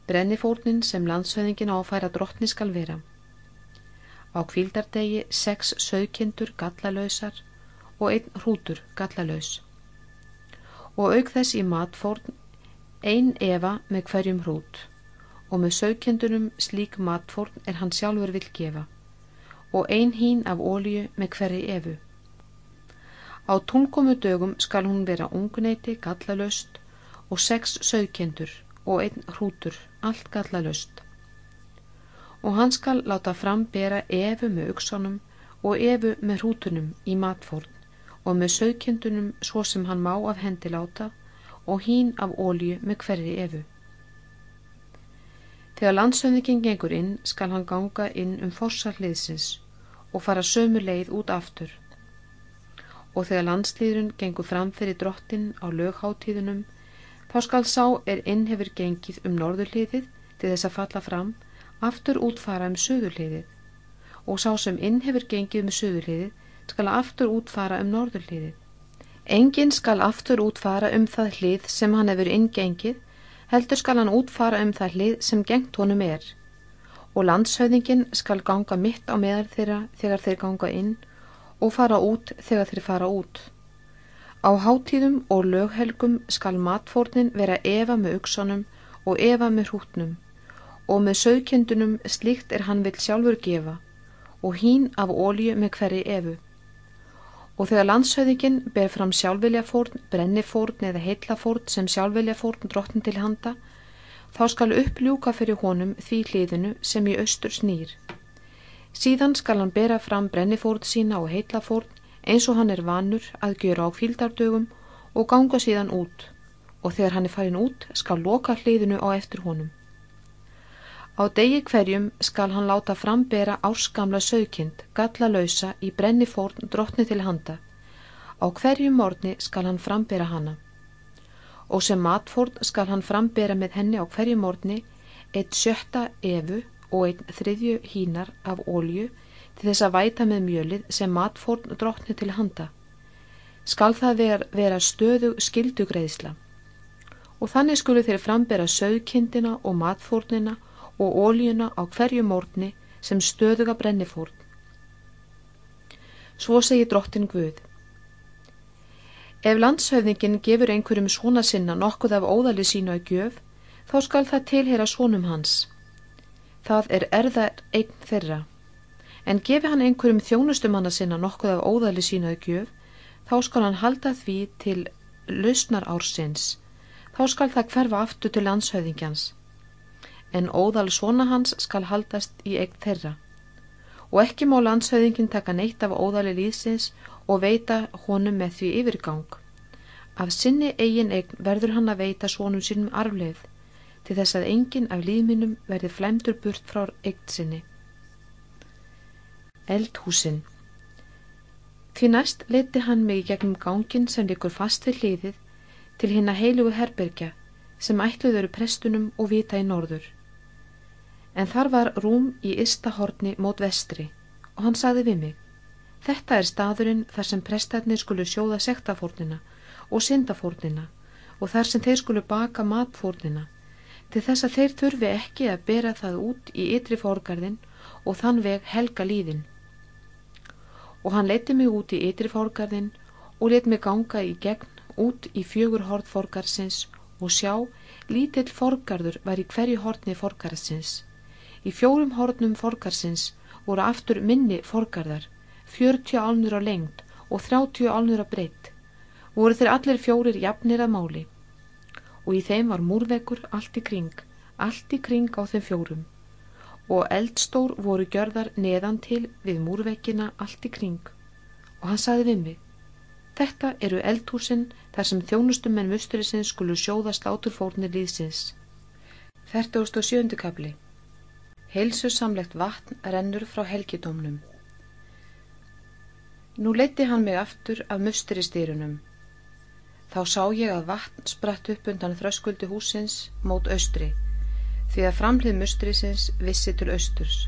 Brennifórnin sem landshöðingin áfæra drottni skal vera. Á kvildardegi sex sögkindur gallalösar og einn hrútur gallalaus. Og auk þess í matfórn ein Eva með hverjum hrút og með sögkindunum slík matfórn er hann sjálfur vil gefa og ein hín af ólíu með hverri efu. Á tungumu dögum skal hún vera ungneiti gallalöst og sex sögkendur og einn hrútur, allt gallalust. Og hann skal láta fram bera efu með uksanum og efu með hrútunum í matfórn og með sögkendunum svo sem hann má af hendi láta og hín af ólju með hverri efu. Þegar landsöndingin gengur inn skal hann ganga inn um fossarliðsins og fara sömu leið út aftur. Og þegar landslýðurinn gengur fram fyrir drottin á lögháttíðunum þá skal sá er inn hefur gengið um norðurliðið til þess að falla fram aftur útfara um söðurliðið og sá sem inn hefur gengið um söðurliðið skal aftur útfara um norðurliðið. Engin skal aftur útfara um það hlið sem hann hefur inngengið heldur skal hann útfara um það hlið sem gengt honum er og landshauðingin skal ganga mitt á meðal þeirra þegar þeir ganga inn og fara út þegar þeir fara út. Á hátíðum og löghelgum skal matfórnin vera efa með uksanum og efa með hrútnum og með sögkendunum slíkt er hann vil sjálfur gefa og hín af ólju með hverri efu. Og þegar landshauðingin ber fram sjálfviljafórn, brennifórn eða heitlafórn sem sjálfviljafórn drottin til handa, þá skal uppljúka fyrir honum því hliðinu sem í austur snýr. Síðan skal hann bera fram brennifórn sína og heitlafórn eins og hann er vanur að gjöra á fíldardögum og ganga síðan út og þegar hann er farin út skal loka hliðinu á eftir honum. Á degi hverjum skal hann láta frambera áskamla sögkind, galla lausa í brenni fórn drottni til handa. Á hverjum morni skal hann frambera hana. Og sem matfórn skal hann frambera með henni á hverjum morni eitt sjötta efu og einn þriðju hínar af ólju til þess að væta með mjölið sem matfórn drottni til handa. Skal það vera, stöðu skildugreðsla. Og þannig skulu þeir frambera sögkindina og matfórnina og óljuna á hverju mórni sem stöðuga brennifórn. Svo segir drottin Guð. Ef landshöfningin gefur einhverjum svona sinna nokkuð af óðali sína að gjöf, þá skal það tilhera svonum hans. Það er erðar eign þeirra. En gefi hann einhverjum þjónustumanna sinna nokkuð af óðali sína að gjöf, þá skal hann halda því til lausnar ársins. Þá skal það hverfa aftur til landshöfningjans en óðal svona hans skal haldast í eign þeirra. Og ekki má landshauðingin taka neitt af óðali líðsins og veita honum með því yfirgang. Af sinni eigin eign verður hann að veita svonum sínum arfleð, til þess að enginn af líðminum verði flæmdur burt frá eign sinni. Eldhúsin Því næst leti hann mig gegnum gangin sem likur fast við hliðið til hinn að heilugu herbergja sem ætluður prestunum og vita í norður en þar var rúm í ysta horni mót vestri og hann sagði við mig Þetta er staðurinn þar sem prestarnir skulu sjóða sektafórnina og syndafórnina og þar sem þeir skulu baka matfórnina til þess að þeir þurfi ekki að bera það út í ytri fórgarðin og þann veg helga líðin. Og hann leiti mig út í ytri fórgarðin og let mig ganga í gegn út í fjögur hort fórgarsins og sjá lítill fórgarður var í hverju hortni fórgarsins Í fjórum hornum forgarsins voru aftur minni forgarðar, 40 álnur á lengd og 30 álnur á breytt. Voru þeir allir fjórir jafnir að máli og í þeim var múrveggur allt í kring, allt í kring á þeim fjórum og eldstór voru gjörðar neðan til við múrveggina allt í kring og hann saði við mig Þetta eru eldhúsin þar sem þjónustum menn musturisins skulu sjóða sláturfórnir líðsins. 47. kapli Heilsusamlegt vatn rennur frá helgidómnum. Nú leiti hann mig aftur af musturistýrunum. Þá sá ég að vatn spratt upp undan þröskuldi húsins mót austri, því að framlið musturisins vissi til austurs.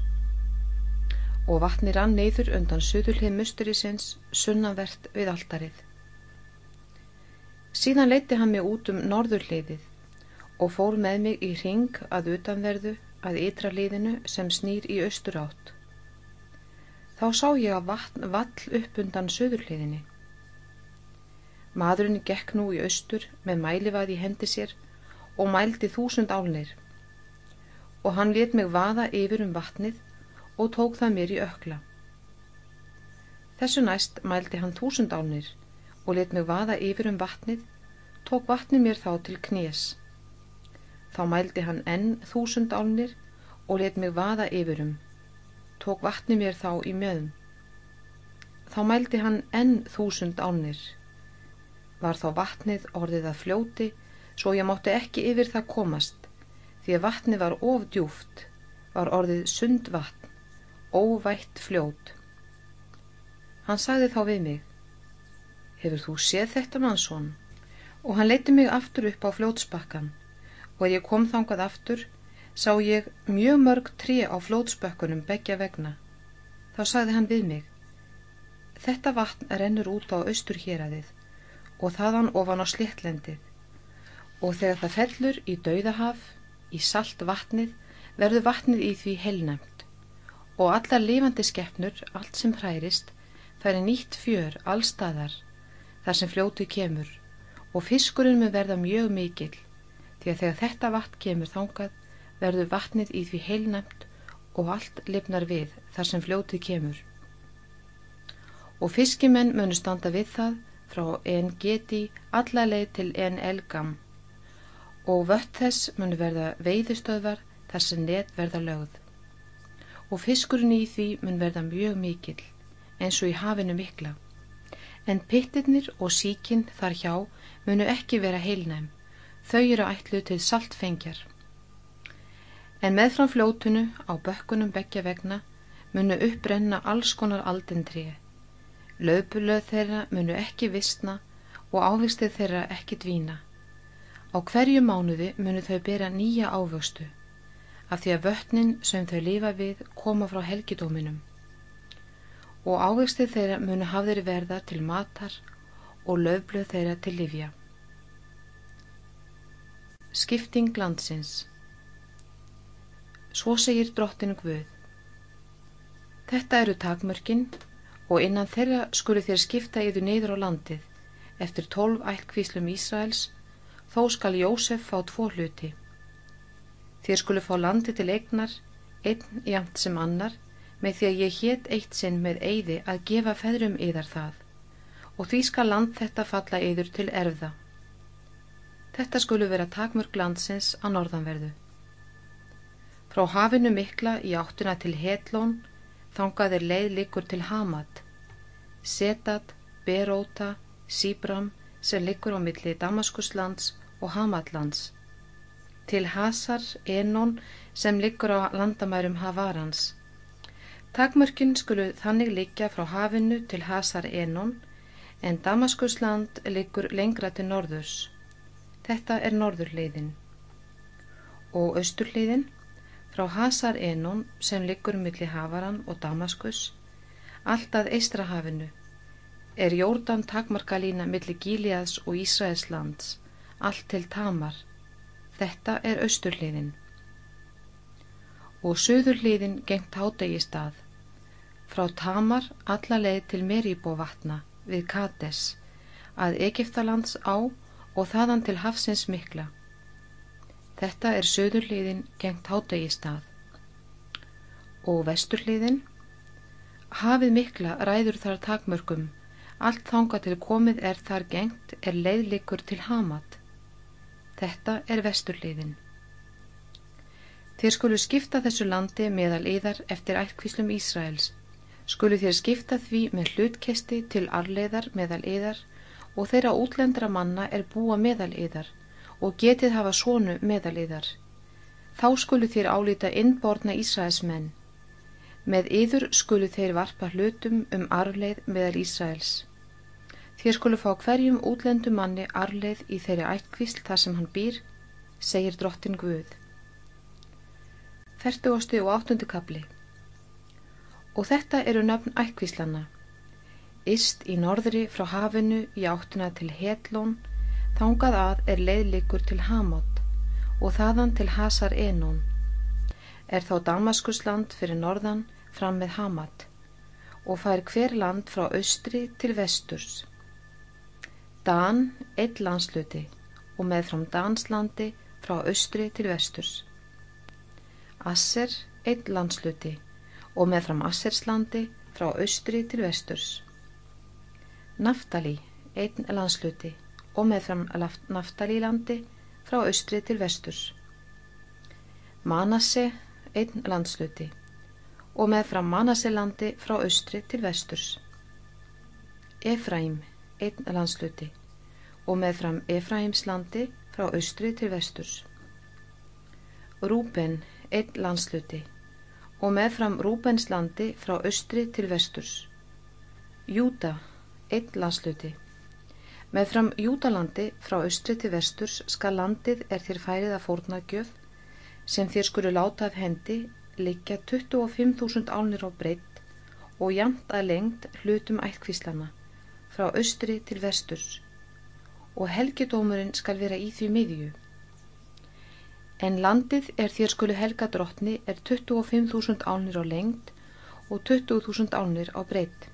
Og vatni rann neyður undan söðulhið musturisins sunnavert við altarið. Síðan leiti hann mig út um norðurliðið og fór með mig í ring að utanverðu að ytra liðinu sem snýr í austur átt. Þá sá ég að vatn vall upp undan söðurliðinni. Madurinn gekk nú í austur með mælivað í hendi sér og mældi þúsund álnir og hann let mig vaða yfir um vatnið og tók það mér í ökla. Þessu næst mældi hann þúsund álnir og let mig vaða yfir um vatnið tók vatni mér þá til knés. Þá mældi hann enn þúsund álnir og let mig vaða yfirum. Tók vatni mér þá í möðum. Þá mældi hann enn þúsund álnir. Var þá vatnið orðið að fljóti svo ég mátti ekki yfir það komast því að vatni var ofdjúft, var orðið sund vatn, óvætt fljót. Hann sagði þá við mig, hefur þú séð þetta mannsson? Og hann leiti mig aftur upp á fljótsbakkan og er ég kom þangað aftur, sá ég mjög mörg trí á fljótsbökkunum begja vegna. Þá sagði hann við mig, þetta vatn rennur út á austurhýraðið og þaðan ofan á sléttlendið. Og þegar það fellur í dauðahaf, í salt vatnið, verður vatnið í því helnemt og allar lifandi skeppnur, allt sem hærist, færi nýtt fjör allstaðar þar sem fljótið kemur. Og fiskurinn mun verða mjög mikill því að þegar þetta vatn kemur þangað verður vatnið í því heilnæmt og allt lifnar við þar sem fljótið kemur. Og fiskimenn munu standa við það frá en geti allarleið til en elgam og vött þess munu verða veiðustöðvar þar sem net verða lögð. Og fiskurinn í því mun verða mjög mikill eins og í hafinu mikla en pittirnir og síkinn þar hjá munu ekki vera heilnæm, þau eru ætlu til saltfengjar. En meðfram fljótunu á bökkunum begja vegna munu uppbrenna alls konar aldendrið. Löpulöð þeirra munu ekki vissna og ávistið þeirra ekki dvína. Á hverju mánuði munu þau bera nýja ávöxtu af því að vötnin sem þau lifa við koma frá helgidóminum og ávegstið þeirra munu hafðir verða til matar og löfblöð þeirra til livja. Skipting landsins Svo segir drottinu Guð. Þetta eru takmörkin og innan þeirra skulu þér skipta yfir neyður á landið eftir tólf ællkvíslum Ísraels þó skal Jósef fá tvo hluti. Þér skulu fá landi til eignar, einn jæmt sem annar með því að ég hétt eitt sinn með eyði að gefa feðrum yðar það og því skal land þetta falla yður til erfða. Þetta skulu vera takmörg landsins á norðanverðu. Frá hafinu mikla í áttuna til Hetlón þangaðir leið likur til Hamad, Setat, Beróta, Síbram sem likur á milli Damaskuslands og Hamadlands, til Hasar, Enon sem likur á landamærum Havarans, Takmörkin skulu þannig liggja frá hafinu til Hasar Enon en Damaskusland liggur lengra til norðurs. Þetta er norðurleiðin. Og austurleiðin frá Hasar Enon sem liggur millir Havaran og Damaskus alltaf Eistrahafinu er Jórdan takmarkalína millir Gíliads og Ísraelslands allt til Tamar. Þetta er austurleiðin. Og söðurleiðin gengt hádegi stað frá Tamar alla leið til Meribóvatna við Kates að Egiptalands á og þaðan til hafsins mikla. Þetta er söðurliðin gengt hádegi stað. Og vesturliðin? Hafið mikla ræður þar takmörgum, allt þanga til komið er þar gengt er leiðlikur til Hamad. Þetta er vesturliðin. Þeir skulu skipta þessu landi meðal yðar eftir ættkvíslum Ísraels skulu þér skipta því með hlutkesti til arleiðar meðal yðar og þeirra útlendra manna er búa meðal yðar og getið hafa svonu meðal yðar. Þá skulu þér álita innborna Ísraelsmenn. Með yður skulu þeir varpa hlutum um arleið meðal Ísraels. Þér skulu fá hverjum útlendu manni arleið í þeirri ættkvísl þar sem hann býr, segir drottin Guð. 40. og 8. kapli og þetta eru nöfn ækkvíslana. Íst í norðri frá hafinu í áttina til Hetlón, þangað að er leiðlikur til Hamot og þaðan til Hasar Enón. Er þá Damaskusland fyrir norðan fram með Hamat og fær hver land frá austri til vesturs. Dan, eitt landsluti og með frám Danslandi frá austri til vesturs. Asser, eitt landsluti og með fram Asserslandi frá austri til vesturs. Naftali, einn landsluti og meðfram Naftalílandi frá austri til vesturs. Manasse, einn landsluti og meðfram Manasselandi frá austri til vesturs. Efraím, einn landsluti og meðfram Efraímslandi frá austri til vesturs. Rúben, einn landsluti og meðfram Rúbenslandi frá austri til vesturs. Júta, einn landsluti Með fram Júdalandi frá austri til vesturs skal landið er þér færið að fórnagjöf sem þér skuru láta af hendi liggja 25.000 álnir á breytt og jamt að lengt hlutum ættkvíslana frá austri til vesturs og helgidómurinn skal vera í því miðju. En landið er þér skulu helga drottni er 25.000 álnir á lengt og 20.000 álnir á breytt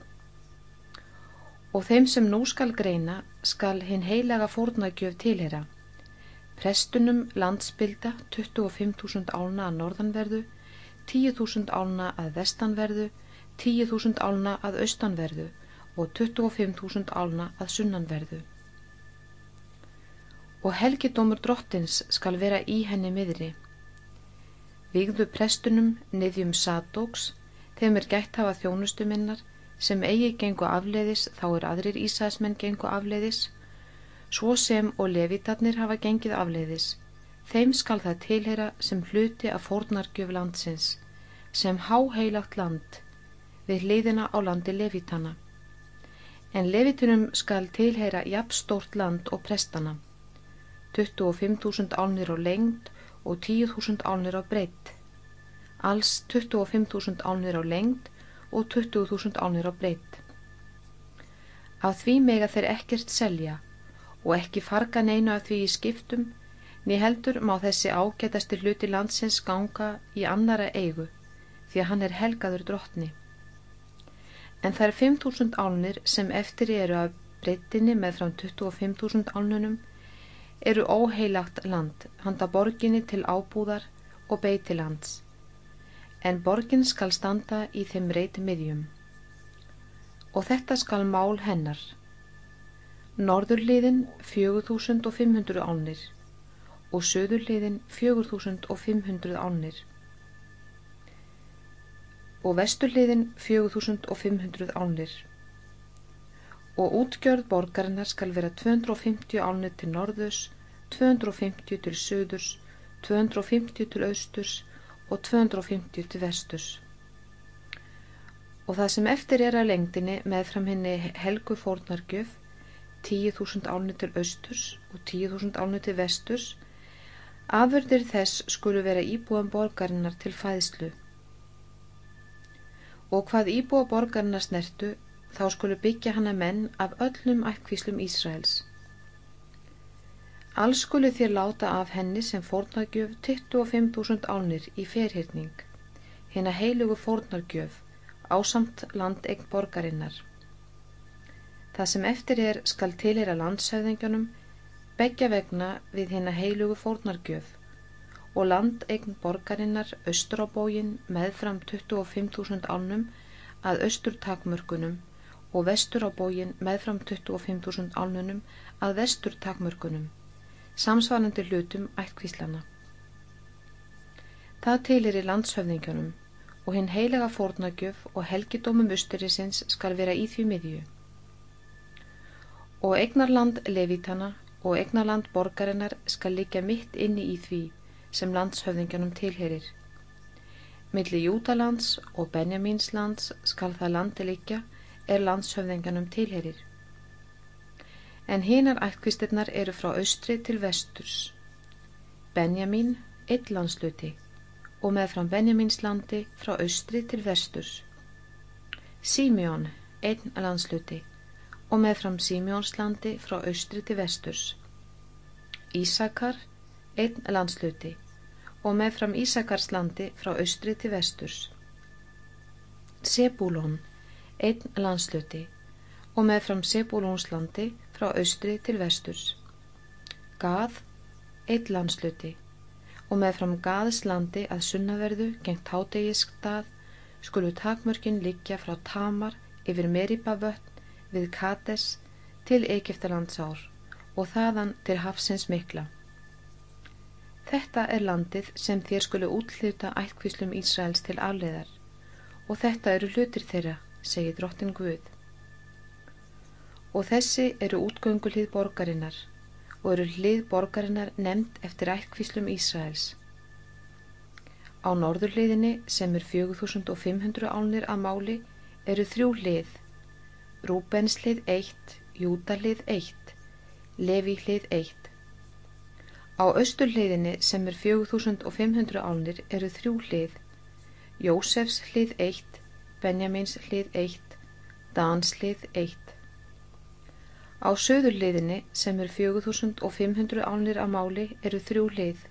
og þeim sem nú skal greina skal hinn heilaga fórnagjöf tilhera. Prestunum landsbylda 25.000 álna að norðanverðu, 10.000 álna að vestanverðu, 10.000 álna að austanverðu og 25.000 álna að sunnanverðu. Og helgidómur drottins skal vera í henni miðri. Vigðu prestunum niðjum sadóks, þeim er gætt hafa þjónustuminnar, sem eigi gengu afleiðis þá er aðrir Ísæsmenn gengu afleiðis, svo sem og levitarnir hafa gengið afleiðis, þeim skal það tilheyra sem hluti af fornargjöf landsins, sem háheilagt land við hliðina á landi levitana. En levitunum skal tilheyra jafnstórt land og prestana, 25.000 álnir á lengd og 10.000 álnir á breytt, alls 25.000 álnir á lengd og 20.000 ánir á breytt. Af því mega þeir ekkert selja og ekki farga neina af því í skiptum, ný heldur má þessi ágætasti hluti landsins ganga í annara eigu því að hann er helgaður drottni. En það er 5.000 álnir sem eftir eru af breyttinni með frá 25.000 álnunum eru óheilagt land handa borginni til ábúðar og beitilands en borgin skal standa í þeim reit miðjum. Og þetta skal mál hennar. Norðurliðin 4500 ánir og söðurliðin 4500 ánir og vesturliðin 4500 ánir og útgjörð borgarinnar skal vera 250 ánir til norðus, 250 til söðurs, 250 til austurs og 250 til vesturs. Og það sem eftir er að lengdinni með fram henni helgu fórnargjöf, 10.000 álni til austurs og 10.000 álni til vesturs, afurðir þess skulu vera íbúan borgarinnar til fæðslu. Og hvað íbúa borgarinnar snertu, þá skulu byggja hana menn af öllum ættkvíslum Ísraels. Alls skulu þér láta af henni sem fórnargjöf 25.000 ánir í ferhyrning, hérna heilugu fórnargjöf, ásamt landegn borgarinnar. Það sem eftir er skal tilhera landshæðingunum, begja vegna við hérna heilugu fórnargjöf og landegn borgarinnar austur á bógin meðfram 25.000 ánum að austur takmörkunum og vestur á bógin meðfram 25.000 ánunum að vestur takmörkunum samsvarandi hlutum ættkvíslana. Það teilir í landshöfningunum og hinn heilega fórnagjöf og helgidómum usturisins skal vera í því miðju. Og egnarland levítana og egnarland borgarinnar skal líka mitt inni í því sem landshöfningunum tilherir. Millir Jútalands og Benjaminslands skal það landi líka er landshöfningunum tilherir en hinar ættkvistirnar eru frá austri til vesturs. Benjamin, eitt landsluti og með frá Benjaminslandi frá austri til vesturs. Simeon, einn landsluti og með frá Simeonslandi frá austri til vesturs. Ísakar, einn landsluti og með frá Ísakarslandi frá austri til vesturs. Sebulon, einn landsluti og með frá Sebulonslandi frá austri til vesturs. Gað, eitt landsluti og með fram Gaðslandi að sunnaverðu gengt hátegiskstað skulu takmörkin liggja frá Tamar yfir Meribavötn við Kates til Egiptalandsár og þaðan til hafsins mikla. Þetta er landið sem þér skulu útluta ættkvíslum Ísraels til afleðar og þetta eru hlutir þeirra, segir drottin Guð. Og þessi eru útgöngulíð borgarinnar og eru hlið borgarinnar nefnd eftir ættkvíslum Ísraels. Á norðurliðinni sem er 4500 álnir að máli eru þrjú hlið, Rúbenslið 1, Júdalið 1, Levíhlið 1. Á austurliðinni sem er 4500 álnir eru þrjú hlið, Jósefs hlið 1, Benjamins hlið 1, Dans hlið 1. Á söðurliðinni sem er 4500 álnir að máli eru þrjú hlið,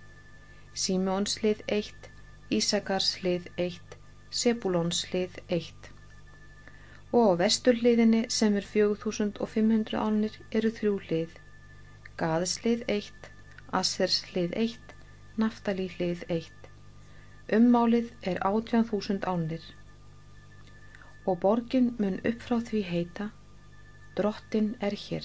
Símóns hlið 1, Ísakars hlið 1, Sebulons hlið 1. Og á vesturliðinni sem er 4500 álnir eru þrjú hlið, Gaðs hlið 1, Assers hlið 1, Naftali hlið 1. Ummálið er 18.000 ánir. Og borgin mun upp frá því heita, drottin er hér.